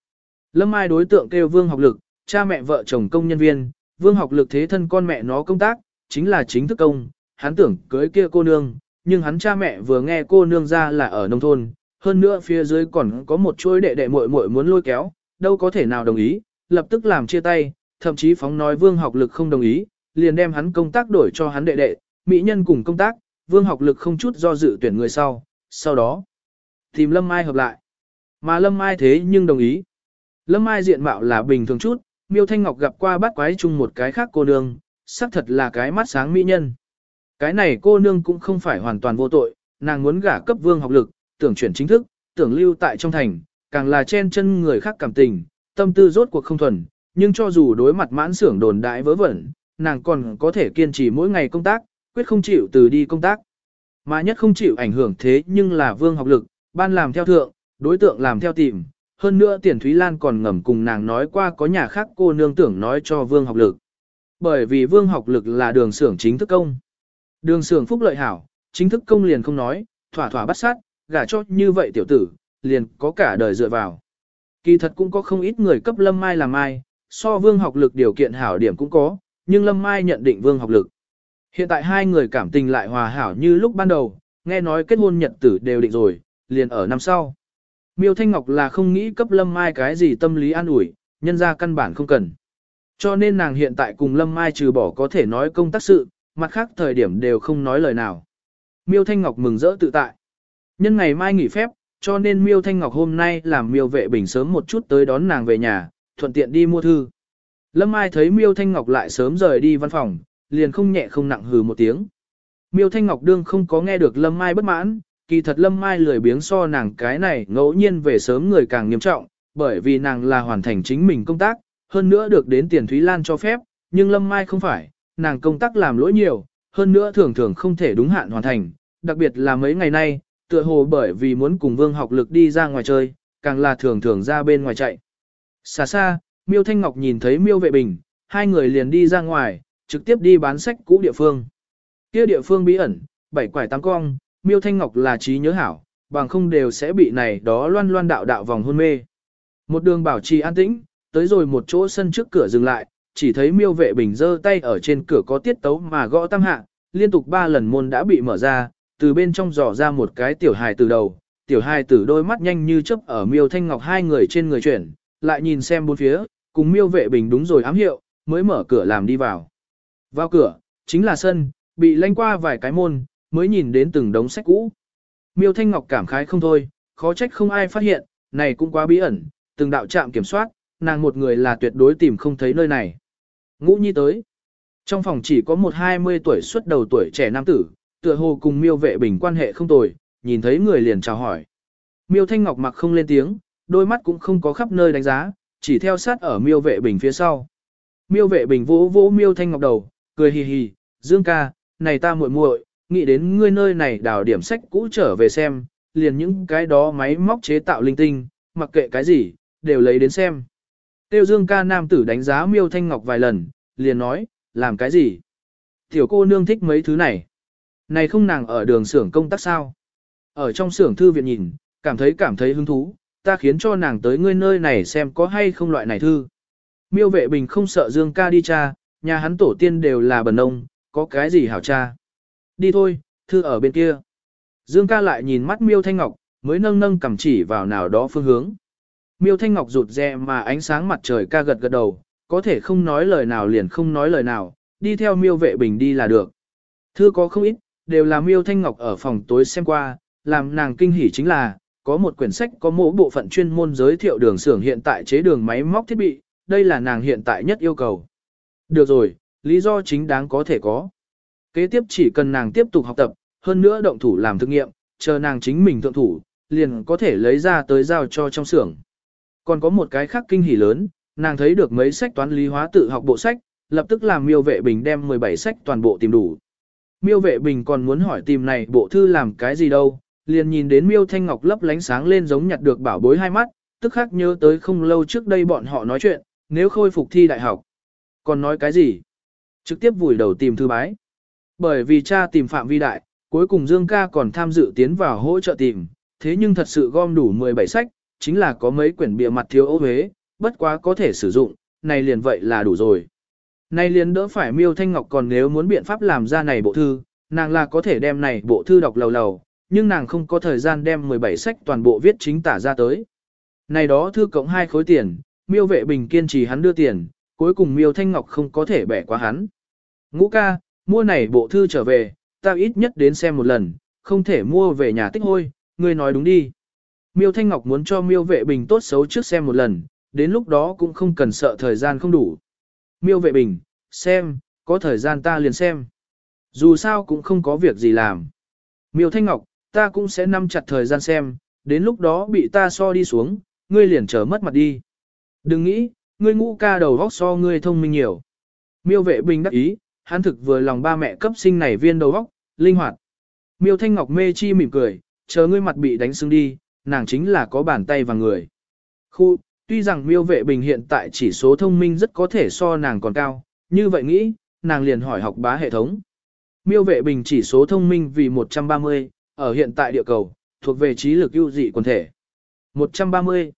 Lâm Mai đối tượng kêu Vương học lực, cha mẹ vợ chồng công nhân viên, Vương học lực thế thân con mẹ nó công tác, chính là chính thức công, hắn tưởng cưới kia cô nương, nhưng hắn cha mẹ vừa nghe cô nương ra là ở nông thôn, hơn nữa phía dưới còn có một chuỗi đệ đệ muội muội muốn lôi kéo, đâu có thể nào đồng ý, lập tức làm chia tay, thậm chí phóng nói Vương học lực không đồng ý, liền đem hắn công tác đổi cho hắn đệ đệ, mỹ nhân cùng công tác, Vương học lực không chút do dự tuyển người sau, sau đó tìm Lâm Mai hợp lại. Mà Lâm Mai thế nhưng đồng ý. Lâm Mai diện mạo là bình thường chút, Miêu Thanh Ngọc gặp qua bắt quái chung một cái khác cô nương, xác thật là cái mắt sáng mỹ nhân. Cái này cô nương cũng không phải hoàn toàn vô tội, nàng muốn gả cấp vương học lực, tưởng chuyển chính thức, tưởng lưu tại trong thành, càng là chen chân người khác cảm tình, tâm tư rốt cuộc không thuần, nhưng cho dù đối mặt mãn xưởng đồn đại vớ vẩn, nàng còn có thể kiên trì mỗi ngày công tác, quyết không chịu từ đi công tác. Mà nhất không chịu ảnh hưởng thế nhưng là vương học lực, ban làm theo thượng, đối tượng làm theo tìm, hơn nữa Tiền Thúy Lan còn ngầm cùng nàng nói qua có nhà khác cô nương tưởng nói cho Vương học lực. Bởi vì Vương học lực là đường xưởng chính thức công. Đường xưởng phúc lợi hảo, chính thức công liền không nói, thỏa thỏa bắt sát, gả cho như vậy tiểu tử, liền có cả đời dựa vào. Kỳ thật cũng có không ít người cấp Lâm Mai làm mai, so Vương học lực điều kiện hảo điểm cũng có, nhưng Lâm Mai nhận định Vương học lực. Hiện tại hai người cảm tình lại hòa hảo như lúc ban đầu, nghe nói kết hôn nhật tử đều định rồi, liền ở năm sau. Miêu Thanh Ngọc là không nghĩ cấp Lâm Mai cái gì tâm lý an ủi, nhân ra căn bản không cần. Cho nên nàng hiện tại cùng Lâm Mai trừ bỏ có thể nói công tác sự, mặt khác thời điểm đều không nói lời nào. Miêu Thanh Ngọc mừng rỡ tự tại. Nhân ngày mai nghỉ phép, cho nên Miêu Thanh Ngọc hôm nay làm Miêu Vệ Bình sớm một chút tới đón nàng về nhà, thuận tiện đi mua thư. Lâm Mai thấy Miêu Thanh Ngọc lại sớm rời đi văn phòng, liền không nhẹ không nặng hừ một tiếng. Miêu Thanh Ngọc đương không có nghe được Lâm Mai bất mãn, kỳ thật Lâm Mai lười biếng so nàng cái này ngẫu nhiên về sớm người càng nghiêm trọng, bởi vì nàng là hoàn thành chính mình công tác, hơn nữa được đến tiền Thúy Lan cho phép, nhưng Lâm Mai không phải, nàng công tác làm lỗi nhiều, hơn nữa thường thường không thể đúng hạn hoàn thành, đặc biệt là mấy ngày nay, tựa hồ bởi vì muốn cùng Vương học lực đi ra ngoài chơi, càng là thường thường ra bên ngoài chạy. Xa xa, Miêu Thanh Ngọc nhìn thấy Miêu Vệ Bình, hai người liền đi ra ngoài, trực tiếp đi bán sách cũ địa phương. Kia địa phương bí ẩn, bảy quải tám cong, Miêu Thanh Ngọc là trí nhớ hảo, bằng không đều sẽ bị này đó loan loan đạo đạo vòng hôn mê. Một đường bảo trì an tĩnh, tới rồi một chỗ sân trước cửa dừng lại, chỉ thấy Miêu Vệ Bình giơ tay ở trên cửa có tiết tấu mà gõ tam hạ, liên tục ba lần môn đã bị mở ra, từ bên trong dò ra một cái tiểu hài từ đầu, tiểu hài tử đôi mắt nhanh như chớp ở Miêu Thanh Ngọc hai người trên người chuyển, lại nhìn xem bốn phía, cùng Miêu Vệ Bình đúng rồi ám hiệu, mới mở cửa làm đi vào. Vào cửa, chính là sân, bị lanh qua vài cái môn, mới nhìn đến từng đống sách cũ. Miêu Thanh Ngọc cảm khái không thôi, khó trách không ai phát hiện, này cũng quá bí ẩn, từng đạo trạm kiểm soát, nàng một người là tuyệt đối tìm không thấy nơi này. Ngũ Nhi tới. Trong phòng chỉ có một hai mươi tuổi xuất đầu tuổi trẻ nam tử, tựa hồ cùng Miêu Vệ Bình quan hệ không tồi, nhìn thấy người liền chào hỏi. Miêu Thanh Ngọc mặc không lên tiếng, đôi mắt cũng không có khắp nơi đánh giá, chỉ theo sát ở Miêu Vệ Bình phía sau. Miêu Vệ Bình vỗ vỗ Miêu Thanh Ngọc đầu, cười hì hì, Dương ca, này ta muội muội, nghĩ đến ngươi nơi này đào điểm sách cũ trở về xem, liền những cái đó máy móc chế tạo linh tinh, mặc kệ cái gì, đều lấy đến xem. Tiêu Dương ca nam tử đánh giá Miêu Thanh Ngọc vài lần, liền nói, làm cái gì? Tiểu cô nương thích mấy thứ này. Này không nàng ở đường xưởng công tác sao? Ở trong xưởng thư viện nhìn, cảm thấy cảm thấy hứng thú, ta khiến cho nàng tới ngươi nơi này xem có hay không loại này thư. Miêu vệ bình không sợ Dương ca đi cha, nhà hắn tổ tiên đều là bần nông, có cái gì hảo cha. Đi thôi, thư ở bên kia. Dương ca lại nhìn mắt miêu thanh ngọc, mới nâng nâng cầm chỉ vào nào đó phương hướng. Miêu thanh ngọc rụt rè mà ánh sáng mặt trời ca gật gật đầu, có thể không nói lời nào liền không nói lời nào, đi theo miêu vệ bình đi là được. Thư có không ít, đều là miêu thanh ngọc ở phòng tối xem qua, làm nàng kinh hỉ chính là, có một quyển sách có mỗi bộ phận chuyên môn giới thiệu đường xưởng hiện tại chế đường máy móc thiết bị, đây là nàng hiện tại nhất yêu cầu. Được rồi, lý do chính đáng có thể có. Kế tiếp chỉ cần nàng tiếp tục học tập, hơn nữa động thủ làm thực nghiệm, chờ nàng chính mình thượng thủ, liền có thể lấy ra tới giao cho trong xưởng. Còn có một cái khác kinh hỉ lớn, nàng thấy được mấy sách toán lý hóa tự học bộ sách, lập tức làm miêu vệ bình đem 17 sách toàn bộ tìm đủ. Miêu vệ bình còn muốn hỏi tìm này bộ thư làm cái gì đâu, liền nhìn đến miêu thanh ngọc lấp lánh sáng lên giống nhặt được bảo bối hai mắt, tức khắc nhớ tới không lâu trước đây bọn họ nói chuyện, nếu khôi phục thi đại học. Còn nói cái gì? Trực tiếp vùi đầu tìm thư bái. Bởi vì cha tìm phạm vi đại, cuối cùng Dương ca còn tham dự tiến vào hỗ trợ tìm, thế nhưng thật sự gom đủ 17 sách, chính là có mấy quyển bìa mặt thiếu ố huế, bất quá có thể sử dụng, này liền vậy là đủ rồi. Này liền đỡ phải miêu thanh ngọc còn nếu muốn biện pháp làm ra này bộ thư, nàng là có thể đem này bộ thư đọc lầu lầu, nhưng nàng không có thời gian đem 17 sách toàn bộ viết chính tả ra tới. Này đó thư cộng hai khối tiền, miêu vệ bình kiên trì hắn đưa tiền, cuối cùng miêu thanh ngọc không có thể bẻ qua hắn. Ngũ ca, mua này bộ thư trở về, ta ít nhất đến xem một lần, không thể mua về nhà tích hôi, ngươi nói đúng đi. Miêu Thanh Ngọc muốn cho Miêu Vệ Bình tốt xấu trước xem một lần, đến lúc đó cũng không cần sợ thời gian không đủ. Miêu Vệ Bình, xem, có thời gian ta liền xem. Dù sao cũng không có việc gì làm. Miêu Thanh Ngọc, ta cũng sẽ nắm chặt thời gian xem, đến lúc đó bị ta so đi xuống, ngươi liền trở mất mặt đi. Đừng nghĩ, ngươi ngũ ca đầu vóc so ngươi thông minh nhiều. Miêu Vệ Bình đắc ý, hắn thực vừa lòng ba mẹ cấp sinh này viên đầu óc, linh hoạt. Miêu Thanh Ngọc mê chi mỉm cười, chờ ngươi mặt bị đánh sưng đi, nàng chính là có bàn tay và người. Khu, tuy rằng miêu vệ bình hiện tại chỉ số thông minh rất có thể so nàng còn cao, như vậy nghĩ, nàng liền hỏi học bá hệ thống. Miêu vệ bình chỉ số thông minh vì 130, ở hiện tại địa cầu, thuộc về trí lực ưu dị quần thể. 130.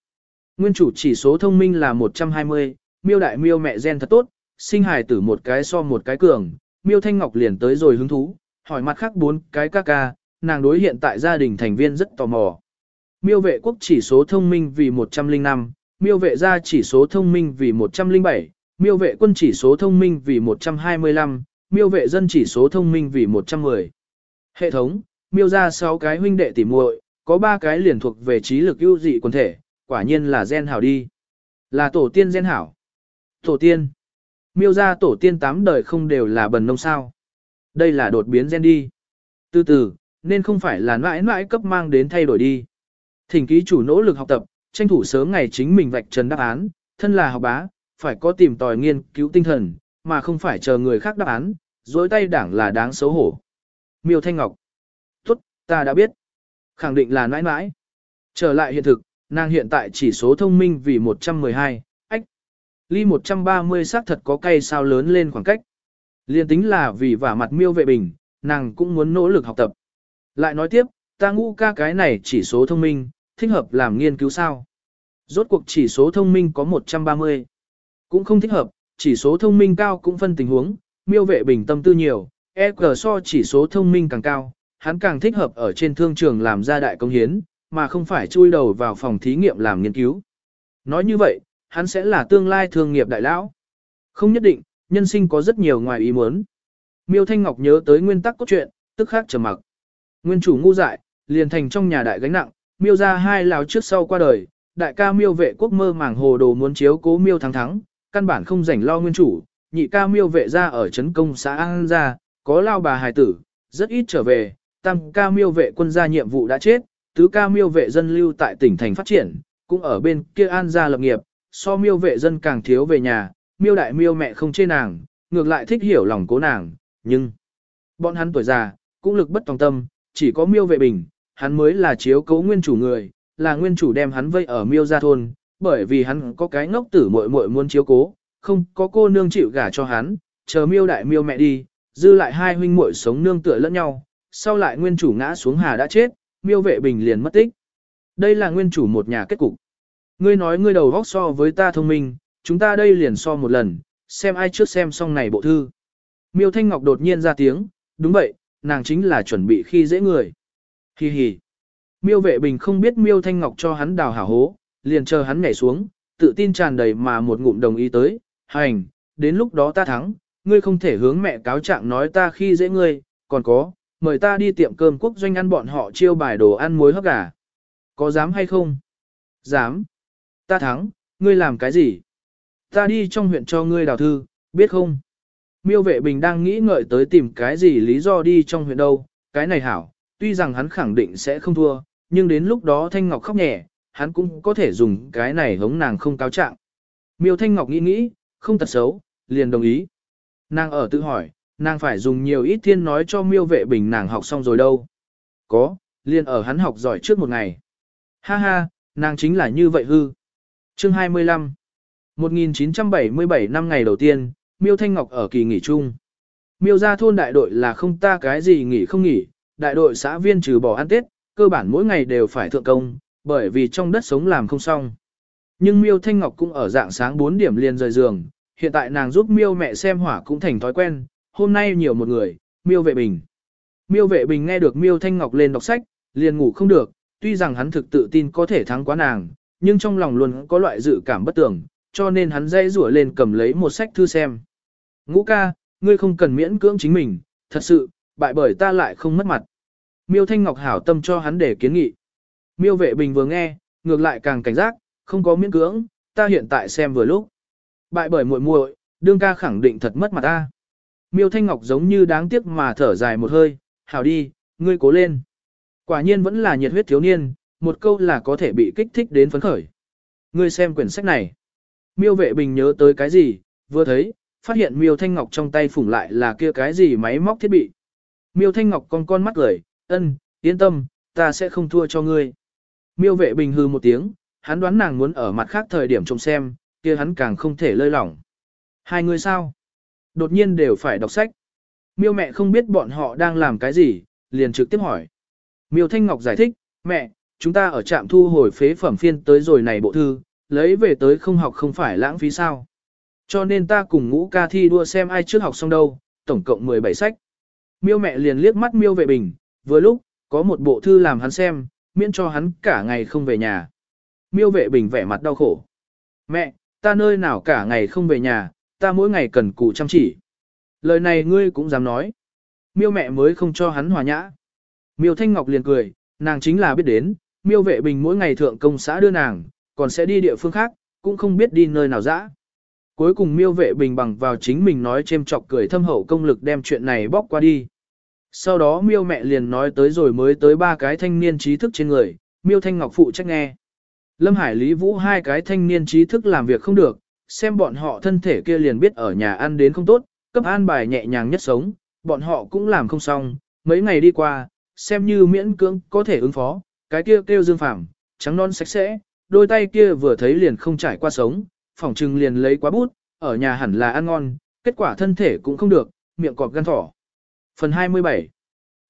Nguyên chủ chỉ số thông minh là 120, miêu đại miêu mẹ gen thật tốt, sinh hài tử một cái so một cái cường, miêu thanh ngọc liền tới rồi hứng thú, hỏi mặt khác bốn cái ca ca, nàng đối hiện tại gia đình thành viên rất tò mò. miêu vệ quốc chỉ số thông minh vì 105, miêu vệ gia chỉ số thông minh vì 107, miêu vệ quân chỉ số thông minh vì 125, miêu vệ dân chỉ số thông minh vì 110. Hệ thống, miêu ra 6 cái huynh đệ tỉ muội, có 3 cái liền thuộc về trí lực ưu dị quần thể, quả nhiên là gen hảo đi. Là tổ tiên gen hảo. Tổ tiên. Miêu ra tổ tiên tám đời không đều là bần nông sao. Đây là đột biến gen đi. Từ từ, nên không phải là mãi mãi cấp mang đến thay đổi đi. Thỉnh ký chủ nỗ lực học tập, tranh thủ sớm ngày chính mình vạch trần đáp án, thân là học bá, phải có tìm tòi nghiên cứu tinh thần, mà không phải chờ người khác đáp án, dối tay đảng là đáng xấu hổ. Miêu Thanh Ngọc. Tốt, ta đã biết. Khẳng định là mãi mãi. Trở lại hiện thực, nàng hiện tại chỉ số thông minh vì 112. Ly 130 xác thật có cây sao lớn lên khoảng cách. Liên tính là vì vả mặt miêu vệ bình, nàng cũng muốn nỗ lực học tập. Lại nói tiếp, ta ngũ ca cái này chỉ số thông minh, thích hợp làm nghiên cứu sao. Rốt cuộc chỉ số thông minh có 130. Cũng không thích hợp, chỉ số thông minh cao cũng phân tình huống, miêu vệ bình tâm tư nhiều, EQ so chỉ số thông minh càng cao, hắn càng thích hợp ở trên thương trường làm ra đại công hiến, mà không phải chui đầu vào phòng thí nghiệm làm nghiên cứu. Nói như vậy, hắn sẽ là tương lai thương nghiệp đại lão. Không nhất định, nhân sinh có rất nhiều ngoài ý muốn. Miêu Thanh Ngọc nhớ tới nguyên tắc cốt truyện, tức khắc trầm mặc. Nguyên chủ ngu dại, liền thành trong nhà đại gánh nặng, miêu ra hai lão trước sau qua đời, đại ca miêu vệ quốc mơ màng hồ đồ muốn chiếu cố miêu thắng thắng, căn bản không rảnh lo nguyên chủ, nhị ca miêu vệ ra ở trấn công xã An gia, có lao bà hài tử, rất ít trở về, tam ca miêu vệ quân gia nhiệm vụ đã chết, tứ ca miêu vệ dân lưu tại tỉnh thành phát triển, cũng ở bên kia An gia lập nghiệp, so miêu vệ dân càng thiếu về nhà, miêu đại miêu mẹ không chê nàng, ngược lại thích hiểu lòng cố nàng, nhưng bọn hắn tuổi già, cũng lực bất tòng tâm, chỉ có miêu vệ bình, hắn mới là chiếu cố nguyên chủ người, là nguyên chủ đem hắn vây ở miêu gia thôn, bởi vì hắn có cái ngốc tử muội muội muốn chiếu cố, không có cô nương chịu gả cho hắn, chờ miêu đại miêu mẹ đi, dư lại hai huynh muội sống nương tựa lẫn nhau, sau lại nguyên chủ ngã xuống hà đã chết, miêu vệ bình liền mất tích. Đây là nguyên chủ một nhà kết cục. Ngươi nói ngươi đầu vóc so với ta thông minh, chúng ta đây liền so một lần, xem ai trước xem xong này bộ thư. Miêu Thanh Ngọc đột nhiên ra tiếng, đúng vậy, nàng chính là chuẩn bị khi dễ người. Hi hi. Miêu vệ bình không biết miêu Thanh Ngọc cho hắn đào hảo hố, liền chờ hắn nhảy xuống, tự tin tràn đầy mà một ngụm đồng ý tới, hành, đến lúc đó ta thắng, ngươi không thể hướng mẹ cáo trạng nói ta khi dễ ngươi, còn có, mời ta đi tiệm cơm quốc doanh ăn bọn họ chiêu bài đồ ăn muối hấp gà. Có dám hay không? Dám. Ta thắng, ngươi làm cái gì? Ta đi trong huyện cho ngươi đào thư, biết không? Miêu vệ bình đang nghĩ ngợi tới tìm cái gì lý do đi trong huyện đâu, cái này hảo, tuy rằng hắn khẳng định sẽ không thua, nhưng đến lúc đó Thanh Ngọc khóc nhẹ, hắn cũng có thể dùng cái này hống nàng không cáo trạng. Miêu Thanh Ngọc nghĩ nghĩ, không tật xấu, liền đồng ý. Nàng ở tự hỏi, nàng phải dùng nhiều ít thiên nói cho miêu vệ bình nàng học xong rồi đâu. Có, liền ở hắn học giỏi trước một ngày. Ha ha, nàng chính là như vậy hư. Chương 25 1977 năm ngày đầu tiên, Miêu Thanh Ngọc ở kỳ nghỉ chung. Miêu ra thôn đại đội là không ta cái gì nghỉ không nghỉ, đại đội xã viên trừ bỏ ăn Tết, cơ bản mỗi ngày đều phải thượng công, bởi vì trong đất sống làm không xong. Nhưng Miêu Thanh Ngọc cũng ở dạng sáng 4 điểm liền rời giường, hiện tại nàng giúp Miêu mẹ xem hỏa cũng thành thói quen, hôm nay nhiều một người, Miêu Vệ Bình. Miêu Vệ Bình nghe được Miêu Thanh Ngọc lên đọc sách, liền ngủ không được, tuy rằng hắn thực tự tin có thể thắng quá nàng, nhưng trong lòng luôn có loại dự cảm bất tưởng, cho nên hắn dây rủa lên cầm lấy một sách thư xem. Ngũ ca, ngươi không cần miễn cưỡng chính mình, thật sự, bại bởi ta lại không mất mặt. Miêu Thanh Ngọc hảo tâm cho hắn để kiến nghị. Miêu vệ bình vừa nghe, ngược lại càng cảnh giác, không có miễn cưỡng, ta hiện tại xem vừa lúc. Bại bởi muội muội, đương ca khẳng định thật mất mặt ta. Miêu Thanh Ngọc giống như đáng tiếc mà thở dài một hơi, hảo đi, ngươi cố lên. Quả nhiên vẫn là nhiệt huyết thiếu niên, một câu là có thể bị kích thích đến phấn khởi. Ngươi xem quyển sách này. Miêu vệ bình nhớ tới cái gì, vừa thấy, phát hiện Miêu Thanh Ngọc trong tay phủng lại là kia cái gì máy móc thiết bị. Miêu Thanh Ngọc con con mắt gửi, ân, yên tâm, ta sẽ không thua cho ngươi. Miêu vệ bình hư một tiếng, hắn đoán nàng muốn ở mặt khác thời điểm trông xem, kia hắn càng không thể lơi lỏng. Hai người sao? Đột nhiên đều phải đọc sách. Miêu mẹ không biết bọn họ đang làm cái gì, liền trực tiếp hỏi. Miêu Thanh Ngọc giải thích, mẹ, chúng ta ở trạm thu hồi phế phẩm phiên tới rồi này bộ thư, lấy về tới không học không phải lãng phí sao. Cho nên ta cùng ngũ ca thi đua xem ai trước học xong đâu, tổng cộng 17 sách. Miêu mẹ liền liếc mắt miêu vệ bình, vừa lúc, có một bộ thư làm hắn xem, miễn cho hắn cả ngày không về nhà. Miêu vệ bình vẻ mặt đau khổ. Mẹ, ta nơi nào cả ngày không về nhà, ta mỗi ngày cần cù chăm chỉ. Lời này ngươi cũng dám nói. Miêu mẹ mới không cho hắn hòa nhã. Miêu Thanh Ngọc liền cười, nàng chính là biết đến, miêu vệ bình mỗi ngày thượng công xã đưa nàng, còn sẽ đi địa phương khác, cũng không biết đi nơi nào dã. Cuối cùng miêu vệ bình bằng vào chính mình nói chêm chọc cười thâm hậu công lực đem chuyện này bóc qua đi. Sau đó miêu mẹ liền nói tới rồi mới tới ba cái thanh niên trí thức trên người, miêu thanh ngọc phụ trách nghe. Lâm Hải Lý Vũ hai cái thanh niên trí thức làm việc không được, xem bọn họ thân thể kia liền biết ở nhà ăn đến không tốt, cấp an bài nhẹ nhàng nhất sống, bọn họ cũng làm không xong, mấy ngày đi qua, xem như miễn cưỡng có thể ứng phó, cái kia kêu dương phàm, trắng non sạch sẽ, đôi tay kia vừa thấy liền không trải qua sống, phỏng trừng liền lấy quá bút, ở nhà hẳn là ăn ngon, kết quả thân thể cũng không được, miệng cọp gan thỏ. Phần 27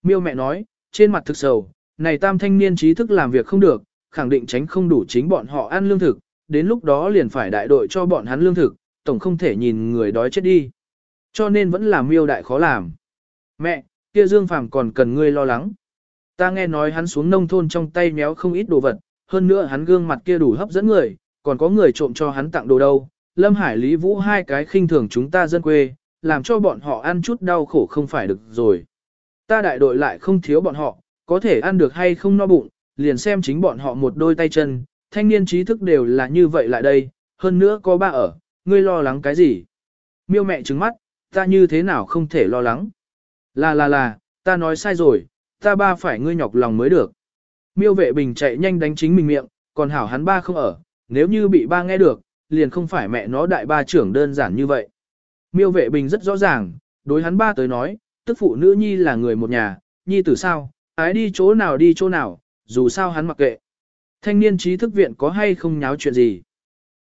Miêu mẹ nói, trên mặt thực sầu, này tam thanh niên trí thức làm việc không được, khẳng định tránh không đủ chính bọn họ ăn lương thực, đến lúc đó liền phải đại đội cho bọn hắn lương thực, tổng không thể nhìn người đói chết đi. Cho nên vẫn là miêu đại khó làm. Mẹ, kia Dương Phàm còn cần ngươi lo lắng. Ta nghe nói hắn xuống nông thôn trong tay méo không ít đồ vật, hơn nữa hắn gương mặt kia đủ hấp dẫn người, còn có người trộm cho hắn tặng đồ đâu. Lâm Hải Lý Vũ hai cái khinh thường chúng ta dân quê, làm cho bọn họ ăn chút đau khổ không phải được rồi. Ta đại đội lại không thiếu bọn họ, có thể ăn được hay không no bụng, liền xem chính bọn họ một đôi tay chân, thanh niên trí thức đều là như vậy lại đây, hơn nữa có ba ở, ngươi lo lắng cái gì? Miêu mẹ trứng mắt, ta như thế nào không thể lo lắng? Là là là, ta nói sai rồi, ta ba phải ngươi nhọc lòng mới được. Miêu vệ bình chạy nhanh đánh chính mình miệng, còn hảo hắn ba không ở, nếu như bị ba nghe được, liền không phải mẹ nó đại ba trưởng đơn giản như vậy. Miêu vệ bình rất rõ ràng, đối hắn ba tới nói, tức phụ nữ nhi là người một nhà, nhi tử sao, ái đi chỗ nào đi chỗ nào, dù sao hắn mặc kệ. Thanh niên trí thức viện có hay không nháo chuyện gì?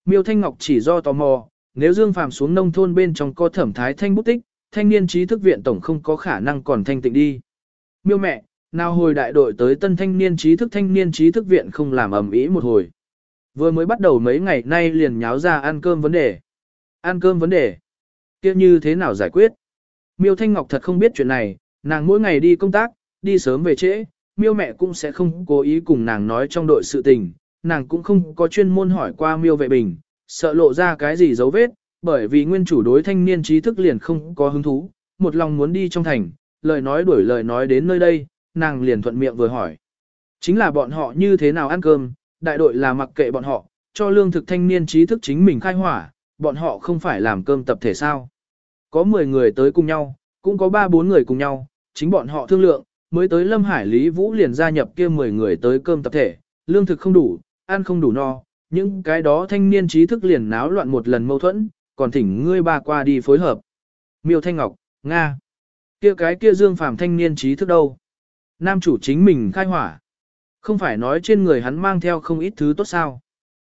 Miêu Thanh Ngọc chỉ do tò mò, nếu Dương Phàm xuống nông thôn bên trong có thẩm thái thanh bút tích, thanh niên trí thức viện tổng không có khả năng còn thanh tịnh đi. Miêu mẹ, nào hồi đại đội tới tân thanh niên trí thức thanh niên trí thức viện không làm ầm ĩ một hồi. Vừa mới bắt đầu mấy ngày nay liền nháo ra ăn cơm vấn đề. Ăn cơm vấn đề. kia như thế nào giải quyết? Miêu Thanh Ngọc thật không biết chuyện này, nàng mỗi ngày đi công tác, đi sớm về trễ, miêu mẹ cũng sẽ không cố ý cùng nàng nói trong đội sự tình, nàng cũng không có chuyên môn hỏi qua miêu vệ bình, sợ lộ ra cái gì dấu vết, bởi vì nguyên chủ đối thanh niên trí thức liền không có hứng thú, một lòng muốn đi trong thành, lời nói đuổi lời nói đến nơi đây, nàng liền thuận miệng vừa hỏi. Chính là bọn họ như thế nào ăn cơm, đại đội là mặc kệ bọn họ, cho lương thực thanh niên trí thức chính mình khai hỏa, bọn họ không phải làm cơm tập thể sao. Có 10 người tới cùng nhau, cũng có 3-4 người cùng nhau, chính bọn họ thương lượng, mới tới Lâm Hải Lý Vũ liền gia nhập kia 10 người tới cơm tập thể, lương thực không đủ, ăn không đủ no, những cái đó thanh niên trí thức liền náo loạn một lần mâu thuẫn, còn thỉnh ngươi ba qua đi phối hợp. Miêu Thanh Ngọc, Nga. Kia cái kia Dương Phàm thanh niên trí thức đâu? Nam chủ chính mình khai hỏa. Không phải nói trên người hắn mang theo không ít thứ tốt sao?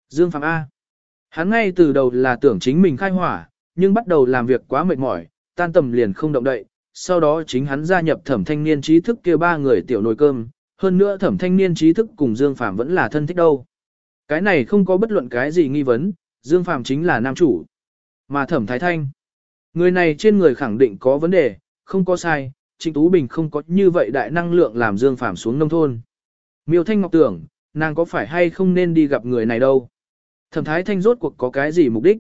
Dương Phạm A. Hắn ngay từ đầu là tưởng chính mình khai hỏa, nhưng bắt đầu làm việc quá mệt mỏi, tan tầm liền không động đậy. Sau đó chính hắn gia nhập thẩm thanh niên trí thức kia ba người tiểu nồi cơm, hơn nữa thẩm thanh niên trí thức cùng Dương Phạm vẫn là thân thích đâu. Cái này không có bất luận cái gì nghi vấn, Dương Phạm chính là nam chủ. Mà thẩm thái thanh, người này trên người khẳng định có vấn đề, không có sai, Trịnh Tú Bình không có như vậy đại năng lượng làm Dương Phàm xuống nông thôn. Miêu Thanh Ngọc tưởng, nàng có phải hay không nên đi gặp người này đâu. Thẩm thái thanh rốt cuộc có cái gì mục đích?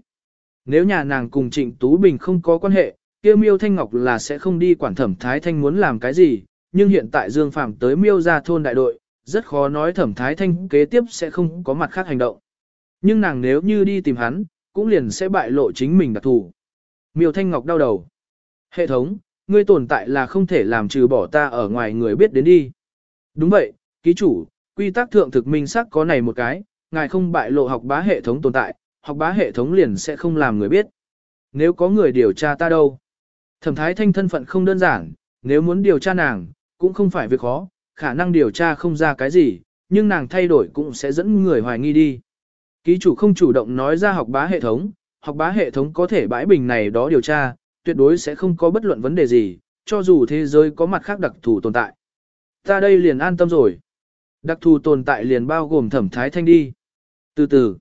Nếu nhà nàng cùng Trịnh Tú Bình không có quan hệ, kia Miêu Thanh Ngọc là sẽ không đi quản thẩm thái thanh muốn làm cái gì, nhưng hiện tại Dương Phàm tới Miêu ra thôn đại đội, rất khó nói thẩm thái thanh kế tiếp sẽ không có mặt khác hành động. Nhưng nàng nếu như đi tìm hắn, cũng liền sẽ bại lộ chính mình đặc thù. Miêu Thanh Ngọc đau đầu. Hệ thống, ngươi tồn tại là không thể làm trừ bỏ ta ở ngoài người biết đến đi. Đúng vậy, ký chủ, quy tắc thượng thực minh sắc có này một cái, ngài không bại lộ học bá hệ thống tồn tại, học bá hệ thống liền sẽ không làm người biết. Nếu có người điều tra ta đâu? Thẩm thái thanh thân phận không đơn giản, nếu muốn điều tra nàng, cũng không phải việc khó, khả năng điều tra không ra cái gì, nhưng nàng thay đổi cũng sẽ dẫn người hoài nghi đi. Ký chủ không chủ động nói ra học bá hệ thống, học bá hệ thống có thể bãi bình này đó điều tra, tuyệt đối sẽ không có bất luận vấn đề gì, cho dù thế giới có mặt khác đặc thù tồn tại. Ta đây liền an tâm rồi. Đặc thù tồn tại liền bao gồm thẩm thái thanh đi. Từ từ,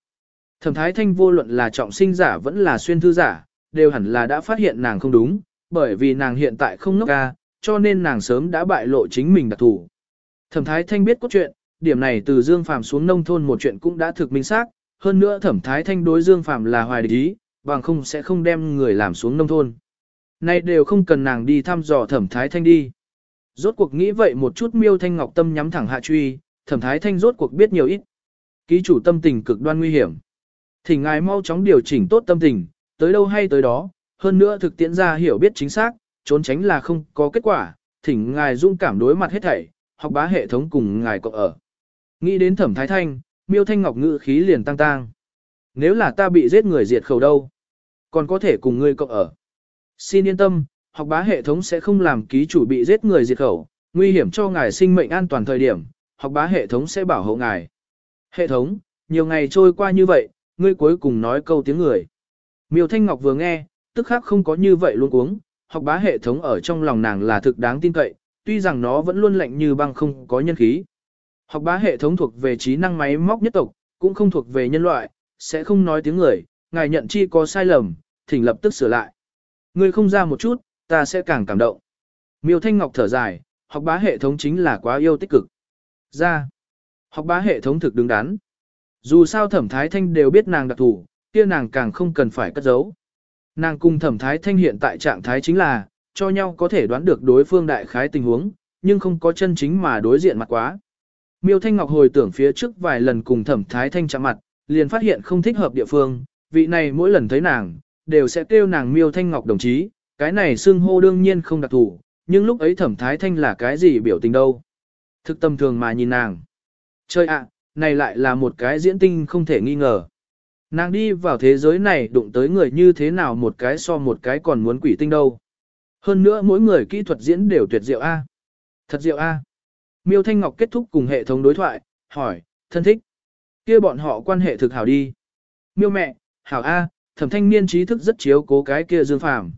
thẩm thái thanh vô luận là trọng sinh giả vẫn là xuyên thư giả, đều hẳn là đã phát hiện nàng không đúng, bởi vì nàng hiện tại không ngốc ca, cho nên nàng sớm đã bại lộ chính mình đặc thù. Thẩm thái thanh biết cốt truyện, điểm này từ Dương Phàm xuống nông thôn một chuyện cũng đã thực minh xác, hơn nữa Thẩm Thái Thanh đối Dương Phàm là hoài địch ý, bằng không sẽ không đem người làm xuống nông thôn. Nay đều không cần nàng đi thăm dò Thẩm Thái Thanh đi. Rốt cuộc nghĩ vậy một chút Miêu Thanh Ngọc tâm nhắm thẳng hạ truy, Thẩm Thái Thanh rốt cuộc biết nhiều ít. Ký chủ tâm tình cực đoan nguy hiểm. Thỉnh ngài mau chóng điều chỉnh tốt tâm tình, tới đâu hay tới đó, hơn nữa thực tiễn ra hiểu biết chính xác, trốn tránh là không có kết quả, thỉnh ngài dung cảm đối mặt hết thảy, học bá hệ thống cùng ngài cộng ở. Nghĩ đến thẩm thái thanh, miêu thanh ngọc ngự khí liền tăng tăng. Nếu là ta bị giết người diệt khẩu đâu, còn có thể cùng ngươi cộng ở. Xin yên tâm, học bá hệ thống sẽ không làm ký chủ bị giết người diệt khẩu, nguy hiểm cho ngài sinh mệnh an toàn thời điểm, học bá hệ thống sẽ bảo hộ ngài. Hệ thống, nhiều ngày trôi qua như vậy, ngươi cuối cùng nói câu tiếng người. Miêu Thanh Ngọc vừa nghe, tức khắc không có như vậy luôn uống, học bá hệ thống ở trong lòng nàng là thực đáng tin cậy, tuy rằng nó vẫn luôn lạnh như băng không có nhân khí. Học bá hệ thống thuộc về trí năng máy móc nhất tộc, cũng không thuộc về nhân loại, sẽ không nói tiếng người, ngài nhận chi có sai lầm, thỉnh lập tức sửa lại. Ngươi không ra một chút, ta sẽ càng cảm động. Miêu Thanh Ngọc thở dài, học bá hệ thống chính là quá yêu tích cực. Ra, học bá hệ thống thực đứng đắn. Dù sao thẩm thái thanh đều biết nàng đặc thủ, kia nàng càng không cần phải cất giấu. Nàng cùng thẩm thái thanh hiện tại trạng thái chính là, cho nhau có thể đoán được đối phương đại khái tình huống, nhưng không có chân chính mà đối diện mặt quá. Miêu Thanh Ngọc hồi tưởng phía trước vài lần cùng thẩm thái thanh chạm mặt, liền phát hiện không thích hợp địa phương, vị này mỗi lần thấy nàng, đều sẽ kêu nàng Miêu Thanh Ngọc đồng chí, cái này xưng hô đương nhiên không đặc thủ, nhưng lúc ấy thẩm thái thanh là cái gì biểu tình đâu. Thực tâm thường mà nhìn nàng. Chơi ạ, này lại là một cái diễn tinh không thể nghi ngờ. Nàng đi vào thế giới này đụng tới người như thế nào một cái so một cái còn muốn quỷ tinh đâu. Hơn nữa mỗi người kỹ thuật diễn đều tuyệt diệu A. Thật diệu A. Miêu Thanh Ngọc kết thúc cùng hệ thống đối thoại, hỏi, thân thích. kia bọn họ quan hệ thực hảo đi. Miêu mẹ, hảo A, thẩm thanh niên trí thức rất chiếu cố cái kia dương phàm.